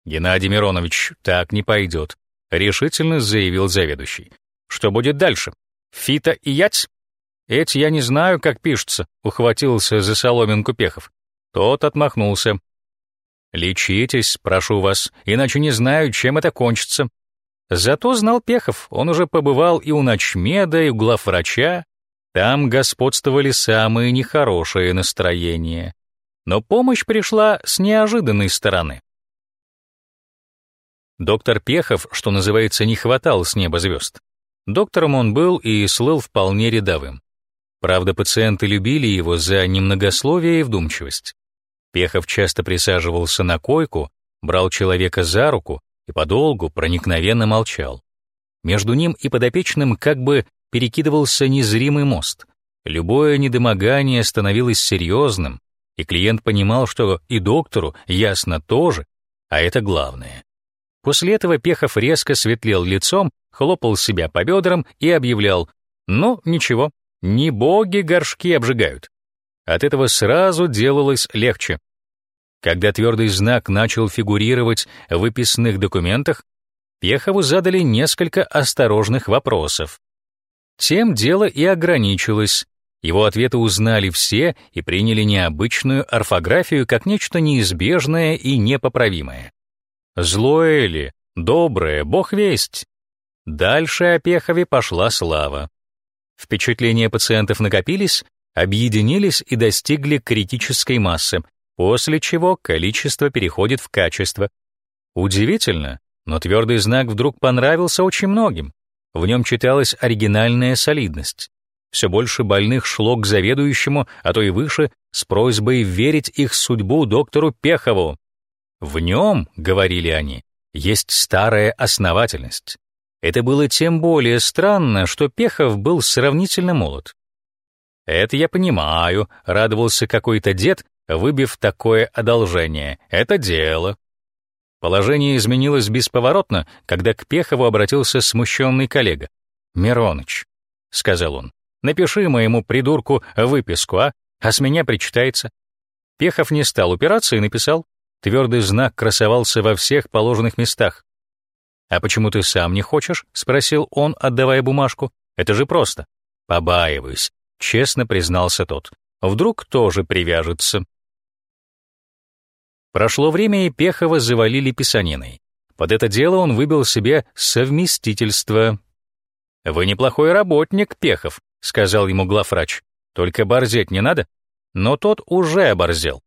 «Геннадий Миронович, так не пойдет», — решительно заявил заведующий. «Что будет дальше? Фита и ять?» «Эти я не знаю, как пишется», — ухватился за соломинку Пехов. Тот отмахнулся. «Лечитесь, прошу вас, иначе не знаю, чем это кончится». Зато знал Пехов, он уже побывал и у ночмеда, и у главврача, там господствовали самые нехорошие настроения. Но помощь пришла с неожиданной стороны. Доктор Пехов, что называется, не хватал с неба звезд. Доктором он был и слыл вполне рядовым. Правда, пациенты любили его за немногословие и вдумчивость. Пехов часто присаживался на койку, брал человека за руку и подолгу проникновенно молчал. Между ним и подопечным как бы перекидывался незримый мост. Любое недомогание становилось серьезным, и клиент понимал, что и доктору ясно тоже, а это главное. После этого Пехов резко светлел лицом, хлопал себя по бедрам и объявлял «Ну, ничего, не боги горшки обжигают». От этого сразу делалось легче. Когда твердый знак начал фигурировать в выписанных документах, Пехову задали несколько осторожных вопросов. Тем дело и ограничилось. Его ответы узнали все и приняли необычную орфографию как нечто неизбежное и непоправимое. Злое ли, доброе, бог весть. Дальше о Пехове пошла слава. Впечатления пациентов накопились, объединились и достигли критической массы, после чего количество переходит в качество. Удивительно, но твердый знак вдруг понравился очень многим. В нем читалась оригинальная солидность. Все больше больных шло к заведующему, а то и выше, с просьбой верить их судьбу доктору Пехову. В нем, говорили они, есть старая основательность. Это было тем более странно, что Пехов был сравнительно молод. «Это я понимаю», — радовался какой-то дед, выбив такое одолжение. «Это дело». Положение изменилось бесповоротно, когда к Пехову обратился смущенный коллега. «Мироныч», — сказал он, — «напиши моему придурку выписку, а? А с меня причитается». Пехов не стал упираться и написал. Твердый знак красовался во всех положенных местах. «А почему ты сам не хочешь?» — спросил он, отдавая бумажку. «Это же просто». «Побаиваюсь», — честно признался тот. «Вдруг тоже привяжется». Прошло время, и Пехова завалили писаниной. Под это дело он выбил себе совместительство. «Вы неплохой работник, Пехов», — сказал ему главврач. «Только борзеть не надо». Но тот уже оборзел.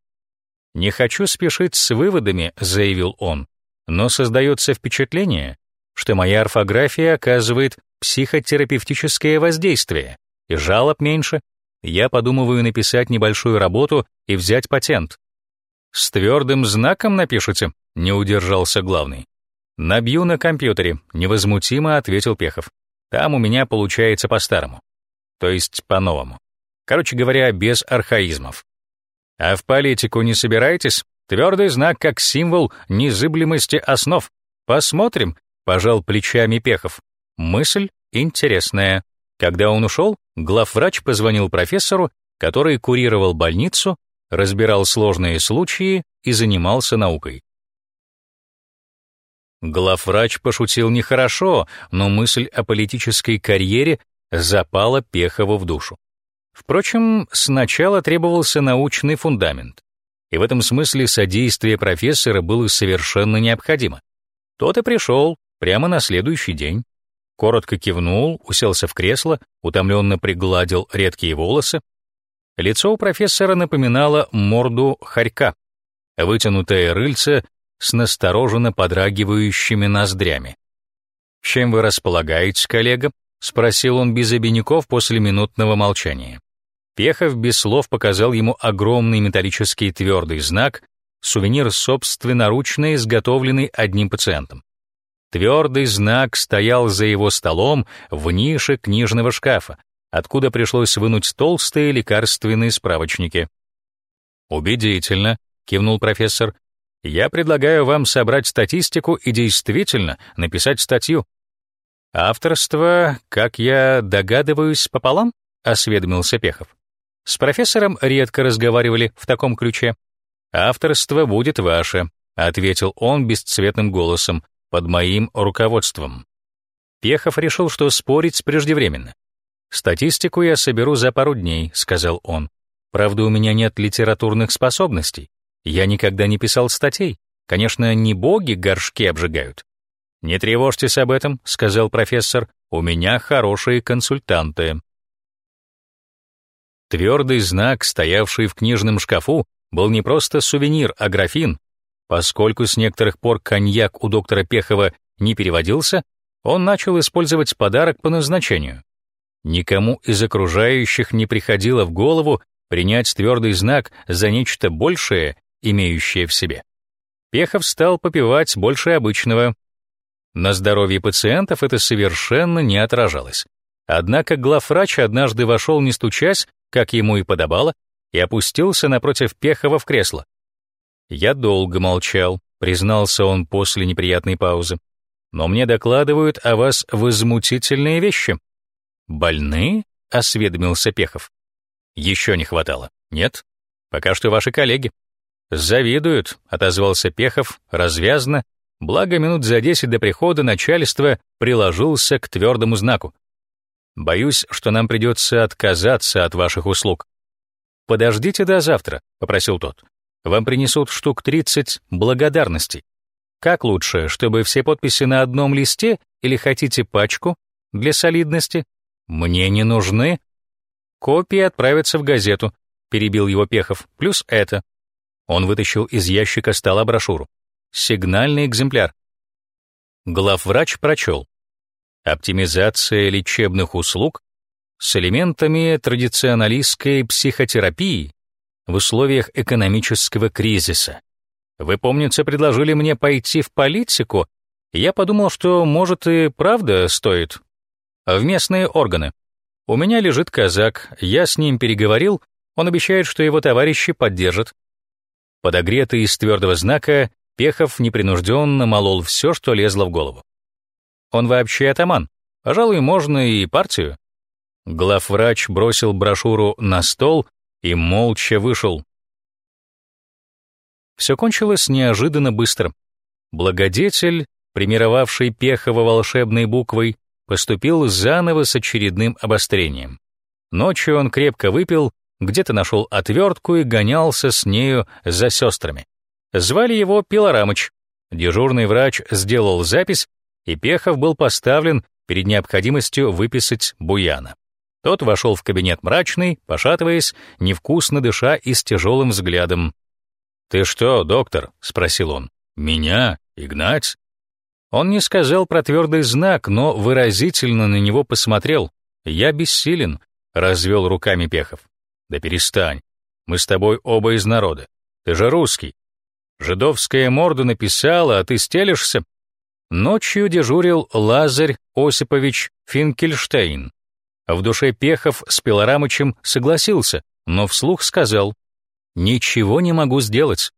«Не хочу спешить с выводами», — заявил он, «но создается впечатление, что моя орфография оказывает психотерапевтическое воздействие, и жалоб меньше. Я подумываю написать небольшую работу и взять патент. С твердым знаком напишите, не удержался главный. Набью на компьютере, невозмутимо ответил Пехов. Там у меня получается по-старому. То есть по-новому. Короче говоря, без архаизмов. А в политику не собираетесь? Твердый знак как символ незыблемости основ. Посмотрим, пожал плечами Пехов. Мысль интересная. Когда он ушел, главврач позвонил профессору, который курировал больницу, разбирал сложные случаи и занимался наукой. Главврач пошутил нехорошо, но мысль о политической карьере запала Пехову в душу. Впрочем, сначала требовался научный фундамент, и в этом смысле содействие профессора было совершенно необходимо. Тот и пришел прямо на следующий день. Коротко кивнул, уселся в кресло, утомленно пригладил редкие волосы. Лицо у профессора напоминало морду хорька, вытянутое рыльце с настороженно подрагивающими ноздрями. «Чем вы располагаете, коллега?» — спросил он без обиняков после минутного молчания. Пехов без слов показал ему огромный металлический твердый знак, сувенир собственноручно изготовленный одним пациентом. Твердый знак стоял за его столом в нише книжного шкафа, откуда пришлось вынуть толстые лекарственные справочники. «Убедительно», — кивнул профессор. «Я предлагаю вам собрать статистику и действительно написать статью». «Авторство, как я догадываюсь, пополам?» — осведомился Пехов. С профессором редко разговаривали в таком ключе. «Авторство будет ваше», — ответил он бесцветным голосом, под моим руководством. Пехов решил, что спорить преждевременно. «Статистику я соберу за пару дней», — сказал он. «Правда, у меня нет литературных способностей. Я никогда не писал статей. Конечно, не боги горшки обжигают». «Не тревожьтесь об этом», — сказал профессор. «У меня хорошие консультанты». Твердый знак, стоявший в книжном шкафу, был не просто сувенир, а графин. Поскольку с некоторых пор коньяк у доктора Пехова не переводился, он начал использовать подарок по назначению. Никому из окружающих не приходило в голову принять твердый знак за нечто большее, имеющее в себе. Пехов стал попивать больше обычного. На здоровье пациентов это совершенно не отражалось. Однако главврач однажды вошел не стучась как ему и подобало, и опустился напротив Пехова в кресло. Я долго молчал, признался он после неприятной паузы. Но мне докладывают о вас возмутительные вещи. Больные? осведомился Пехов. Еще не хватало. Нет? Пока что ваши коллеги. Завидуют, отозвался Пехов развязно, благо минут за десять до прихода начальства приложился к твердому знаку. Боюсь, что нам придется отказаться от ваших услуг. Подождите до завтра, попросил тот. Вам принесут штук 30 благодарностей. Как лучше, чтобы все подписи на одном листе или хотите пачку для солидности? Мне не нужны. Копии отправятся в газету, перебил его Пехов. Плюс это. Он вытащил из ящика стола брошюру. Сигнальный экземпляр. Главврач прочел оптимизация лечебных услуг с элементами традиционалистской психотерапии в условиях экономического кризиса. Вы, помнится, предложили мне пойти в политику, и я подумал, что, может, и правда стоит. В местные органы. У меня лежит казак, я с ним переговорил, он обещает, что его товарищи поддержат. Подогретый из твердого знака, Пехов непринужденно молол все, что лезло в голову. Он вообще атаман. Пожалуй, можно и партию. Главврач бросил брошюру на стол и молча вышел. Все кончилось неожиданно быстро. Благодетель, примировавший Пехова волшебной буквой, поступил заново с очередным обострением. Ночью он крепко выпил, где-то нашел отвертку и гонялся с нею за сестрами. Звали его Пилорамыч. Дежурный врач сделал запись и Пехов был поставлен перед необходимостью выписать Буяна. Тот вошел в кабинет мрачный, пошатываясь, невкусно дыша и с тяжелым взглядом. «Ты что, доктор?» — спросил он. «Меня? Игнать?» Он не сказал про твердый знак, но выразительно на него посмотрел. «Я бессилен», — развел руками Пехов. «Да перестань. Мы с тобой оба из народа. Ты же русский. Жидовская морда написала, а ты стелишься. Ночью дежурил Лазарь Осипович Финкельштейн. В душе Пехов с Пилорамычем согласился, но вслух сказал «Ничего не могу сделать»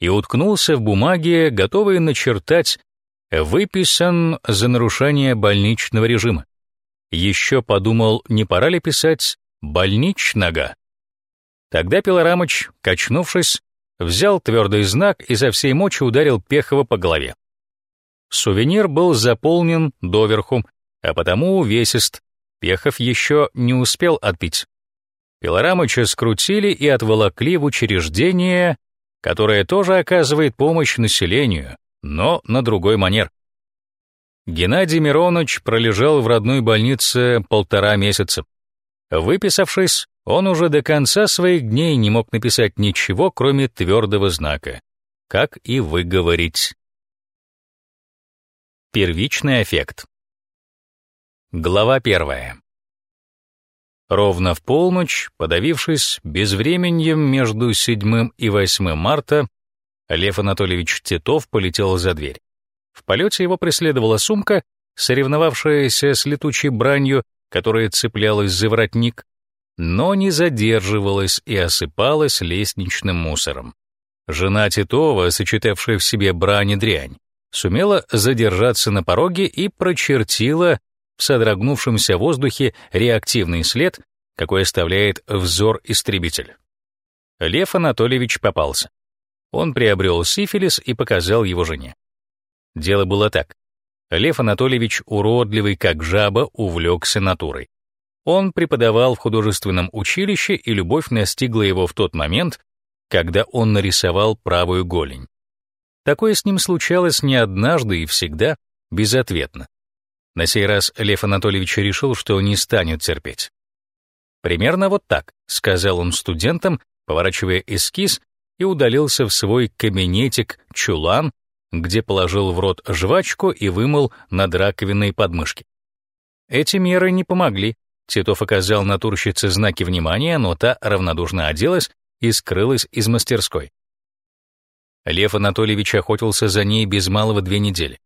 и уткнулся в бумаге, готовый начертать «Выписан за нарушение больничного режима». Еще подумал, не пора ли писать «больничнога». Тогда Пилорамыч, качнувшись, взял твердый знак и за всей мочи ударил Пехова по голове. Сувенир был заполнен доверху, а потому увесист. Пехов еще не успел отпить. Пилорамыча скрутили и отволокли в учреждение, которое тоже оказывает помощь населению, но на другой манер. Геннадий Миронович пролежал в родной больнице полтора месяца. Выписавшись, он уже до конца своих дней не мог написать ничего, кроме твердого знака, как и выговорить. Первичный эффект. Глава первая. Ровно в полночь, подавившись безвременьем между 7 и 8 марта, Лев Анатольевич Титов полетел за дверь. В полете его преследовала сумка, соревновавшаяся с летучей бранью, которая цеплялась за воротник, но не задерживалась и осыпалась лестничным мусором. Жена Титова, сочетавшая в себе брань и дрянь, сумела задержаться на пороге и прочертила в содрогнувшемся воздухе реактивный след, какой оставляет взор-истребитель. Лев Анатольевич попался. Он приобрел сифилис и показал его жене. Дело было так. Лев Анатольевич, уродливый как жаба, увлекся натурой. Он преподавал в художественном училище, и любовь настигла его в тот момент, когда он нарисовал правую голень. Такое с ним случалось не однажды и всегда, безответно. На сей раз Лев Анатольевич решил, что не станет терпеть. «Примерно вот так», — сказал он студентам, поворачивая эскиз, и удалился в свой кабинетик-чулан, где положил в рот жвачку и вымыл над раковиной подмышки. Эти меры не помогли. Титов оказал натурщице знаки внимания, но та равнодушно оделась и скрылась из мастерской. Лев Анатольевич охотился за ней без малого две недели.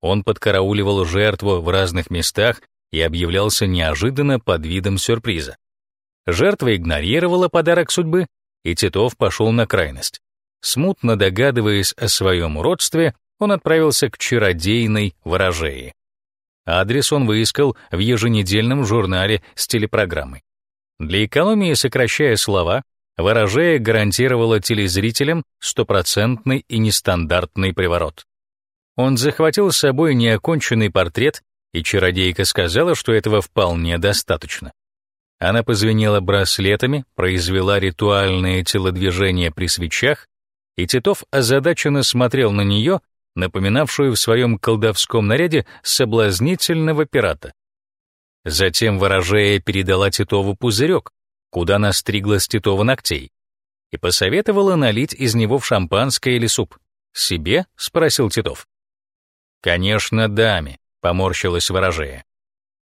Он подкарауливал жертву в разных местах и объявлялся неожиданно под видом сюрприза. Жертва игнорировала подарок судьбы, и Титов пошел на крайность. Смутно догадываясь о своем уродстве, он отправился к чародейной ворожее. Адрес он выискал в еженедельном журнале с телепрограммой. Для экономии, сокращая слова, ворожея гарантировала телезрителям стопроцентный и нестандартный приворот. Он захватил с собой неоконченный портрет, и чародейка сказала, что этого вполне достаточно. Она позвенела браслетами, произвела ритуальные телодвижения при свечах, и Титов озадаченно смотрел на нее, напоминавшую в своем колдовском наряде соблазнительного пирата. Затем ворожея передала Титову пузырек, куда настригла с Титова ногтей, и посоветовала налить из него в шампанское или суп. «Себе?» — спросил Титов. «Конечно, даме», — поморщилась ворожея.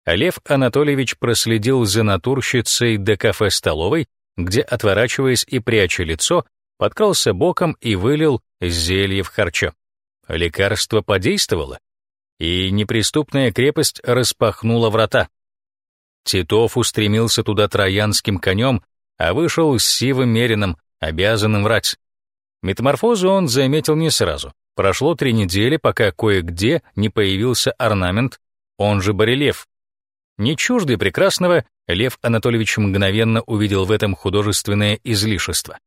Лев Анатольевич проследил за натурщицей до кафе-столовой, где, отворачиваясь и пряча лицо, подкрался боком и вылил зелье в харчо. Лекарство подействовало, и неприступная крепость распахнула врата. Титов устремился туда троянским конем, а вышел с сивым мерином, обязанным врать. Метаморфозу он заметил не сразу. Прошло три недели, пока кое-где не появился орнамент, он же барельеф. Не чуждый прекрасного, Лев Анатольевич мгновенно увидел в этом художественное излишество.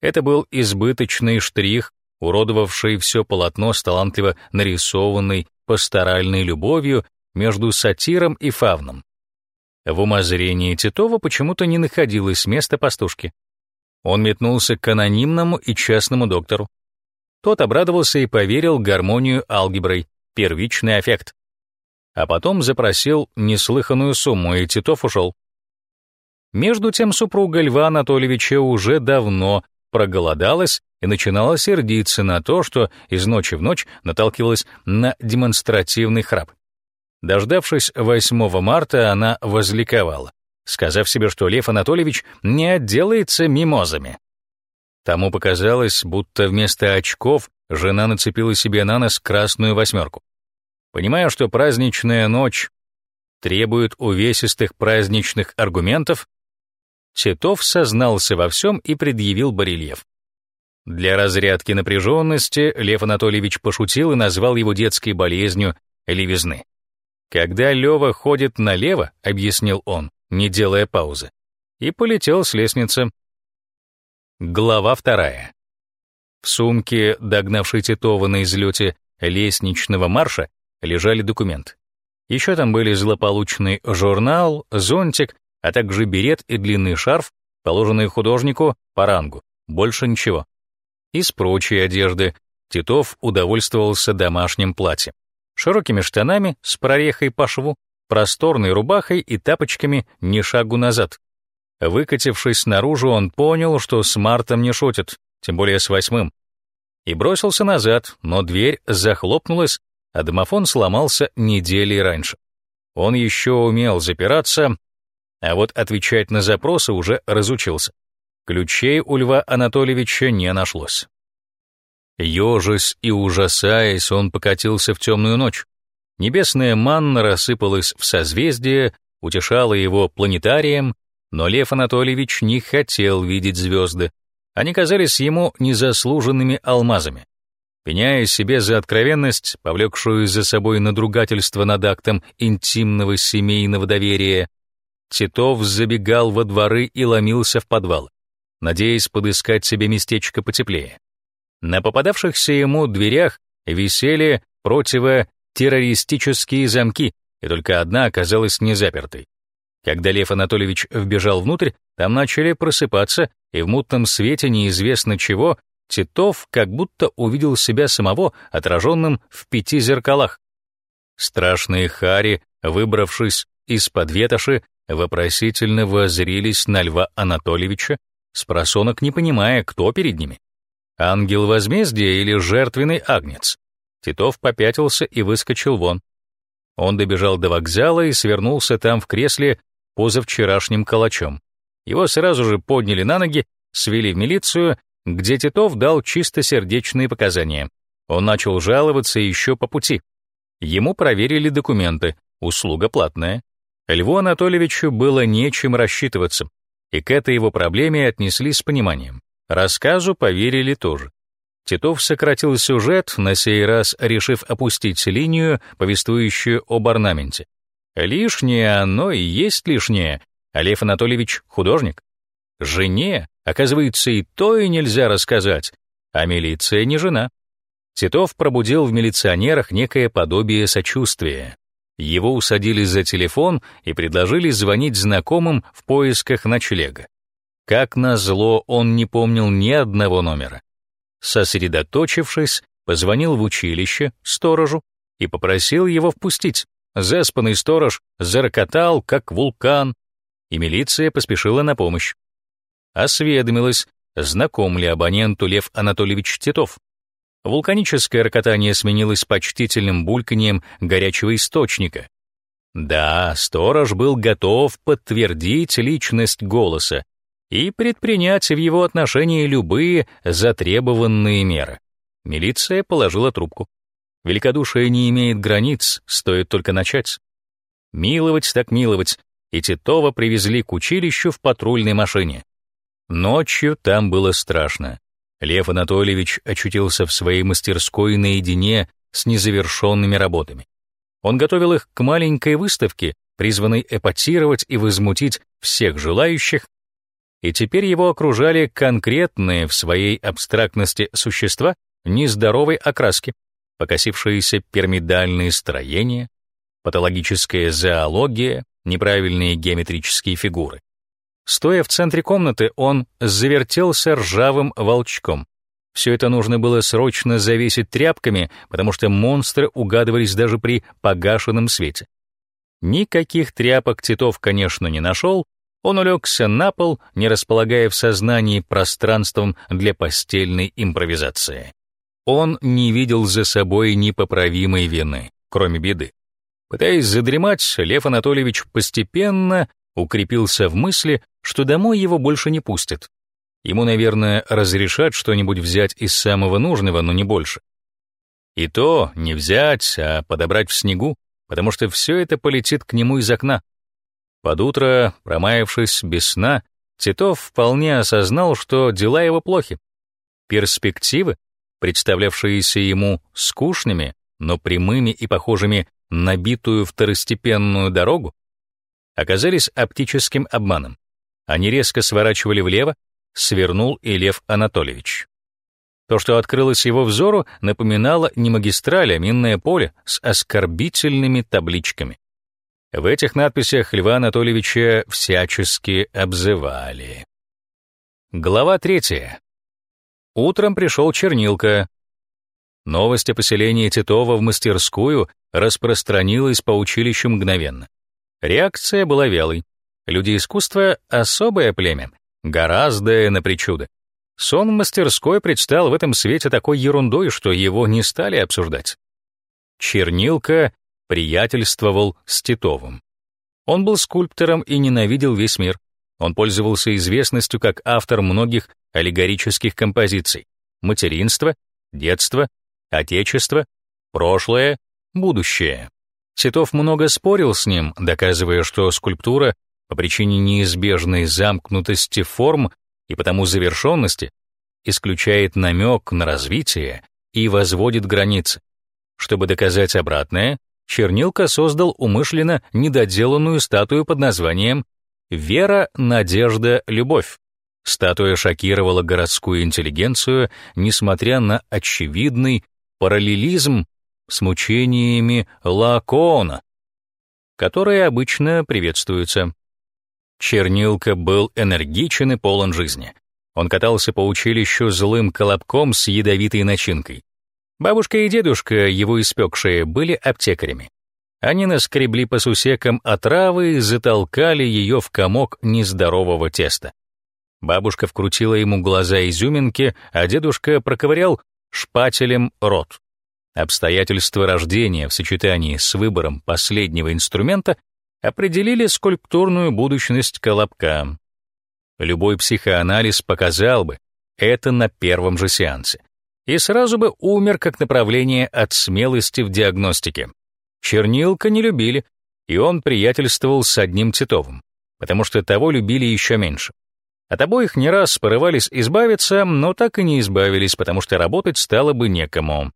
Это был избыточный штрих, уродовавший все полотно с талантливо нарисованной пасторальной любовью между сатиром и фавном. В умозрении Титова почему-то не находилось места пастушки. Он метнулся к анонимному и частному доктору. Тот обрадовался и поверил гармонию алгеброй, первичный эффект. А потом запросил неслыханную сумму, и Титов ушел. Между тем супруга Льва Анатольевича уже давно проголодалась и начинала сердиться на то, что из ночи в ночь наталкивалась на демонстративный храп. Дождавшись 8 марта, она возликовала, сказав себе, что Лев Анатольевич не отделается мимозами. Тому показалось, будто вместо очков жена нацепила себе на нос красную восьмерку. Понимая, что праздничная ночь требует увесистых праздничных аргументов, Титов сознался во всем и предъявил барельеф. Для разрядки напряженности Лев Анатольевич пошутил и назвал его детской болезнью левизны. «Когда Лева ходит налево», — объяснил он, не делая паузы, и полетел с лестницы. Глава вторая. В сумке, догнавшей Титова на излете лестничного марша, лежали документы. Еще там были злополучный журнал, зонтик, а также берет и длинный шарф, положенные художнику по рангу. Больше ничего. Из прочей одежды Титов удовольствовался домашним платьем. Широкими штанами с прорехой по шву, просторной рубахой и тапочками ни шагу назад. Выкатившись наружу, он понял, что с Мартом не шутит, тем более с восьмым. И бросился назад, но дверь захлопнулась, а домофон сломался недели раньше. Он еще умел запираться, а вот отвечать на запросы уже разучился. Ключей у Льва Анатольевича не нашлось. Ёжась и ужасаясь, он покатился в темную ночь. Небесная манна рассыпалась в созвездие, утешала его планетарием, но Лев Анатольевич не хотел видеть звезды. Они казались ему незаслуженными алмазами. Пеняя себе за откровенность, повлекшую за собой надругательство над актом интимного семейного доверия, Титов забегал во дворы и ломился в подвал надеясь подыскать себе местечко потеплее. На попадавшихся ему дверях висели противотеррористические замки, и только одна оказалась не запертой. Когда Лев Анатольевич вбежал внутрь, там начали просыпаться, и в мутном свете неизвестно чего Титов как будто увидел себя самого отраженным в пяти зеркалах. Страшные хари, выбравшись из-под ветоши, вопросительно воззрились на Льва Анатольевича, спросонок не понимая, кто перед ними. Ангел возмездия или жертвенный агнец? Титов попятился и выскочил вон. Он добежал до вокзала и свернулся там в кресле позавчерашним калачом. Его сразу же подняли на ноги, свели в милицию, где Титов дал чистосердечные показания. Он начал жаловаться еще по пути. Ему проверили документы, услуга платная. Льву Анатольевичу было нечем рассчитываться и к этой его проблеме отнеслись с пониманием. Рассказу поверили тоже. Титов сократил сюжет, на сей раз решив опустить линию, повествующую об орнаменте. Лишнее оно и есть лишнее, Лев Анатольевич — художник. Жене, оказывается, и то и нельзя рассказать, а милиция не жена. Титов пробудил в милиционерах некое подобие сочувствия. Его усадили за телефон и предложили звонить знакомым в поисках ночлега. Как назло, он не помнил ни одного номера. Сосредоточившись, позвонил в училище, сторожу, и попросил его впустить. Заспанный сторож зарокотал, как вулкан, и милиция поспешила на помощь. Осведомилась, знаком ли абоненту Лев Анатольевич Титов. Вулканическое рокотание сменилось почтительным бульканьем горячего источника. Да, сторож был готов подтвердить личность голоса и предпринять в его отношении любые затребованные меры. Милиция положила трубку. Великодушие не имеет границ, стоит только начать. Миловать так миловать, и Титова привезли к училищу в патрульной машине. Ночью там было страшно. Лев Анатольевич очутился в своей мастерской наедине с незавершенными работами. Он готовил их к маленькой выставке, призванной эпатировать и возмутить всех желающих, и теперь его окружали конкретные в своей абстрактности существа нездоровой окраски, покосившиеся пирамидальные строения, патологическая зоология, неправильные геометрические фигуры. Стоя в центре комнаты, он завертелся ржавым волчком. Все это нужно было срочно завесить тряпками, потому что монстры угадывались даже при погашенном свете. Никаких тряпок Титов, конечно, не нашел, он улегся на пол, не располагая в сознании пространством для постельной импровизации. Он не видел за собой непоправимой вины, кроме беды. Пытаясь задремать, Лев Анатольевич постепенно укрепился в мысли, что домой его больше не пустят. Ему, наверное, разрешат что-нибудь взять из самого нужного, но не больше. И то не взять, а подобрать в снегу, потому что все это полетит к нему из окна. Под утро, промаявшись без сна, Титов вполне осознал, что дела его плохи. Перспективы, представлявшиеся ему скучными, но прямыми и похожими на битую второстепенную дорогу, оказались оптическим обманом. Они резко сворачивали влево, свернул и Лев Анатольевич. То, что открылось его взору, напоминало не магистраль, а минное поле с оскорбительными табличками. В этих надписях Льва Анатольевича всячески обзывали. Глава третья. Утром пришел Чернилка. Новость о поселении Титова в мастерскую распространилась по училищу мгновенно. Реакция была вялой. Люди искусства — особое племя, гораздо на причуды. Сон в мастерской предстал в этом свете такой ерундой, что его не стали обсуждать. Чернилка приятельствовал с Титовым. Он был скульптором и ненавидел весь мир. Он пользовался известностью как автор многих аллегорических композиций. Материнство, детство, отечество, прошлое, будущее. Титов много спорил с ним, доказывая, что скульптура по причине неизбежной замкнутости форм и потому завершенности исключает намек на развитие и возводит границы. Чтобы доказать обратное, Чернилка создал умышленно недоделанную статую под названием «Вера, надежда, любовь». Статуя шокировала городскую интеллигенцию, несмотря на очевидный параллелизм с мучениями Лакона, которые обычно приветствуются. Чернилка был энергичен и полон жизни. Он катался по училищу злым колобком с ядовитой начинкой. Бабушка и дедушка, его испекшие, были аптекарями. Они наскребли по сусекам отравы и затолкали ее в комок нездорового теста. Бабушка вкрутила ему глаза изюминки, а дедушка проковырял шпателем рот. Обстоятельства рождения в сочетании с выбором последнего инструмента определили скульптурную будущность Колобка. Любой психоанализ показал бы это на первом же сеансе. И сразу бы умер как направление от смелости в диагностике. Чернилка не любили, и он приятельствовал с одним Титовым, потому что того любили еще меньше. От обоих не раз порывались избавиться, но так и не избавились, потому что работать стало бы некому.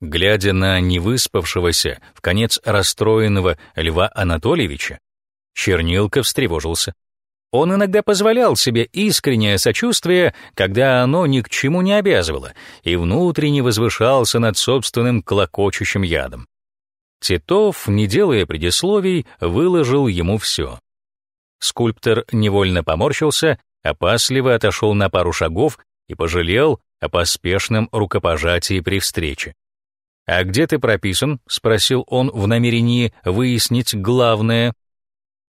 Глядя на невыспавшегося, в конец расстроенного Льва Анатольевича, Чернилка встревожился. Он иногда позволял себе искреннее сочувствие, когда оно ни к чему не обязывало, и внутренне возвышался над собственным клокочущим ядом. Титов, не делая предисловий, выложил ему все. Скульптор невольно поморщился, опасливо отошел на пару шагов и пожалел о поспешном рукопожатии при встрече. «А где ты прописан?» — спросил он в намерении выяснить главное.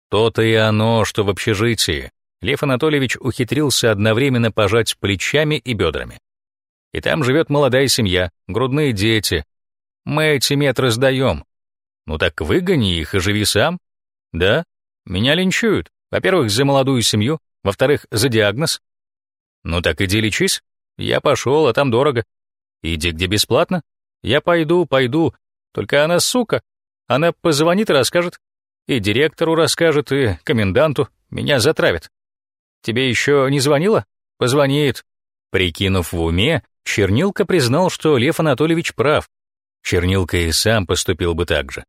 То-то и оно, что в общежитии. Лев Анатольевич ухитрился одновременно пожать плечами и бедрами. И там живет молодая семья, грудные дети. Мы эти метры сдаем. Ну так выгони их и живи сам. Да, меня линчуют. Во-первых, за молодую семью, во-вторых, за диагноз. Ну так иди лечись. Я пошел, а там дорого. Иди где бесплатно, я пойду, пойду, только она сука. Она позвонит и расскажет. И директору расскажет, и коменданту. Меня затравят. Тебе еще не звонила? Позвонит. Прикинув в уме, Чернилка признал, что Лев Анатольевич прав. Чернилка и сам поступил бы так же.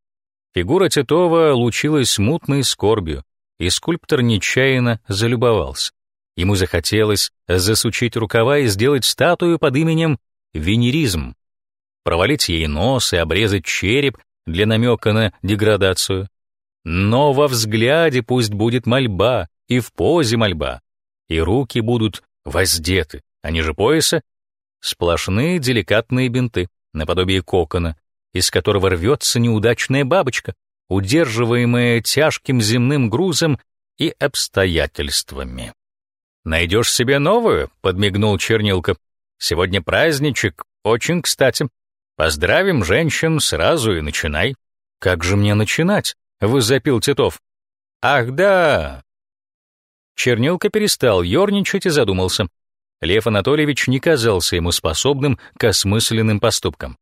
Фигура Титова лучилась смутной скорбью, и скульптор нечаянно залюбовался. Ему захотелось засучить рукава и сделать статую под именем Венеризм провалить ей нос и обрезать череп для намека на деградацию. Но во взгляде пусть будет мольба, и в позе мольба, и руки будут воздеты, а ниже пояса сплошные деликатные бинты, наподобие кокона, из которого рвется неудачная бабочка, удерживаемая тяжким земным грузом и обстоятельствами. «Найдешь себе новую?» — подмигнул Чернилка. «Сегодня праздничек, очень кстати. Поздравим женщин сразу и начинай. Как же мне начинать? Возопил Титов. Ах да, Чернилка перестал ерничать и задумался. Лев Анатольевич не казался ему способным к осмысленным поступкам.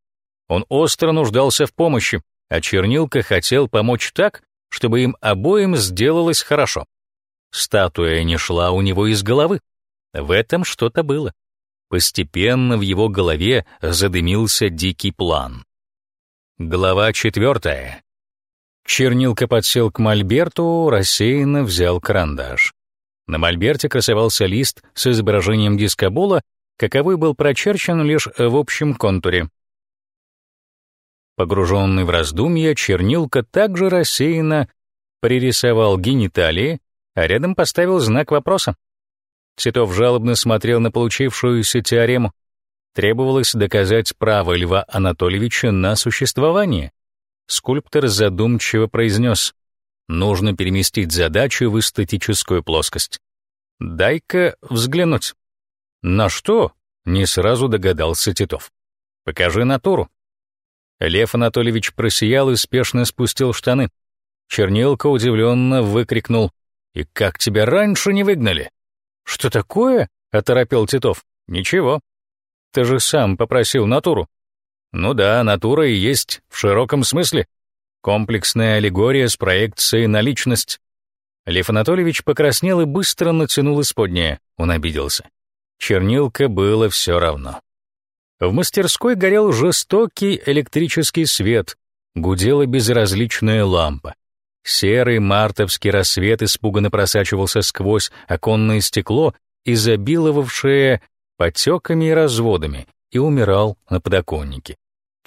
Он остро нуждался в помощи, а Чернилка хотел помочь так, чтобы им обоим сделалось хорошо. Статуя не шла у него из головы. В этом что-то было. Постепенно в его голове задымился дикий план. Глава четвертая. Чернилка подсел к мольберту, рассеянно взял карандаш. На мольберте красовался лист с изображением дискобола, каковой был прочерчен лишь в общем контуре. Погруженный в раздумья, чернилка также рассеянно пририсовал гениталии, а рядом поставил знак вопроса. Титов жалобно смотрел на получившуюся теорему. Требовалось доказать право Льва Анатольевича на существование. Скульптор задумчиво произнес, нужно переместить задачу в эстетическую плоскость. «Дай-ка взглянуть». «На что?» — не сразу догадался Титов. «Покажи натуру». Лев Анатольевич просиял и спешно спустил штаны. Чернилка удивленно выкрикнул. «И как тебя раньше не выгнали?» «Что такое?» — оторопел Титов. «Ничего. Ты же сам попросил натуру». «Ну да, натура и есть в широком смысле. Комплексная аллегория с проекцией на личность». Лев Анатольевич покраснел и быстро натянул исподнее. Он обиделся. Чернилка было все равно. В мастерской горел жестокий электрический свет, гудела безразличная лампа. Серый мартовский рассвет испуганно просачивался сквозь оконное стекло, изобиловавшее потеками и разводами, и умирал на подоконнике.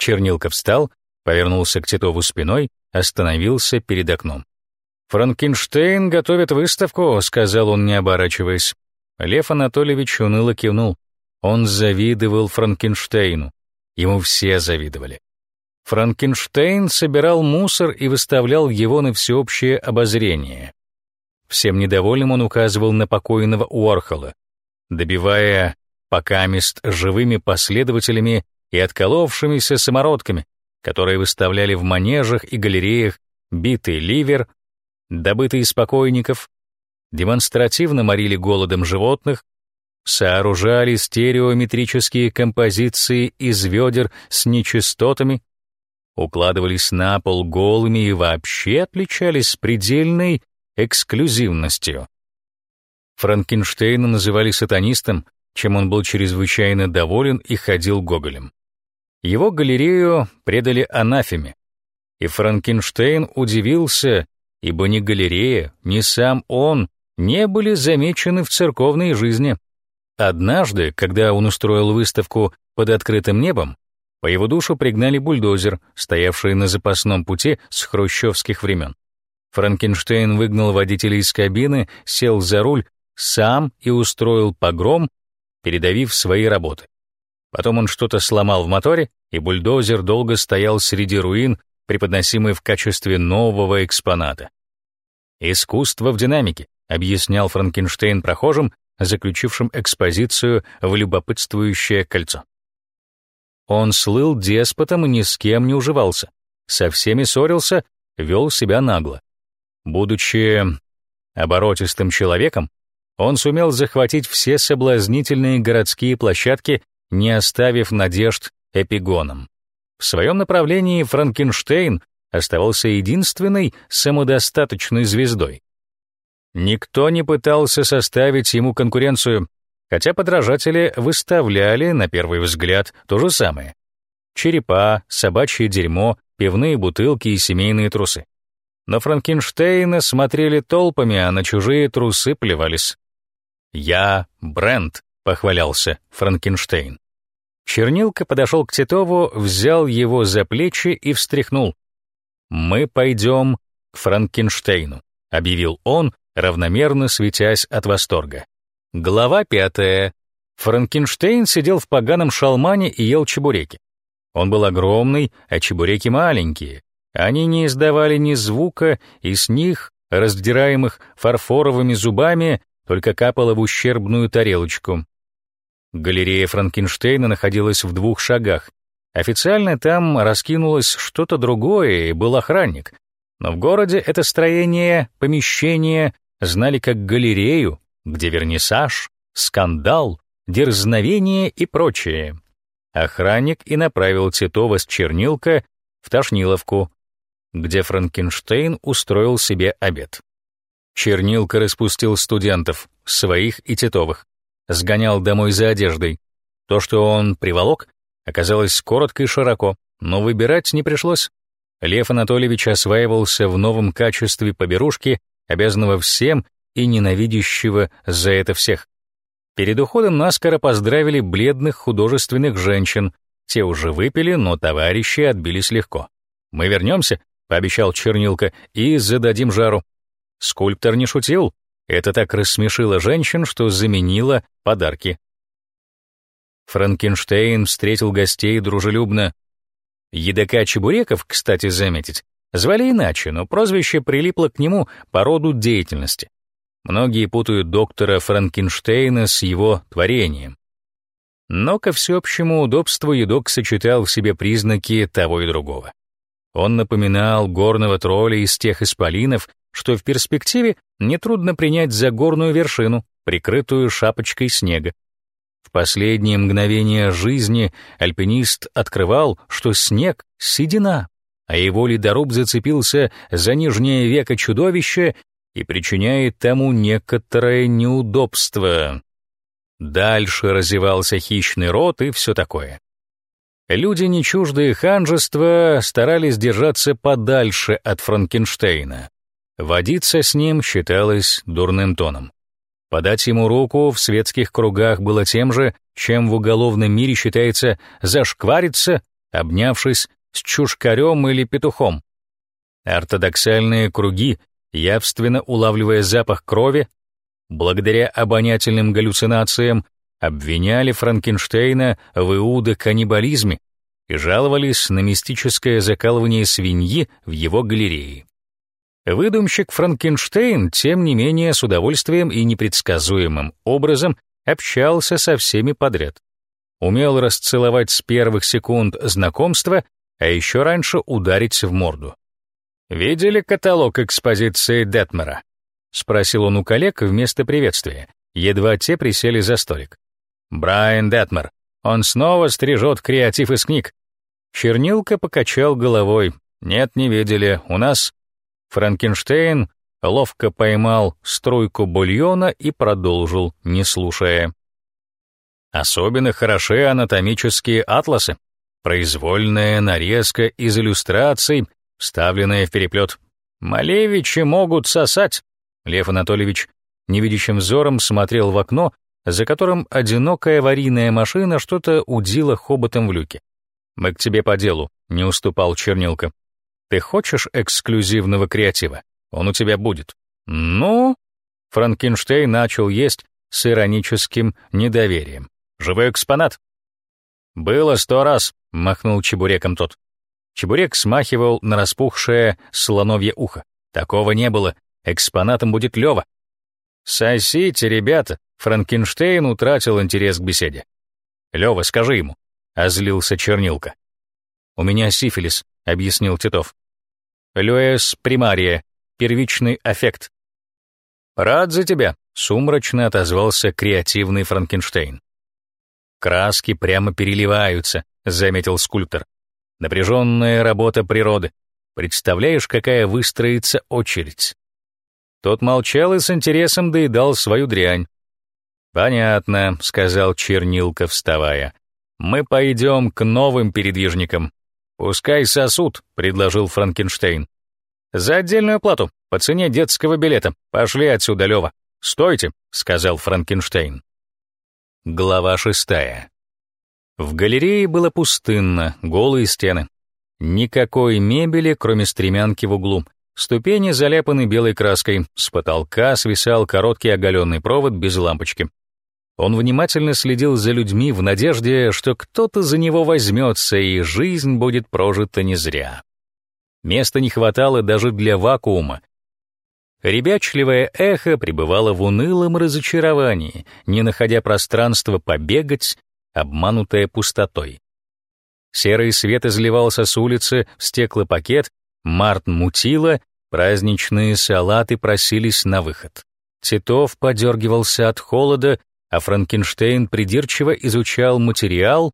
Чернилка встал, повернулся к Титову спиной, остановился перед окном. «Франкенштейн готовит выставку», — сказал он, не оборачиваясь. Лев Анатольевич уныло кивнул. Он завидовал Франкенштейну. Ему все завидовали. Франкенштейн собирал мусор и выставлял его на всеобщее обозрение. Всем недовольным он указывал на покойного Уорхола, добивая покамест живыми последователями и отколовшимися самородками, которые выставляли в манежах и галереях битый ливер, добытый из покойников, демонстративно морили голодом животных, сооружали стереометрические композиции из ведер с нечистотами, укладывались на пол голыми и вообще отличались предельной эксклюзивностью. Франкенштейна называли сатанистом, чем он был чрезвычайно доволен и ходил гоголем. Его галерею предали анафеме, и Франкенштейн удивился, ибо ни галерея, ни сам он не были замечены в церковной жизни. Однажды, когда он устроил выставку под открытым небом, по его душу пригнали бульдозер, стоявший на запасном пути с хрущевских времен. Франкенштейн выгнал водителя из кабины, сел за руль, сам и устроил погром, передавив свои работы. Потом он что-то сломал в моторе, и бульдозер долго стоял среди руин, преподносимый в качестве нового экспоната. «Искусство в динамике», — объяснял Франкенштейн прохожим, заключившим экспозицию в любопытствующее кольцо. Он слыл деспотом и ни с кем не уживался, со всеми ссорился, вел себя нагло. Будучи оборотистым человеком, он сумел захватить все соблазнительные городские площадки, не оставив надежд эпигоном. В своем направлении Франкенштейн оставался единственной самодостаточной звездой. Никто не пытался составить ему конкуренцию, хотя подражатели выставляли, на первый взгляд, то же самое. Черепа, собачье дерьмо, пивные бутылки и семейные трусы. На Франкенштейна смотрели толпами, а на чужие трусы плевались. «Я бренд», — похвалялся Франкенштейн. Чернилка подошел к Титову, взял его за плечи и встряхнул. «Мы пойдем к Франкенштейну», — объявил он, равномерно светясь от восторга. Глава пятая. Франкенштейн сидел в поганом шалмане и ел чебуреки. Он был огромный, а чебуреки маленькие. Они не издавали ни звука, и с них, раздираемых фарфоровыми зубами, только капало в ущербную тарелочку. Галерея Франкенштейна находилась в двух шагах. Официально там раскинулось что-то другое и был охранник. Но в городе это строение, помещение знали как галерею, где вернисаж, скандал, дерзновение и прочее. Охранник и направил Титова с чернилка в Тошниловку, где Франкенштейн устроил себе обед. Чернилка распустил студентов, своих и Титовых, сгонял домой за одеждой. То, что он приволок, оказалось коротко и широко, но выбирать не пришлось. Лев Анатольевич осваивался в новом качестве поберушки, обязанного всем и ненавидящего за это всех. Перед уходом наскоро поздравили бледных художественных женщин. Те уже выпили, но товарищи отбились легко. «Мы вернемся», — пообещал Чернилка, — «и зададим жару». Скульптор не шутил. Это так рассмешило женщин, что заменило подарки. Франкенштейн встретил гостей дружелюбно. Едока Чебуреков, кстати, заметить, звали иначе, но прозвище прилипло к нему по роду деятельности. Многие путают доктора Франкенштейна с его творением. Но ко всеобщему удобству едок сочетал в себе признаки того и другого. Он напоминал горного тролля из тех исполинов, что в перспективе нетрудно принять за горную вершину, прикрытую шапочкой снега. В последние мгновения жизни альпинист открывал, что снег — седина, а его ледоруб зацепился за нижнее веко чудовища и причиняет тому некоторое неудобство. Дальше разевался хищный рот и все такое. Люди, не чуждые ханжества, старались держаться подальше от Франкенштейна. Водиться с ним считалось дурным тоном. Подать ему руку в светских кругах было тем же, чем в уголовном мире считается зашквариться, обнявшись с чушкарем или петухом. Ортодоксальные круги явственно улавливая запах крови, благодаря обонятельным галлюцинациям, обвиняли Франкенштейна в иудо-каннибализме и жаловались на мистическое закалывание свиньи в его галерее. Выдумщик Франкенштейн, тем не менее, с удовольствием и непредсказуемым образом общался со всеми подряд. Умел расцеловать с первых секунд знакомства, а еще раньше ударить в морду. «Видели каталог экспозиции Детмера?» — спросил он у коллег вместо приветствия, едва те присели за столик. «Брайан Детмер. Он снова стрижет креатив из книг». Чернилка покачал головой. «Нет, не видели. У нас...» Франкенштейн ловко поймал струйку бульона и продолжил, не слушая. Особенно хороши анатомические атласы. Произвольная нарезка из иллюстраций вставленная в переплет. «Малевичи могут сосать!» Лев Анатольевич невидящим взором смотрел в окно, за которым одинокая аварийная машина что-то удила хоботом в люке. «Мы к тебе по делу», — не уступал Чернилка. «Ты хочешь эксклюзивного креатива? Он у тебя будет». «Ну?» Франкенштейн начал есть с ироническим недоверием. «Живой экспонат». «Было сто раз», — махнул чебуреком тот. Чебурек смахивал на распухшее слоновье ухо. Такого не было. Экспонатом будет Лёва. «Сосите, ребята!» Франкенштейн утратил интерес к беседе. «Лёва, скажи ему», — озлился Чернилка. «У меня сифилис», — объяснил Титов. «Люэс примария, первичный аффект». «Рад за тебя», — сумрачно отозвался креативный Франкенштейн. «Краски прямо переливаются», — заметил скульптор. Напряженная работа природы. Представляешь, какая выстроится очередь. Тот молчал и с интересом доедал свою дрянь. «Понятно», — сказал Чернилка, вставая. «Мы пойдем к новым передвижникам». «Пускай сосуд», — предложил Франкенштейн. «За отдельную плату, по цене детского билета. Пошли отсюда, Лёва». «Стойте», — сказал Франкенштейн. Глава шестая. В галерее было пустынно, голые стены. Никакой мебели, кроме стремянки в углу. Ступени заляпаны белой краской, с потолка свисал короткий оголенный провод без лампочки. Он внимательно следил за людьми в надежде, что кто-то за него возьмется, и жизнь будет прожита не зря. Места не хватало даже для вакуума. Ребячливое эхо пребывало в унылом разочаровании, не находя пространства побегать, обманутая пустотой. Серый свет изливался с улицы в стеклопакет, Март мутила, праздничные салаты просились на выход. Титов подергивался от холода, а Франкенштейн придирчиво изучал материал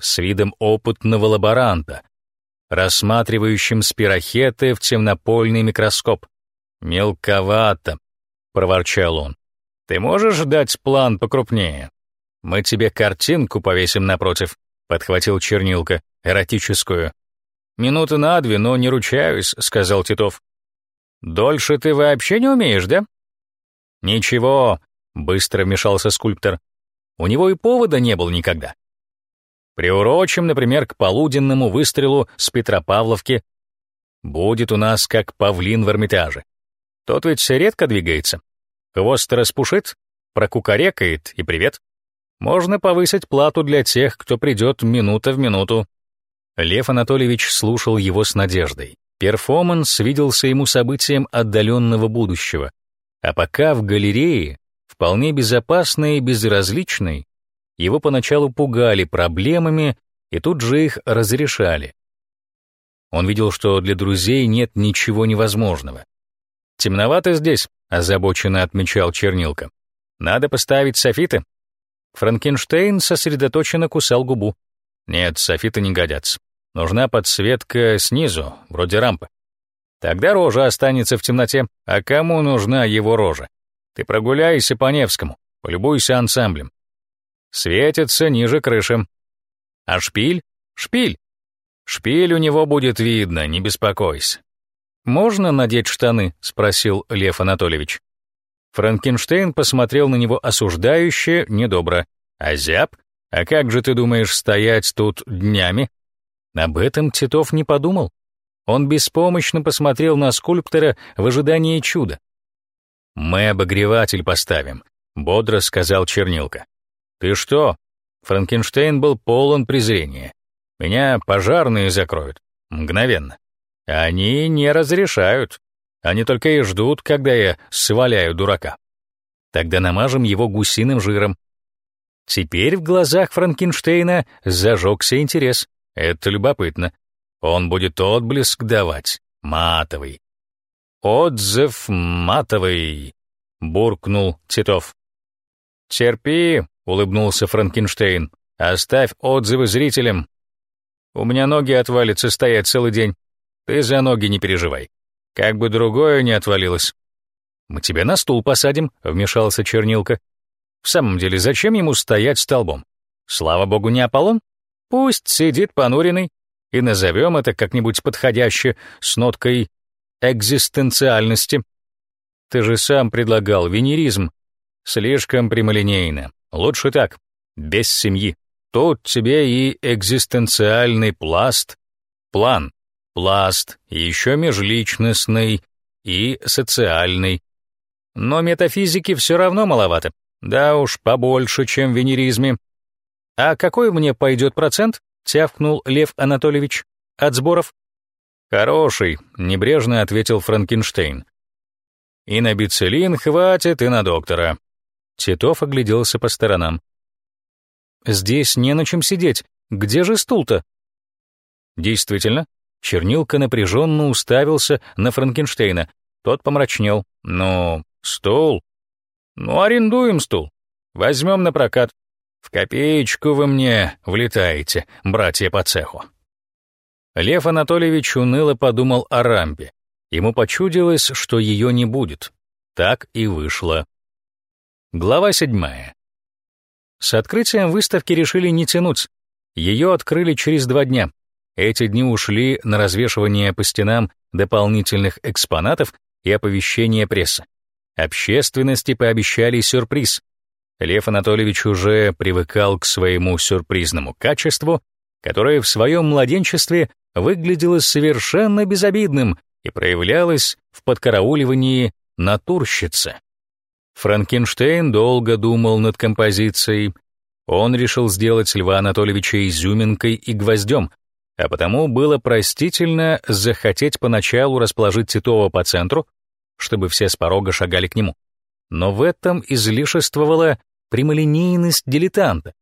с видом опытного лаборанта, рассматривающим спирохеты в темнопольный микроскоп. «Мелковато», — проворчал он. «Ты можешь дать план покрупнее? Мы тебе картинку повесим напротив», — подхватил чернилка, эротическую. «Минуты на две, но не ручаюсь», — сказал Титов. «Дольше ты вообще не умеешь, да?» «Ничего», — быстро вмешался скульптор. «У него и повода не было никогда. Приурочим, например, к полуденному выстрелу с Петропавловки. Будет у нас как павлин в Эрмитаже. Тот ведь редко двигается. Хвост распушит, прокукарекает и привет. Можно повысить плату для тех, кто придет минута в минуту. Лев Анатольевич слушал его с надеждой. Перформанс виделся ему событием отдаленного будущего. А пока в галерее, вполне безопасной и безразличной, его поначалу пугали проблемами и тут же их разрешали. Он видел, что для друзей нет ничего невозможного. «Темновато здесь», — озабоченно отмечал Чернилка. «Надо поставить софиты». Франкенштейн сосредоточенно кусал губу. «Нет, софиты не годятся. Нужна подсветка снизу, вроде рампы. Тогда рожа останется в темноте. А кому нужна его рожа? Ты прогуляйся по Невскому, полюбуйся ансамблем. Светится ниже крыши. А шпиль? Шпиль. Шпиль у него будет видно, не беспокойся. «Можно надеть штаны?» — спросил Лев Анатольевич. Франкенштейн посмотрел на него осуждающе, недобро. «А зяб? А как же ты думаешь стоять тут днями?» Об этом Титов не подумал. Он беспомощно посмотрел на скульптора в ожидании чуда. «Мы обогреватель поставим», — бодро сказал Чернилка. «Ты что?» Франкенштейн был полон презрения. «Меня пожарные закроют. Мгновенно. Они не разрешают. Они только и ждут, когда я сваляю дурака. Тогда намажем его гусиным жиром». Теперь в глазах Франкенштейна зажегся интерес. Это любопытно. Он будет отблеск давать, матовый. «Отзыв матовый», — буркнул Титов. «Терпи», — улыбнулся Франкенштейн. «Оставь отзывы зрителям. У меня ноги отвалятся стоять целый день. Ты за ноги не переживай. Как бы другое не отвалилось». «Мы тебя на стул посадим», — вмешался Чернилка. «В самом деле, зачем ему стоять столбом? Слава богу, не Аполлон? Пусть сидит понуренный, и назовем это как-нибудь подходяще с ноткой экзистенциальности. Ты же сам предлагал венеризм. Слишком прямолинейно. Лучше так, без семьи. Тут тебе и экзистенциальный пласт, план, пласт, еще межличностный и социальный. Но метафизики все равно маловато. Да уж, побольше, чем в венеризме. А какой мне пойдет процент? тявкнул Лев Анатольевич. От сборов? Хороший, небрежно ответил Франкенштейн. И на бицелин хватит, и на доктора. Титов огляделся по сторонам. Здесь не на чем сидеть. Где же стул-то? Действительно, Чернилка напряженно уставился на Франкенштейна. Тот помрачнел. Ну, стул. Ну, арендуем стул. Возьмем на прокат. В копеечку вы мне влетаете, братья по цеху. Лев Анатольевич уныло подумал о рампе. Ему почудилось, что ее не будет. Так и вышло. Глава седьмая. С открытием выставки решили не тянуть. Ее открыли через два дня. Эти дни ушли на развешивание по стенам дополнительных экспонатов и оповещение прессы. Общественности пообещали сюрприз. Лев Анатольевич уже привыкал к своему сюрпризному качеству, которое в своем младенчестве выглядело совершенно безобидным и проявлялось в подкарауливании натурщицы. Франкенштейн долго думал над композицией. Он решил сделать Льва Анатольевича изюминкой и гвоздем, а потому было простительно захотеть поначалу расположить Титова по центру, чтобы все с порога шагали к нему. Но в этом излишествовала прямолинейность дилетанта,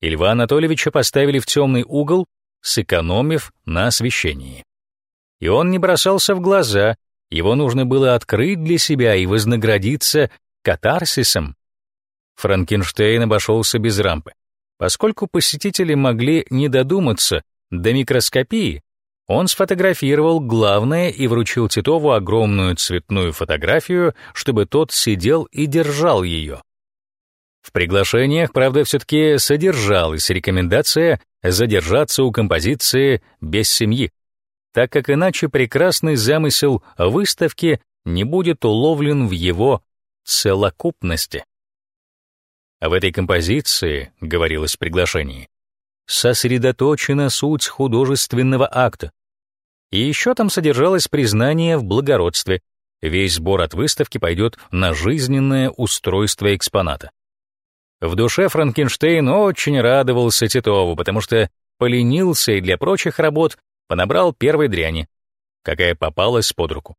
и Льва Анатольевича поставили в темный угол, сэкономив на освещении. И он не бросался в глаза, его нужно было открыть для себя и вознаградиться катарсисом. Франкенштейн обошелся без рампы. Поскольку посетители могли не додуматься до микроскопии, он сфотографировал главное и вручил Титову огромную цветную фотографию, чтобы тот сидел и держал ее. В приглашениях, правда, все-таки содержалась рекомендация задержаться у композиции без семьи, так как иначе прекрасный замысел выставки не будет уловлен в его целокупности. В этой композиции, говорилось в приглашении, сосредоточена суть художественного акта. И еще там содержалось признание в благородстве. Весь сбор от выставки пойдет на жизненное устройство экспоната. В душе Франкенштейн очень радовался Титову, потому что поленился и для прочих работ понабрал первой дряни, какая попалась под руку.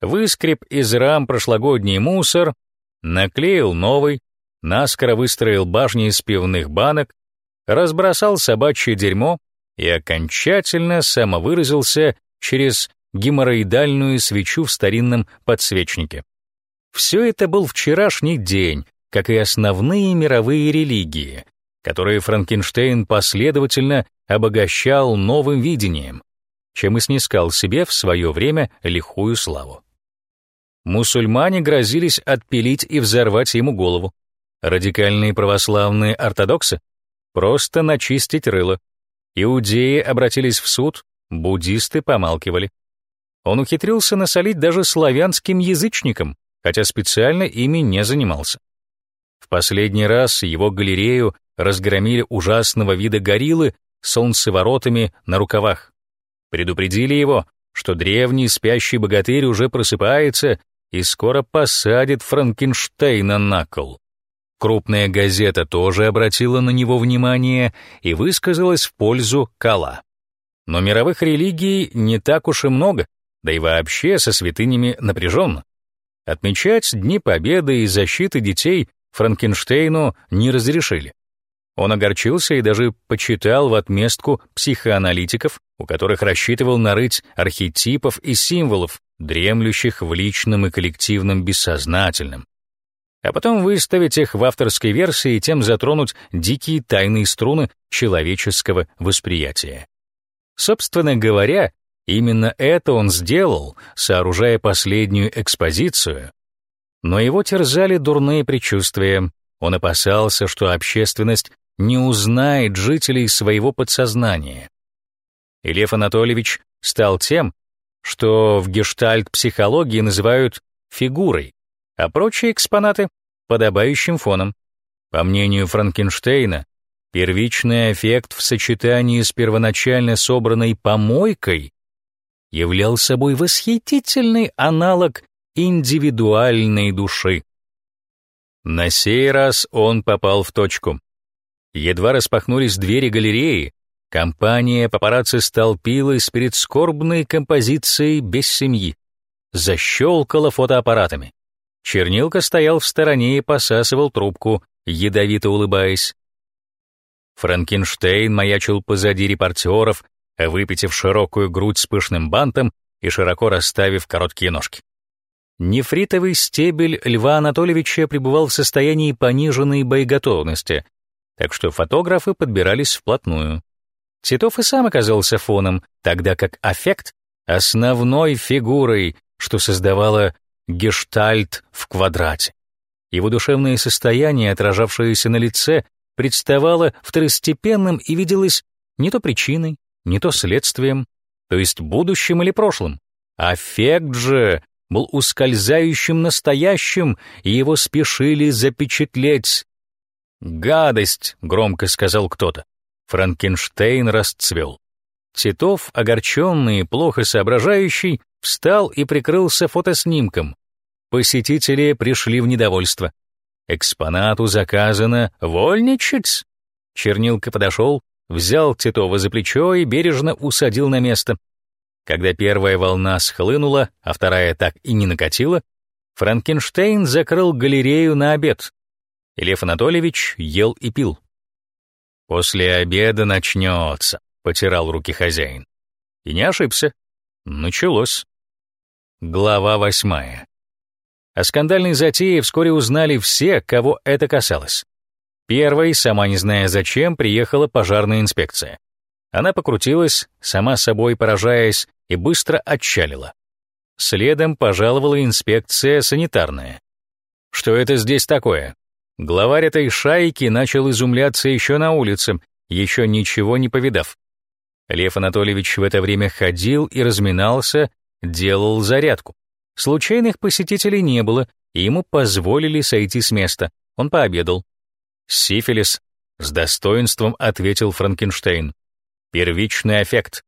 Выскреб из рам прошлогодний мусор, наклеил новый, наскоро выстроил башни из пивных банок, разбросал собачье дерьмо и окончательно самовыразился через геморроидальную свечу в старинном подсвечнике. Все это был вчерашний день, как и основные мировые религии, которые Франкенштейн последовательно обогащал новым видением, чем и снискал себе в свое время лихую славу. Мусульмане грозились отпилить и взорвать ему голову. Радикальные православные ортодоксы — просто начистить рыло. Иудеи обратились в суд, буддисты помалкивали. Он ухитрился насолить даже славянским язычникам, хотя специально ими не занимался. В последний раз его галерею разгромили ужасного вида гориллы с солнцеворотами на рукавах. Предупредили его, что древний спящий богатырь уже просыпается и скоро посадит Франкенштейна на кол. Крупная газета тоже обратила на него внимание и высказалась в пользу Кала. Но мировых религий не так уж и много, да и вообще со святынями напряженно. Отмечать Дни Победы и защиты детей Франкенштейну не разрешили. Он огорчился и даже почитал в отместку психоаналитиков, у которых рассчитывал нарыть архетипов и символов, дремлющих в личном и коллективном бессознательном, а потом выставить их в авторской версии и тем затронуть дикие тайные струны человеческого восприятия. Собственно говоря, именно это он сделал, сооружая последнюю экспозицию, но его терзали дурные предчувствия. Он опасался, что общественность не узнает жителей своего подсознания. И Лев Анатольевич стал тем, что в гештальт-психологии называют фигурой, а прочие экспонаты — подобающим фоном. По мнению Франкенштейна, первичный эффект в сочетании с первоначально собранной помойкой являл собой восхитительный аналог индивидуальной души. На сей раз он попал в точку. Едва распахнулись двери галереи, компания папарацци столпилась перед скорбной композицией без семьи. Защелкала фотоаппаратами. Чернилка стоял в стороне и посасывал трубку, ядовито улыбаясь. Франкенштейн маячил позади репортеров, выпитив широкую грудь с пышным бантом и широко расставив короткие ножки. Нефритовый стебель Льва Анатольевича пребывал в состоянии пониженной боеготовности, так что фотографы подбирались вплотную. Титов и сам оказался фоном, тогда как аффект — основной фигурой, что создавало гештальт в квадрате. Его душевное состояние, отражавшееся на лице, представало второстепенным и виделось не то причиной, не то следствием, то есть будущим или прошлым. Аффект же был ускользающим настоящим, и его спешили запечатлеть. «Гадость!» — громко сказал кто-то. Франкенштейн расцвел. Титов, огорченный и плохо соображающий, встал и прикрылся фотоснимком. Посетители пришли в недовольство. Экспонату заказано вольничать. Чернилка подошел, взял Титова за плечо и бережно усадил на место. Когда первая волна схлынула, а вторая так и не накатила, Франкенштейн закрыл галерею на обед. И Лев Анатольевич ел и пил. «После обеда начнется», — потирал руки хозяин. И не ошибся. Началось. Глава восьмая. О скандальной затее вскоре узнали все, кого это касалось. Первой, сама не зная зачем, приехала пожарная инспекция. Она покрутилась, сама собой поражаясь, и быстро отчалила. Следом пожаловала инспекция санитарная. Что это здесь такое? Главарь этой шайки начал изумляться еще на улице, еще ничего не повидав. Лев Анатольевич в это время ходил и разминался, делал зарядку. Случайных посетителей не было, и ему позволили сойти с места. Он пообедал. «Сифилис», — с достоинством ответил Франкенштейн. «Первичный эффект».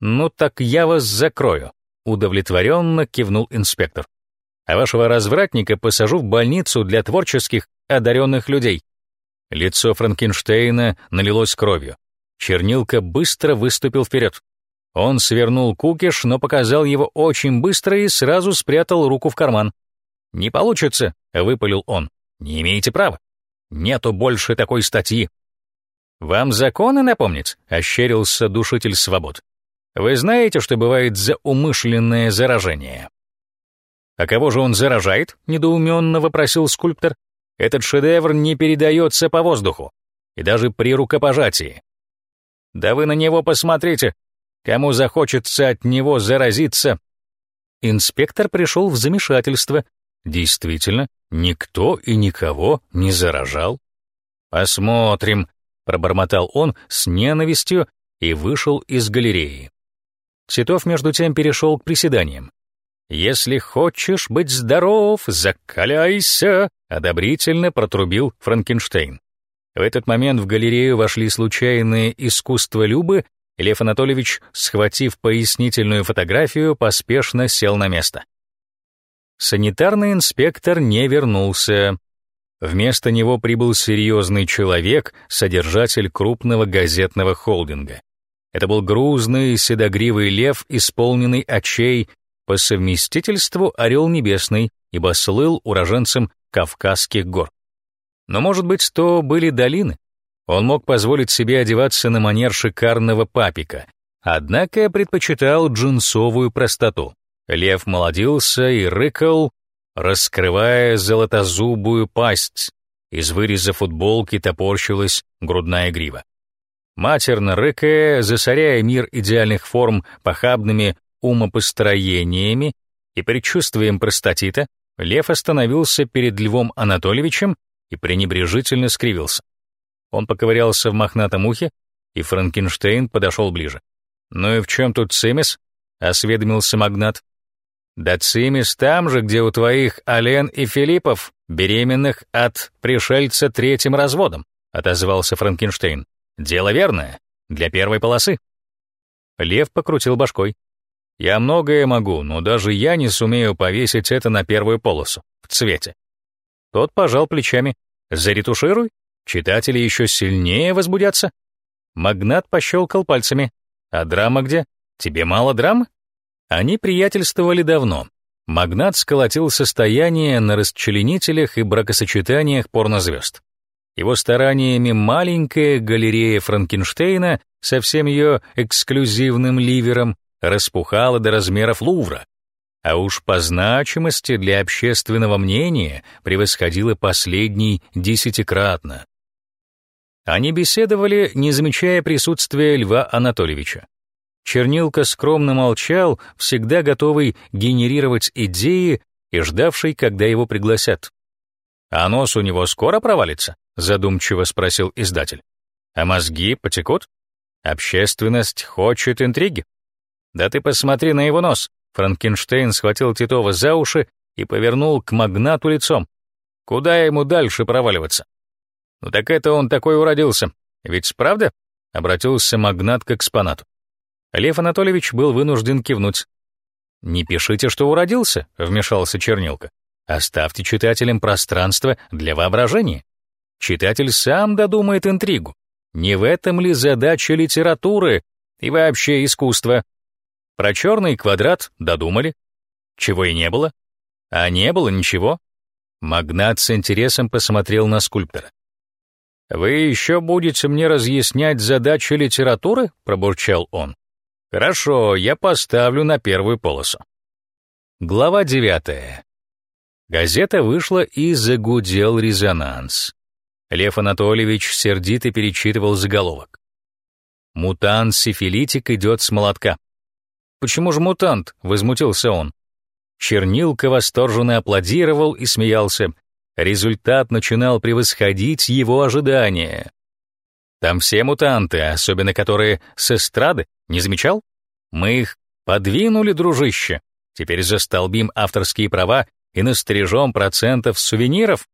«Ну так я вас закрою», — удовлетворенно кивнул инспектор. «А вашего развратника посажу в больницу для творческих, одаренных людей». Лицо Франкенштейна налилось кровью. Чернилка быстро выступил вперед. Он свернул кукиш, но показал его очень быстро и сразу спрятал руку в карман. «Не получится», — выпалил он. «Не имеете права. Нету больше такой статьи». «Вам законы напомнить?» — ощерился душитель свобод. «Вы знаете, что бывает за умышленное заражение?» «А кого же он заражает?» — недоуменно вопросил скульптор. «Этот шедевр не передается по воздуху, и даже при рукопожатии». «Да вы на него посмотрите!» Кому захочется от него заразиться? Инспектор пришел в замешательство. Действительно, никто и никого не заражал. «Посмотрим», — пробормотал он с ненавистью и вышел из галереи. Титов между тем перешел к приседаниям. «Если хочешь быть здоров, закаляйся», — одобрительно протрубил Франкенштейн. В этот момент в галерею вошли случайные искусстволюбы Лев Анатольевич, схватив пояснительную фотографию, поспешно сел на место. Санитарный инспектор не вернулся. Вместо него прибыл серьезный человек, содержатель крупного газетного холдинга. Это был грузный седогривый лев, исполненный очей, по совместительству орел небесный, ибо слыл уроженцем Кавказских гор. Но, может быть, то были долины? Он мог позволить себе одеваться на манер шикарного папика, однако предпочитал джинсовую простоту. Лев молодился и рыкал, раскрывая золотозубую пасть. Из выреза футболки топорщилась грудная грива. Матерно рыкая, засоряя мир идеальных форм похабными умопостроениями и предчувствием простатита, Лев остановился перед Львом Анатольевичем и пренебрежительно скривился. Он поковырялся в мохнатом ухе, и Франкенштейн подошел ближе. «Ну и в чем тут цимис?» — осведомился магнат. «Да цимис там же, где у твоих Ален и Филиппов, беременных от пришельца третьим разводом», — отозвался Франкенштейн. «Дело верное, для первой полосы». Лев покрутил башкой. «Я многое могу, но даже я не сумею повесить это на первую полосу, в цвете». Тот пожал плечами. «Заретушируй, Читатели еще сильнее возбудятся. Магнат пощелкал пальцами. А драма где? Тебе мало драм? Они приятельствовали давно. Магнат сколотил состояние на расчленителях и бракосочетаниях порнозвезд. Его стараниями маленькая галерея Франкенштейна со всем ее эксклюзивным ливером распухала до размеров Лувра, а уж по значимости для общественного мнения превосходила последний десятикратно. Они беседовали, не замечая присутствия Льва Анатольевича. Чернилка скромно молчал, всегда готовый генерировать идеи и ждавший, когда его пригласят. «А нос у него скоро провалится?» — задумчиво спросил издатель. «А мозги потекут? Общественность хочет интриги?» «Да ты посмотри на его нос!» Франкенштейн схватил Титова за уши и повернул к магнату лицом. «Куда ему дальше проваливаться?» «Ну так это он такой уродился. Ведь правда?» — обратился магнат к экспонату. Лев Анатольевич был вынужден кивнуть. «Не пишите, что уродился», — вмешался Чернилка. «Оставьте читателям пространство для воображения. Читатель сам додумает интригу. Не в этом ли задача литературы и вообще искусства? Про черный квадрат додумали. Чего и не было. А не было ничего». Магнат с интересом посмотрел на скульптора. «Вы еще будете мне разъяснять задачи литературы?» — пробурчал он. «Хорошо, я поставлю на первую полосу». Глава девятая. Газета вышла и загудел резонанс. Лев Анатольевич сердито перечитывал заголовок. «Мутант-сифилитик идет с молотка». «Почему же мутант?» — возмутился он. Чернилка восторженно аплодировал и смеялся. Результат начинал превосходить его ожидания. Там все мутанты, особенно которые с эстрады, не замечал? Мы их подвинули, дружище. Теперь застолбим авторские права и настрижем процентов сувениров.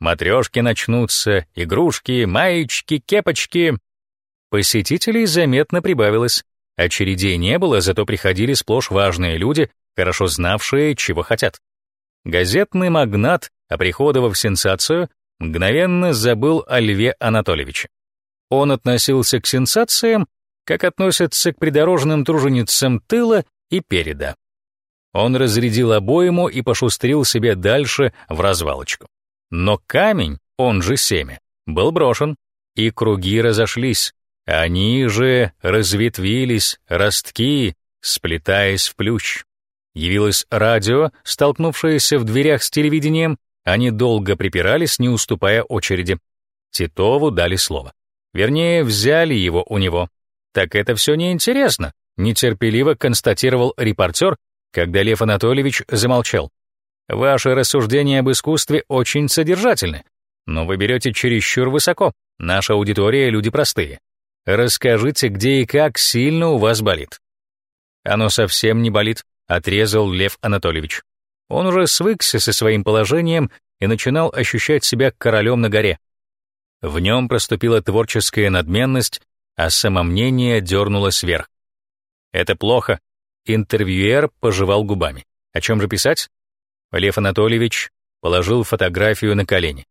Матрешки начнутся, игрушки, маечки, кепочки. Посетителей заметно прибавилось. Очередей не было, зато приходили сплошь важные люди, хорошо знавшие, чего хотят. Газетный магнат, оприходовав сенсацию, мгновенно забыл о Льве Анатольевиче. Он относился к сенсациям, как относятся к придорожным труженицам тыла и переда. Он разрядил обойму и пошустрил себе дальше в развалочку. Но камень, он же семя, был брошен, и круги разошлись. Они же разветвились, ростки, сплетаясь в плющ. Явилось радио, столкнувшееся в дверях с телевидением, они долго припирались, не уступая очереди. Титову дали слово. Вернее, взяли его у него. Так это все неинтересно, нетерпеливо констатировал репортер, когда Лев Анатольевич замолчал. Ваши рассуждения об искусстве очень содержательны, но вы берете чересчур высоко. Наша аудитория — люди простые. Расскажите, где и как сильно у вас болит. Оно совсем не болит, отрезал Лев Анатольевич. Он уже свыкся со своим положением и начинал ощущать себя королем на горе. В нем проступила творческая надменность, а самомнение дернулось вверх. Это плохо. Интервьюер пожевал губами. О чем же писать? Лев Анатольевич положил фотографию на колени.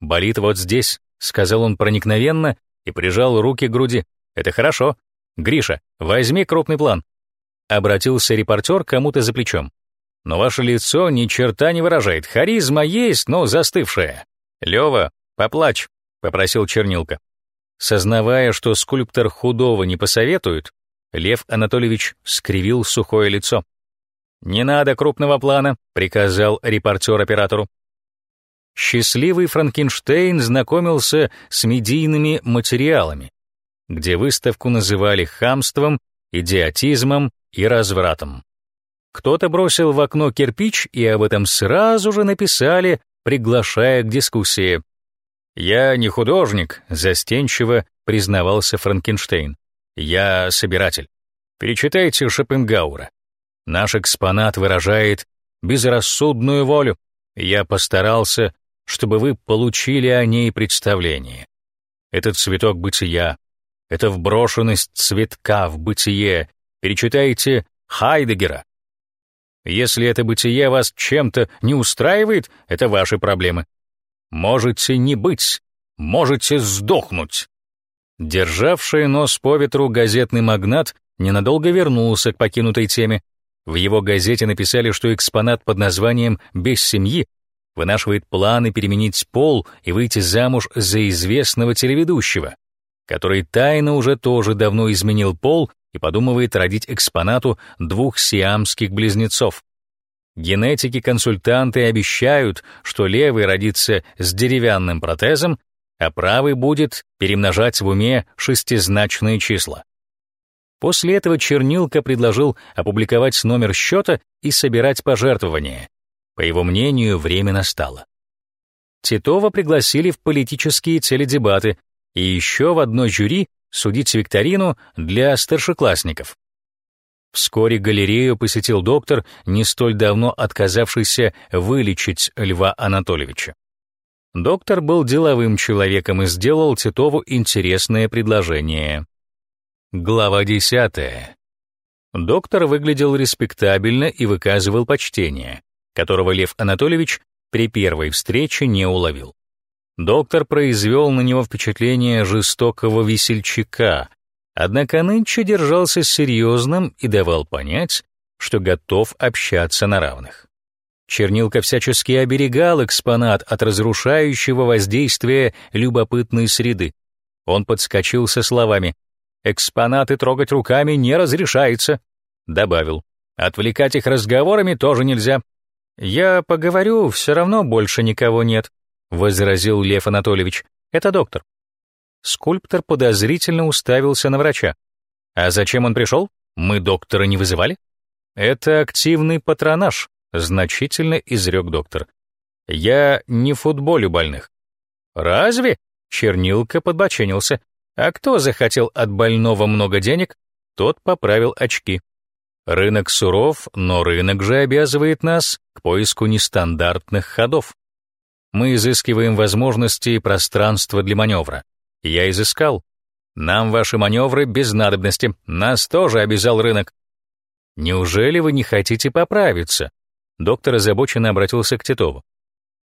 «Болит вот здесь», — сказал он проникновенно и прижал руки к груди. «Это хорошо. Гриша, возьми крупный план. Обратился репортер кому-то за плечом. Но ваше лицо ни черта не выражает. Харизма есть, но застывшая. Лева, поплачь, попросил Чернилка. Сознавая, что скульптор худого не посоветует, Лев Анатольевич скривил сухое лицо. «Не надо крупного плана», — приказал репортер оператору. Счастливый Франкенштейн знакомился с медийными материалами, где выставку называли хамством, идиотизмом и развратом. Кто-то бросил в окно кирпич, и об этом сразу же написали, приглашая к дискуссии. «Я не художник», — застенчиво признавался Франкенштейн. «Я собиратель. Перечитайте Шопенгаура. Наш экспонат выражает безрассудную волю. Я постарался, чтобы вы получили о ней представление. Этот цветок бытия, эта вброшенность цветка в бытие, перечитайте Хайдегера. Если это бытие вас чем-то не устраивает, это ваши проблемы. Можете не быть, можете сдохнуть. Державший нос по ветру газетный магнат ненадолго вернулся к покинутой теме. В его газете написали, что экспонат под названием «Без семьи» вынашивает планы переменить пол и выйти замуж за известного телеведущего, который тайно уже тоже давно изменил пол и подумывает родить экспонату двух сиамских близнецов. Генетики-консультанты обещают, что левый родится с деревянным протезом, а правый будет перемножать в уме шестизначные числа. После этого Чернилка предложил опубликовать номер счета и собирать пожертвования. По его мнению, время настало. Титова пригласили в политические теледебаты и еще в одно жюри судить викторину для старшеклассников. Вскоре галерею посетил доктор, не столь давно отказавшийся вылечить Льва Анатольевича. Доктор был деловым человеком и сделал Титову интересное предложение. Глава 10. Доктор выглядел респектабельно и выказывал почтение, которого Лев Анатольевич при первой встрече не уловил. Доктор произвел на него впечатление жестокого весельчака, однако нынче держался серьезным и давал понять, что готов общаться на равных. Чернилка всячески оберегал экспонат от разрушающего воздействия любопытной среды. Он подскочил со словами «Экспонаты трогать руками не разрешается», добавил «Отвлекать их разговорами тоже нельзя. «Я поговорю, все равно больше никого нет», — возразил Лев Анатольевич. «Это доктор». Скульптор подозрительно уставился на врача. «А зачем он пришел? Мы доктора не вызывали?» «Это активный патронаж», — значительно изрек доктор. «Я не футболю больных». «Разве?» — чернилка подбоченился. «А кто захотел от больного много денег, тот поправил очки. Рынок суров, но рынок же обязывает нас к поиску нестандартных ходов. Мы изыскиваем возможности и пространство для маневра. Я изыскал. Нам ваши маневры без надобности, нас тоже обязал рынок. Неужели вы не хотите поправиться? Доктор озабоченно обратился к Титову.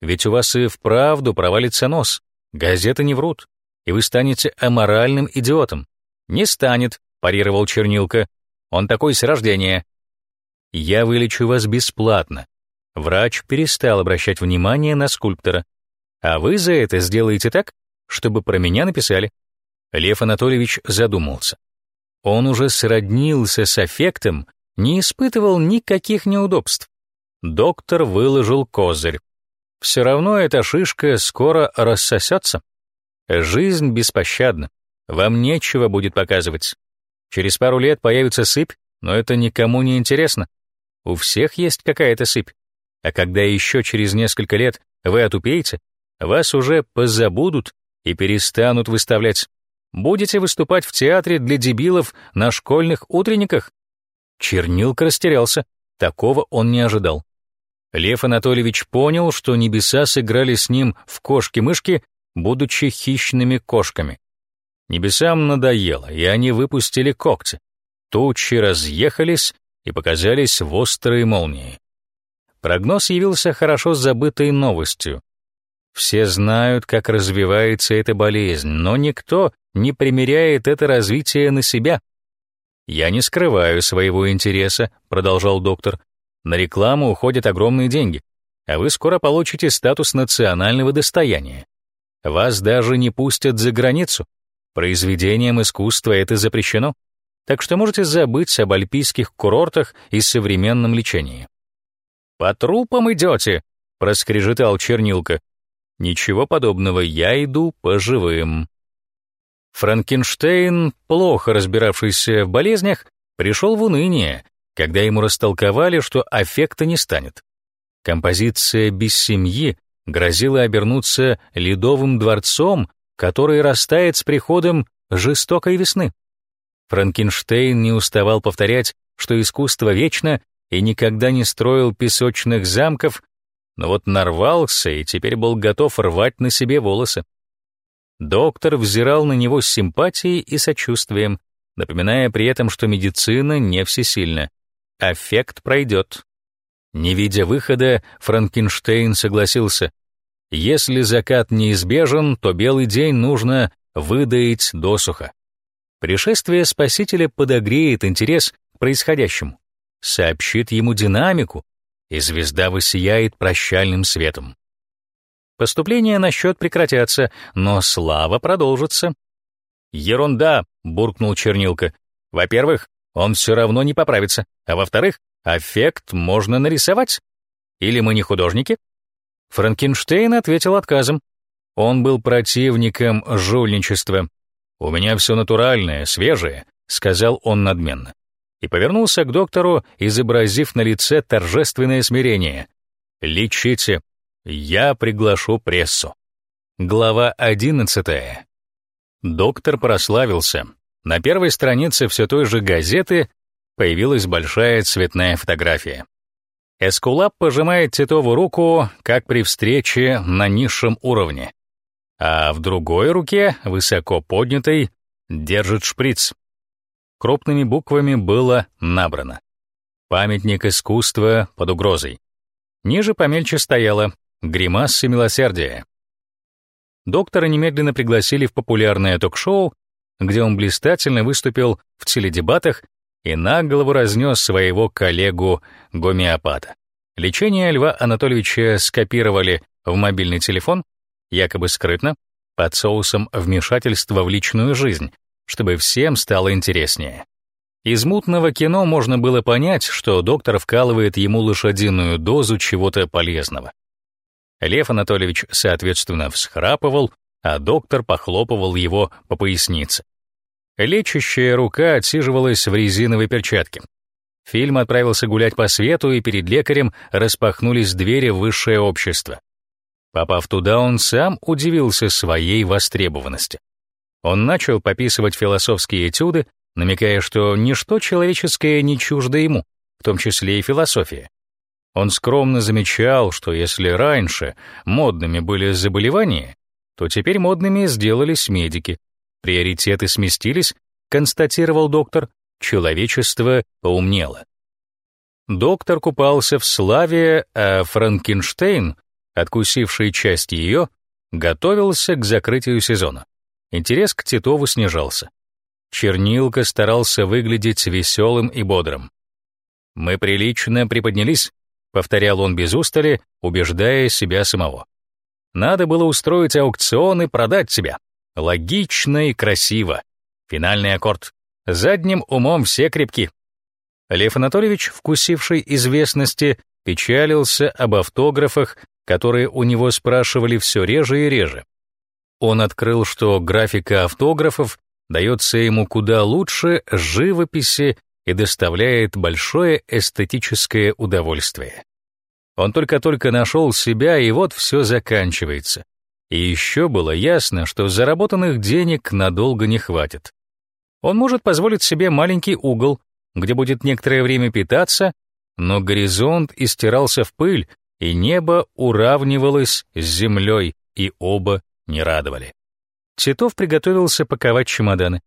Ведь у вас и вправду провалится нос. Газеты не врут, и вы станете аморальным идиотом. Не станет, парировал Чернилка. Он такой с рождения. Я вылечу вас бесплатно. Врач перестал обращать внимание на скульптора. А вы за это сделаете так, чтобы про меня написали. Лев Анатольевич задумался. Он уже сроднился с эффектом, не испытывал никаких неудобств. Доктор выложил козырь. Все равно эта шишка скоро рассосется. Жизнь беспощадна. Вам нечего будет показывать. Через пару лет появится сыпь, но это никому не интересно. У всех есть какая-то сыпь. А когда еще через несколько лет вы отупеете, вас уже позабудут и перестанут выставлять. Будете выступать в театре для дебилов на школьных утренниках? Чернилка растерялся. Такого он не ожидал. Лев Анатольевич понял, что небеса сыграли с ним в кошки-мышки, будучи хищными кошками. Небесам надоело, и они выпустили когти. Тучи разъехались и показались в острые молнии. Прогноз явился хорошо забытой новостью. Все знают, как развивается эта болезнь, но никто не примеряет это развитие на себя. «Я не скрываю своего интереса», — продолжал доктор. «На рекламу уходят огромные деньги, а вы скоро получите статус национального достояния. Вас даже не пустят за границу. Произведением искусства это запрещено, так что можете забыть об альпийских курортах и современном лечении. «По трупам идете?» — проскрежетал чернилка. «Ничего подобного, я иду по живым». Франкенштейн, плохо разбиравшийся в болезнях, пришел в уныние, когда ему растолковали, что аффекта не станет. Композиция «Без семьи» грозила обернуться ледовым дворцом который растает с приходом жестокой весны. Франкенштейн не уставал повторять, что искусство вечно и никогда не строил песочных замков, но вот нарвался и теперь был готов рвать на себе волосы. Доктор взирал на него с симпатией и сочувствием, напоминая при этом, что медицина не всесильна. Аффект пройдет. Не видя выхода, Франкенштейн согласился — если закат неизбежен, то белый день нужно выдаить досуха. Пришествие Спасителя подогреет интерес к происходящему, сообщит ему динамику, и звезда высияет прощальным светом. Поступления на счет прекратятся, но слава продолжится. «Ерунда!» — буркнул Чернилка. «Во-первых, он все равно не поправится, а во-вторых, аффект можно нарисовать. Или мы не художники?» Франкенштейн ответил отказом. Он был противником жульничества. «У меня все натуральное, свежее», — сказал он надменно. И повернулся к доктору, изобразив на лице торжественное смирение. «Лечите. Я приглашу прессу». Глава одиннадцатая. Доктор прославился. На первой странице все той же газеты появилась большая цветная фотография. Эскулап пожимает Титову руку, как при встрече на низшем уровне, а в другой руке, высоко поднятой, держит шприц. Крупными буквами было набрано. Памятник искусства под угрозой. Ниже помельче стояло «Гримасы милосердия». Доктора немедленно пригласили в популярное ток-шоу, где он блистательно выступил в теледебатах и на голову разнес своего коллегу-гомеопата. Лечение Льва Анатольевича скопировали в мобильный телефон, якобы скрытно, под соусом вмешательства в личную жизнь, чтобы всем стало интереснее. Из мутного кино можно было понять, что доктор вкалывает ему лошадиную дозу чего-то полезного. Лев Анатольевич, соответственно, всхрапывал, а доктор похлопывал его по пояснице. Лечащая рука отсиживалась в резиновой перчатке. Фильм отправился гулять по свету, и перед лекарем распахнулись двери в высшее общество. Попав туда, он сам удивился своей востребованности. Он начал пописывать философские этюды, намекая, что ничто человеческое не чуждо ему, в том числе и философия. Он скромно замечал, что если раньше модными были заболевания, то теперь модными сделались медики. Приоритеты сместились, констатировал доктор, человечество поумнело. Доктор купался в славе, а Франкенштейн, откусивший часть ее, готовился к закрытию сезона. Интерес к Титову снижался. Чернилка старался выглядеть веселым и бодрым. «Мы прилично приподнялись», — повторял он без устали, убеждая себя самого. «Надо было устроить аукцион и продать себя. Логично и красиво. Финальный аккорд. Задним умом все крепки». Лев Анатольевич, вкусивший известности, печалился об автографах, которые у него спрашивали все реже и реже. Он открыл, что графика автографов дается ему куда лучше живописи и доставляет большое эстетическое удовольствие. Он только-только нашел себя, и вот все заканчивается. И еще было ясно, что заработанных денег надолго не хватит. Он может позволить себе маленький угол, где будет некоторое время питаться, но горизонт истирался в пыль, и небо уравнивалось с землей, и оба не радовали. Титов приготовился паковать чемоданы.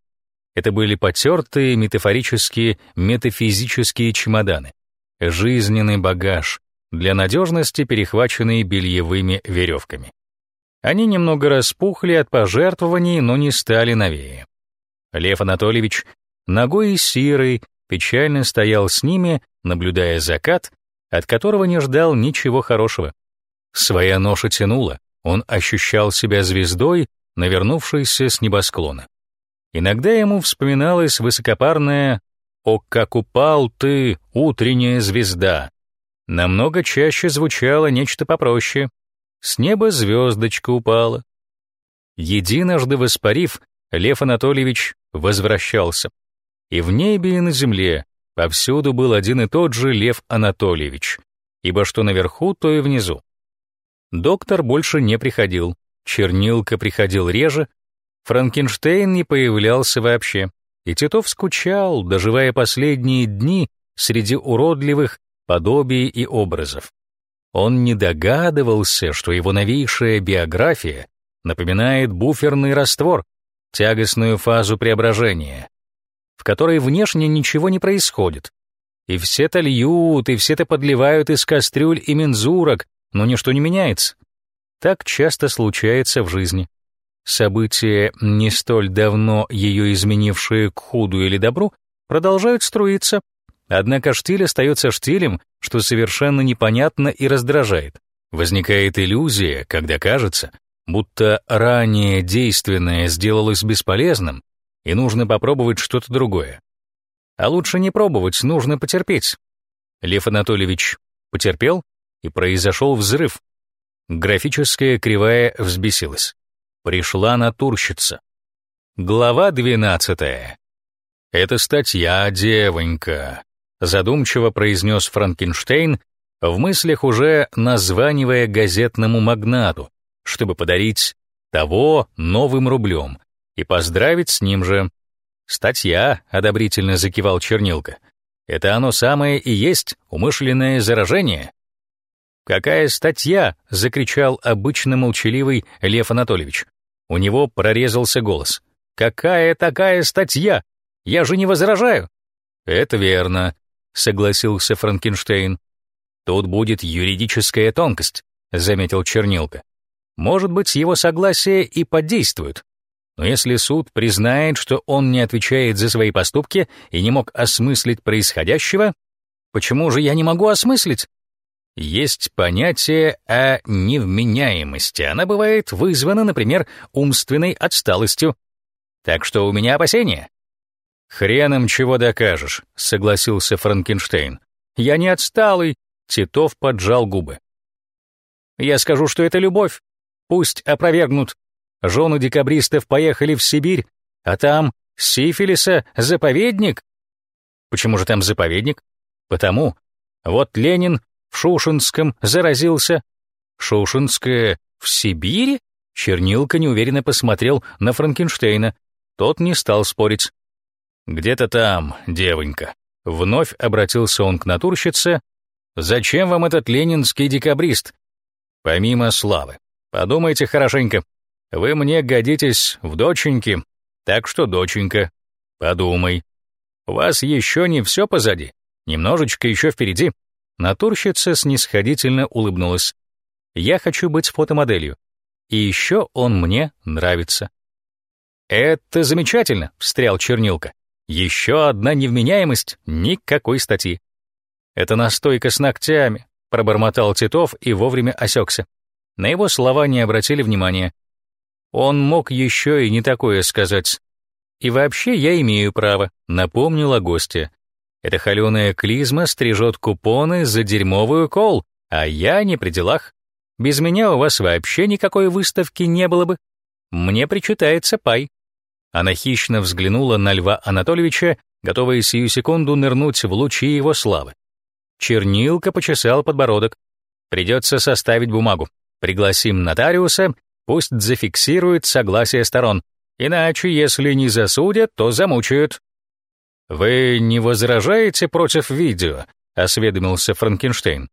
Это были потертые метафорические, метафизические чемоданы. Жизненный багаж, для надежности перехваченный бельевыми веревками. Они немного распухли от пожертвований, но не стали новее. Лев Анатольевич, ногой и сирой, печально стоял с ними, наблюдая закат, от которого не ждал ничего хорошего. Своя ноша тянула, он ощущал себя звездой, навернувшейся с небосклона. Иногда ему вспоминалась высокопарная «О, как упал ты, утренняя звезда!» Намного чаще звучало нечто попроще. С неба звездочка упала. Единожды воспарив, Лев Анатольевич возвращался. И в небе, и на земле повсюду был один и тот же Лев Анатольевич, ибо что наверху, то и внизу. Доктор больше не приходил. Чернилка приходил реже, Франкенштейн не появлялся вообще, и Титов скучал, доживая последние дни среди уродливых подобий и образов. Он не догадывался, что его новейшая биография напоминает буферный раствор, тягостную фазу преображения, в которой внешне ничего не происходит. И все-то льют, и все-то подливают из кастрюль и мензурок, но ничто не меняется. Так часто случается в жизни. События, не столь давно ее изменившие к худу или добру, продолжают струиться, однако штиль остается штилем, что совершенно непонятно и раздражает. Возникает иллюзия, когда кажется, будто ранее действенное сделалось бесполезным, и нужно попробовать что-то другое. А лучше не пробовать, нужно потерпеть. Лев Анатольевич потерпел, и произошел взрыв. Графическая кривая взбесилась. Пришла натурщица. Глава 12. «Это статья, девонька», — задумчиво произнес Франкенштейн, в мыслях уже названивая газетному магнату, чтобы подарить того новым рублем и поздравить с ним же. «Статья», — одобрительно закивал Чернилка. «Это оно самое и есть умышленное заражение. «Какая статья?» — закричал обычно молчаливый Лев Анатольевич. У него прорезался голос. «Какая такая статья? Я же не возражаю!» «Это верно», — согласился Франкенштейн. «Тут будет юридическая тонкость», — заметил Чернилка. «Может быть, его согласие и подействует. Но если суд признает, что он не отвечает за свои поступки и не мог осмыслить происходящего, почему же я не могу осмыслить? Есть понятие о невменяемости. Она бывает вызвана, например, умственной отсталостью. Так что у меня опасения. «Хреном чего докажешь», — согласился Франкенштейн. «Я не отсталый», — Титов поджал губы. «Я скажу, что это любовь. Пусть опровергнут. Жены декабристов поехали в Сибирь, а там сифилиса заповедник». «Почему же там заповедник?» «Потому. Вот Ленин в Шушинском заразился». «Шушинское в Сибири?» Чернилка неуверенно посмотрел на Франкенштейна. Тот не стал спорить. «Где-то там, девонька». Вновь обратился он к натурщице. «Зачем вам этот ленинский декабрист? Помимо славы. Подумайте хорошенько. Вы мне годитесь в доченьки, так что, доченька, подумай. У вас еще не все позади, немножечко еще впереди». Натурщица снисходительно улыбнулась. «Я хочу быть фотомоделью. И еще он мне нравится. «Это замечательно», — встрял Чернилка. «Еще одна невменяемость, никакой статьи». «Это настойка с ногтями», — пробормотал Титов и вовремя осекся. На его слова не обратили внимания. Он мог еще и не такое сказать. «И вообще я имею право», — напомнила гостья. «Эта холеная клизма стрижет купоны за дерьмовую кол, а я не при делах. Без меня у вас вообще никакой выставки не было бы. Мне причитается пай». Она хищно взглянула на Льва Анатольевича, готовая сию секунду нырнуть в лучи его славы. Чернилка почесал подбородок. «Придется составить бумагу. Пригласим нотариуса, пусть зафиксирует согласие сторон. Иначе, если не засудят, то замучают». «Вы не возражаете против видео?» — осведомился Франкенштейн.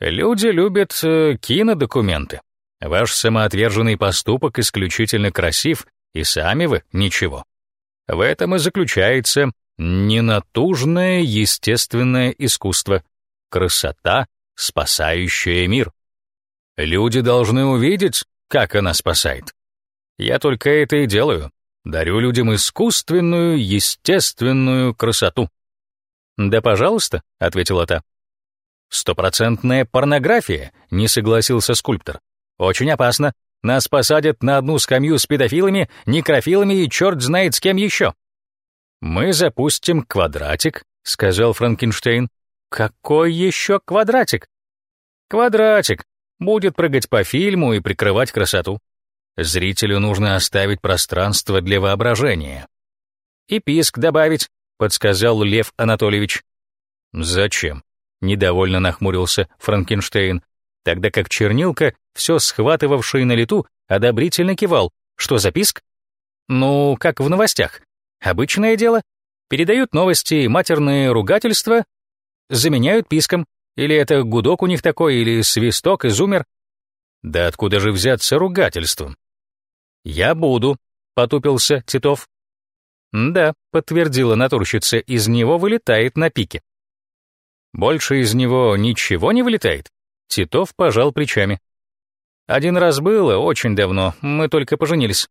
Люди любят э, кинодокументы. Ваш самоотверженный поступок исключительно красив, и сами вы ничего. В этом и заключается ненатужное естественное искусство, красота, спасающая мир. Люди должны увидеть, как она спасает. Я только это и делаю. Дарю людям искусственную, естественную красоту. «Да, пожалуйста», — ответила та. «Стопроцентная порнография», — не согласился скульптор. «Очень опасно. Нас посадят на одну скамью с педофилами, некрофилами и черт знает с кем еще». «Мы запустим квадратик», — сказал Франкенштейн. «Какой еще квадратик?» «Квадратик. Будет прыгать по фильму и прикрывать красоту. Зрителю нужно оставить пространство для воображения». «И писк добавить», — подсказал Лев Анатольевич. «Зачем?» Недовольно нахмурился Франкенштейн, тогда как чернилка, все схватывавший на лету, одобрительно кивал. Что за писк? Ну, как в новостях. Обычное дело. Передают новости и матерные ругательства, заменяют писком. Или это гудок у них такой, или свисток, изумер. Да откуда же взяться ругательством? «Я буду», — потупился Титов. «Да», — подтвердила натурщица, — «из него вылетает на пике». Больше из него ничего не вылетает? Титов пожал плечами. Один раз было, очень давно, мы только поженились.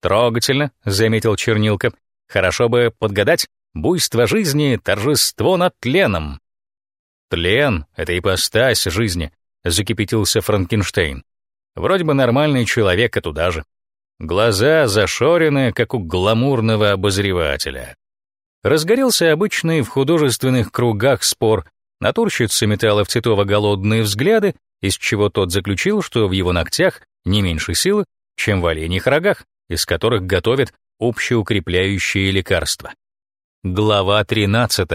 Трогательно, заметил Чернилка. Хорошо бы подгадать. Буйство жизни, торжество над тленом. Тлен — это ипостась жизни, закипятился Франкенштейн. Вроде бы нормальный человек и туда же. Глаза зашорены, как у гламурного обозревателя. Разгорелся обычный в художественных кругах спор. Натурщица металла в Титова голодные взгляды, из чего тот заключил, что в его ногтях не меньше силы, чем в оленьих рогах, из которых готовят общеукрепляющие лекарства. Глава 13.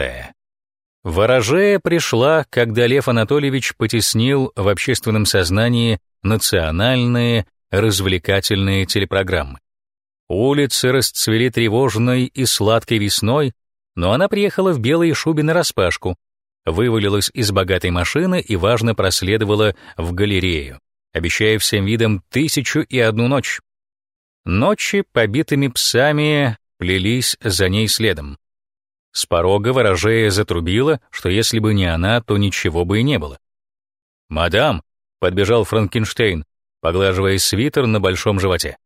Ворожея пришла, когда Лев Анатольевич потеснил в общественном сознании национальные развлекательные телепрограммы. Улицы расцвели тревожной и сладкой весной, но она приехала в белой шубе нараспашку, вывалилась из богатой машины и важно проследовала в галерею, обещая всем видам тысячу и одну ночь. Ночи побитыми псами плелись за ней следом. С порога ворожея затрубила, что если бы не она, то ничего бы и не было. «Мадам!» — подбежал Франкенштейн, поглаживая свитер на большом животе.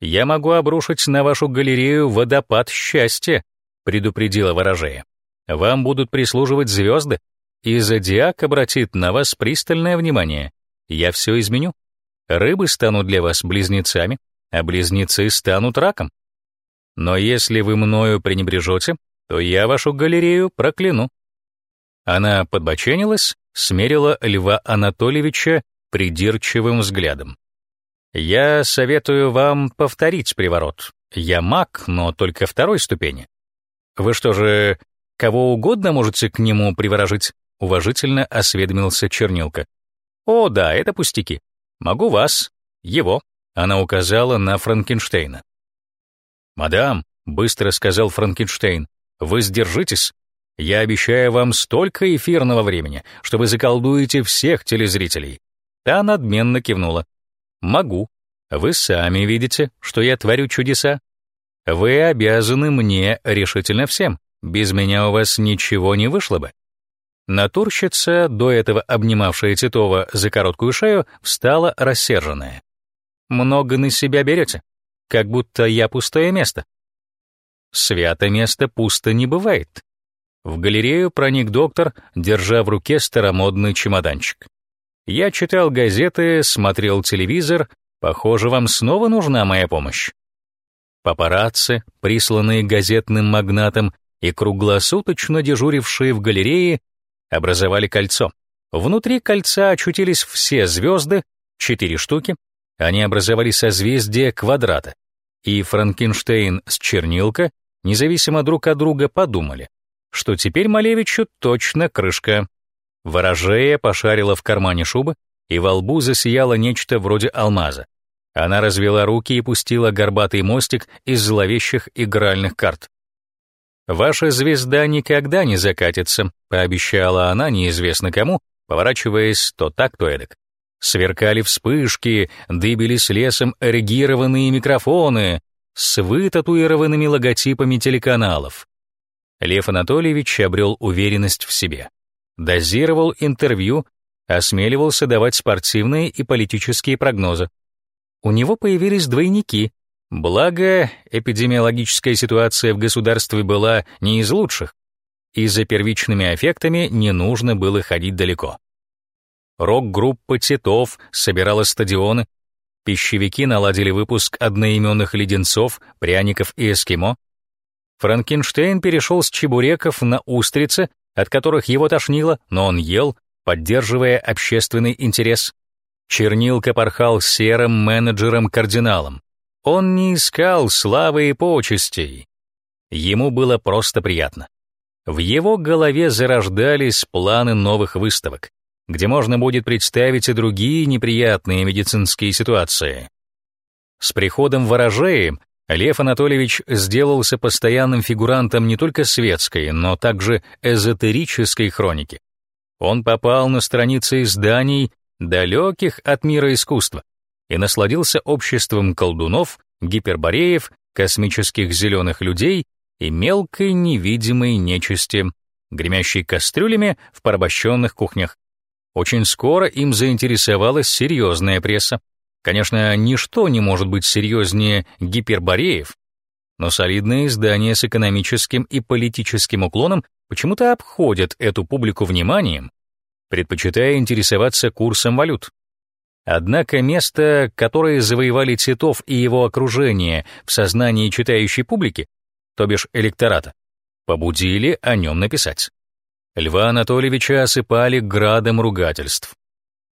«Я могу обрушить на вашу галерею водопад счастья», — предупредила ворожея. «Вам будут прислуживать звезды, и зодиак обратит на вас пристальное внимание. Я все изменю. Рыбы станут для вас близнецами, а близнецы станут раком». Но если вы мною пренебрежете, то я вашу галерею прокляну». Она подбоченилась, смерила Льва Анатольевича придирчивым взглядом. «Я советую вам повторить приворот. Я маг, но только второй ступени. Вы что же, кого угодно можете к нему приворожить?» Уважительно осведомился Чернилка. «О, да, это пустяки. Могу вас, его». Она указала на Франкенштейна. «Мадам», — быстро сказал Франкенштейн, вы сдержитесь. Я обещаю вам столько эфирного времени, что вы заколдуете всех телезрителей. Та надменно кивнула. Могу. Вы сами видите, что я творю чудеса. Вы обязаны мне решительно всем. Без меня у вас ничего не вышло бы. Натурщица, до этого обнимавшая Титова за короткую шею, встала рассерженная. «Много на себя берете, как будто я пустое место. Свято место пусто не бывает. В галерею проник доктор, держа в руке старомодный чемоданчик. Я читал газеты, смотрел телевизор. Похоже, вам снова нужна моя помощь. Папарацци, присланные газетным магнатом и круглосуточно дежурившие в галерее, образовали кольцо. Внутри кольца очутились все звезды, четыре штуки. Они образовали созвездие квадрата. И Франкенштейн с чернилка независимо друг от друга, подумали, что теперь Малевичу точно крышка. Ворожея пошарила в кармане шубы, и во лбу засияло нечто вроде алмаза. Она развела руки и пустила горбатый мостик из зловещих игральных карт. «Ваша звезда никогда не закатится», — пообещала она неизвестно кому, поворачиваясь то так, то эдак. Сверкали вспышки, дыбились лесом эрегированные микрофоны, с вытатуированными логотипами телеканалов. Лев Анатольевич обрел уверенность в себе. Дозировал интервью, осмеливался давать спортивные и политические прогнозы. У него появились двойники, благо эпидемиологическая ситуация в государстве была не из лучших, и за первичными эффектами не нужно было ходить далеко. Рок-группа «Титов» собирала стадионы, Пищевики наладили выпуск одноименных леденцов, пряников и эскимо. Франкенштейн перешел с чебуреков на устрицы, от которых его тошнило, но он ел, поддерживая общественный интерес. Чернилка порхал серым менеджером-кардиналом. Он не искал славы и почестей. Ему было просто приятно. В его голове зарождались планы новых выставок где можно будет представить и другие неприятные медицинские ситуации. С приходом ворожеи Лев Анатольевич сделался постоянным фигурантом не только светской, но также эзотерической хроники. Он попал на страницы изданий, далеких от мира искусства, и насладился обществом колдунов, гипербореев, космических зеленых людей и мелкой невидимой нечисти, гремящей кастрюлями в порабощенных кухнях. Очень скоро им заинтересовалась серьезная пресса. Конечно, ничто не может быть серьезнее гипербореев, но солидные издания с экономическим и политическим уклоном почему-то обходят эту публику вниманием, предпочитая интересоваться курсом валют. Однако место, которое завоевали Титов и его окружение в сознании читающей публики, то бишь электората, побудили о нем написать. Льва Анатольевича осыпали градом ругательств.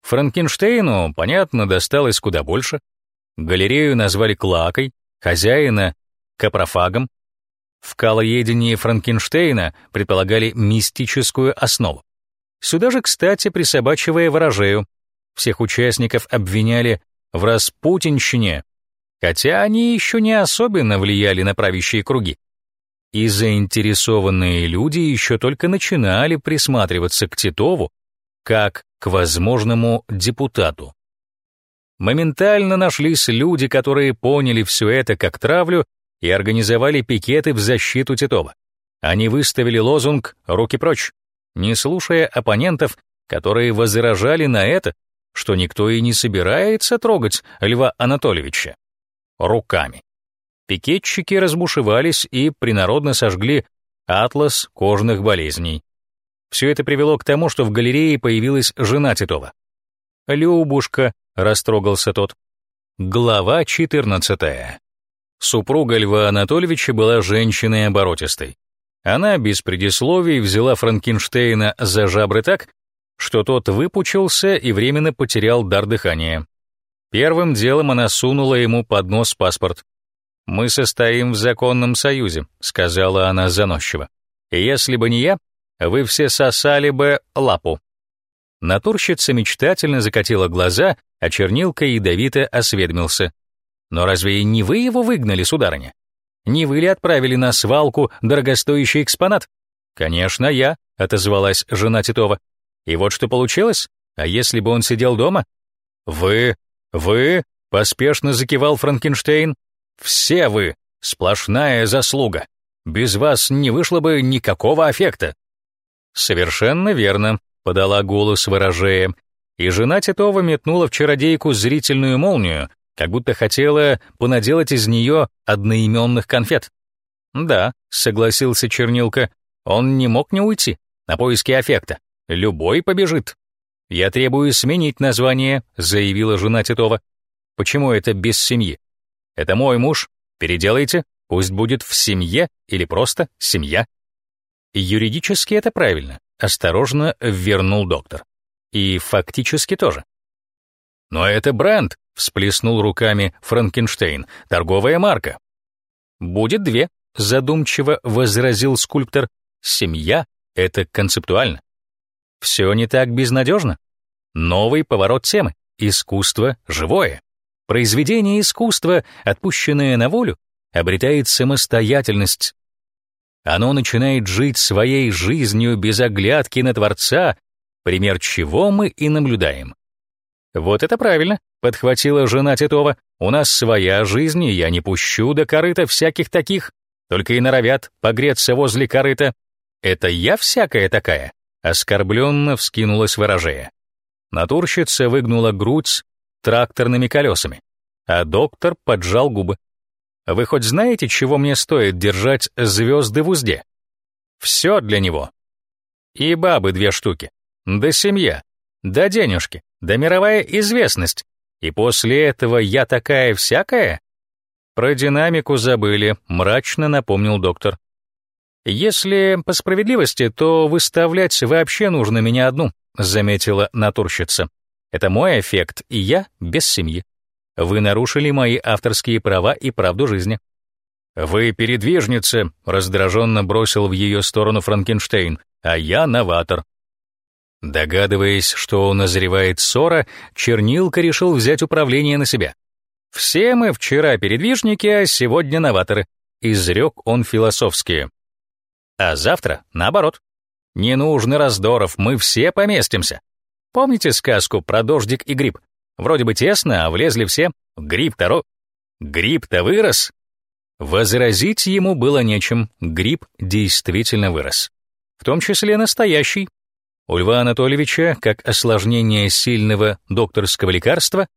Франкенштейну, понятно, досталось куда больше. Галерею назвали Клакой, хозяина — Капрофагом. В калоедении Франкенштейна предполагали мистическую основу. Сюда же, кстати, присобачивая ворожею, всех участников обвиняли в распутинщине, хотя они еще не особенно влияли на правящие круги и заинтересованные люди еще только начинали присматриваться к Титову как к возможному депутату. Моментально нашлись люди, которые поняли все это как травлю и организовали пикеты в защиту Титова. Они выставили лозунг «Руки прочь», не слушая оппонентов, которые возражали на это, что никто и не собирается трогать Льва Анатольевича руками. Пикетчики разбушевались и принародно сожгли атлас кожных болезней. Все это привело к тому, что в галерее появилась жена Титова. «Любушка», — растрогался тот. Глава 14. Супруга Льва Анатольевича была женщиной оборотистой. Она без предисловий взяла Франкенштейна за жабры так, что тот выпучился и временно потерял дар дыхания. Первым делом она сунула ему под нос паспорт. «Мы состоим в законном союзе», — сказала она заносчиво. «И если бы не я, вы все сосали бы лапу». Натурщица мечтательно закатила глаза, а чернилка ядовито осведомился. «Но разве не вы его выгнали, сударыня? Не вы ли отправили на свалку дорогостоящий экспонат?» «Конечно, я», — отозвалась жена Титова. «И вот что получилось? А если бы он сидел дома?» «Вы «Вы?» — поспешно закивал Франкенштейн. «Все вы! Сплошная заслуга! Без вас не вышло бы никакого аффекта!» «Совершенно верно», — подала голос ворожея, и жена Титова метнула в чародейку зрительную молнию, как будто хотела понаделать из нее одноименных конфет. «Да», — согласился Чернилка, — «он не мог не уйти на поиски аффекта. Любой побежит». «Я требую сменить название», — заявила жена Титова. «Почему это без семьи? Это мой муж. Переделайте, пусть будет в семье или просто семья». Юридически это правильно, осторожно вернул доктор. И фактически тоже. «Но это бренд», — всплеснул руками Франкенштейн, «торговая марка». «Будет две», — задумчиво возразил скульптор. «Семья — это концептуально. Все не так безнадежно. Новый поворот темы. Искусство живое. Произведение искусства, отпущенное на волю, обретает самостоятельность. Оно начинает жить своей жизнью без оглядки на Творца, пример чего мы и наблюдаем. «Вот это правильно», — подхватила жена Титова. «У нас своя жизнь, и я не пущу до корыта всяких таких, только и норовят погреться возле корыта. Это я всякая такая?» Оскорбленно вскинулась ворожея. Натурщица выгнула грудь тракторными колесами, а доктор поджал губы. «Вы хоть знаете, чего мне стоит держать звезды в узде? Все для него. И бабы две штуки, да семья, да денежки, да мировая известность. И после этого я такая всякая?» Про динамику забыли, мрачно напомнил доктор. «Если по справедливости, то выставлять вообще нужно меня одну», заметила натурщица. «Это мой эффект, и я без семьи. Вы нарушили мои авторские права и правду жизни». «Вы передвижница», — раздраженно бросил в ее сторону Франкенштейн, «а я новатор». Догадываясь, что назревает ссора, Чернилка решил взять управление на себя. «Все мы вчера передвижники, а сегодня новаторы», — изрек он философски. А завтра наоборот. Не нужно раздоров, мы все поместимся. Помните сказку про дождик и гриб? Вроде бы тесно, а влезли все. Гриб-то ро... Гриб-то вырос. Возразить ему было нечем, гриб действительно вырос. В том числе настоящий. У Льва Анатольевича, как осложнение сильного докторского лекарства,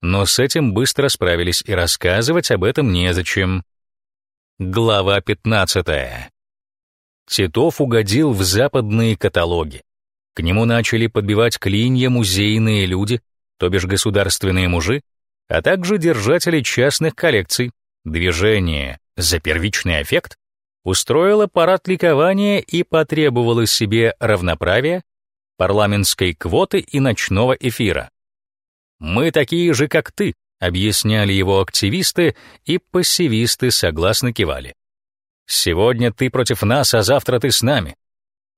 но с этим быстро справились, и рассказывать об этом незачем. Глава пятнадцатая. Титов угодил в западные каталоги. К нему начали подбивать клинья музейные люди, то бишь государственные мужи, а также держатели частных коллекций. Движение за первичный эффект устроило парад ликования и потребовало себе равноправия, парламентской квоты и ночного эфира. «Мы такие же, как ты», — объясняли его активисты, и пассивисты согласно кивали. Сегодня ты против нас, а завтра ты с нами.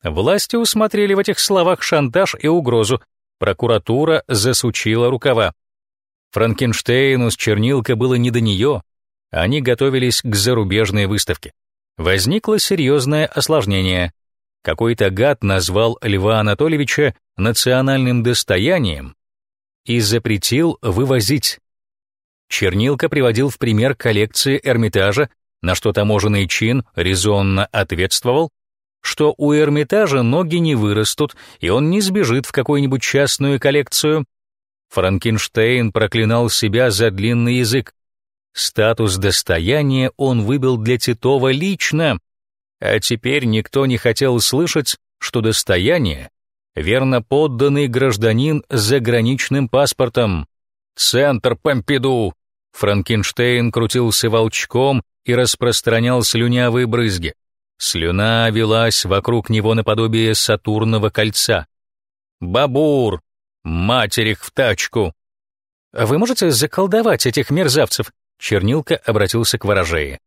Власти усмотрели в этих словах шантаж и угрозу. Прокуратура засучила рукава. Франкенштейну с чернилкой было не до нее. Они готовились к зарубежной выставке. Возникло серьезное осложнение. Какой-то гад назвал Льва Анатольевича национальным достоянием и запретил вывозить. Чернилка приводил в пример коллекции Эрмитажа на что таможенный чин резонно ответствовал, что у Эрмитажа ноги не вырастут, и он не сбежит в какую-нибудь частную коллекцию. Франкенштейн проклинал себя за длинный язык. Статус достояния он выбил для Титова лично, а теперь никто не хотел слышать, что достояние — верно подданный гражданин с заграничным паспортом. Центр Помпиду, Франкенштейн крутился волчком и распространял слюнявые брызги. Слюна велась вокруг него наподобие Сатурного кольца. «Бабур! Матерь их в тачку!» «Вы можете заколдовать этих мерзавцев?» Чернилка обратился к ворожее.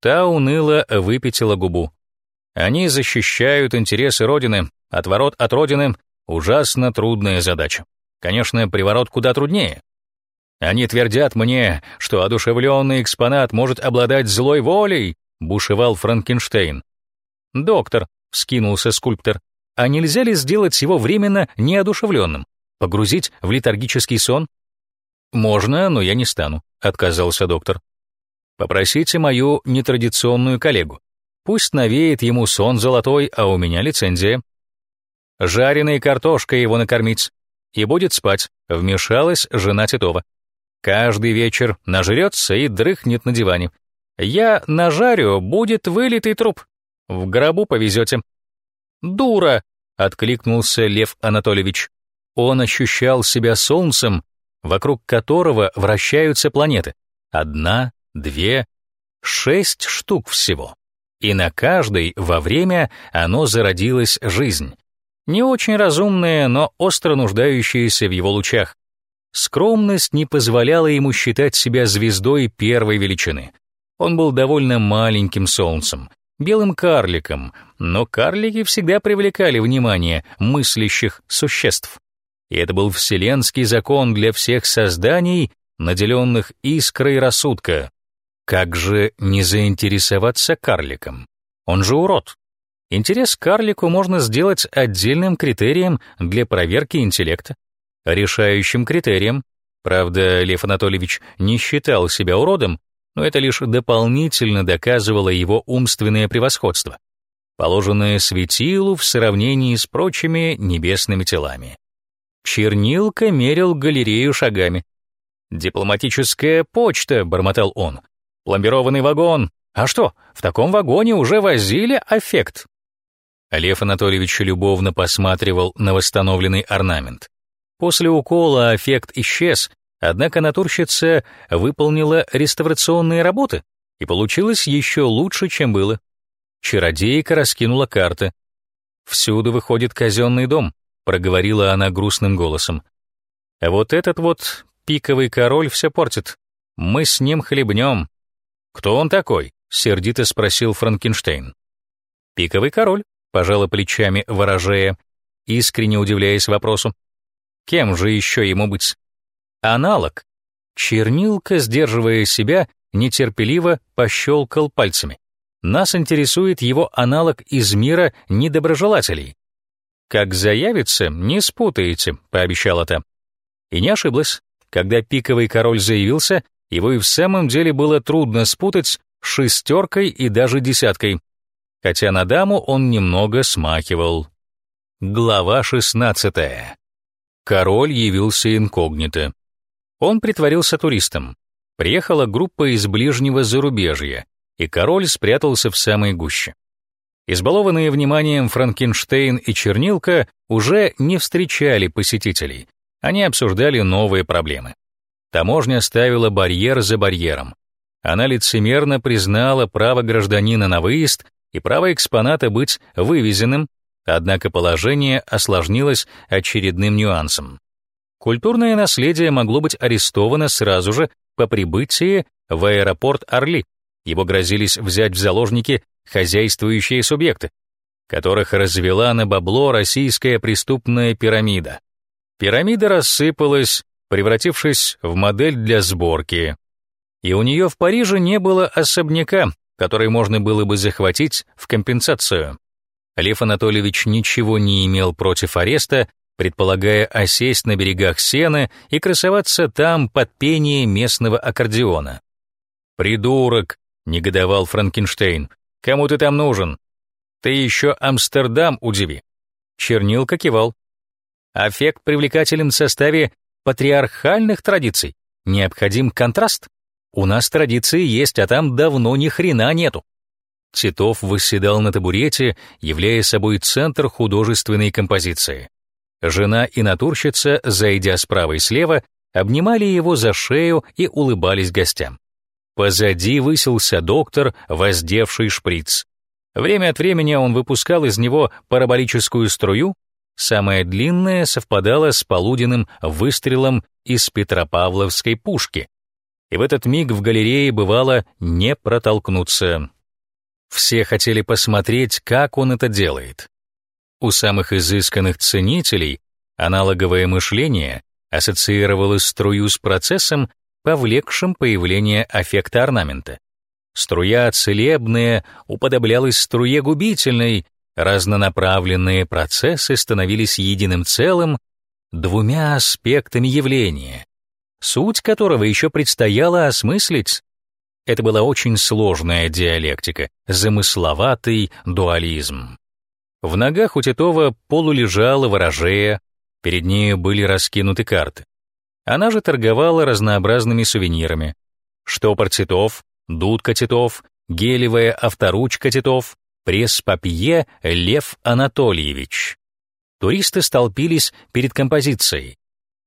Та уныло выпятила губу. «Они защищают интересы Родины, отворот от Родины — ужасно трудная задача. Конечно, приворот куда труднее. Они твердят мне, что одушевленный экспонат может обладать злой волей, бушевал Франкенштейн. Доктор, вскинулся скульптор, а нельзя ли сделать его временно неодушевленным? Погрузить в летаргический сон? Можно, но я не стану, отказался доктор. Попросите мою нетрадиционную коллегу. Пусть навеет ему сон золотой, а у меня лицензия. Жареной картошкой его накормить. И будет спать, вмешалась жена Титова. Каждый вечер нажрется и дрыхнет на диване. Я нажарю, будет вылитый труп. В гробу повезете. Дура! откликнулся Лев Анатольевич. Он ощущал себя солнцем, вокруг которого вращаются планеты. Одна, две, шесть штук всего. И на каждой во время оно зародилась жизнь. Не очень разумная, но остро нуждающаяся в его лучах. Скромность не позволяла ему считать себя звездой первой величины. Он был довольно маленьким солнцем, белым карликом, но карлики всегда привлекали внимание мыслящих существ. И это был вселенский закон для всех созданий, наделенных искрой рассудка. Как же не заинтересоваться карликом? Он же урод. Интерес к карлику можно сделать отдельным критерием для проверки интеллекта. Решающим критерием, правда, Лев Анатольевич не считал себя уродом, но это лишь дополнительно доказывало его умственное превосходство, положенное светилу в сравнении с прочими небесными телами. Чернилка мерил галерею шагами. «Дипломатическая почта», — бормотал он. «Пломбированный вагон. А что, в таком вагоне уже возили аффект?» Лев Анатольевич любовно посматривал на восстановленный орнамент. После укола эффект исчез, однако натурщица выполнила реставрационные работы, и получилось еще лучше, чем было. Чародейка раскинула карты. «Всюду выходит казенный дом», — проговорила она грустным голосом. «А вот этот вот пиковый король все портит. Мы с ним хлебнем». «Кто он такой?» — сердито спросил Франкенштейн. «Пиковый король», — пожала плечами ворожея, искренне удивляясь вопросу. Кем же еще ему быть? Аналог. Чернилка, сдерживая себя, нетерпеливо пощелкал пальцами. Нас интересует его аналог из мира недоброжелателей. Как заявится, не спутаете, пообещала та. И не ошиблась. Когда пиковый король заявился, его и в самом деле было трудно спутать с шестеркой и даже десяткой, хотя на даму он немного смахивал. Глава шестнадцатая. Король явился инкогнито. Он притворился туристом. Приехала группа из ближнего зарубежья, и король спрятался в самой гуще. Избалованные вниманием Франкенштейн и Чернилка уже не встречали посетителей, они обсуждали новые проблемы. Таможня ставила барьер за барьером. Она лицемерно признала право гражданина на выезд и право экспоната быть вывезенным, Однако положение осложнилось очередным нюансом. Культурное наследие могло быть арестовано сразу же по прибытии в аэропорт Орли. Его грозились взять в заложники хозяйствующие субъекты, которых развела на бабло российская преступная пирамида. Пирамида рассыпалась, превратившись в модель для сборки. И у нее в Париже не было особняка, который можно было бы захватить в компенсацию. Лев Анатольевич ничего не имел против ареста, предполагая осесть на берегах Сены и красоваться там под пение местного аккордеона. «Придурок!» — негодовал Франкенштейн. «Кому ты там нужен? Ты еще Амстердам удиви!» Чернилка кивал. Аффект привлекателен в составе патриархальных традиций. Необходим контраст. У нас традиции есть, а там давно ни хрена нету. Титов восседал на табурете, являя собой центр художественной композиции. Жена и натурщица, зайдя справа и слева, обнимали его за шею и улыбались гостям. Позади высился доктор, воздевший шприц. Время от времени он выпускал из него параболическую струю, самая длинная совпадала с полуденным выстрелом из Петропавловской пушки. И в этот миг в галерее бывало не протолкнуться. Все хотели посмотреть, как он это делает. У самых изысканных ценителей аналоговое мышление ассоциировалось струю с процессом, повлекшим появление аффекта орнамента. Струя целебная уподоблялась струе губительной, разнонаправленные процессы становились единым целым, двумя аспектами явления, суть которого еще предстояло осмыслить. Это была очень сложная диалектика, замысловатый дуализм. В ногах у Титова полулежала ворожея, перед нею были раскинуты карты. Она же торговала разнообразными сувенирами. Штопор Титов, дудка Титов, гелевая авторучка Титов, пресс-папье Лев Анатольевич. Туристы столпились перед композицией.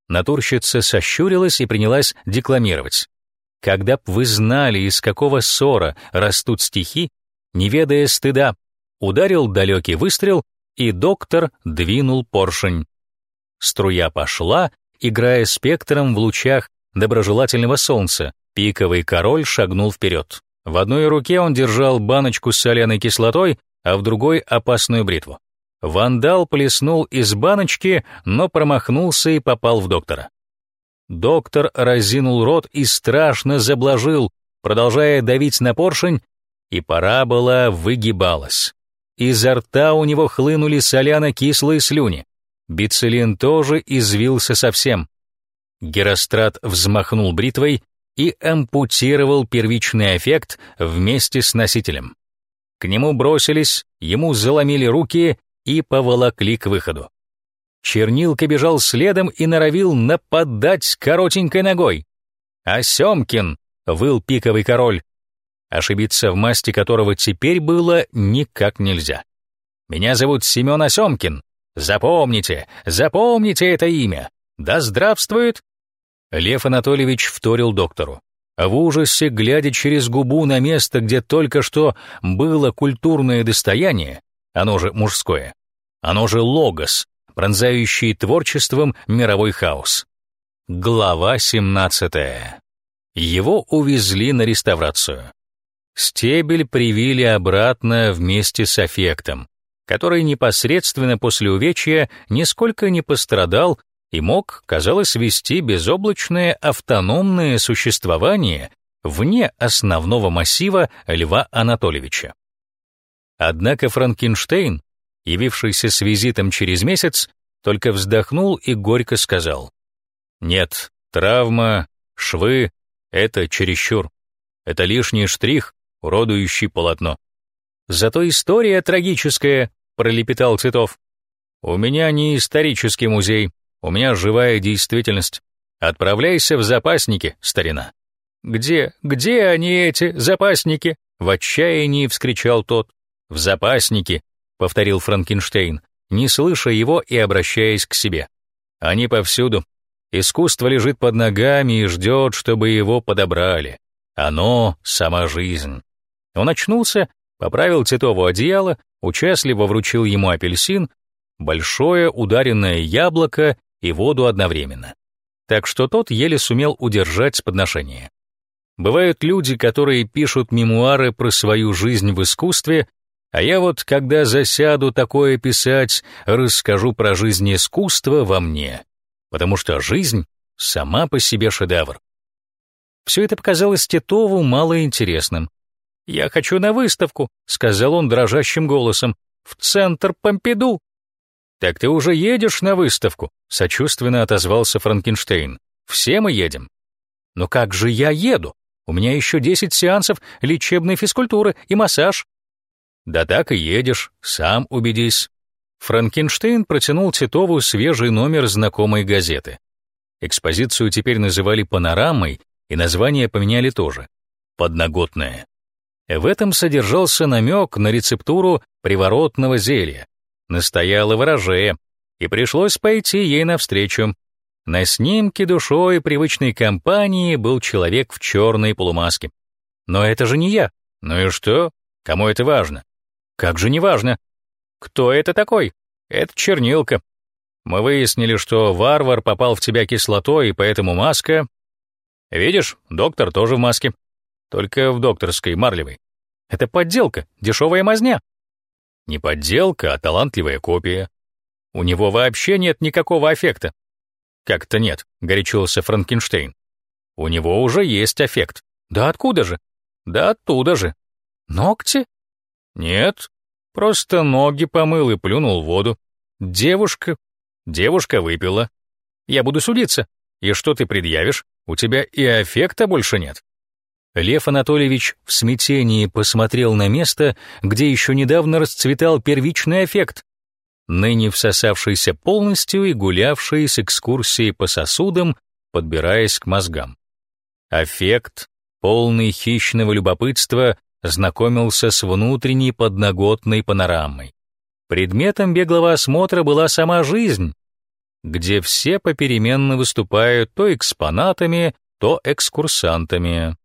Натурщица сощурилась и принялась декламировать. Когда б вы знали, из какого ссора растут стихи, не ведая стыда, ударил далекий выстрел, и доктор двинул поршень. Струя пошла, играя спектром в лучах доброжелательного солнца. Пиковый король шагнул вперед. В одной руке он держал баночку с соляной кислотой, а в другой — опасную бритву. Вандал плеснул из баночки, но промахнулся и попал в доктора. Доктор разинул рот и страшно заблажил, продолжая давить на поршень, и парабола выгибалась. Изо рта у него хлынули соляно-кислые слюни. Бицелин тоже извился совсем. Герострат взмахнул бритвой и ампутировал первичный эффект вместе с носителем. К нему бросились, ему заломили руки и поволокли к выходу. Чернилка бежал следом и норовил нападать коротенькой ногой. «А Семкин!» — выл пиковый король, ошибиться в масти которого теперь было никак нельзя. «Меня зовут Семен Осемкин. Запомните, запомните это имя. Да здравствует!» Лев Анатольевич вторил доктору. В ужасе, глядя через губу на место, где только что было культурное достояние, оно же мужское, оно же логос, пронзающий творчеством мировой хаос. Глава 17. Его увезли на реставрацию. Стебель привили обратно вместе с аффектом, который непосредственно после увечья нисколько не пострадал и мог, казалось, вести безоблачное автономное существование вне основного массива Льва Анатольевича. Однако Франкенштейн, явившийся с визитом через месяц, только вздохнул и горько сказал, «Нет, травма, швы — это чересчур. Это лишний штрих, уродующий полотно. Зато история трагическая, пролепетал Цветов. У меня не исторический музей, у меня живая действительность. Отправляйся в запасники, старина. Где, где они эти запасники? В отчаянии вскричал тот. В запасники, повторил Франкенштейн, не слыша его и обращаясь к себе. Они повсюду. Искусство лежит под ногами и ждет, чтобы его подобрали. Оно — сама жизнь. Он очнулся, поправил Титову одеяло, участливо вручил ему апельсин, большое ударенное яблоко и воду одновременно. Так что тот еле сумел удержать подношение. Бывают люди, которые пишут мемуары про свою жизнь в искусстве, а я вот, когда засяду такое писать, расскажу про жизнь искусства во мне, потому что жизнь сама по себе шедевр. Все это показалось Титову малоинтересным. «Я хочу на выставку», — сказал он дрожащим голосом, — «в центр Помпиду». «Так ты уже едешь на выставку», — сочувственно отозвался Франкенштейн. «Все мы едем». «Но как же я еду? У меня еще десять сеансов лечебной физкультуры и массаж». «Да так и едешь, сам убедись». Франкенштейн протянул Титову свежий номер знакомой газеты. Экспозицию теперь называли панорамой, и название поменяли тоже. Подноготное. В этом содержался намек на рецептуру приворотного зелья. Настояла ворожея, и пришлось пойти ей навстречу. На снимке душой привычной компании был человек в черной полумаске. Но это же не я. Ну и что? Кому это важно? Как же не важно? Кто это такой? Это чернилка. Мы выяснили, что варвар попал в тебя кислотой, и поэтому маска... Видишь, доктор тоже в маске. Только в докторской марлевой. Это подделка, дешевая мазня. Не подделка, а талантливая копия. У него вообще нет никакого аффекта. Как-то нет, горячился Франкенштейн. У него уже есть аффект. Да откуда же? Да оттуда же. Ногти? Нет, просто ноги помыл и плюнул в воду. Девушка, девушка выпила. Я буду судиться. И что ты предъявишь? У тебя и аффекта больше нет. Лев Анатольевич в смятении посмотрел на место, где еще недавно расцветал первичный эффект, ныне всосавшийся полностью и гулявший с экскурсией по сосудам, подбираясь к мозгам. Аффект, полный хищного любопытства, знакомился с внутренней подноготной панорамой. Предметом беглого осмотра была сама жизнь, где все попеременно выступают то экспонатами, то экскурсантами.